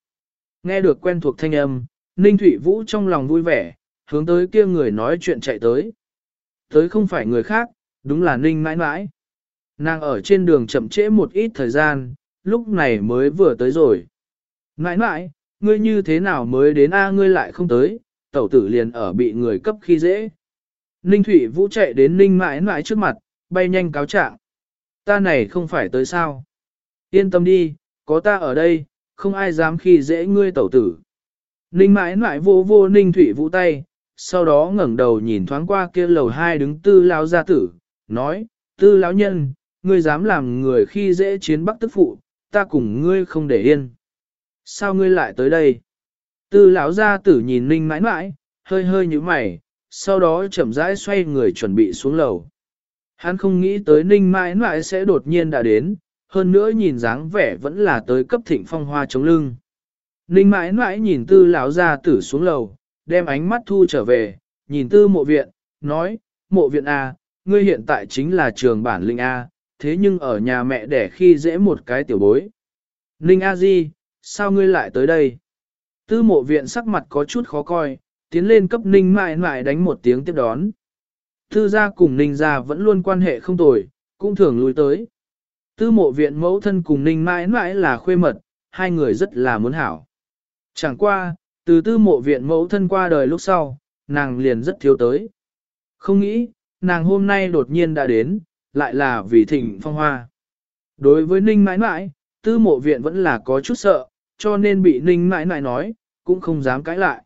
Nghe được quen thuộc thanh âm, Ninh Thụy Vũ trong lòng vui vẻ, hướng tới kia người nói chuyện chạy tới. Tới không phải người khác, đúng là Ninh mãi mãi. Nàng ở trên đường chậm trễ một ít thời gian, lúc này mới vừa tới rồi. Mãi mãi, ngươi như thế nào mới đến A ngươi lại không tới, tẩu tử liền ở bị người cấp khi dễ. Ninh Thụy Vũ chạy đến Ninh mãi mãi trước mặt, bay nhanh cáo trạng. Ta này không phải tới sao. Yên tâm đi, có ta ở đây, không ai dám khi dễ ngươi tẩu tử. Ninh mãi mãi vô vô Ninh Thụy Vũ tay, sau đó ngẩng đầu nhìn thoáng qua kia lầu hai đứng tư Lão gia tử, nói, tư lão nhân, ngươi dám làm người khi dễ chiến bắc tức phụ, ta cùng ngươi không để yên. Sao ngươi lại tới đây? Tư lão gia tử nhìn ninh mãi mãi, hơi hơi như mày, sau đó chậm rãi xoay người chuẩn bị xuống lầu. Hắn không nghĩ tới ninh mãi mãi sẽ đột nhiên đã đến, hơn nữa nhìn dáng vẻ vẫn là tới cấp thịnh phong hoa chống lưng. Ninh mãi mãi nhìn tư lão Ra tử xuống lầu, đem ánh mắt thu trở về, nhìn tư mộ viện, nói, mộ viện A, ngươi hiện tại chính là trường bản linh A, thế nhưng ở nhà mẹ đẻ khi dễ một cái tiểu bối. Ninh A Di, sao ngươi lại tới đây? Tư mộ viện sắc mặt có chút khó coi, tiến lên cấp Ninh mãi mãi đánh một tiếng tiếp đón. Tư gia cùng Ninh gia vẫn luôn quan hệ không tồi, cũng thường lui tới. Tư mộ viện mẫu thân cùng Ninh mãi mãi là khuê mật, hai người rất là muốn hảo. Chẳng qua, từ tư mộ viện mẫu thân qua đời lúc sau, nàng liền rất thiếu tới. Không nghĩ, nàng hôm nay đột nhiên đã đến, lại là vì thịnh phong hoa. Đối với Ninh mãi mãi, tư mộ viện vẫn là có chút sợ, cho nên bị Ninh mãi mãi nói, cũng không dám cãi lại.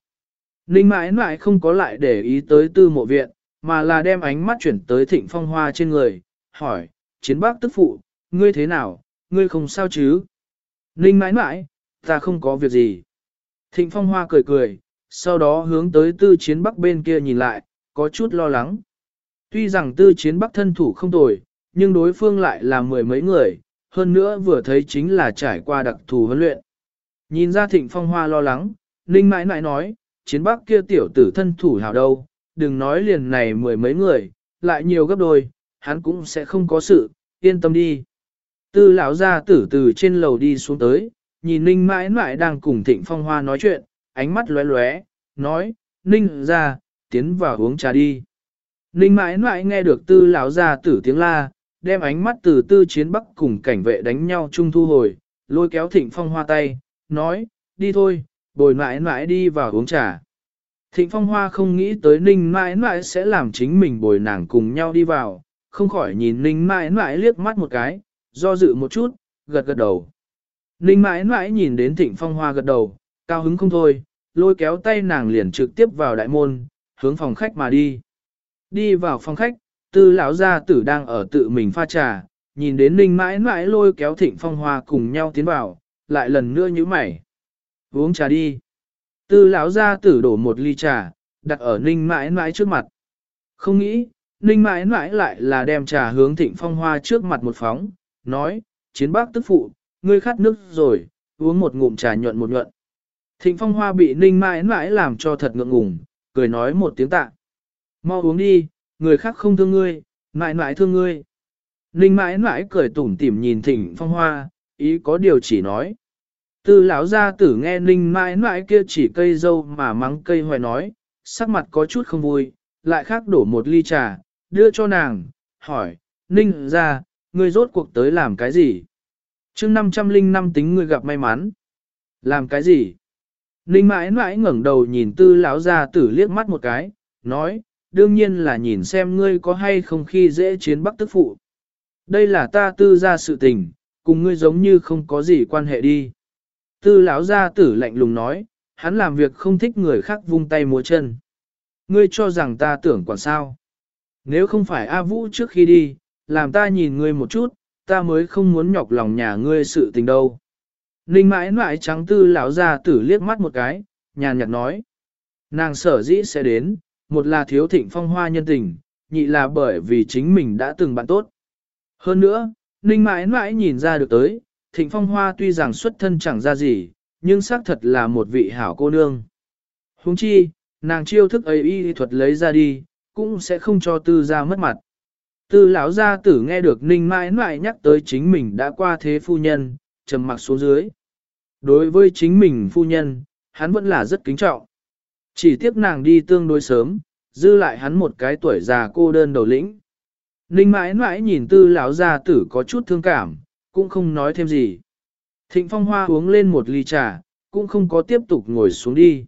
Ninh mãi mãi không có lại để ý tới tư mộ viện, mà là đem ánh mắt chuyển tới thịnh phong hoa trên người, hỏi, chiến bác tức phụ, ngươi thế nào, ngươi không sao chứ? Ninh mãi mãi, ta không có việc gì. Thịnh phong hoa cười cười, sau đó hướng tới tư chiến bắc bên kia nhìn lại, có chút lo lắng. Tuy rằng tư chiến bắc thân thủ không tồi, nhưng đối phương lại là mười mấy người, hơn nữa vừa thấy chính là trải qua đặc thù huấn luyện. Nhìn ra thịnh phong hoa lo lắng, Ninh mãi mãi nói, chiến bắc kia tiểu tử thân thủ hào đâu, đừng nói liền này mười mấy người, lại nhiều gấp đôi, hắn cũng sẽ không có sự, yên tâm đi. Tư lão gia tử từ trên lầu đi xuống tới, nhìn Ninh mãi mãi đang cùng Thịnh Phong Hoa nói chuyện, ánh mắt lóe lóe, nói, Ninh ra, tiến vào uống trà đi. Ninh mãi mãi nghe được tư lão gia tử tiếng la, đem ánh mắt từ tư chiến bắc cùng cảnh vệ đánh nhau chung thu hồi, lôi kéo Thịnh Phong Hoa tay, nói, đi thôi, bồi mãi mãi đi vào uống trà. Thịnh Phong Hoa không nghĩ tới Ninh mãi mãi sẽ làm chính mình bồi nàng cùng nhau đi vào, không khỏi nhìn Ninh mãi mãi liếc mắt một cái, do dự một chút, gật gật đầu. Ninh mãi mãi nhìn đến thịnh phong hoa gật đầu, cao hứng không thôi, lôi kéo tay nàng liền trực tiếp vào đại môn, hướng phòng khách mà đi. Đi vào phòng khách, tư lão gia tử đang ở tự mình pha trà, nhìn đến ninh mãi mãi lôi kéo thịnh phong hoa cùng nhau tiến vào, lại lần nữa như mày. Uống trà đi. Tư lão gia tử đổ một ly trà, đặt ở ninh mãi mãi trước mặt. Không nghĩ, ninh mãi mãi lại là đem trà hướng thịnh phong hoa trước mặt một phóng, nói, chiến bác tức phụ, ngươi khát nước rồi, uống một ngụm trà nhuận một nhuận. Thịnh phong hoa bị ninh mãi mãi làm cho thật ngượng ngùng, cười nói một tiếng tạ. Mau uống đi, người khác không thương ngươi, mãi mãi thương ngươi. Ninh mãi mãi cười tủm tỉm nhìn thịnh phong hoa, ý có điều chỉ nói. Tư lão gia tử nghe ninh mãi mãi kia chỉ cây dâu mà mắng cây hoài nói, sắc mặt có chút không vui, lại khác đổ một ly trà, đưa cho nàng, hỏi, ninh ra, ngươi rốt cuộc tới làm cái gì? chương 505 tính ngươi gặp may mắn. Làm cái gì? Ninh mãi mãi ngẩng đầu nhìn tư lão gia tử liếc mắt một cái, nói, đương nhiên là nhìn xem ngươi có hay không khi dễ chiến bắc tức phụ. Đây là ta tư gia sự tình, cùng ngươi giống như không có gì quan hệ đi. Tư lão gia tử lạnh lùng nói, hắn làm việc không thích người khác vung tay múa chân. Ngươi cho rằng ta tưởng quản sao. Nếu không phải A Vũ trước khi đi, làm ta nhìn ngươi một chút, ta mới không muốn nhọc lòng nhà ngươi sự tình đâu. Ninh mãi mãi trắng tư lão gia tử liếc mắt một cái, nhàn nhạt nói. Nàng sở dĩ sẽ đến, một là thiếu thịnh phong hoa nhân tình, nhị là bởi vì chính mình đã từng bạn tốt. Hơn nữa, Ninh mãi mãi nhìn ra được tới, thịnh phong hoa tuy rằng xuất thân chẳng ra gì, nhưng xác thật là một vị hảo cô nương. Huống chi, nàng chiêu thức ấy y thuật lấy ra đi, cũng sẽ không cho tư gia mất mặt. Tư lão gia tử nghe được ninh mãi mãi nhắc tới chính mình đã qua thế phu nhân, trầm mặc xuống dưới. Đối với chính mình phu nhân, hắn vẫn là rất kính trọng. Chỉ tiếc nàng đi tương đối sớm, dư lại hắn một cái tuổi già cô đơn đầu lĩnh. Ninh mãi mãi nhìn tư lão gia tử có chút thương cảm, cũng không nói thêm gì. Thịnh phong hoa uống lên một ly trà, cũng không có tiếp tục ngồi xuống đi.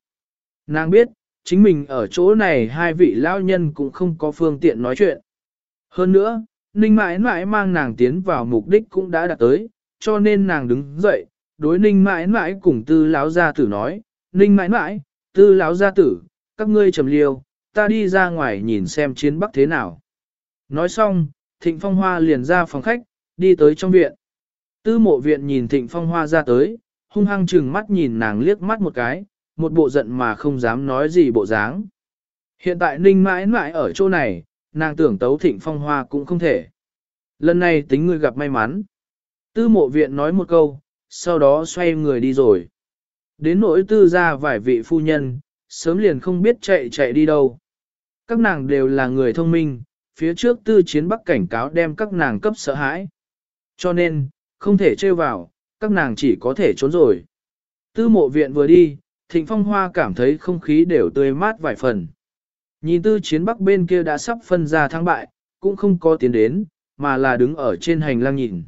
Nàng biết, chính mình ở chỗ này hai vị lão nhân cũng không có phương tiện nói chuyện. Hơn nữa, Ninh mãi mãi mang nàng tiến vào mục đích cũng đã đạt tới, cho nên nàng đứng dậy, đối Ninh mãi mãi cùng tư lão gia tử nói, Ninh mãi mãi, tư lão gia tử, các ngươi trầm liêu, ta đi ra ngoài nhìn xem chiến bắc thế nào. Nói xong, Thịnh Phong Hoa liền ra phòng khách, đi tới trong viện. Tư mộ viện nhìn Thịnh Phong Hoa ra tới, hung hăng chừng mắt nhìn nàng liếc mắt một cái, một bộ giận mà không dám nói gì bộ dáng. Hiện tại Ninh mãi mãi ở chỗ này, nàng tưởng tấu Thịnh Phong Hoa cũng không thể. Lần này tính người gặp may mắn. Tư mộ viện nói một câu, sau đó xoay người đi rồi. Đến nỗi tư ra vài vị phu nhân, sớm liền không biết chạy chạy đi đâu. Các nàng đều là người thông minh, phía trước tư chiến bắc cảnh cáo đem các nàng cấp sợ hãi. Cho nên, không thể trêu vào, các nàng chỉ có thể trốn rồi. Tư mộ viện vừa đi, thịnh phong hoa cảm thấy không khí đều tươi mát vài phần. Nhìn tư chiến bắc bên kia đã sắp phân ra thắng bại, cũng không có tiến đến, mà là đứng ở trên hành lang nhìn.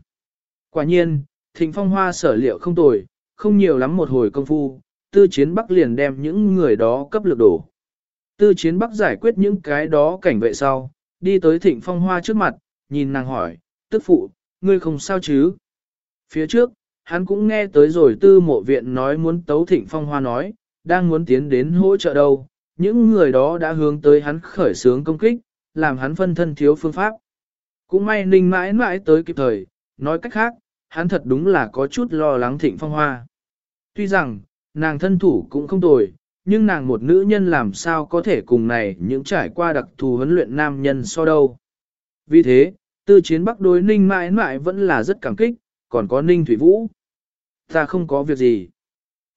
Quả nhiên, thịnh phong hoa sở liệu không tồi, không nhiều lắm một hồi công phu, tư chiến bắc liền đem những người đó cấp lực đổ. Tư chiến bắc giải quyết những cái đó cảnh vệ sau, đi tới thịnh phong hoa trước mặt, nhìn nàng hỏi, tức phụ, ngươi không sao chứ? Phía trước, hắn cũng nghe tới rồi tư mộ viện nói muốn tấu thịnh phong hoa nói, đang muốn tiến đến hỗ trợ đâu, những người đó đã hướng tới hắn khởi sướng công kích, làm hắn phân thân thiếu phương pháp. Cũng may ninh mãi mãi tới kịp thời, nói cách khác, hắn thật đúng là có chút lo lắng thịnh phong hoa. Tuy rằng, nàng thân thủ cũng không tồi, nhưng nàng một nữ nhân làm sao có thể cùng này những trải qua đặc thù huấn luyện nam nhân so đâu. Vì thế, tư chiến bắc đối ninh mãi mãi vẫn là rất cảm kích, còn có ninh thủy vũ. Ta không có việc gì.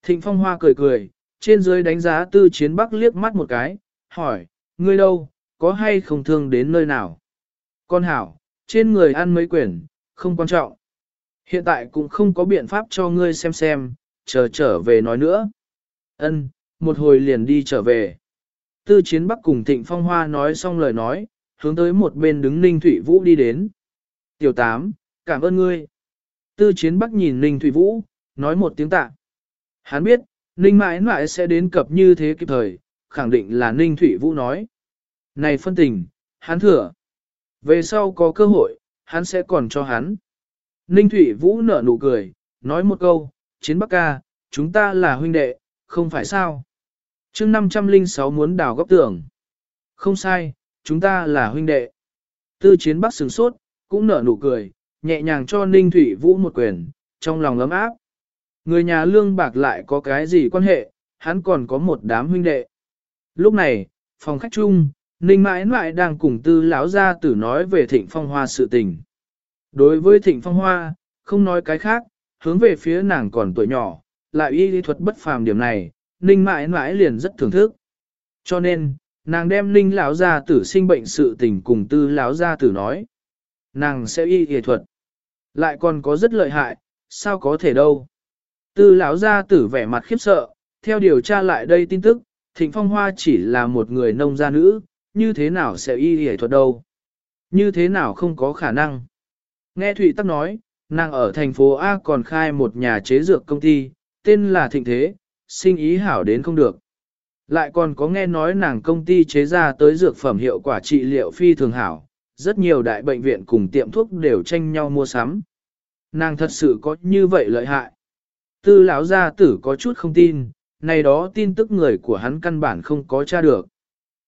Thịnh phong hoa cười cười, trên dưới đánh giá tư chiến bắc liếc mắt một cái, hỏi, ngươi đâu, có hay không thương đến nơi nào? Con hảo, trên người ăn mấy quyển, không quan trọng. Hiện tại cũng không có biện pháp cho ngươi xem xem, chờ trở về nói nữa. Ân, một hồi liền đi trở về. Tư chiến bắc cùng thịnh phong hoa nói xong lời nói, hướng tới một bên đứng Ninh thủy Vũ đi đến. Tiểu tám, cảm ơn ngươi. Tư chiến bắc nhìn Ninh Thủy Vũ, nói một tiếng tạ. Hắn biết, Ninh mãi mãi sẽ đến cập như thế kịp thời, khẳng định là Ninh Thủy Vũ nói. Này phân tình, hắn thừa. Về sau có cơ hội, hắn sẽ còn cho hắn. Ninh Thủy Vũ nở nụ cười, nói một câu, chiến bắc ca, chúng ta là huynh đệ, không phải sao. chương 506 muốn đào góc tưởng. Không sai, chúng ta là huynh đệ. Tư chiến bắc sừng sốt, cũng nở nụ cười, nhẹ nhàng cho Ninh Thủy Vũ một quyền, trong lòng ấm áp. Người nhà lương bạc lại có cái gì quan hệ, hắn còn có một đám huynh đệ. Lúc này, phòng khách chung, Ninh mãi mãi đang cùng tư lão gia tử nói về thịnh phong hoa sự tình. Đối với thịnh phong hoa, không nói cái khác, hướng về phía nàng còn tuổi nhỏ, lại y lý thuật bất phàm điểm này, Ninh mãi mãi liền rất thưởng thức. Cho nên, nàng đem Ninh lão gia tử sinh bệnh sự tình cùng tư lão gia tử nói. Nàng sẽ y y thuật. Lại còn có rất lợi hại, sao có thể đâu. Tư lão gia tử vẻ mặt khiếp sợ, theo điều tra lại đây tin tức, Thịnh Phong Hoa chỉ là một người nông gia nữ, như thế nào sẽ y hề thuật đâu? Như thế nào không có khả năng? Nghe Thụy Tắc nói, nàng ở thành phố A còn khai một nhà chế dược công ty, tên là Thịnh Thế, sinh ý hảo đến không được. Lại còn có nghe nói nàng công ty chế ra tới dược phẩm hiệu quả trị liệu phi thường hảo, rất nhiều đại bệnh viện cùng tiệm thuốc đều tranh nhau mua sắm. Nàng thật sự có như vậy lợi hại. tư lão gia tử có chút không tin, này đó tin tức người của hắn căn bản không có tra được.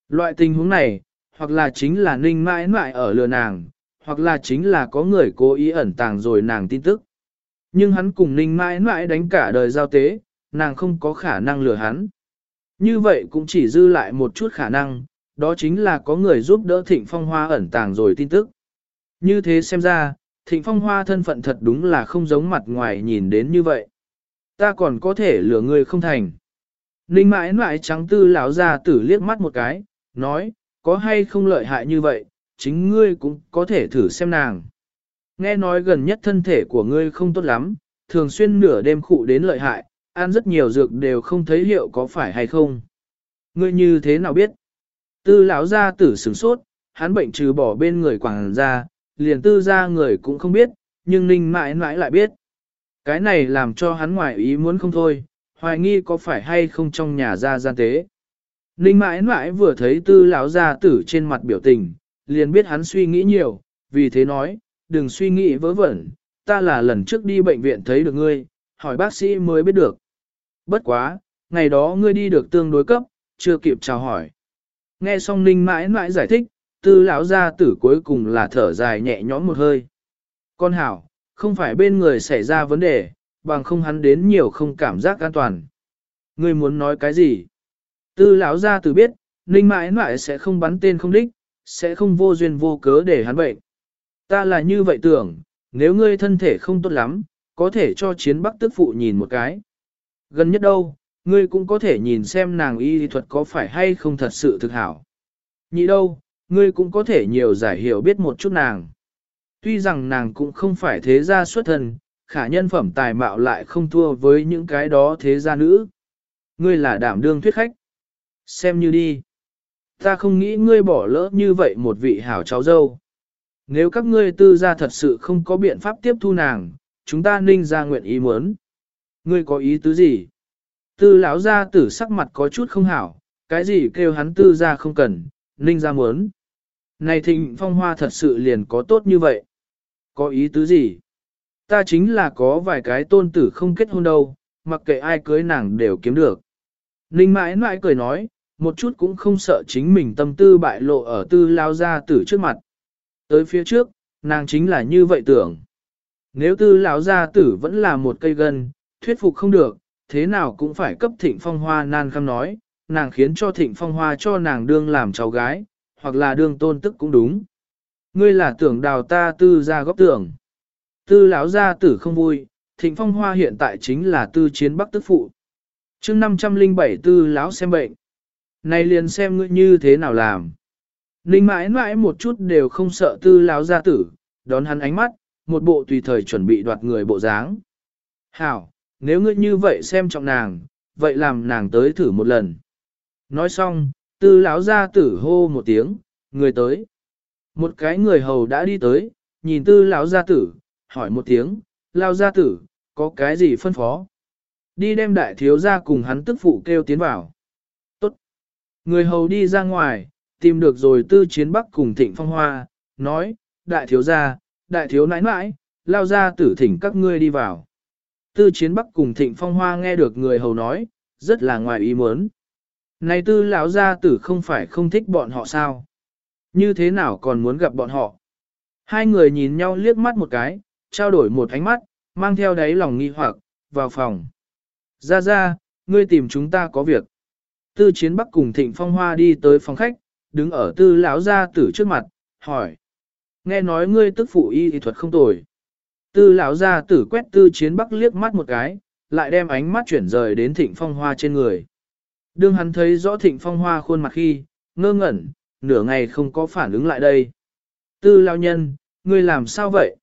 Loại tình huống này, hoặc là chính là ninh mãi mãi ở lừa nàng, hoặc là chính là có người cố ý ẩn tàng rồi nàng tin tức. Nhưng hắn cùng ninh mãi mãi đánh cả đời giao tế, nàng không có khả năng lừa hắn. Như vậy cũng chỉ dư lại một chút khả năng, đó chính là có người giúp đỡ thịnh phong hoa ẩn tàng rồi tin tức. Như thế xem ra, thịnh phong hoa thân phận thật đúng là không giống mặt ngoài nhìn đến như vậy. Ta còn có thể lừa người không thành. Ninh mãi mãi trắng tư lão ra tử liếc mắt một cái, nói, có hay không lợi hại như vậy, chính ngươi cũng có thể thử xem nàng. Nghe nói gần nhất thân thể của ngươi không tốt lắm, thường xuyên nửa đêm khụ đến lợi hại, ăn rất nhiều dược đều không thấy hiệu có phải hay không. Ngươi như thế nào biết? Tư lão gia tử sửng sốt, hắn bệnh trừ bỏ bên người quảng ra, liền tư gia người cũng không biết, nhưng ninh mãi mãi lại biết. Cái này làm cho hắn ngoài ý muốn không thôi, hoài nghi có phải hay không trong nhà gia gian tế. Ninh mãi mãi vừa thấy tư lão gia tử trên mặt biểu tình, liền biết hắn suy nghĩ nhiều, vì thế nói, đừng suy nghĩ vớ vẩn, ta là lần trước đi bệnh viện thấy được ngươi, hỏi bác sĩ mới biết được. Bất quá, ngày đó ngươi đi được tương đối cấp, chưa kịp chào hỏi. Nghe xong ninh mãi mãi giải thích, tư lão gia tử cuối cùng là thở dài nhẹ nhõm một hơi. Con hảo, không phải bên người xảy ra vấn đề, bằng không hắn đến nhiều không cảm giác an toàn. Ngươi muốn nói cái gì? Tư lão gia tử biết, ninh mãi mãi sẽ không bắn tên không đích, sẽ không vô duyên vô cớ để hắn bệnh. Ta là như vậy tưởng, nếu ngươi thân thể không tốt lắm, có thể cho chiến bắc tức phụ nhìn một cái. Gần nhất đâu, ngươi cũng có thể nhìn xem nàng y thuật có phải hay không thật sự thực hảo. Nhị đâu, ngươi cũng có thể nhiều giải hiểu biết một chút nàng. Tuy rằng nàng cũng không phải thế gia xuất thân, khả nhân phẩm tài mạo lại không thua với những cái đó thế gia nữ. Ngươi là đảm đương thuyết khách. Xem như đi. Ta không nghĩ ngươi bỏ lỡ như vậy một vị hảo cháu dâu. Nếu các ngươi tư gia thật sự không có biện pháp tiếp thu nàng, chúng ta ninh ra nguyện ý muốn. Ngươi có ý tứ gì? Tư lão gia tử sắc mặt có chút không hảo, cái gì kêu hắn tư gia không cần, ninh ra muốn. Này thịnh phong hoa thật sự liền có tốt như vậy. Có ý tứ gì? Ta chính là có vài cái tôn tử không kết hôn đâu, mặc kệ ai cưới nàng đều kiếm được. Ninh mãi mãi cười nói, một chút cũng không sợ chính mình tâm tư bại lộ ở tư lao gia tử trước mặt. Tới phía trước, nàng chính là như vậy tưởng. Nếu tư lão gia tử vẫn là một cây gân, thuyết phục không được, thế nào cũng phải cấp thịnh phong hoa nan khăm nói, nàng khiến cho thịnh phong hoa cho nàng đương làm cháu gái, hoặc là đương tôn tức cũng đúng. Ngươi là tưởng đào ta tư ra góc tưởng. Tư lão gia tử không vui, thịnh phong hoa hiện tại chính là tư chiến bắc tức phụ. chương 507 tư lão xem bệnh. Này liền xem ngươi như thế nào làm. Ninh mãi mãi một chút đều không sợ tư lão gia tử, đón hắn ánh mắt, một bộ tùy thời chuẩn bị đoạt người bộ dáng. Hảo, nếu ngươi như vậy xem trọng nàng, vậy làm nàng tới thử một lần. Nói xong, tư lão gia tử hô một tiếng, người tới. Một cái người hầu đã đi tới, nhìn tư lão gia tử, hỏi một tiếng, lao gia tử, có cái gì phân phó? Đi đem đại thiếu gia cùng hắn tức phụ kêu tiến vào. Tốt. Người hầu đi ra ngoài, tìm được rồi tư chiến bắc cùng thịnh phong hoa, nói, đại thiếu gia, đại thiếu nãi nãi, lao gia tử thỉnh các ngươi đi vào. Tư chiến bắc cùng thịnh phong hoa nghe được người hầu nói, rất là ngoài ý muốn. Này tư lão gia tử không phải không thích bọn họ sao? Như thế nào còn muốn gặp bọn họ? Hai người nhìn nhau liếc mắt một cái, trao đổi một ánh mắt, mang theo đáy lòng nghi hoặc, vào phòng. Ra ra, ngươi tìm chúng ta có việc. Tư chiến bắc cùng thịnh phong hoa đi tới phòng khách, đứng ở tư lão gia tử trước mặt, hỏi. Nghe nói ngươi tức phụ y y thuật không tồi. Tư lão gia tử quét tư chiến bắc liếc mắt một cái, lại đem ánh mắt chuyển rời đến thịnh phong hoa trên người. Đương hắn thấy rõ thịnh phong hoa khuôn mặt khi, ngơ ngẩn, nửa ngày không có phản ứng lại đây. Tư lão nhân, ngươi làm sao vậy?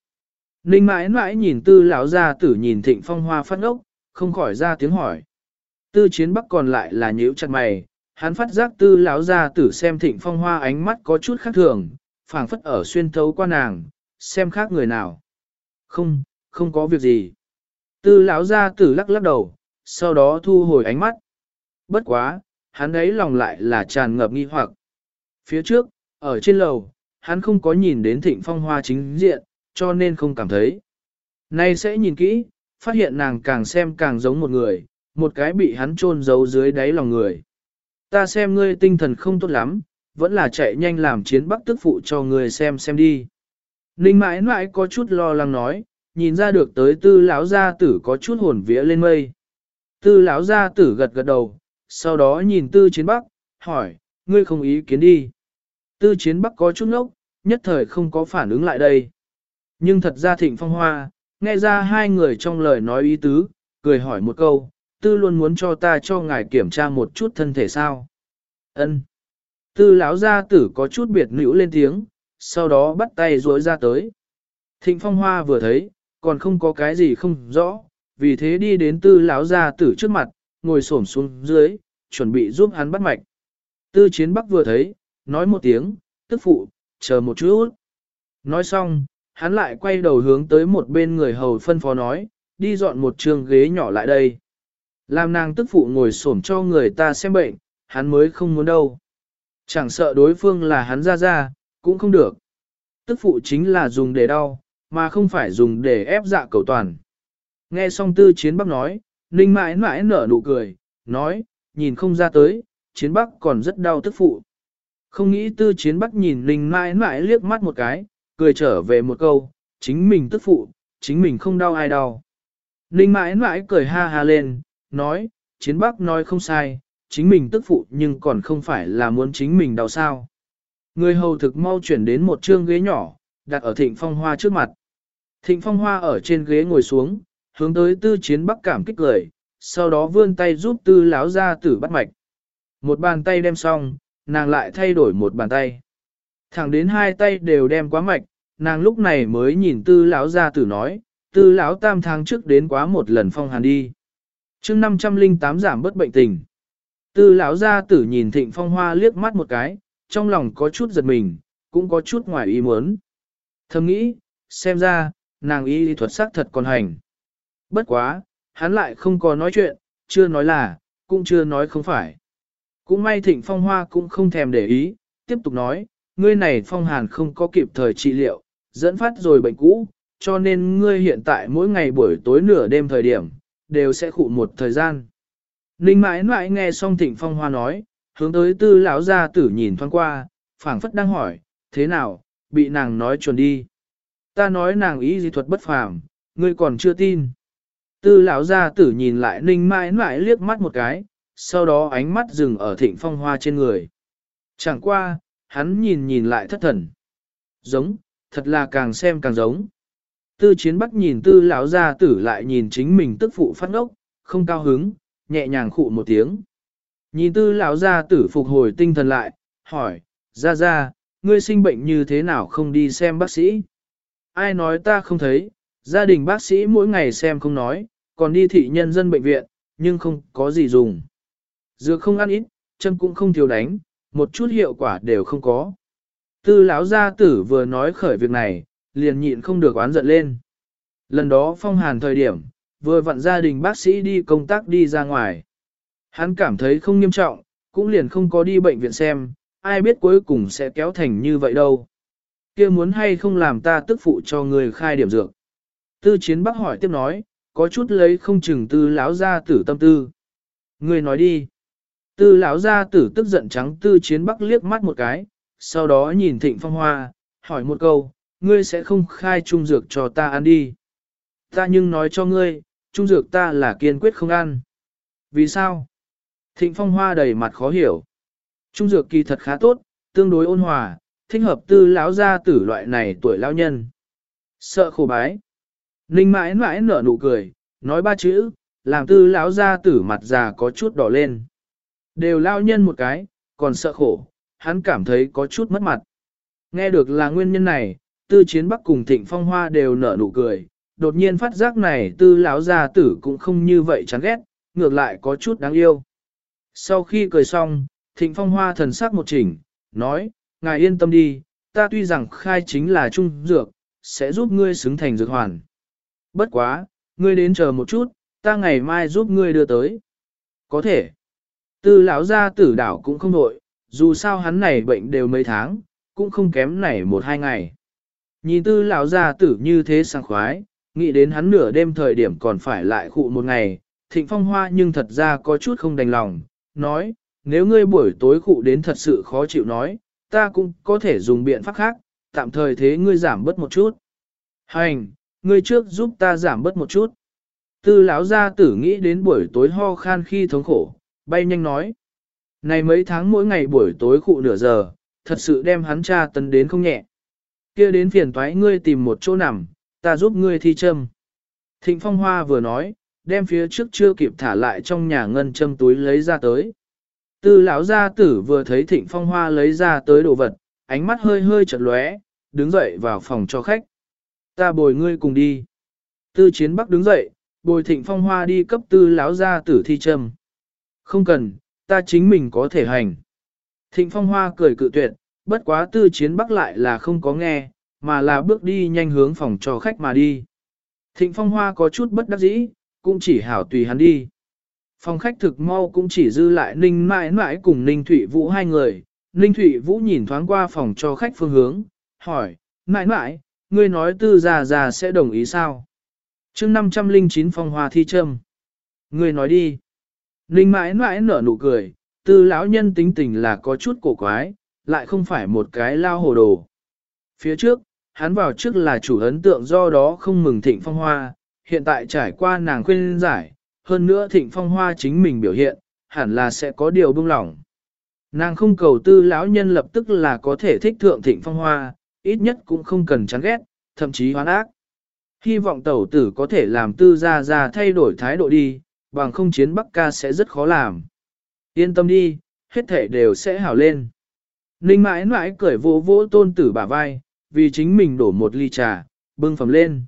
Ninh mãi mãi nhìn tư lão gia tử nhìn thịnh phong hoa phát ốc, không khỏi ra tiếng hỏi. Tư chiến bắc còn lại là nhíu chặt mày, hắn phát giác tư lão gia tử xem thịnh phong hoa ánh mắt có chút khác thường, phảng phất ở xuyên thấu qua nàng, xem khác người nào. Không, không có việc gì. Tư lão ra tử lắc lắc đầu, sau đó thu hồi ánh mắt. Bất quá, hắn ấy lòng lại là tràn ngập nghi hoặc. Phía trước, ở trên lầu, hắn không có nhìn đến thịnh phong hoa chính diện, cho nên không cảm thấy. Nay sẽ nhìn kỹ, phát hiện nàng càng xem càng giống một người, một cái bị hắn chôn giấu dưới đáy lòng người. Ta xem ngươi tinh thần không tốt lắm, vẫn là chạy nhanh làm chiến bắc tức phụ cho ngươi xem xem đi. Ninh mãi mãi có chút lo lắng nói, nhìn ra được tới tư lão gia tử có chút hồn vía lên mây. Tư lão gia tử gật gật đầu, sau đó nhìn tư chiến bắc, hỏi, ngươi không ý kiến đi. Tư chiến bắc có chút ngốc, nhất thời không có phản ứng lại đây. Nhưng thật ra thịnh phong hoa, nghe ra hai người trong lời nói ý tứ, cười hỏi một câu, tư luôn muốn cho ta cho ngài kiểm tra một chút thân thể sao. Ân. Tư lão gia tử có chút biệt nữ lên tiếng, sau đó bắt tay rối ra tới. Thịnh phong hoa vừa thấy, còn không có cái gì không rõ, vì thế đi đến tư lão gia tử trước mặt, ngồi xổm xuống dưới, chuẩn bị giúp hắn bắt mạch. Tư chiến bắc vừa thấy, nói một tiếng, tức phụ, chờ một chút. Nói xong, hắn lại quay đầu hướng tới một bên người hầu phân phó nói, đi dọn một trường ghế nhỏ lại đây. Làm nàng tức phụ ngồi xổm cho người ta xem bệnh, hắn mới không muốn đâu. Chẳng sợ đối phương là hắn ra ra, cũng không được. Tức phụ chính là dùng để đau, mà không phải dùng để ép dạ cầu toàn. Nghe xong tư chiến bắc nói, ninh mãi mãi nở nụ cười, nói, nhìn không ra tới, chiến bắc còn rất đau tức phụ. Không nghĩ tư chiến bắc nhìn ninh mãi mãi liếc mắt một cái, cười trở về một câu, chính mình tức phụ, chính mình không đau ai đau. Ninh mãi mãi cười ha ha lên, nói, chiến bắc nói không sai, chính mình tức phụ nhưng còn không phải là muốn chính mình đau sao. Người hầu thực mau chuyển đến một trương ghế nhỏ, đặt ở thịnh phong hoa trước mặt. Thịnh phong hoa ở trên ghế ngồi xuống, hướng tới tư chiến bắc cảm kích cười, sau đó vươn tay giúp tư láo ra tử bắt mạch. Một bàn tay đem xong, nàng lại thay đổi một bàn tay. Thẳng đến hai tay đều đem quá mạch, nàng lúc này mới nhìn tư lão ra tử nói, tư lão tam tháng trước đến quá một lần phong hàn đi. chương 508 giảm bất bệnh tình. Tư lão gia tử nhìn thịnh phong hoa liếc mắt một cái, trong lòng có chút giật mình, cũng có chút ngoài ý muốn. Thầm nghĩ, xem ra, nàng y thuật sắc thật còn hành. Bất quá, hắn lại không có nói chuyện, chưa nói là, cũng chưa nói không phải. Cũng may thịnh phong hoa cũng không thèm để ý, tiếp tục nói, ngươi này phong hàn không có kịp thời trị liệu, dẫn phát rồi bệnh cũ, cho nên ngươi hiện tại mỗi ngày buổi tối nửa đêm thời điểm, đều sẽ khụ một thời gian. Ninh mãi mãi nghe xong thịnh phong hoa nói, hướng tới tư lão gia tử nhìn thoáng qua, phảng phất đang hỏi, thế nào, bị nàng nói chuồn đi. Ta nói nàng ý gì thuật bất phàm, ngươi còn chưa tin. Tư lão gia tử nhìn lại ninh mãi mãi liếc mắt một cái, sau đó ánh mắt dừng ở thịnh phong hoa trên người. Chẳng qua, hắn nhìn nhìn lại thất thần. Giống, thật là càng xem càng giống. Tư chiến bắc nhìn tư lão gia tử lại nhìn chính mình tức phụ phát ngốc, không cao hứng, nhẹ nhàng khụ một tiếng. Nhìn tư lão gia tử phục hồi tinh thần lại, hỏi, ra ra, ngươi sinh bệnh như thế nào không đi xem bác sĩ? Ai nói ta không thấy, gia đình bác sĩ mỗi ngày xem không nói, còn đi thị nhân dân bệnh viện, nhưng không có gì dùng. Dược không ăn ít, chân cũng không thiếu đánh, một chút hiệu quả đều không có. Tư lão gia tử vừa nói khởi việc này, liền nhịn không được oán giận lên. Lần đó phong hàn thời điểm, vừa vặn gia đình bác sĩ đi công tác đi ra ngoài. Hắn cảm thấy không nghiêm trọng, cũng liền không có đi bệnh viện xem, ai biết cuối cùng sẽ kéo thành như vậy đâu. kia muốn hay không làm ta tức phụ cho người khai điểm dược. Tư chiến bác hỏi tiếp nói, có chút lấy không chừng tư lão gia tử tâm tư. Người nói đi. Tư lão gia tử tức giận trắng tư chiến bắc liếc mắt một cái, sau đó nhìn thịnh phong hoa, hỏi một câu, ngươi sẽ không khai trung dược cho ta ăn đi. Ta nhưng nói cho ngươi, trung dược ta là kiên quyết không ăn. Vì sao? Thịnh phong hoa đầy mặt khó hiểu. Trung dược kỳ thật khá tốt, tương đối ôn hòa, thích hợp tư lão gia tử loại này tuổi lão nhân. Sợ khổ bái. Ninh mãi mãi nở nụ cười, nói ba chữ, làm tư lão gia tử mặt già có chút đỏ lên. Đều lao nhân một cái, còn sợ khổ, hắn cảm thấy có chút mất mặt. Nghe được là nguyên nhân này, tư chiến bắc cùng thịnh phong hoa đều nở nụ cười, đột nhiên phát giác này tư lão gia tử cũng không như vậy chán ghét, ngược lại có chút đáng yêu. Sau khi cười xong, thịnh phong hoa thần sắc một chỉnh, nói, ngài yên tâm đi, ta tuy rằng khai chính là trung dược, sẽ giúp ngươi xứng thành dược hoàn. Bất quá, ngươi đến chờ một chút, ta ngày mai giúp ngươi đưa tới. Có thể. Tư lão gia tử đảo cũng không đội, dù sao hắn này bệnh đều mấy tháng, cũng không kém này một hai ngày. Nhìn tư lão gia tử như thế sang khoái, Nghĩ đến hắn nửa đêm thời điểm còn phải lại khụ một ngày, thịnh phong hoa nhưng thật ra có chút không đành lòng, nói, nếu ngươi buổi tối khụ đến thật sự khó chịu nói, ta cũng có thể dùng biện pháp khác, tạm thời thế ngươi giảm bớt một chút. Hành, ngươi trước giúp ta giảm bớt một chút. Tư lão gia tử nghĩ đến buổi tối ho khan khi thống khổ, bay nhanh nói. Này mấy tháng mỗi ngày buổi tối khụ nửa giờ, thật sự đem hắn cha tấn đến không nhẹ. kia đến phiền toái ngươi tìm một chỗ nằm, ta giúp ngươi thi châm. Thịnh Phong Hoa vừa nói, đem phía trước chưa kịp thả lại trong nhà ngân châm túi lấy ra tới. Tư lão gia tử vừa thấy Thịnh Phong Hoa lấy ra tới đồ vật, ánh mắt hơi hơi chợt lóe, đứng dậy vào phòng cho khách. Ta bồi ngươi cùng đi. Tư Chiến Bắc đứng dậy, bồi Thịnh Phong Hoa đi cấp tư lão gia tử thi châm. Không cần, ta chính mình có thể hành. Thịnh Phong Hoa cười cự tuyệt, bất quá Tư Chiến Bắc lại là không có nghe, mà là bước đi nhanh hướng phòng cho khách mà đi. Thịnh Phong Hoa có chút bất đắc dĩ, cũng chỉ hảo tùy hắn đi. Phòng khách thực mau cũng chỉ dư lại Ninh mãi mãi cùng Ninh Thụy Vũ hai người. Ninh Thụy Vũ nhìn thoáng qua phòng cho khách phương hướng, hỏi, mãi mãi, ngươi nói tư già già sẽ đồng ý sao? chương 509 phong hoa thi trâm. Ngươi nói đi. Ninh mãi mãi nở nụ cười, tư lão nhân tính tình là có chút cổ quái, lại không phải một cái lao hồ đồ. Phía trước, hắn vào trước là chủ ấn tượng do đó không mừng thịnh phong hoa, hiện tại trải qua nàng khuyên giải, hơn nữa thịnh phong hoa chính mình biểu hiện, hẳn là sẽ có điều bưng lỏng. Nàng không cầu tư lão nhân lập tức là có thể thích thượng thịnh phong hoa, ít nhất cũng không cần chán ghét, thậm chí hoán ác. Hy vọng tẩu tử có thể làm tư gia gia thay đổi thái độ đi, bằng không chiến Bắc ca sẽ rất khó làm. Yên tâm đi, hết thể đều sẽ hảo lên. Ninh mãi mãi cười vỗ vỗ tôn tử bả vai, vì chính mình đổ một ly trà, bưng phẩm lên.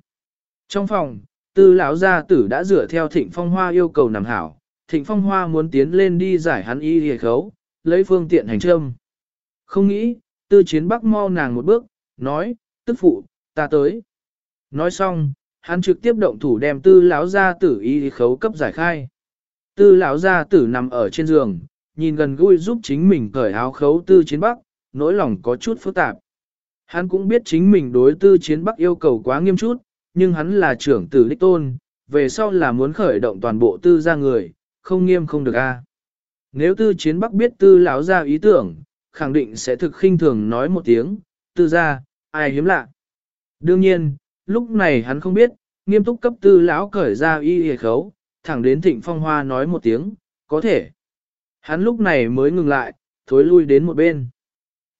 Trong phòng, tư lão gia tử đã dựa theo thịnh phong hoa yêu cầu nằm hảo, thịnh phong hoa muốn tiến lên đi giải hắn y hề khấu, lấy phương tiện hành trâm. Không nghĩ, tư chiến bắc mau nàng một bước, nói, tức phụ, ta tới. Nói xong, hắn trực tiếp động thủ đem tư lão gia tử y khấu cấp giải khai. Tư lão gia tử nằm ở trên giường, nhìn gần gũi giúp chính mình cởi áo khấu tư chiến bắc, nỗi lòng có chút phức tạp. Hắn cũng biết chính mình đối tư chiến bắc yêu cầu quá nghiêm chút, nhưng hắn là trưởng tử đích tôn, về sau là muốn khởi động toàn bộ tư gia người, không nghiêm không được a. Nếu tư chiến bắc biết tư lão ra ý tưởng, khẳng định sẽ thực khinh thường nói một tiếng, tư gia, ai hiếm lạ. Đương nhiên, lúc này hắn không biết, nghiêm túc cấp tư lão cởi ra y hề khấu, thẳng đến thịnh phong hoa nói một tiếng, có thể. Hắn lúc này mới ngừng lại, thối lui đến một bên.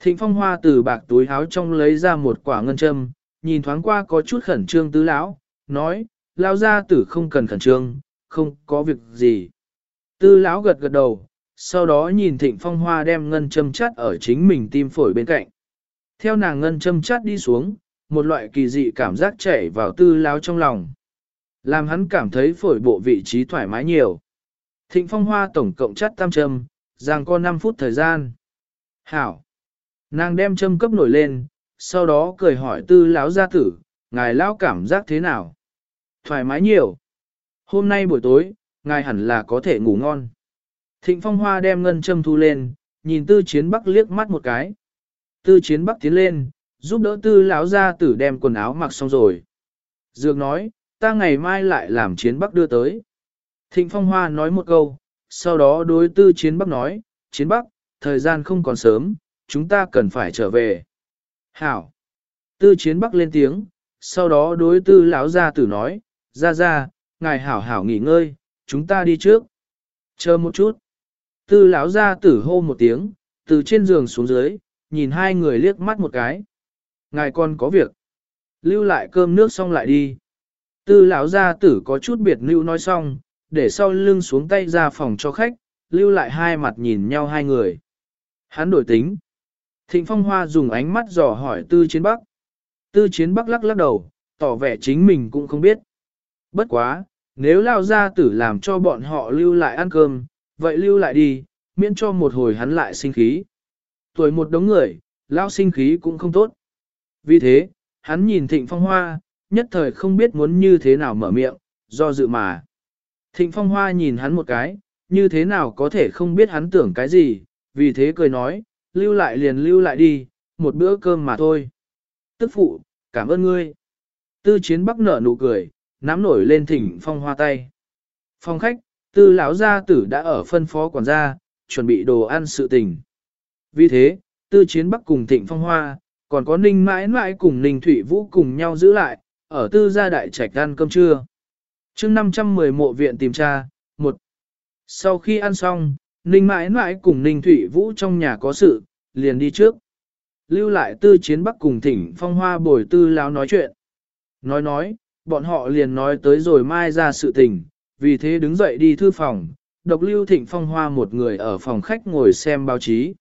Thịnh phong hoa từ bạc túi áo trong lấy ra một quả ngân châm, nhìn thoáng qua có chút khẩn trương tứ lão, nói, lão gia tử không cần khẩn trương, không có việc gì. Tư lão gật gật đầu, sau đó nhìn thịnh phong hoa đem ngân châm chắt ở chính mình tim phổi bên cạnh. Theo nàng ngân châm chắt đi xuống, một loại kỳ dị cảm giác chảy vào tư lão trong lòng. Làm hắn cảm thấy phổi bộ vị trí thoải mái nhiều. Thịnh phong hoa tổng cộng chắt tam châm, giang có 5 phút thời gian. Hảo! Nàng đem châm cấp nổi lên, sau đó cười hỏi tư lão gia tử, ngài lão cảm giác thế nào? Thoải mái nhiều. Hôm nay buổi tối, ngài hẳn là có thể ngủ ngon. Thịnh phong hoa đem ngân châm thu lên, nhìn tư chiến bắc liếc mắt một cái. Tư chiến bắc tiến lên, giúp đỡ tư lão gia tử đem quần áo mặc xong rồi. Dược nói, ta ngày mai lại làm chiến bắc đưa tới. Thịnh phong hoa nói một câu, sau đó đối tư chiến bắc nói, chiến bắc, thời gian không còn sớm, chúng ta cần phải trở về. Hảo. Tư chiến bắc lên tiếng, sau đó đối tư lão gia tử nói, ra ra, ngài hảo hảo nghỉ ngơi, chúng ta đi trước. Chờ một chút. Tư lão gia tử hô một tiếng, từ trên giường xuống dưới, nhìn hai người liếc mắt một cái. Ngài còn có việc. Lưu lại cơm nước xong lại đi. Tư lão gia tử có chút biệt lưu nói xong, để sau lưng xuống tay ra phòng cho khách, lưu lại hai mặt nhìn nhau hai người. Hắn đổi tính, Thịnh Phong Hoa dùng ánh mắt dò hỏi Tư Chiến Bắc. Tư Chiến Bắc lắc lắc đầu, tỏ vẻ chính mình cũng không biết. Bất quá, nếu lao ra tử làm cho bọn họ lưu lại ăn cơm, vậy lưu lại đi, miễn cho một hồi hắn lại sinh khí. Tuổi một đống người, lao sinh khí cũng không tốt. Vì thế, hắn nhìn Thịnh Phong Hoa, nhất thời không biết muốn như thế nào mở miệng, do dự mà. Thịnh Phong Hoa nhìn hắn một cái, như thế nào có thể không biết hắn tưởng cái gì, vì thế cười nói, lưu lại liền lưu lại đi, một bữa cơm mà thôi. Tức phụ, cảm ơn ngươi. Tư chiến bắc nở nụ cười, nắm nổi lên thỉnh phong hoa tay. Phong khách, tư lão gia tử đã ở phân phó quản gia, chuẩn bị đồ ăn sự tình. Vì thế, tư chiến bắc cùng thịnh phong hoa, còn có ninh mãi mãi cùng ninh thủy vũ cùng nhau giữ lại, ở tư gia đại trạch ăn cơm trưa. chương 510 mộ viện tìm tra, một Sau khi ăn xong, ninh mãi mãi cùng ninh thủy vũ trong nhà có sự, liền đi trước. Lưu lại tư chiến bắc cùng thỉnh phong hoa bồi tư lão nói chuyện. Nói nói, bọn họ liền nói tới rồi mai ra sự tình, vì thế đứng dậy đi thư phòng, độc lưu thịnh phong hoa một người ở phòng khách ngồi xem báo chí.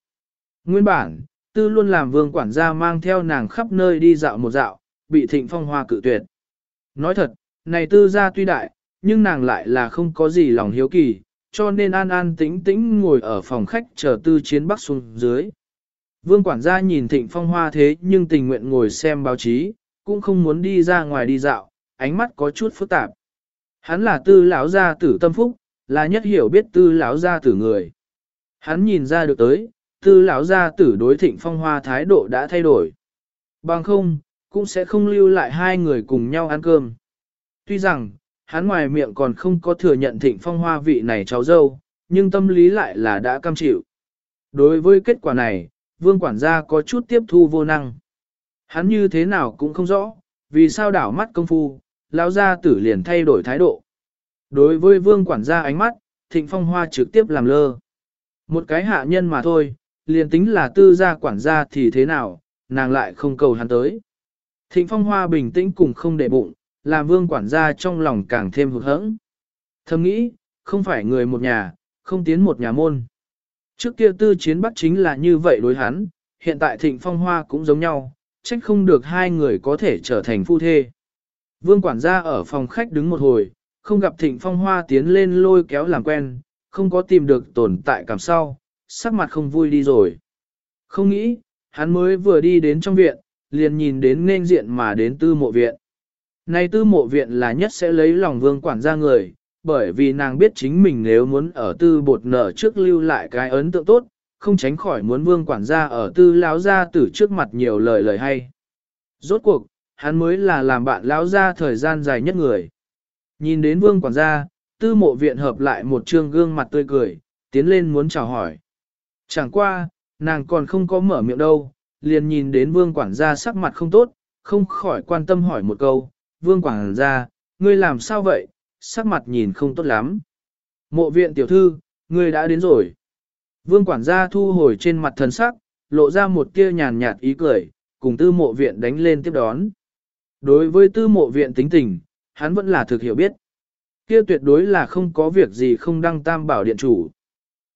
Nguyên bản, tư luôn làm vương quản gia mang theo nàng khắp nơi đi dạo một dạo, bị thịnh phong hoa cự tuyệt. Nói thật, này tư gia tuy đại, nhưng nàng lại là không có gì lòng hiếu kỳ, cho nên an an tĩnh tĩnh ngồi ở phòng khách chờ tư chiến bắc xuống dưới. Vương quản gia nhìn thịnh phong hoa thế nhưng tình nguyện ngồi xem báo chí, cũng không muốn đi ra ngoài đi dạo, ánh mắt có chút phức tạp. Hắn là tư lão gia tử tâm phúc, là nhất hiểu biết tư lão gia tử người. Hắn nhìn ra được tới, tư lão gia tử đối thịnh phong hoa thái độ đã thay đổi. Bằng không, cũng sẽ không lưu lại hai người cùng nhau ăn cơm. Tuy rằng, hắn ngoài miệng còn không có thừa nhận thịnh phong hoa vị này cháu dâu, nhưng tâm lý lại là đã cam chịu. Đối với kết quả này, vương quản gia có chút tiếp thu vô năng. Hắn như thế nào cũng không rõ, vì sao đảo mắt công phu, lão gia tử liền thay đổi thái độ. Đối với vương quản gia ánh mắt, thịnh phong hoa trực tiếp làm lơ. Một cái hạ nhân mà thôi, liền tính là tư gia quản gia thì thế nào, nàng lại không cầu hắn tới. Thịnh phong hoa bình tĩnh cùng không để bụng, làm vương quản gia trong lòng càng thêm hụt hẫng. Thầm nghĩ, không phải người một nhà, không tiến một nhà môn. Trước kia tư chiến bắt chính là như vậy đối hắn, hiện tại thịnh phong hoa cũng giống nhau, trách không được hai người có thể trở thành phu thê. Vương quản gia ở phòng khách đứng một hồi, không gặp thịnh phong hoa tiến lên lôi kéo làm quen, không có tìm được tồn tại cảm sau, sắc mặt không vui đi rồi. Không nghĩ, hắn mới vừa đi đến trong viện, liền nhìn đến nên diện mà đến tư mộ viện nay tư mộ viện là nhất sẽ lấy lòng vương quản gia người, bởi vì nàng biết chính mình nếu muốn ở tư bột nở trước lưu lại cái ấn tượng tốt, không tránh khỏi muốn vương quản gia ở tư lão gia tử trước mặt nhiều lời lời hay. Rốt cuộc, hắn mới là làm bạn lão gia thời gian dài nhất người. Nhìn đến vương quản gia, tư mộ viện hợp lại một trương gương mặt tươi cười, tiến lên muốn chào hỏi. Chẳng qua, nàng còn không có mở miệng đâu, liền nhìn đến vương quản gia sắc mặt không tốt, không khỏi quan tâm hỏi một câu, vương Quảng gia, ngươi làm sao vậy, sắc mặt nhìn không tốt lắm. Mộ viện tiểu thư, ngươi đã đến rồi. Vương quản gia thu hồi trên mặt thần sắc, lộ ra một tia nhàn nhạt ý cười, cùng tư mộ viện đánh lên tiếp đón. Đối với tư mộ viện tính tình, hắn vẫn là thực hiểu biết. Kia tuyệt đối là không có việc gì không đăng tam bảo điện chủ.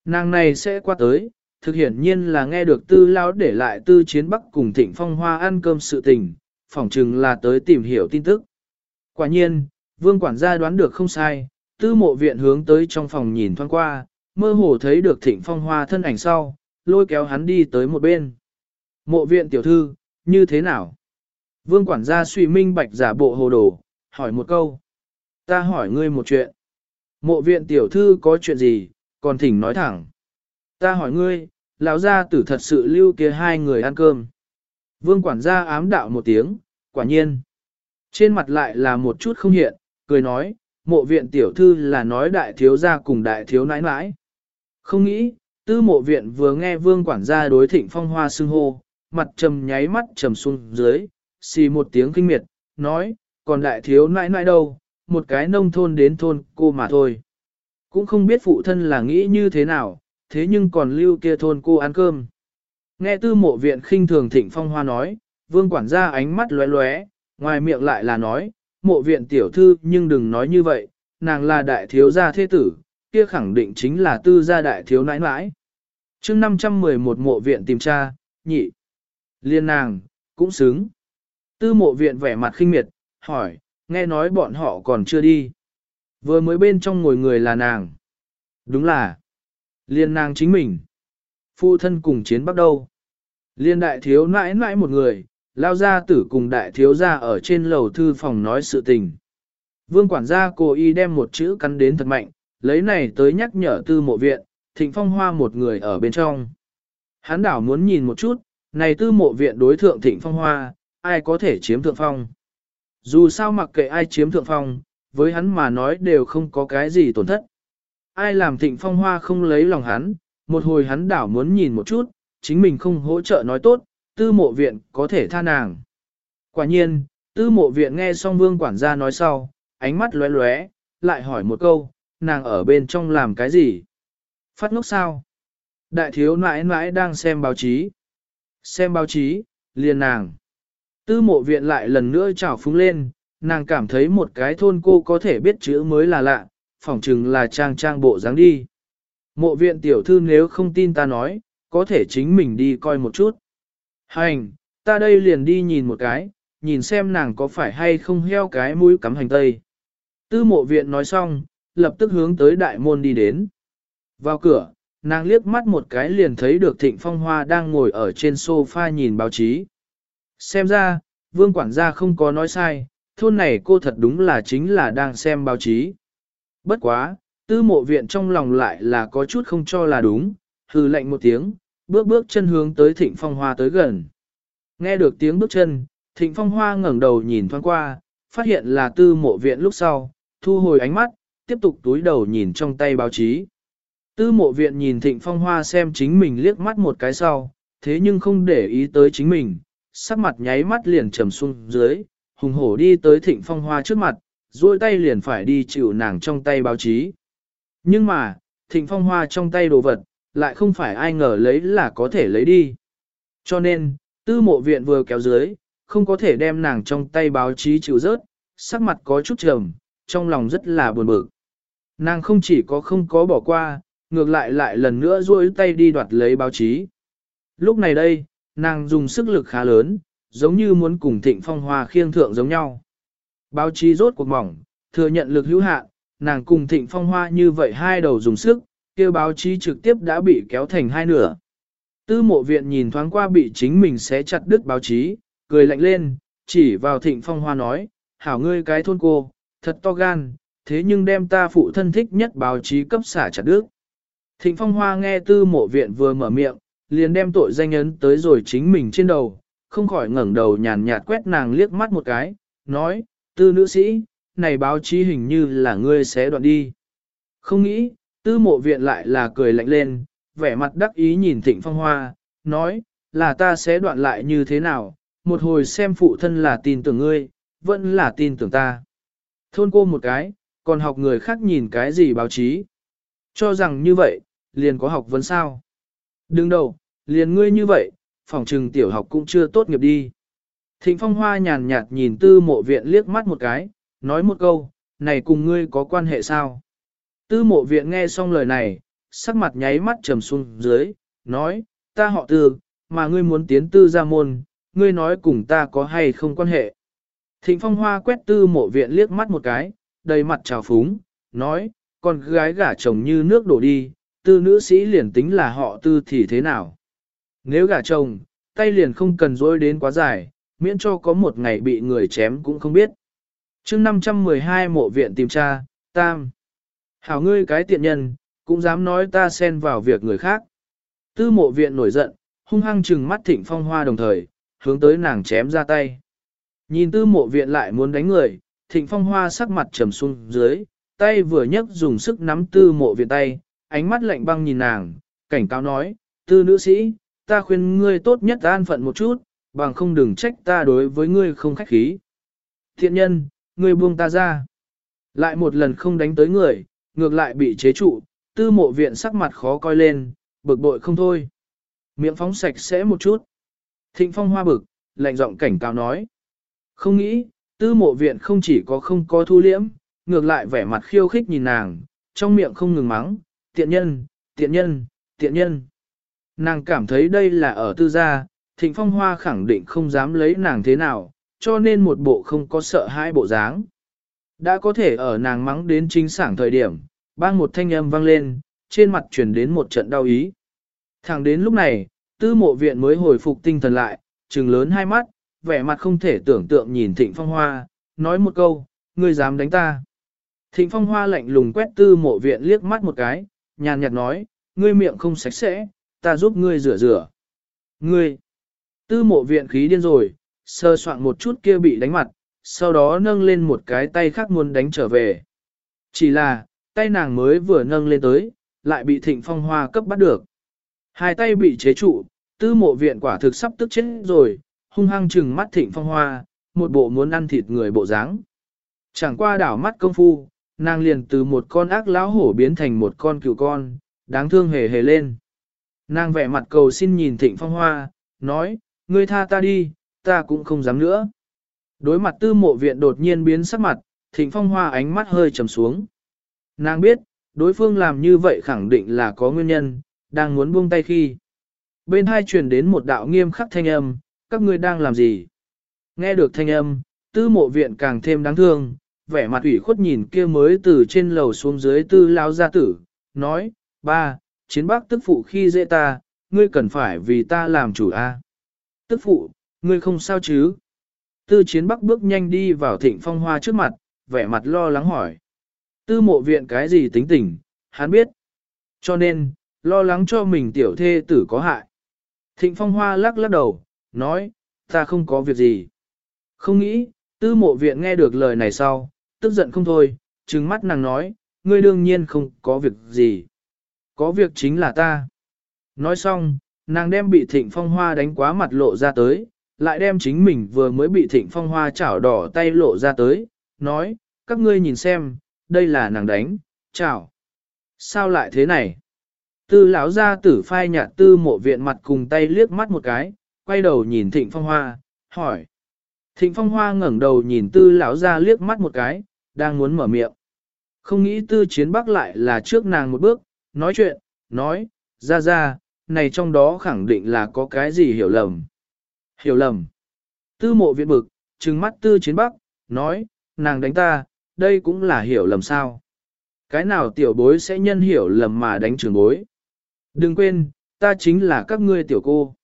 Nàng này sẽ qua tới, thực hiển nhiên là nghe được tư lao để lại tư chiến bắc cùng thịnh phong hoa ăn cơm sự tình, phỏng chừng là tới tìm hiểu tin tức. Quả nhiên, vương quản gia đoán được không sai, tư mộ viện hướng tới trong phòng nhìn thoáng qua, mơ hồ thấy được thịnh phong hoa thân ảnh sau, lôi kéo hắn đi tới một bên. Mộ viện tiểu thư, như thế nào? Vương quản gia suy minh bạch giả bộ hồ đồ, hỏi một câu. Ta hỏi ngươi một chuyện. Mộ viện tiểu thư có chuyện gì, còn thỉnh nói thẳng. Ta hỏi ngươi, lão gia tử thật sự lưu kia hai người ăn cơm. Vương quản gia ám đạo một tiếng, quả nhiên. Trên mặt lại là một chút không hiện, cười nói, mộ viện tiểu thư là nói đại thiếu gia cùng đại thiếu nãi nãi. Không nghĩ, tư mộ viện vừa nghe vương quản gia đối thịnh phong hoa xưng hô, mặt trầm nháy mắt trầm xuống dưới, xì một tiếng kinh miệt, nói, còn đại thiếu nãi nãi đâu, một cái nông thôn đến thôn cô mà thôi. Cũng không biết phụ thân là nghĩ như thế nào, thế nhưng còn lưu kia thôn cô ăn cơm. Nghe tư mộ viện khinh thường thịnh phong hoa nói, vương quản gia ánh mắt lóe lóe, ngoài miệng lại là nói, mộ viện tiểu thư nhưng đừng nói như vậy, nàng là đại thiếu gia thế tử, kia khẳng định chính là tư gia đại thiếu nãi nãi. chương 511 mộ viện tìm cha nhị. Liên nàng, cũng xứng. Tư mộ viện vẻ mặt khinh miệt, hỏi, nghe nói bọn họ còn chưa đi. Vừa mới bên trong ngồi người là nàng. Đúng là. Liên nàng chính mình. Phu thân cùng chiến bắt đầu. Liên đại thiếu nãi nãi một người, lao gia tử cùng đại thiếu gia ở trên lầu thư phòng nói sự tình. Vương quản gia cố ý đem một chữ cắn đến thật mạnh, lấy này tới nhắc nhở tư mộ viện, thịnh phong hoa một người ở bên trong. Hán đảo muốn nhìn một chút, này tư mộ viện đối thượng thịnh phong hoa, ai có thể chiếm thượng phong. Dù sao mặc kệ ai chiếm thượng phong, với hắn mà nói đều không có cái gì tổn thất. Ai làm thịnh phong hoa không lấy lòng hắn, một hồi hắn đảo muốn nhìn một chút, chính mình không hỗ trợ nói tốt, tư mộ viện có thể tha nàng. Quả nhiên, tư mộ viện nghe xong vương quản gia nói sau, ánh mắt lóe lóe, lại hỏi một câu, nàng ở bên trong làm cái gì? Phát ngốc sao? Đại thiếu nãi nãi đang xem báo chí. Xem báo chí, liền nàng. Tư mộ viện lại lần nữa trào phúng lên, nàng cảm thấy một cái thôn cô có thể biết chữ mới là lạ, phỏng chừng là trang trang bộ dáng đi. Mộ viện tiểu thư nếu không tin ta nói, có thể chính mình đi coi một chút. Hành, ta đây liền đi nhìn một cái, nhìn xem nàng có phải hay không heo cái mũi cắm hành tây. Tư mộ viện nói xong, lập tức hướng tới đại môn đi đến. Vào cửa, nàng liếc mắt một cái liền thấy được thịnh phong hoa đang ngồi ở trên sofa nhìn báo chí. Xem ra, vương quản gia không có nói sai, thôn này cô thật đúng là chính là đang xem báo chí. Bất quá, tư mộ viện trong lòng lại là có chút không cho là đúng, hừ lạnh một tiếng, bước bước chân hướng tới thịnh phong hoa tới gần. Nghe được tiếng bước chân, thịnh phong hoa ngẩng đầu nhìn thoáng qua, phát hiện là tư mộ viện lúc sau, thu hồi ánh mắt, tiếp tục túi đầu nhìn trong tay báo chí. Tư mộ viện nhìn thịnh phong hoa xem chính mình liếc mắt một cái sau, thế nhưng không để ý tới chính mình, sắc mặt nháy mắt liền trầm xuống dưới, hùng hổ đi tới thịnh phong hoa trước mặt, duỗi tay liền phải đi chịu nàng trong tay báo chí. Nhưng mà, thịnh phong hoa trong tay đồ vật, lại không phải ai ngờ lấy là có thể lấy đi. Cho nên, tư mộ viện vừa kéo dưới, không có thể đem nàng trong tay báo chí chịu rớt, sắc mặt có chút trầm, trong lòng rất là buồn bực. Nàng không chỉ có không có bỏ qua, ngược lại lại lần nữa duỗi tay đi đoạt lấy báo chí. Lúc này đây, nàng dùng sức lực khá lớn, giống như muốn cùng thịnh phong hoa khiêng thượng giống nhau. Báo chí rốt cuộc mỏng, thừa nhận lực hữu hạn, nàng cùng thịnh phong hoa như vậy hai đầu dùng sức, kia báo chí trực tiếp đã bị kéo thành hai nửa. Tư mộ viện nhìn thoáng qua bị chính mình xé chặt đứt báo chí, cười lạnh lên, chỉ vào thịnh phong hoa nói, hảo ngươi cái thôn cô, thật to gan, thế nhưng đem ta phụ thân thích nhất báo chí cấp xả chặt đứt. Thịnh phong hoa nghe tư mộ viện vừa mở miệng, liền đem tội danh ấn tới rồi chính mình trên đầu, không khỏi ngẩng đầu nhàn nhạt quét nàng liếc mắt một cái, nói, tư nữ sĩ, này báo chí hình như là ngươi sẽ đoạn đi. Không nghĩ, tư mộ viện lại là cười lạnh lên, vẻ mặt đắc ý nhìn thịnh phong hoa, nói, là ta sẽ đoạn lại như thế nào, một hồi xem phụ thân là tin tưởng ngươi, vẫn là tin tưởng ta. Thôn cô một cái, còn học người khác nhìn cái gì báo chí. Cho rằng như vậy, liền có học vấn sao. Đừng đầu, liền ngươi như vậy, phòng trừng tiểu học cũng chưa tốt nghiệp đi. Thịnh phong hoa nhàn nhạt nhìn tư mộ viện liếc mắt một cái, nói một câu, này cùng ngươi có quan hệ sao? Tư mộ viện nghe xong lời này, sắc mặt nháy mắt trầm xuống dưới, nói, ta họ tư, mà ngươi muốn tiến tư ra môn, ngươi nói cùng ta có hay không quan hệ. Thịnh phong hoa quét tư mộ viện liếc mắt một cái, đầy mặt trào phúng, nói, con gái gả chồng như nước đổ đi, tư nữ sĩ liền tính là họ tư thì thế nào. Nếu gả chồng, tay liền không cần dối đến quá dài, miễn cho có một ngày bị người chém cũng không biết. chương 512 mộ viện tìm tra, tam. Hảo ngươi cái tiện nhân, cũng dám nói ta xen vào việc người khác. Tư mộ viện nổi giận, hung hăng trừng mắt thịnh phong hoa đồng thời, hướng tới nàng chém ra tay. Nhìn tư mộ viện lại muốn đánh người, thịnh phong hoa sắc mặt trầm xuống dưới, tay vừa nhấc dùng sức nắm tư mộ viện tay, ánh mắt lạnh băng nhìn nàng, cảnh cáo nói, tư nữ sĩ, ta khuyên ngươi tốt nhất an phận một chút, bằng không đừng trách ta đối với ngươi không khách khí. Thiện nhân, ngươi buông ta ra. Lại một lần không đánh tới người, ngược lại bị chế trụ, tư mộ viện sắc mặt khó coi lên, bực bội không thôi. Miệng phóng sạch sẽ một chút. Thịnh phong hoa bực, lạnh giọng cảnh cáo nói. Không nghĩ, tư mộ viện không chỉ có không có thu liễm, ngược lại vẻ mặt khiêu khích nhìn nàng, trong miệng không ngừng mắng, tiện nhân, tiện nhân, tiện nhân. Nàng cảm thấy đây là ở tư gia, thịnh phong hoa khẳng định không dám lấy nàng thế nào, cho nên một bộ không có sợ hai bộ dáng. Đã có thể ở nàng mắng đến chính sảng thời điểm, bang một thanh âm vang lên, trên mặt chuyển đến một trận đau ý. Thẳng đến lúc này, tư mộ viện mới hồi phục tinh thần lại, trừng lớn hai mắt, vẻ mặt không thể tưởng tượng nhìn thịnh phong hoa, nói một câu, ngươi dám đánh ta. Thịnh phong hoa lạnh lùng quét tư mộ viện liếc mắt một cái, nhàn nhạt nói, ngươi miệng không sạch sẽ, ta giúp ngươi rửa rửa. Ngươi, tư mộ viện khí điên rồi, sơ soạn một chút kia bị đánh mặt, sau đó nâng lên một cái tay khác muốn đánh trở về. Chỉ là, tay nàng mới vừa nâng lên tới, lại bị thịnh phong hoa cấp bắt được. Hai tay bị chế trụ, tư mộ viện quả thực sắp tức chết rồi, hung hăng trừng mắt thịnh phong hoa, một bộ muốn ăn thịt người bộ dáng. Chẳng qua đảo mắt công phu, nàng liền từ một con ác lão hổ biến thành một con cựu con, đáng thương hề hề lên. Nàng vẻ mặt cầu xin nhìn thịnh phong hoa, nói, ngươi tha ta đi, ta cũng không dám nữa. Đối mặt tư mộ viện đột nhiên biến sắc mặt, thịnh phong hoa ánh mắt hơi trầm xuống. Nàng biết, đối phương làm như vậy khẳng định là có nguyên nhân, đang muốn buông tay khi. Bên hai truyền đến một đạo nghiêm khắc thanh âm, các ngươi đang làm gì? Nghe được thanh âm, tư mộ viện càng thêm đáng thương, vẻ mặt ủy khuất nhìn kia mới từ trên lầu xuống dưới tư lao gia tử, nói, ba, chiến bắc tức phụ khi dễ ta, ngươi cần phải vì ta làm chủ a. Tức phụ, ngươi không sao chứ? Tư chiến bắc bước nhanh đi vào thịnh phong hoa trước mặt, vẻ mặt lo lắng hỏi. Tư mộ viện cái gì tính tình, hắn biết. Cho nên, lo lắng cho mình tiểu thê tử có hại. Thịnh phong hoa lắc lắc đầu, nói, ta không có việc gì. Không nghĩ, tư mộ viện nghe được lời này sau, tức giận không thôi, trừng mắt nàng nói, ngươi đương nhiên không có việc gì. Có việc chính là ta. Nói xong, nàng đem bị thịnh phong hoa đánh quá mặt lộ ra tới, lại đem chính mình vừa mới bị thịnh phong hoa chảo đỏ tay lộ ra tới, nói, các ngươi nhìn xem, đây là nàng đánh, chảo. Sao lại thế này? Tư lão gia tử phai nhạt tư mộ viện mặt cùng tay liếc mắt một cái, quay đầu nhìn thịnh phong hoa, hỏi. Thịnh phong hoa ngẩng đầu nhìn tư lão gia liếc mắt một cái, đang muốn mở miệng. Không nghĩ tư chiến bắc lại là trước nàng một bước, nói chuyện, nói, ra ra, này trong đó khẳng định là có cái gì hiểu lầm. Hiểu lầm. Tư mộ viện bực, trừng mắt tư chiến bắc, nói, nàng đánh ta, đây cũng là hiểu lầm sao. Cái nào tiểu bối sẽ nhân hiểu lầm mà đánh trường bối. Đừng quên, ta chính là các ngươi tiểu cô.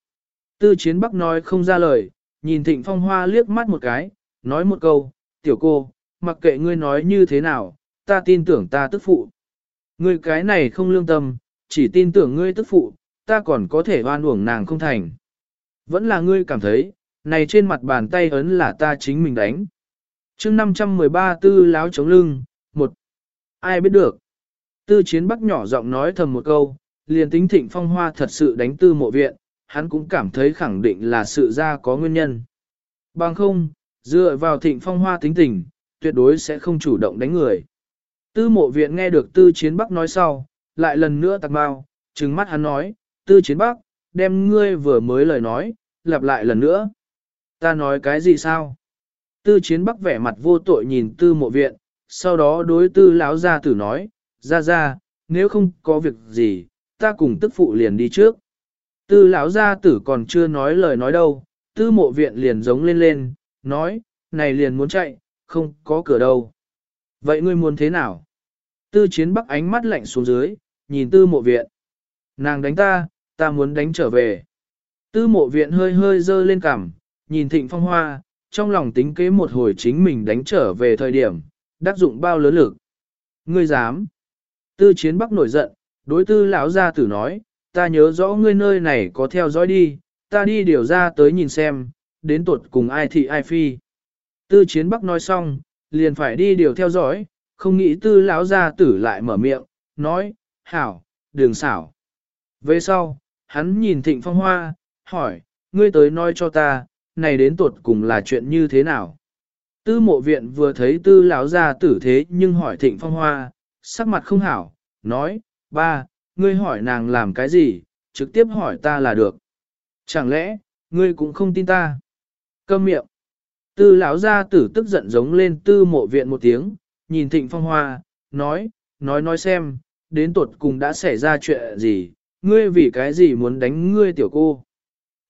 Tư chiến bắc nói không ra lời, nhìn thịnh phong hoa liếc mắt một cái, nói một câu, tiểu cô, mặc kệ ngươi nói như thế nào, ta tin tưởng ta tức phụ. Ngươi cái này không lương tâm, chỉ tin tưởng ngươi tức phụ, ta còn có thể oan uổng nàng không thành. Vẫn là ngươi cảm thấy, này trên mặt bàn tay ấn là ta chính mình đánh. chương 513 tư láo chống lưng, một. Ai biết được. Tư chiến bắc nhỏ giọng nói thầm một câu, liền tính thịnh phong hoa thật sự đánh tư mộ viện, hắn cũng cảm thấy khẳng định là sự ra có nguyên nhân. Bằng không, dựa vào thịnh phong hoa tính tình, tuyệt đối sẽ không chủ động đánh người. Tư mộ viện nghe được tư chiến bắc nói sau, lại lần nữa tạc bao, trừng mắt hắn nói, tư chiến bắc, đem ngươi vừa mới lời nói, lặp lại lần nữa. Ta nói cái gì sao? Tư chiến bắc vẻ mặt vô tội nhìn tư mộ viện, sau đó đối tư lão gia tử nói, ra ra, nếu không có việc gì, ta cùng tức phụ liền đi trước. Tư lão gia tử còn chưa nói lời nói đâu, tư mộ viện liền giống lên lên, nói, này liền muốn chạy, không có cửa đâu. Vậy ngươi muốn thế nào? Tư chiến bắc ánh mắt lạnh xuống dưới, nhìn tư mộ viện. Nàng đánh ta, ta muốn đánh trở về. Tư mộ viện hơi hơi dơ lên cằm, nhìn thịnh phong hoa, trong lòng tính kế một hồi chính mình đánh trở về thời điểm, đắc dụng bao lớn lực. Ngươi dám. Tư chiến bắc nổi giận, đối tư lão gia tử nói, ta nhớ rõ ngươi nơi này có theo dõi đi, ta đi điều ra tới nhìn xem, đến tuột cùng ai thị ai phi. Tư chiến bắc nói xong, liền phải đi điều theo dõi, không nghĩ tư lão gia tử lại mở miệng, nói, hảo, đường xảo. Về sau, hắn nhìn thịnh phong hoa, hỏi, ngươi tới nói cho ta, này đến tuột cùng là chuyện như thế nào? Tư mộ viện vừa thấy tư lão gia tử thế nhưng hỏi thịnh phong hoa, sắc mặt không hảo, nói, ba, ngươi hỏi nàng làm cái gì, trực tiếp hỏi ta là được. Chẳng lẽ, ngươi cũng không tin ta? Câm miệng. Tư lão gia tử tức giận giống lên tư mộ viện một tiếng, nhìn thịnh phong hoa, nói, nói nói xem, đến tuột cùng đã xảy ra chuyện gì, ngươi vì cái gì muốn đánh ngươi tiểu cô.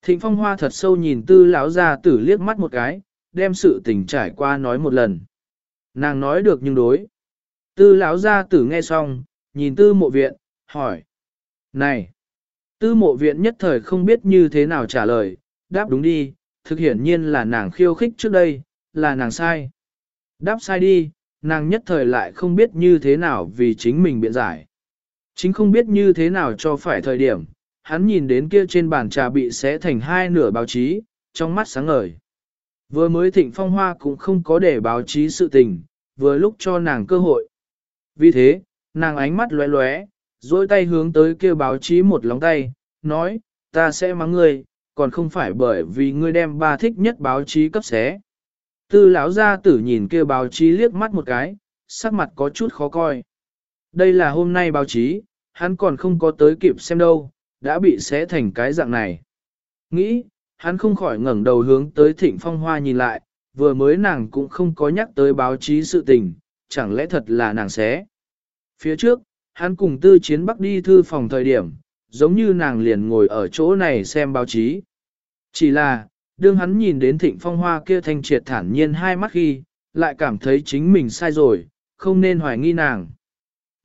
Thịnh phong hoa thật sâu nhìn tư lão gia tử liếc mắt một cái, đem sự tình trải qua nói một lần. Nàng nói được nhưng đối. Tư lão gia tử nghe xong, nhìn tư mộ viện, hỏi. Này! Tư mộ viện nhất thời không biết như thế nào trả lời, đáp đúng đi, thực hiển nhiên là nàng khiêu khích trước đây, là nàng sai. Đáp sai đi, nàng nhất thời lại không biết như thế nào vì chính mình biện giải. Chính không biết như thế nào cho phải thời điểm, hắn nhìn đến kia trên bàn trà bị xé thành hai nửa báo chí, trong mắt sáng ngời. Vừa mới thịnh phong hoa cũng không có để báo chí sự tình, vừa lúc cho nàng cơ hội. Vì thế, nàng ánh mắt lóe lóe, dôi tay hướng tới kia báo chí một lóng tay, nói, ta sẽ mắng ngươi, còn không phải bởi vì ngươi đem ba thích nhất báo chí cấp xé. Tư lão gia tử nhìn kia báo chí liếc mắt một cái, sắc mặt có chút khó coi. Đây là hôm nay báo chí, hắn còn không có tới kịp xem đâu, đã bị xé thành cái dạng này. Nghĩ, hắn không khỏi ngẩng đầu hướng tới thịnh phong hoa nhìn lại, vừa mới nàng cũng không có nhắc tới báo chí sự tình, chẳng lẽ thật là nàng xé. Phía trước, hắn cùng tư chiến bắc đi thư phòng thời điểm, giống như nàng liền ngồi ở chỗ này xem báo chí. Chỉ là, đương hắn nhìn đến thịnh phong hoa kia thanh triệt thản nhiên hai mắt khi, lại cảm thấy chính mình sai rồi, không nên hoài nghi nàng.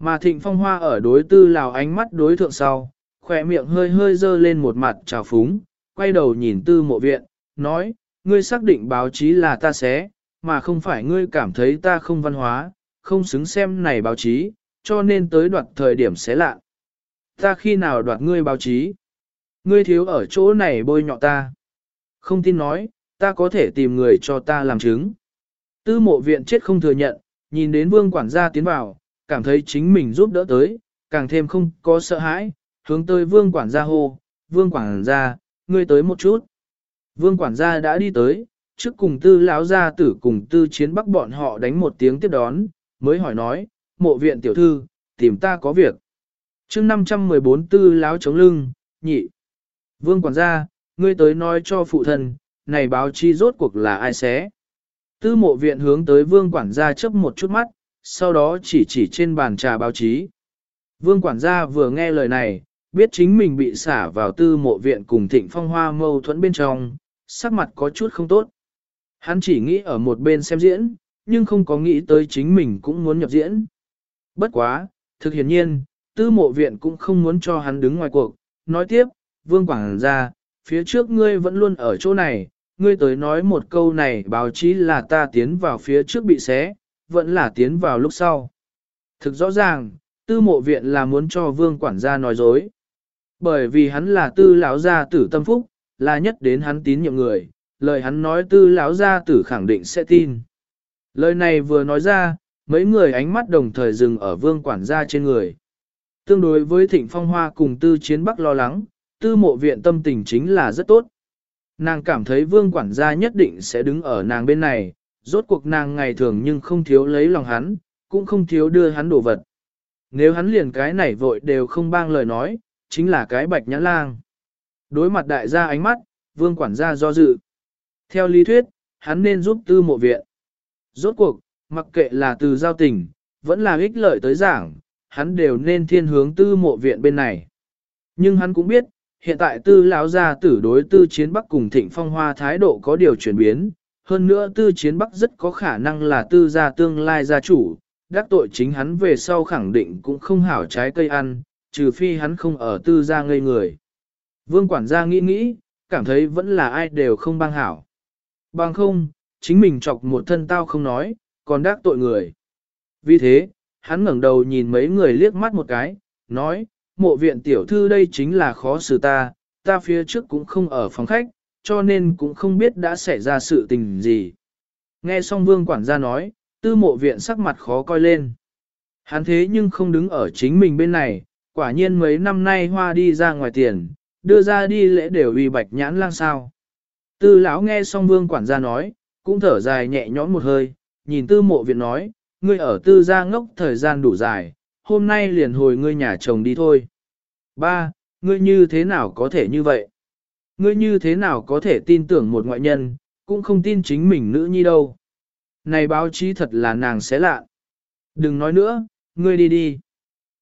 Mà thịnh phong hoa ở đối tư lào ánh mắt đối thượng sau, khỏe miệng hơi hơi dơ lên một mặt trào phúng, quay đầu nhìn tư mộ viện, nói, ngươi xác định báo chí là ta xé, mà không phải ngươi cảm thấy ta không văn hóa, không xứng xem này báo chí, cho nên tới đoạt thời điểm xé lạ. Ta khi nào đoạt ngươi báo chí? Ngươi thiếu ở chỗ này bôi nhọ ta. Không tin nói, ta có thể tìm người cho ta làm chứng. Tư mộ viện chết không thừa nhận, nhìn đến vương quản gia tiến vào, cảm thấy chính mình giúp đỡ tới, càng thêm không có sợ hãi, hướng tới vương quản gia hô, vương quản gia, ngươi tới một chút. Vương quản gia đã đi tới, trước cùng tư lão gia tử cùng tư chiến bắc bọn họ đánh một tiếng tiếp đón, mới hỏi nói, mộ viện tiểu thư, tìm ta có việc. chương 514 tư lão chống lưng, nhị. Vương quản gia, ngươi tới nói cho phụ thân, này báo chi rốt cuộc là ai xé. Tư mộ viện hướng tới vương quản gia chớp một chút mắt, sau đó chỉ chỉ trên bàn trà báo chí. Vương quản gia vừa nghe lời này, biết chính mình bị xả vào tư mộ viện cùng thịnh phong hoa mâu thuẫn bên trong, sắc mặt có chút không tốt. Hắn chỉ nghĩ ở một bên xem diễn, nhưng không có nghĩ tới chính mình cũng muốn nhập diễn. Bất quá, thực hiển nhiên, tư mộ viện cũng không muốn cho hắn đứng ngoài cuộc. Nói tiếp, vương quảng gia, phía trước ngươi vẫn luôn ở chỗ này, ngươi tới nói một câu này báo chí là ta tiến vào phía trước bị xé, vẫn là tiến vào lúc sau. Thực rõ ràng, tư mộ viện là muốn cho vương quản gia nói dối. Bởi vì hắn là tư lão gia tử tâm phúc, là nhất đến hắn tín nhiệm người, lời hắn nói tư lão gia tử khẳng định sẽ tin. Lời này vừa nói ra, mấy người ánh mắt đồng thời dừng ở vương quản gia trên người. Tương đối với thịnh phong hoa cùng tư chiến bắc lo lắng, tư mộ viện tâm tình chính là rất tốt. Nàng cảm thấy vương quản gia nhất định sẽ đứng ở nàng bên này, rốt cuộc nàng ngày thường nhưng không thiếu lấy lòng hắn, cũng không thiếu đưa hắn đồ vật. Nếu hắn liền cái này vội đều không bang lời nói, chính là cái bạch nhãn lang. Đối mặt đại gia ánh mắt, vương quản gia do dự. Theo lý thuyết, hắn nên giúp tư mộ viện. Rốt cuộc, mặc kệ là từ giao tình, vẫn là ích lợi tới giảng, hắn đều nên thiên hướng tư mộ viện bên này. Nhưng hắn cũng biết, hiện tại tư lão gia tử đối tư chiến bắc cùng thịnh phong hoa thái độ có điều chuyển biến, hơn nữa tư chiến bắc rất có khả năng là tư gia tương lai gia chủ, đắc tội chính hắn về sau khẳng định cũng không hảo trái cây ăn, trừ phi hắn không ở tư gia ngây người. Vương quản gia nghĩ nghĩ, cảm thấy vẫn là ai đều không băng hảo. Bằng không, chính mình chọc một thân tao không nói, còn đắc tội người. Vì thế, hắn ngẩng đầu nhìn mấy người liếc mắt một cái, nói, mộ viện tiểu thư đây chính là khó xử ta, ta phía trước cũng không ở phòng khách, cho nên cũng không biết đã xảy ra sự tình gì. Nghe xong vương quản gia nói, tư mộ viện sắc mặt khó coi lên. Hắn thế nhưng không đứng ở chính mình bên này, quả nhiên mấy năm nay hoa đi ra ngoài tiền, đưa ra đi lễ đều uy bạch nhãn lang sao. Tư lão nghe xong vương quản gia nói, cũng thở dài nhẹ nhõm một hơi, nhìn tư mộ viện nói, ngươi ở tư gia ngốc thời gian đủ dài, hôm nay liền hồi ngươi nhà chồng đi thôi. Ba, ngươi như thế nào có thể như vậy? Ngươi như thế nào có thể tin tưởng một ngoại nhân, cũng không tin chính mình nữ nhi đâu. Này báo chí thật là nàng xé lạ. Đừng nói nữa, ngươi đi đi.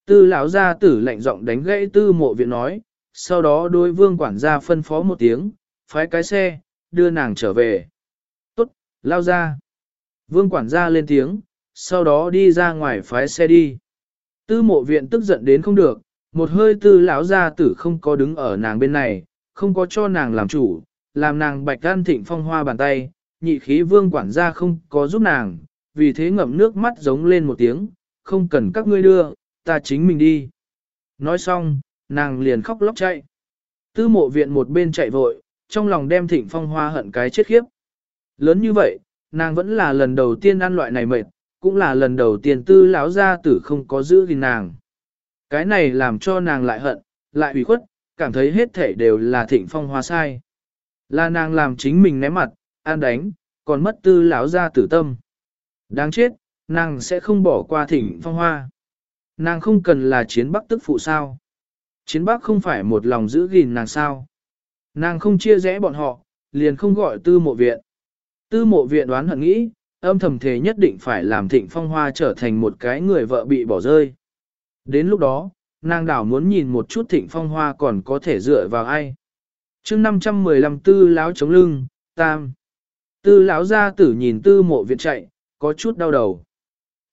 Tư lão gia tử lạnh giọng đánh gãy tư mộ viện nói, sau đó đối vương quản gia phân phó một tiếng, phái cái xe, đưa nàng trở về. Tốt, lao ra. Vương quản gia lên tiếng, sau đó đi ra ngoài phái xe đi. Tư mộ viện tức giận đến không được, một hơi tư lão gia tử không có đứng ở nàng bên này, không có cho nàng làm chủ, làm nàng bạch gan thịnh phong hoa bàn tay, nhị khí vương quản gia không có giúp nàng, vì thế ngậm nước mắt giống lên một tiếng, không cần các ngươi đưa, ta chính mình đi. Nói xong, nàng liền khóc lóc chạy. Tư mộ viện một bên chạy vội, trong lòng đem thịnh phong hoa hận cái chết khiếp. Lớn như vậy, nàng vẫn là lần đầu tiên ăn loại này mệt, cũng là lần đầu tiên tư lão gia tử không có giữ gìn nàng. Cái này làm cho nàng lại hận, lại ủy khuất, cảm thấy hết thể đều là thịnh phong hoa sai. Là nàng làm chính mình ném mặt, an đánh, còn mất tư lão ra tử tâm. Đáng chết, nàng sẽ không bỏ qua thịnh phong hoa. Nàng không cần là chiến bắc tức phụ sao. Chiến bắc không phải một lòng giữ gìn nàng sao. Nàng không chia rẽ bọn họ, liền không gọi tư mộ viện. Tư mộ viện đoán hận nghĩ, âm thầm thế nhất định phải làm thịnh phong hoa trở thành một cái người vợ bị bỏ rơi. Đến lúc đó, nàng đảo muốn nhìn một chút thịnh phong hoa còn có thể dựa vào ai. chương 515 tư láo chống lưng, tam. Tư láo ra tử nhìn tư mộ viện chạy, có chút đau đầu.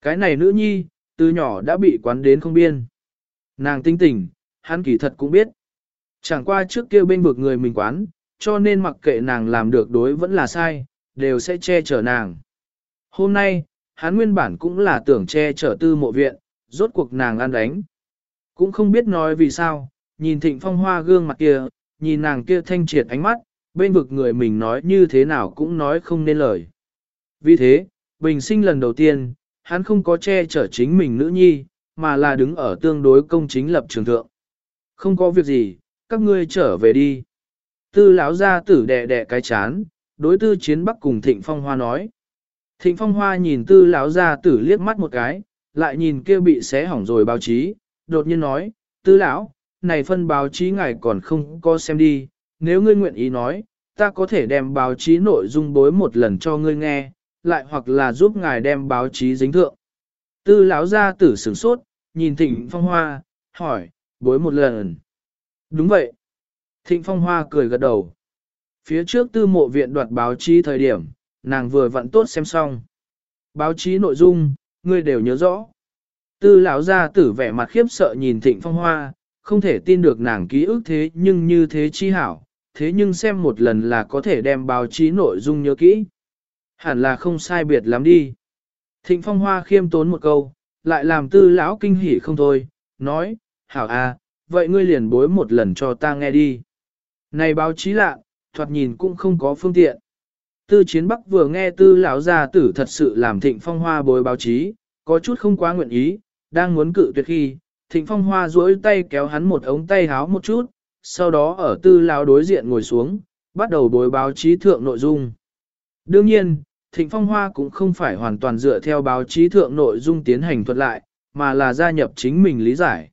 Cái này nữ nhi, từ nhỏ đã bị quán đến không biên. Nàng tinh tỉnh, hắn kỳ thật cũng biết. Chẳng qua trước kia bên vực người mình quán, cho nên mặc kệ nàng làm được đối vẫn là sai, đều sẽ che chở nàng. Hôm nay, hắn nguyên bản cũng là tưởng che chở tư mộ viện, rốt cuộc nàng ăn đánh. Cũng không biết nói vì sao, nhìn thịnh phong hoa gương mặt kia, nhìn nàng kia thanh triệt ánh mắt, bên vực người mình nói như thế nào cũng nói không nên lời. Vì thế, bình sinh lần đầu tiên, hắn không có che chở chính mình nữ nhi, mà là đứng ở tương đối công chính lập trường thượng. Không có việc gì, các ngươi trở về đi. Tư lão gia tử đẻ đẻ cái chán, đối tư chiến bắc cùng thịnh phong hoa nói. Thịnh phong hoa nhìn tư lão gia tử liếc mắt một cái, lại nhìn kia bị xé hỏng rồi báo chí, đột nhiên nói, tư lão, này phân báo chí ngài còn không có xem đi, nếu ngươi nguyện ý nói, ta có thể đem báo chí nội dung bối một lần cho ngươi nghe, lại hoặc là giúp ngài đem báo chí dính thượng. Tư lão ra tử sửng sốt, nhìn thịnh phong hoa, hỏi, bối một lần. Đúng vậy. Thịnh phong hoa cười gật đầu. Phía trước tư mộ viện đoạt báo chí thời điểm, nàng vừa vặn tốt xem xong. Báo chí nội dung, ngươi đều nhớ rõ. Tư lão gia tử vẻ mặt khiếp sợ nhìn thịnh phong hoa, không thể tin được nàng ký ức thế nhưng như thế chi hảo, thế nhưng xem một lần là có thể đem báo chí nội dung nhớ kỹ. Hẳn là không sai biệt lắm đi. Thịnh phong hoa khiêm tốn một câu, lại làm tư lão kinh hỉ không thôi, nói, hảo à, vậy ngươi liền bối một lần cho ta nghe đi. Này báo chí lạ, thoạt nhìn cũng không có phương tiện. Tư chiến bắc vừa nghe tư lão gia tử thật sự làm thịnh phong hoa bối báo chí, có chút không quá nguyện ý, đang muốn cự tuyệt khi, thịnh phong hoa duỗi tay kéo hắn một ống tay háo một chút, sau đó ở tư lão đối diện ngồi xuống, bắt đầu bối báo chí thượng nội dung. Đương nhiên, thịnh phong hoa cũng không phải hoàn toàn dựa theo báo chí thượng nội dung tiến hành thuật lại, mà là gia nhập chính mình lý giải.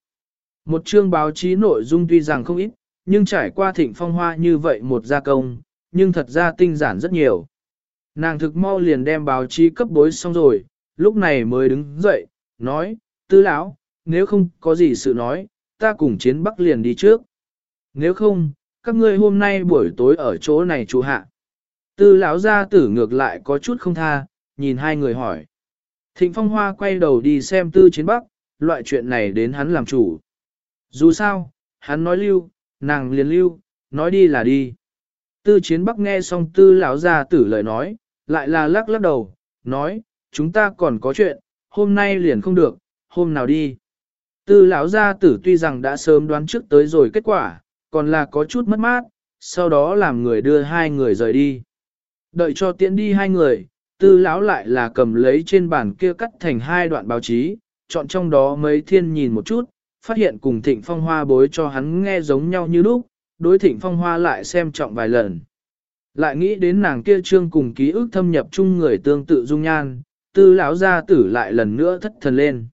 Một chương báo chí nội dung tuy rằng không ít, nhưng trải qua thịnh phong hoa như vậy một gia công, nhưng thật ra tinh giản rất nhiều. Nàng thực mau liền đem báo chí cấp bối xong rồi, lúc này mới đứng dậy, nói, tư lão, nếu không có gì sự nói, ta cùng chiến bắc liền đi trước. Nếu không, các ngươi hôm nay buổi tối ở chỗ này chủ hạ. Tư lão gia tử ngược lại có chút không tha, nhìn hai người hỏi. Thịnh phong hoa quay đầu đi xem tư chiến bắc, loại chuyện này đến hắn làm chủ. Dù sao, hắn nói lưu, nàng liền lưu, nói đi là đi. Tư chiến bắc nghe xong tư lão gia tử lời nói, lại là lắc lắc đầu, nói, chúng ta còn có chuyện, hôm nay liền không được, hôm nào đi. Tư lão gia tử tuy rằng đã sớm đoán trước tới rồi kết quả, còn là có chút mất mát, sau đó làm người đưa hai người rời đi. Đợi cho tiễn đi hai người, tư lão lại là cầm lấy trên bàn kia cắt thành hai đoạn báo chí, chọn trong đó mấy thiên nhìn một chút, phát hiện cùng thịnh phong hoa bối cho hắn nghe giống nhau như lúc, đối thịnh phong hoa lại xem trọng vài lần. Lại nghĩ đến nàng kia trương cùng ký ức thâm nhập chung người tương tự dung nhan, tư lão gia tử lại lần nữa thất thần lên.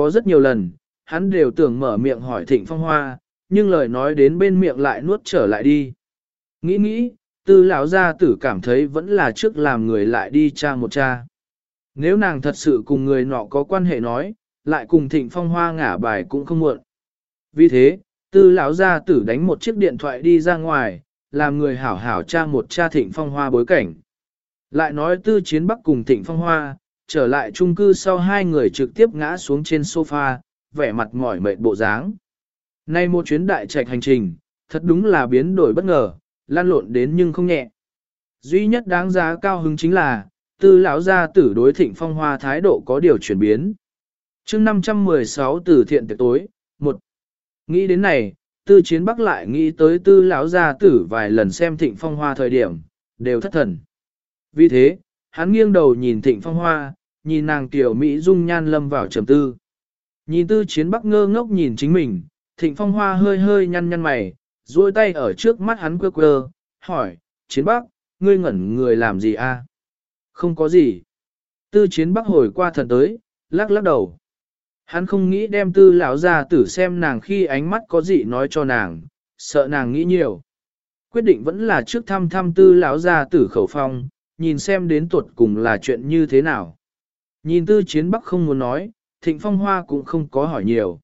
Có rất nhiều lần, hắn đều tưởng mở miệng hỏi thịnh phong hoa, nhưng lời nói đến bên miệng lại nuốt trở lại đi. Nghĩ nghĩ, tư lão gia tử cảm thấy vẫn là trước làm người lại đi cha một cha. Nếu nàng thật sự cùng người nọ có quan hệ nói, lại cùng thịnh phong hoa ngả bài cũng không muộn. Vì thế, tư lão gia tử đánh một chiếc điện thoại đi ra ngoài, làm người hảo hảo tra một cha thịnh phong hoa bối cảnh. Lại nói tư chiến bắc cùng thịnh phong hoa, trở lại chung cư sau hai người trực tiếp ngã xuống trên sofa, vẻ mặt mỏi mệt bộ dáng. Nay một chuyến đại trạch hành trình, thật đúng là biến đổi bất ngờ, lan lộn đến nhưng không nhẹ. Duy nhất đáng giá cao hứng chính là, tư lão gia tử đối thịnh phong hoa thái độ có điều chuyển biến chương 516 từ thiện tiệc tối, một Nghĩ đến này, tư chiến bắc lại nghĩ tới tư lão gia tử vài lần xem thịnh phong hoa thời điểm, đều thất thần. Vì thế, hắn nghiêng đầu nhìn thịnh phong hoa, nhìn nàng tiểu Mỹ dung nhan lâm vào trầm tư. Nhìn tư chiến bắc ngơ ngốc nhìn chính mình, thịnh phong hoa hơi hơi nhăn nhăn mày, duỗi tay ở trước mắt hắn quơ quơ, hỏi, chiến bắc, ngươi ngẩn người làm gì a? Không có gì. Tư chiến bắc hồi qua thần tới, lắc lắc đầu. Hắn không nghĩ đem tư lão ra tử xem nàng khi ánh mắt có gì nói cho nàng, sợ nàng nghĩ nhiều. Quyết định vẫn là trước thăm thăm tư lão ra tử khẩu phong, nhìn xem đến tuột cùng là chuyện như thế nào. Nhìn tư chiến bắc không muốn nói, thịnh phong hoa cũng không có hỏi nhiều.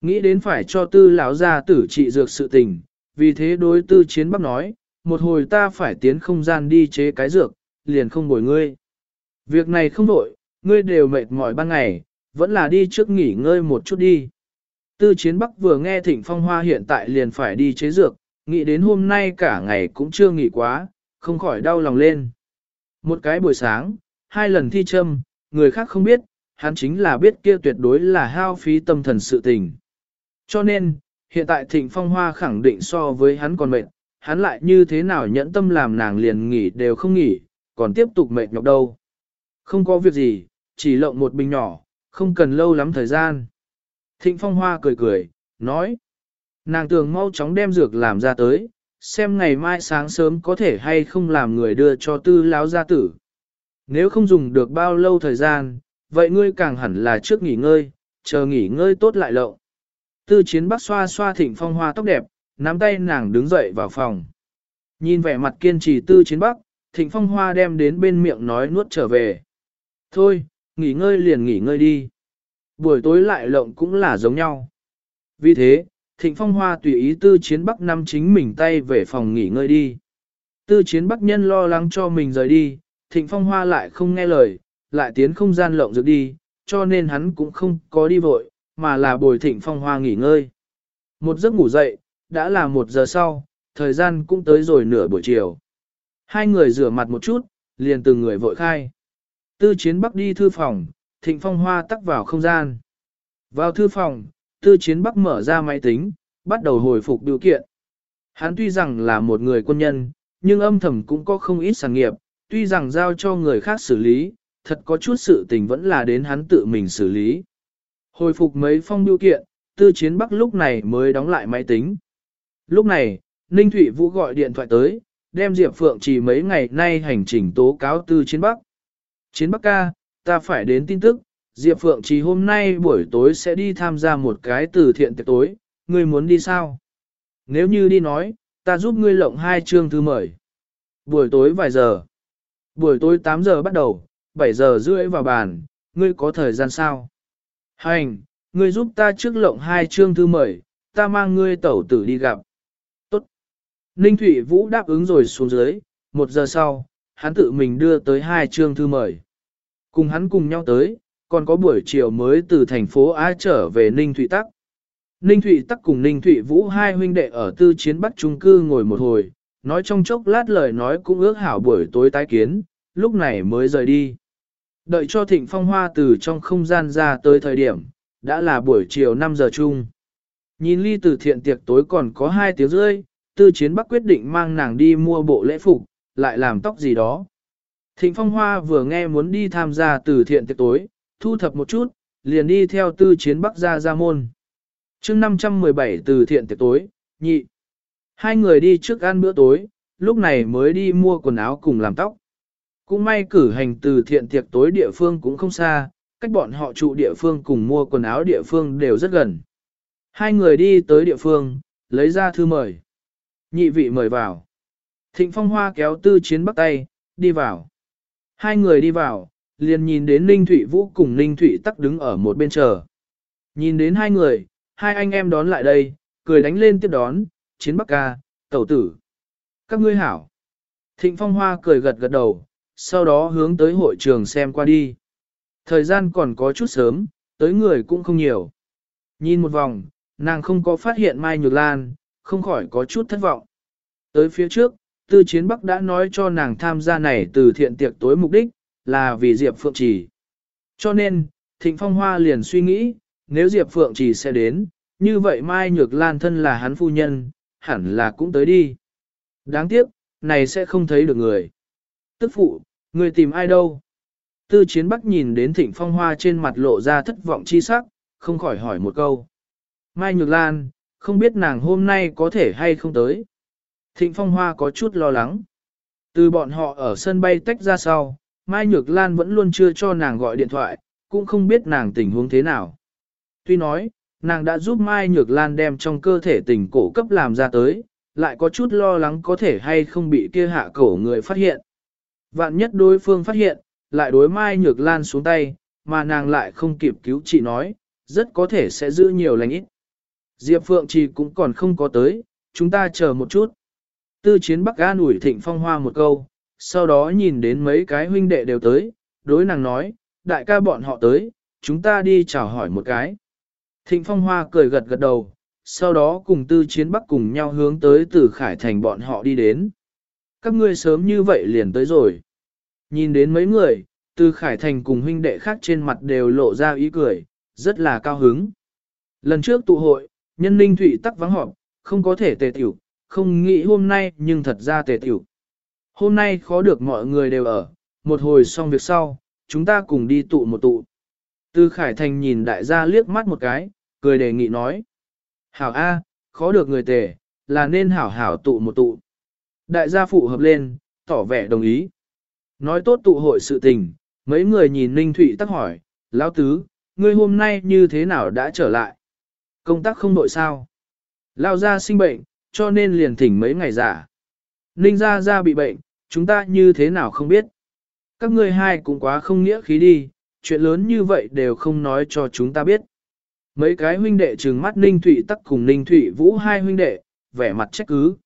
Nghĩ đến phải cho tư lão gia tử trị dược sự tình, vì thế đối tư chiến bắc nói, một hồi ta phải tiến không gian đi chế cái dược, liền không bồi ngươi. Việc này không đổi, ngươi đều mệt mỏi ban ngày, vẫn là đi trước nghỉ ngơi một chút đi. Tư chiến bắc vừa nghe thịnh phong hoa hiện tại liền phải đi chế dược, nghĩ đến hôm nay cả ngày cũng chưa nghỉ quá, không khỏi đau lòng lên. Một cái buổi sáng, hai lần thi châm, người khác không biết, hắn chính là biết kia tuyệt đối là hao phí tâm thần sự tình. Cho nên, hiện tại thịnh phong hoa khẳng định so với hắn còn mệt, hắn lại như thế nào nhẫn tâm làm nàng liền nghỉ đều không nghỉ, còn tiếp tục mệt nhọc đâu. Không có việc gì, chỉ lộng một bình nhỏ, không cần lâu lắm thời gian. Thịnh phong hoa cười cười, nói. Nàng tưởng mau chóng đem dược làm ra tới, xem ngày mai sáng sớm có thể hay không làm người đưa cho tư lão gia tử. Nếu không dùng được bao lâu thời gian, vậy ngươi càng hẳn là trước nghỉ ngơi, chờ nghỉ ngơi tốt lại lộng. Tư chiến bắc xoa xoa thịnh phong hoa tóc đẹp, nắm tay nàng đứng dậy vào phòng. Nhìn vẻ mặt kiên trì tư chiến bắc, thịnh phong hoa đem đến bên miệng nói nuốt trở về. Thôi, nghỉ ngơi liền nghỉ ngơi đi. Buổi tối lại lộng cũng là giống nhau. Vì thế, thịnh phong hoa tùy ý tư chiến bắc năm chính mình tay về phòng nghỉ ngơi đi. Tư chiến bắc nhân lo lắng cho mình rời đi, thịnh phong hoa lại không nghe lời, lại tiến không gian lộng dược đi, cho nên hắn cũng không có đi vội, mà là bồi thịnh phong hoa nghỉ ngơi. Một giấc ngủ dậy, đã là một giờ sau, thời gian cũng tới rồi nửa buổi chiều. Hai người rửa mặt một chút, liền từng người vội khai. Tư chiến bắc đi thư phòng, thịnh phong hoa tắc vào không gian. Vào thư phòng, tư chiến bắc mở ra máy tính, bắt đầu hồi phục điều kiện. Hắn tuy rằng là một người quân nhân, nhưng âm thầm cũng có không ít sản nghiệp, tuy rằng giao cho người khác xử lý, thật có chút sự tình vẫn là đến hắn tự mình xử lý. Hồi phục mấy phong biểu kiện, tư chiến bắc lúc này mới đóng lại máy tính. Lúc này, Ninh Thụy Vũ gọi điện thoại tới, đem Diệp Phượng chỉ mấy ngày nay hành trình tố cáo tư chiến bắc. Chiến bắc ca, ta phải đến tin tức, Diệp Phượng chỉ hôm nay buổi tối sẽ đi tham gia một cái từ thiện tiệc tối, ngươi muốn đi sao? Nếu như đi nói, ta giúp ngươi lộng hai chương thư mời. Buổi tối vài giờ. Buổi tối 8 giờ bắt đầu, 7 giờ rưỡi vào bàn, ngươi có thời gian sao? Hành, ngươi giúp ta trước lộng hai chương thư mời, ta mang ngươi tẩu tử đi gặp. Tốt. Ninh Thụy Vũ đáp ứng rồi xuống dưới, một giờ sau, hắn tự mình đưa tới hai chương thư mời. Cùng hắn cùng nhau tới, còn có buổi chiều mới từ thành phố Á trở về Ninh Thụy Tắc. Ninh Thụy Tắc cùng Ninh Thụy Vũ hai huynh đệ ở tư chiến Bắc Trung cư ngồi một hồi, nói trong chốc lát lời nói cũng ước hảo buổi tối tái kiến, lúc này mới rời đi. Đợi cho thịnh phong hoa từ trong không gian ra tới thời điểm, đã là buổi chiều 5 giờ chung. Nhìn ly từ thiện tiệc tối còn có 2 tiếng rưỡi, tư chiến bắc quyết định mang nàng đi mua bộ lễ phục, lại làm tóc gì đó. Thịnh phong hoa vừa nghe muốn đi tham gia từ thiện tiệc tối, thu thập một chút, liền đi theo tư chiến bắc ra ra môn. chương 517 từ thiện tiệc tối, nhị. Hai người đi trước ăn bữa tối, lúc này mới đi mua quần áo cùng làm tóc. Cũng may cử hành từ thiện tiệc tối địa phương cũng không xa, cách bọn họ trụ địa phương cùng mua quần áo địa phương đều rất gần. Hai người đi tới địa phương, lấy ra thư mời. Nhị vị mời vào. Thịnh phong hoa kéo tư chiến bắt tay, đi vào. Hai người đi vào, liền nhìn đến Ninh Thụy Vũ cùng Ninh Thụy tắc đứng ở một bên chờ. Nhìn đến hai người, hai anh em đón lại đây, cười đánh lên tiếp đón, chiến bắc ca, tẩu tử. Các ngươi hảo. Thịnh phong hoa cười gật gật đầu, sau đó hướng tới hội trường xem qua đi. Thời gian còn có chút sớm, tới người cũng không nhiều. Nhìn một vòng, nàng không có phát hiện Mai Nhược Lan, không khỏi có chút thất vọng. Tới phía trước, Tư Chiến Bắc đã nói cho nàng tham gia này từ thiện tiệc tối mục đích, là vì Diệp Phượng Trì. Cho nên, Thịnh Phong Hoa liền suy nghĩ, nếu Diệp Phượng Trì sẽ đến, như vậy Mai Nhược Lan thân là hắn phu nhân, hẳn là cũng tới đi. Đáng tiếc, này sẽ không thấy được người. Tức phụ, Người tìm ai đâu? Tư chiến bắc nhìn đến thịnh phong hoa trên mặt lộ ra thất vọng chi sắc, không khỏi hỏi một câu. Mai Nhược Lan, không biết nàng hôm nay có thể hay không tới. Thịnh phong hoa có chút lo lắng. Từ bọn họ ở sân bay tách ra sau, Mai Nhược Lan vẫn luôn chưa cho nàng gọi điện thoại, cũng không biết nàng tình huống thế nào. Tuy nói, nàng đã giúp Mai Nhược Lan đem trong cơ thể tình cổ cấp làm ra tới, lại có chút lo lắng có thể hay không bị kia hạ cổ người phát hiện. Vạn nhất đối phương phát hiện, lại đối Mai Nhược Lan xuống tay, mà nàng lại không kịp cứu chị nói, rất có thể sẽ giữ nhiều lành ít. Diệp Phượng Trì cũng còn không có tới, chúng ta chờ một chút. Tư chiến Bắc An ủi Thịnh Phong Hoa một câu, sau đó nhìn đến mấy cái huynh đệ đều tới, đối nàng nói, đại ca bọn họ tới, chúng ta đi chào hỏi một cái. Thịnh Phong Hoa cười gật gật đầu, sau đó cùng tư chiến bắc cùng nhau hướng tới từ Khải Thành bọn họ đi đến. Các ngươi sớm như vậy liền tới rồi. Nhìn đến mấy người, từ Khải Thành cùng huynh đệ khác trên mặt đều lộ ra ý cười, rất là cao hứng. Lần trước tụ hội, nhân Linh thủy tắc vắng họp, không có thể tề tiểu, không nghĩ hôm nay nhưng thật ra tề tiểu. Hôm nay khó được mọi người đều ở, một hồi xong việc sau, chúng ta cùng đi tụ một tụ. Từ Khải Thành nhìn đại gia liếc mắt một cái, cười đề nghị nói. Hảo A, khó được người tề, là nên hảo hảo tụ một tụ. Đại gia phụ hợp lên, tỏ vẻ đồng ý. Nói tốt tụ hội sự tình, mấy người nhìn Ninh Thụy tắc hỏi, Lão Tứ, ngươi hôm nay như thế nào đã trở lại? Công tác không đội sao? Lao ra sinh bệnh, cho nên liền thỉnh mấy ngày giả. Ninh ra ra bị bệnh, chúng ta như thế nào không biết. Các ngươi hai cũng quá không nghĩa khí đi, chuyện lớn như vậy đều không nói cho chúng ta biết. Mấy cái huynh đệ trừng mắt Ninh Thụy tắc cùng Ninh Thụy Vũ hai huynh đệ, vẻ mặt trách cứ.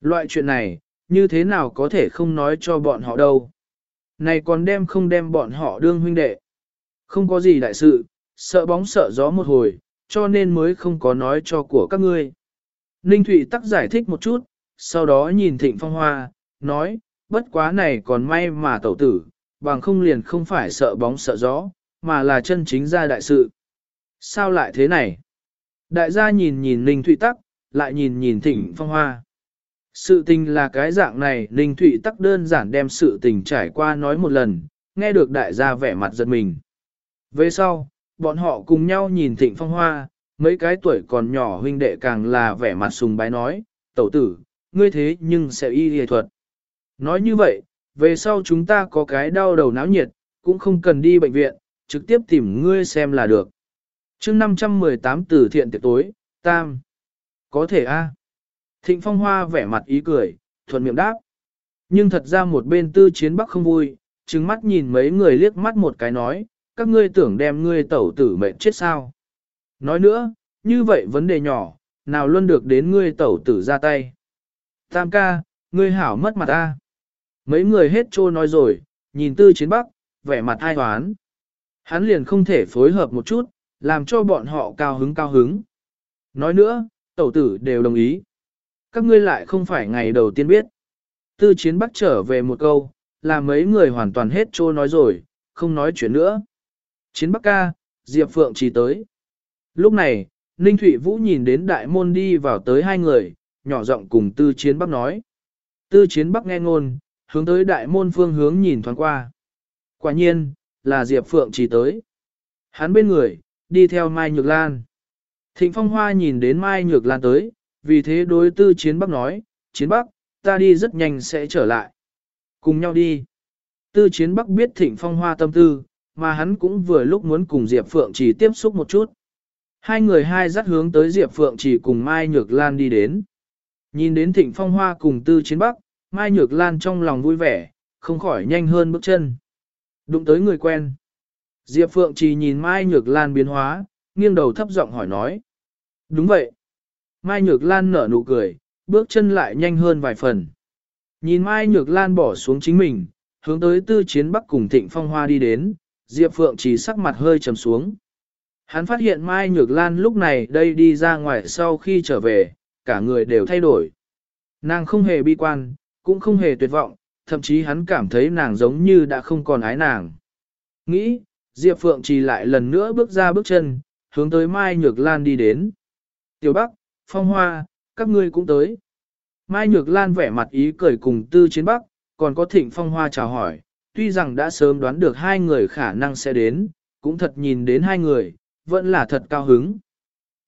Loại chuyện này, như thế nào có thể không nói cho bọn họ đâu. Này còn đem không đem bọn họ đương huynh đệ. Không có gì đại sự, sợ bóng sợ gió một hồi, cho nên mới không có nói cho của các ngươi. Ninh Thụy tắc giải thích một chút, sau đó nhìn Thịnh Phong Hoa, nói, bất quá này còn may mà tẩu tử, bằng không liền không phải sợ bóng sợ gió, mà là chân chính ra đại sự. Sao lại thế này? Đại gia nhìn nhìn Ninh Thụy Tắc, lại nhìn nhìn Thịnh Phong Hoa. Sự tình là cái dạng này, Ninh Thụy Tắc đơn giản đem sự tình trải qua nói một lần, nghe được đại gia vẻ mặt giật mình. Về sau, bọn họ cùng nhau nhìn Thịnh Phong Hoa, mấy cái tuổi còn nhỏ huynh đệ càng là vẻ mặt sùng bái nói, tẩu tử, ngươi thế nhưng sẽ y y thuật. Nói như vậy, về sau chúng ta có cái đau đầu náo nhiệt, cũng không cần đi bệnh viện, trực tiếp tìm ngươi xem là được chương 518 từ thiện tiệc tối, tam. Có thể a Thịnh Phong Hoa vẻ mặt ý cười, thuận miệng đáp. Nhưng thật ra một bên tư chiến bắc không vui, trừng mắt nhìn mấy người liếc mắt một cái nói, các ngươi tưởng đem ngươi tẩu tử mệnh chết sao. Nói nữa, như vậy vấn đề nhỏ, nào luôn được đến ngươi tẩu tử ra tay. Tam ca, ngươi hảo mất mặt ta. Mấy người hết trô nói rồi, nhìn tư chiến bắc, vẻ mặt ai hoán. Hắn liền không thể phối hợp một chút, làm cho bọn họ cao hứng cao hứng. Nói nữa, tẩu tử đều đồng ý. Các ngươi lại không phải ngày đầu tiên biết. Tư chiến bắc trở về một câu, là mấy người hoàn toàn hết trô nói rồi, không nói chuyện nữa. Chiến bắc ca, Diệp Phượng chỉ tới. Lúc này, Ninh Thụy Vũ nhìn đến đại môn đi vào tới hai người, nhỏ giọng cùng tư chiến bắc nói. Tư chiến bắc nghe ngôn, hướng tới đại môn phương hướng nhìn thoáng qua. Quả nhiên, là Diệp Phượng chỉ tới. Hắn bên người, đi theo Mai Nhược Lan. Thịnh Phong Hoa nhìn đến Mai Nhược Lan tới, vì thế đối tư chiến bắc nói, chiến bắc, ta đi rất nhanh sẽ trở lại. Cùng nhau đi. Tư chiến bắc biết thịnh phong hoa tâm tư, mà hắn cũng vừa lúc muốn cùng Diệp Phượng chỉ tiếp xúc một chút. Hai người hai dắt hướng tới Diệp Phượng chỉ cùng Mai Nhược Lan đi đến. Nhìn đến thịnh phong hoa cùng tư chiến bắc, Mai Nhược Lan trong lòng vui vẻ, không khỏi nhanh hơn bước chân. Đụng tới người quen. Diệp Phượng chỉ nhìn Mai Nhược Lan biến hóa, nghiêng đầu thấp giọng hỏi nói. Đúng vậy. Mai Nhược Lan nở nụ cười, bước chân lại nhanh hơn vài phần. Nhìn Mai Nhược Lan bỏ xuống chính mình, hướng tới tư chiến bắc cùng thịnh phong hoa đi đến, Diệp Phượng chỉ sắc mặt hơi trầm xuống. Hắn phát hiện Mai Nhược Lan lúc này đây đi ra ngoài sau khi trở về, cả người đều thay đổi. Nàng không hề bi quan, cũng không hề tuyệt vọng, thậm chí hắn cảm thấy nàng giống như đã không còn ái nàng. Nghĩ, Diệp Phượng chỉ lại lần nữa bước ra bước chân, hướng tới Mai Nhược Lan đi đến. Tiểu Bắc, Phong Hoa, các ngươi cũng tới. Mai Nhược Lan vẻ mặt ý cười cùng tư chiến Bắc, còn có thịnh Phong Hoa chào hỏi, tuy rằng đã sớm đoán được hai người khả năng sẽ đến, cũng thật nhìn đến hai người, vẫn là thật cao hứng.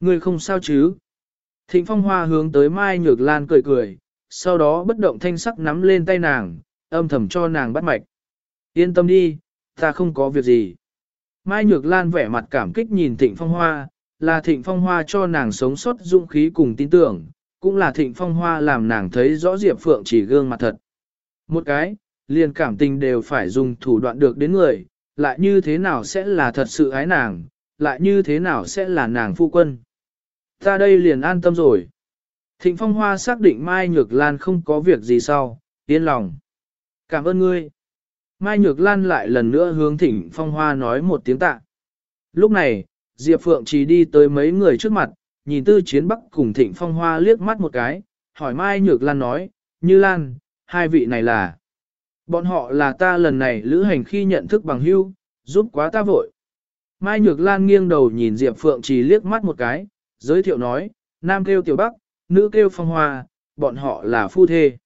Người không sao chứ? Thịnh Phong Hoa hướng tới Mai Nhược Lan cười cười, sau đó bất động thanh sắc nắm lên tay nàng, âm thầm cho nàng bắt mạch. Yên tâm đi, ta không có việc gì. Mai Nhược Lan vẻ mặt cảm kích nhìn Thịnh Phong Hoa, là Thịnh Phong Hoa cho nàng sống sót dũng khí cùng tin tưởng, cũng là Thịnh Phong Hoa làm nàng thấy rõ Diệp Phượng chỉ gương mặt thật. Một cái, liền cảm tình đều phải dùng thủ đoạn được đến người, lại như thế nào sẽ là thật sự ái nàng, lại như thế nào sẽ là nàng phu quân. Ta đây liền an tâm rồi. Thịnh Phong Hoa xác định Mai Nhược Lan không có việc gì sau, yên lòng. Cảm ơn ngươi. Mai Nhược Lan lại lần nữa hướng Thịnh Phong Hoa nói một tiếng tạ. Lúc này, Diệp Phượng chỉ đi tới mấy người trước mặt, nhìn Tư Chiến Bắc cùng Thịnh Phong Hoa liếc mắt một cái, hỏi Mai Nhược Lan nói, Như Lan, hai vị này là. Bọn họ là ta lần này lữ hành khi nhận thức bằng hưu, giúp quá ta vội. Mai Nhược Lan nghiêng đầu nhìn Diệp Phượng chỉ liếc mắt một cái, giới thiệu nói, nam kêu tiểu bắc, nữ kêu phong hoa, bọn họ là phu thê.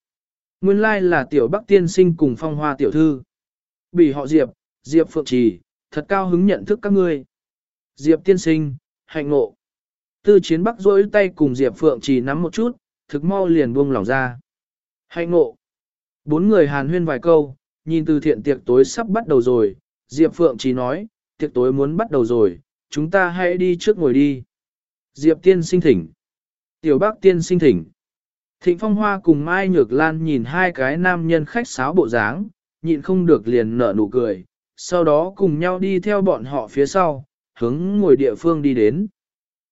Nguyên lai là tiểu bắc tiên sinh cùng phong hoa tiểu thư bỉ họ Diệp, Diệp Phượng Trì, thật cao hứng nhận thức các ngươi. Diệp tiên sinh, hạnh ngộ. Tư chiến bắc rỗi tay cùng Diệp Phượng Trì nắm một chút, thực mau liền buông lỏng ra. Hạnh ngộ. Bốn người hàn huyên vài câu, nhìn từ thiện tiệc tối sắp bắt đầu rồi, Diệp Phượng Trì nói, tiệc tối muốn bắt đầu rồi, chúng ta hãy đi trước ngồi đi. Diệp tiên sinh thỉnh. Tiểu bác tiên sinh thỉnh. Thịnh Phong Hoa cùng Mai Nhược Lan nhìn hai cái nam nhân khách sáo bộ dáng, nhịn không được liền nở nụ cười, sau đó cùng nhau đi theo bọn họ phía sau, hướng ngồi địa phương đi đến.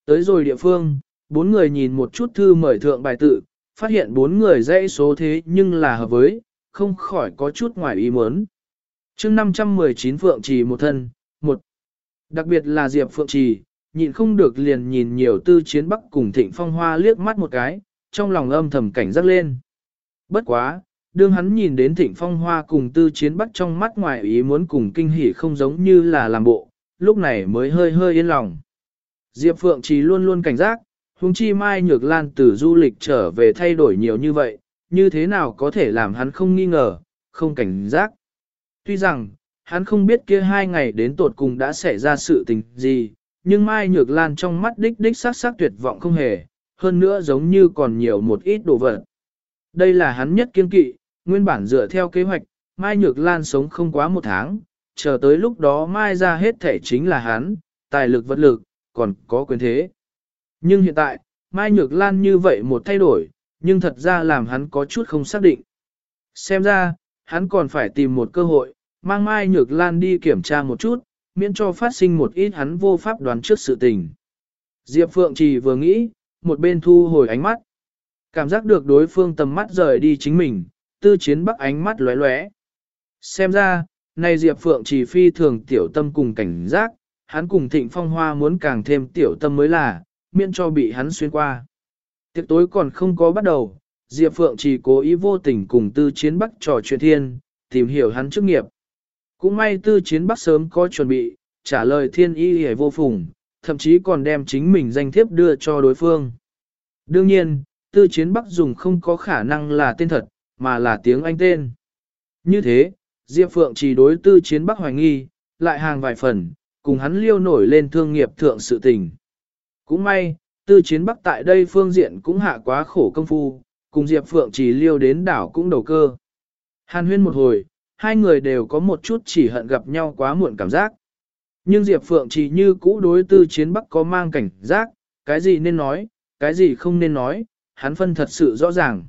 Tới rồi địa phương, bốn người nhìn một chút thư mời thượng bài tự, phát hiện bốn người dãy số thế nhưng là hợp với, không khỏi có chút ngoài ý muốn. chương 519 Phượng Trì một thân, một. Đặc biệt là Diệp Phượng Trì, nhịn không được liền nhìn nhiều tư chiến bắc cùng thịnh phong hoa liếc mắt một cái, trong lòng âm thầm cảnh giác lên. Bất quá, đương hắn nhìn đến thịnh phong hoa cùng tư chiến bắt trong mắt ngoài ý muốn cùng kinh hỉ không giống như là làm bộ, lúc này mới hơi hơi yên lòng. Diệp Phượng Trì luôn luôn cảnh giác, huống chi mai nhược lan từ du lịch trở về thay đổi nhiều như vậy, như thế nào có thể làm hắn không nghi ngờ, không cảnh giác. Tuy rằng, hắn không biết kia hai ngày đến tột cùng đã xảy ra sự tình gì, nhưng Mai Nhược Lan trong mắt đích đích sắc sắc tuyệt vọng không hề, hơn nữa giống như còn nhiều một ít đồ vật. Đây là hắn nhất kiên kỵ, nguyên bản dựa theo kế hoạch, Mai Nhược Lan sống không quá một tháng, chờ tới lúc đó Mai ra hết thể chính là hắn, tài lực vật lực, còn có quyền thế. Nhưng hiện tại, Mai Nhược Lan như vậy một thay đổi, nhưng thật ra làm hắn có chút không xác định. Xem ra, hắn còn phải tìm một cơ hội, mang Mai Nhược Lan đi kiểm tra một chút, miễn cho phát sinh một ít hắn vô pháp đoán trước sự tình. Diệp Phượng chỉ vừa nghĩ, một bên thu hồi ánh mắt. Cảm giác được đối phương tầm mắt rời đi chính mình, tư chiến bắc ánh mắt lóe lóe. Xem ra, này Diệp Phượng chỉ phi thường tiểu tâm cùng cảnh giác, hắn cùng thịnh phong hoa muốn càng thêm tiểu tâm mới là, miễn cho bị hắn xuyên qua. Tiệc tối còn không có bắt đầu, Diệp Phượng chỉ cố ý vô tình cùng tư chiến bắc trò chuyện thiên, tìm hiểu hắn chức nghiệp. Cũng may tư chiến bắc sớm có chuẩn bị, trả lời thiên y hề vô phùng, thậm chí còn đem chính mình danh thiếp đưa cho đối phương. Đương nhiên, tư chiến bắc dùng không có khả năng là tên thật, mà là tiếng Anh tên. Như thế, Diệp Phượng chỉ đối tư chiến bắc hoài nghi, lại hàng vài phần, cùng hắn liêu nổi lên thương nghiệp thượng sự tình. Cũng may, tư chiến bắc tại đây phương diện cũng hạ quá khổ công phu, cùng Diệp Phượng chỉ liêu đến đảo cũng đầu cơ. Hàn huyên một hồi, hai người đều có một chút chỉ hận gặp nhau quá muộn cảm giác. Nhưng Diệp Phượng chỉ như cũ đối tư chiến bắc có mang cảnh giác, cái gì nên nói, cái gì không nên nói, hắn phân thật sự rõ ràng.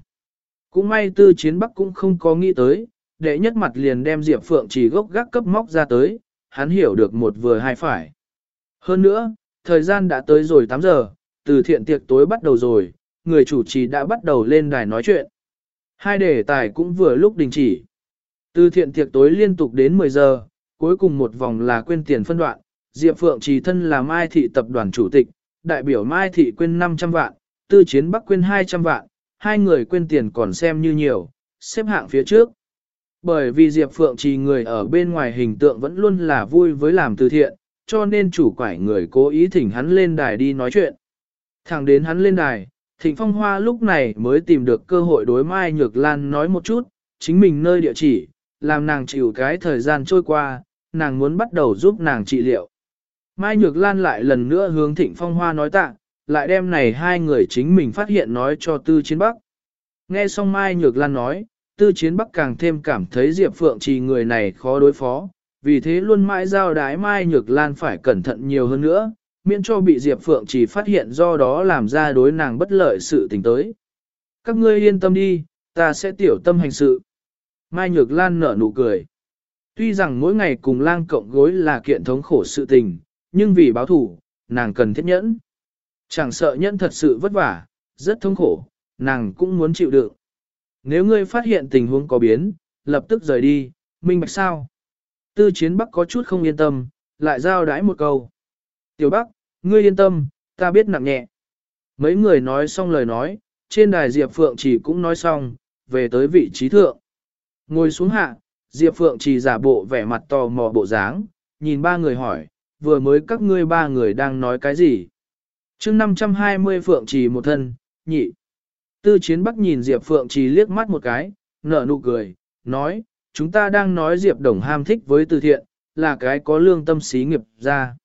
Cũng may tư chiến bắc cũng không có nghĩ tới, đệ nhất mặt liền đem Diệp Phượng chỉ gốc gác cấp móc ra tới, hắn hiểu được một vừa hai phải. Hơn nữa, thời gian đã tới rồi 8 giờ, từ thiện tiệc tối bắt đầu rồi, người chủ trì đã bắt đầu lên đài nói chuyện. Hai đề tài cũng vừa lúc đình chỉ. Từ thiện tiệc tối liên tục đến 10 giờ, cuối cùng một vòng là quên tiền phân đoạn, Diệp Phượng trì thân là Mai Thị Tập đoàn Chủ tịch, đại biểu Mai Thị quên 500 vạn, Tư Chiến Bắc quên 200 vạn, hai người quên tiền còn xem như nhiều, xếp hạng phía trước. Bởi vì Diệp Phượng trì người ở bên ngoài hình tượng vẫn luôn là vui với làm từ thiện, cho nên chủ quải người cố ý thỉnh hắn lên đài đi nói chuyện. Thẳng đến hắn lên đài, Thịnh Phong Hoa lúc này mới tìm được cơ hội đối Mai Nhược Lan nói một chút, chính mình nơi địa chỉ, làm nàng chịu cái thời gian trôi qua, nàng muốn bắt đầu giúp nàng trị liệu. Mai Nhược Lan lại lần nữa hướng Thịnh Phong Hoa nói tạ, lại đem này hai người chính mình phát hiện nói cho Tư Chiến Bắc. Nghe xong Mai Nhược Lan nói, Tư Chiến Bắc càng thêm cảm thấy Diệp Phượng Trì người này khó đối phó, vì thế luôn mãi giao đái Mai Nhược Lan phải cẩn thận nhiều hơn nữa, miễn cho bị Diệp Phượng Trì phát hiện do đó làm ra đối nàng bất lợi sự tình tới. Các ngươi yên tâm đi, ta sẽ tiểu tâm hành sự. Mai Nhược Lan nở nụ cười. Tuy rằng mỗi ngày cùng lang cộng gối là kiện thống khổ sự tình, nhưng vì báo thủ, nàng cần thiết nhẫn. Chẳng sợ nhẫn thật sự vất vả, rất thống khổ, nàng cũng muốn chịu đựng. Nếu ngươi phát hiện tình huống có biến, lập tức rời đi, minh bạch sao? Tư chiến bắc có chút không yên tâm, lại giao đái một câu. Tiểu bắc, ngươi yên tâm, ta biết nặng nhẹ. Mấy người nói xong lời nói, trên đài Diệp Phượng chỉ cũng nói xong, về tới vị trí thượng. Ngồi xuống hạ, Diệp Phượng chỉ giả bộ vẻ mặt tò mò bộ dáng, nhìn ba người hỏi, vừa mới các ngươi ba người đang nói cái gì? Chương 520 Phượng chỉ một thân, nhị. Tư chiến bắc nhìn Diệp Phượng chỉ liếc mắt một cái, nở nụ cười, nói, chúng ta đang nói Diệp Đồng ham thích với từ thiện, là cái có lương tâm xí nghiệp ra.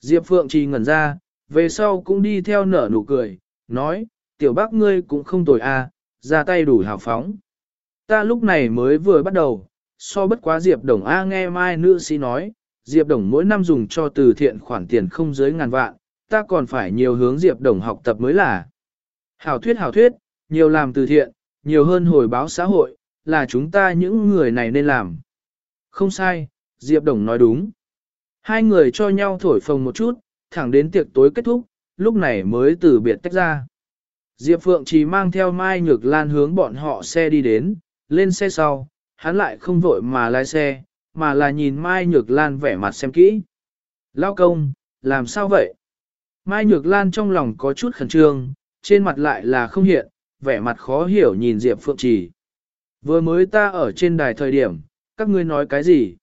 Diệp Phượng chỉ ngẩn ra, về sau cũng đi theo nở nụ cười, nói, tiểu bác ngươi cũng không tồi a, à, ra tay đủ hào phóng. Ta lúc này mới vừa bắt đầu, so bất quá Diệp Đồng A nghe mai nữ sĩ nói, Diệp Đồng mỗi năm dùng cho từ thiện khoản tiền không dưới ngàn vạn, ta còn phải nhiều hướng Diệp Đồng học tập mới là. Hảo thuyết hảo thuyết, nhiều làm từ thiện, nhiều hơn hồi báo xã hội, là chúng ta những người này nên làm. Không sai, Diệp Đồng nói đúng. Hai người cho nhau thổi phồng một chút, thẳng đến tiệc tối kết thúc, lúc này mới từ biệt tách ra. Diệp Phượng chỉ mang theo Mai Nhược Lan hướng bọn họ xe đi đến, lên xe sau, hắn lại không vội mà lái xe, mà là nhìn Mai Nhược Lan vẻ mặt xem kỹ. Lao công, làm sao vậy? Mai Nhược Lan trong lòng có chút khẩn trương, trên mặt lại là không hiện, vẻ mặt khó hiểu nhìn Diệp Phượng Trì. Vừa mới ta ở trên đài thời điểm, các ngươi nói cái gì?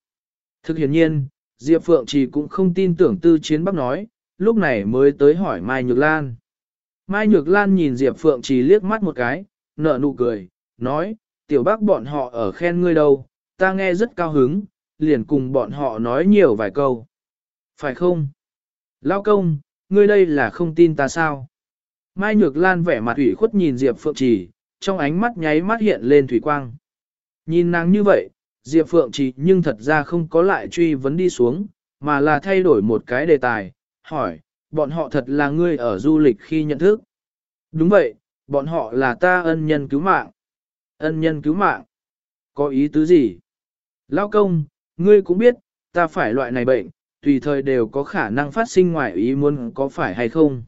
Thực hiển nhiên, Diệp Phượng Trì cũng không tin tưởng tư chiến bắc nói, lúc này mới tới hỏi Mai Nhược Lan. Mai Nhược Lan nhìn Diệp Phượng Trì liếc mắt một cái, nở nụ cười, nói, tiểu bác bọn họ ở khen ngươi đâu, ta nghe rất cao hứng, liền cùng bọn họ nói nhiều vài câu. Phải không? Lao công, ngươi đây là không tin ta sao? Mai Nhược Lan vẻ mặt ủy khuất nhìn Diệp Phượng Trì, trong ánh mắt nháy mắt hiện lên thủy quang. Nhìn nàng như vậy, Diệp Phượng Trì nhưng thật ra không có lại truy vấn đi xuống, mà là thay đổi một cái đề tài, hỏi, bọn họ thật là ngươi ở du lịch khi nhận thức. Đúng vậy, bọn họ là ta ân nhân cứu mạng. Ân nhân cứu mạng. Có ý tứ gì? Lao công, ngươi cũng biết, ta phải loại này bệnh, tùy thời đều có khả năng phát sinh ngoài ý muốn có phải hay không.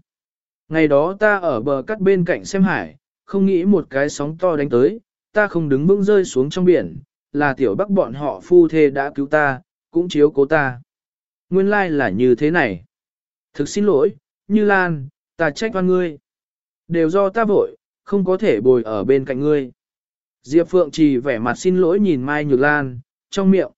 Ngày đó ta ở bờ cắt bên cạnh xem hải, không nghĩ một cái sóng to đánh tới, ta không đứng vững rơi xuống trong biển, là tiểu bắc bọn họ phu thê đã cứu ta, cũng chiếu cố ta. Nguyên lai like là như thế này. Thực xin lỗi, Như Lan, ta trách oan ngươi. Đều do ta vội, không có thể bồi ở bên cạnh ngươi. Diệp Phượng chỉ vẻ mặt xin lỗi nhìn Mai Nhược Lan, trong miệng.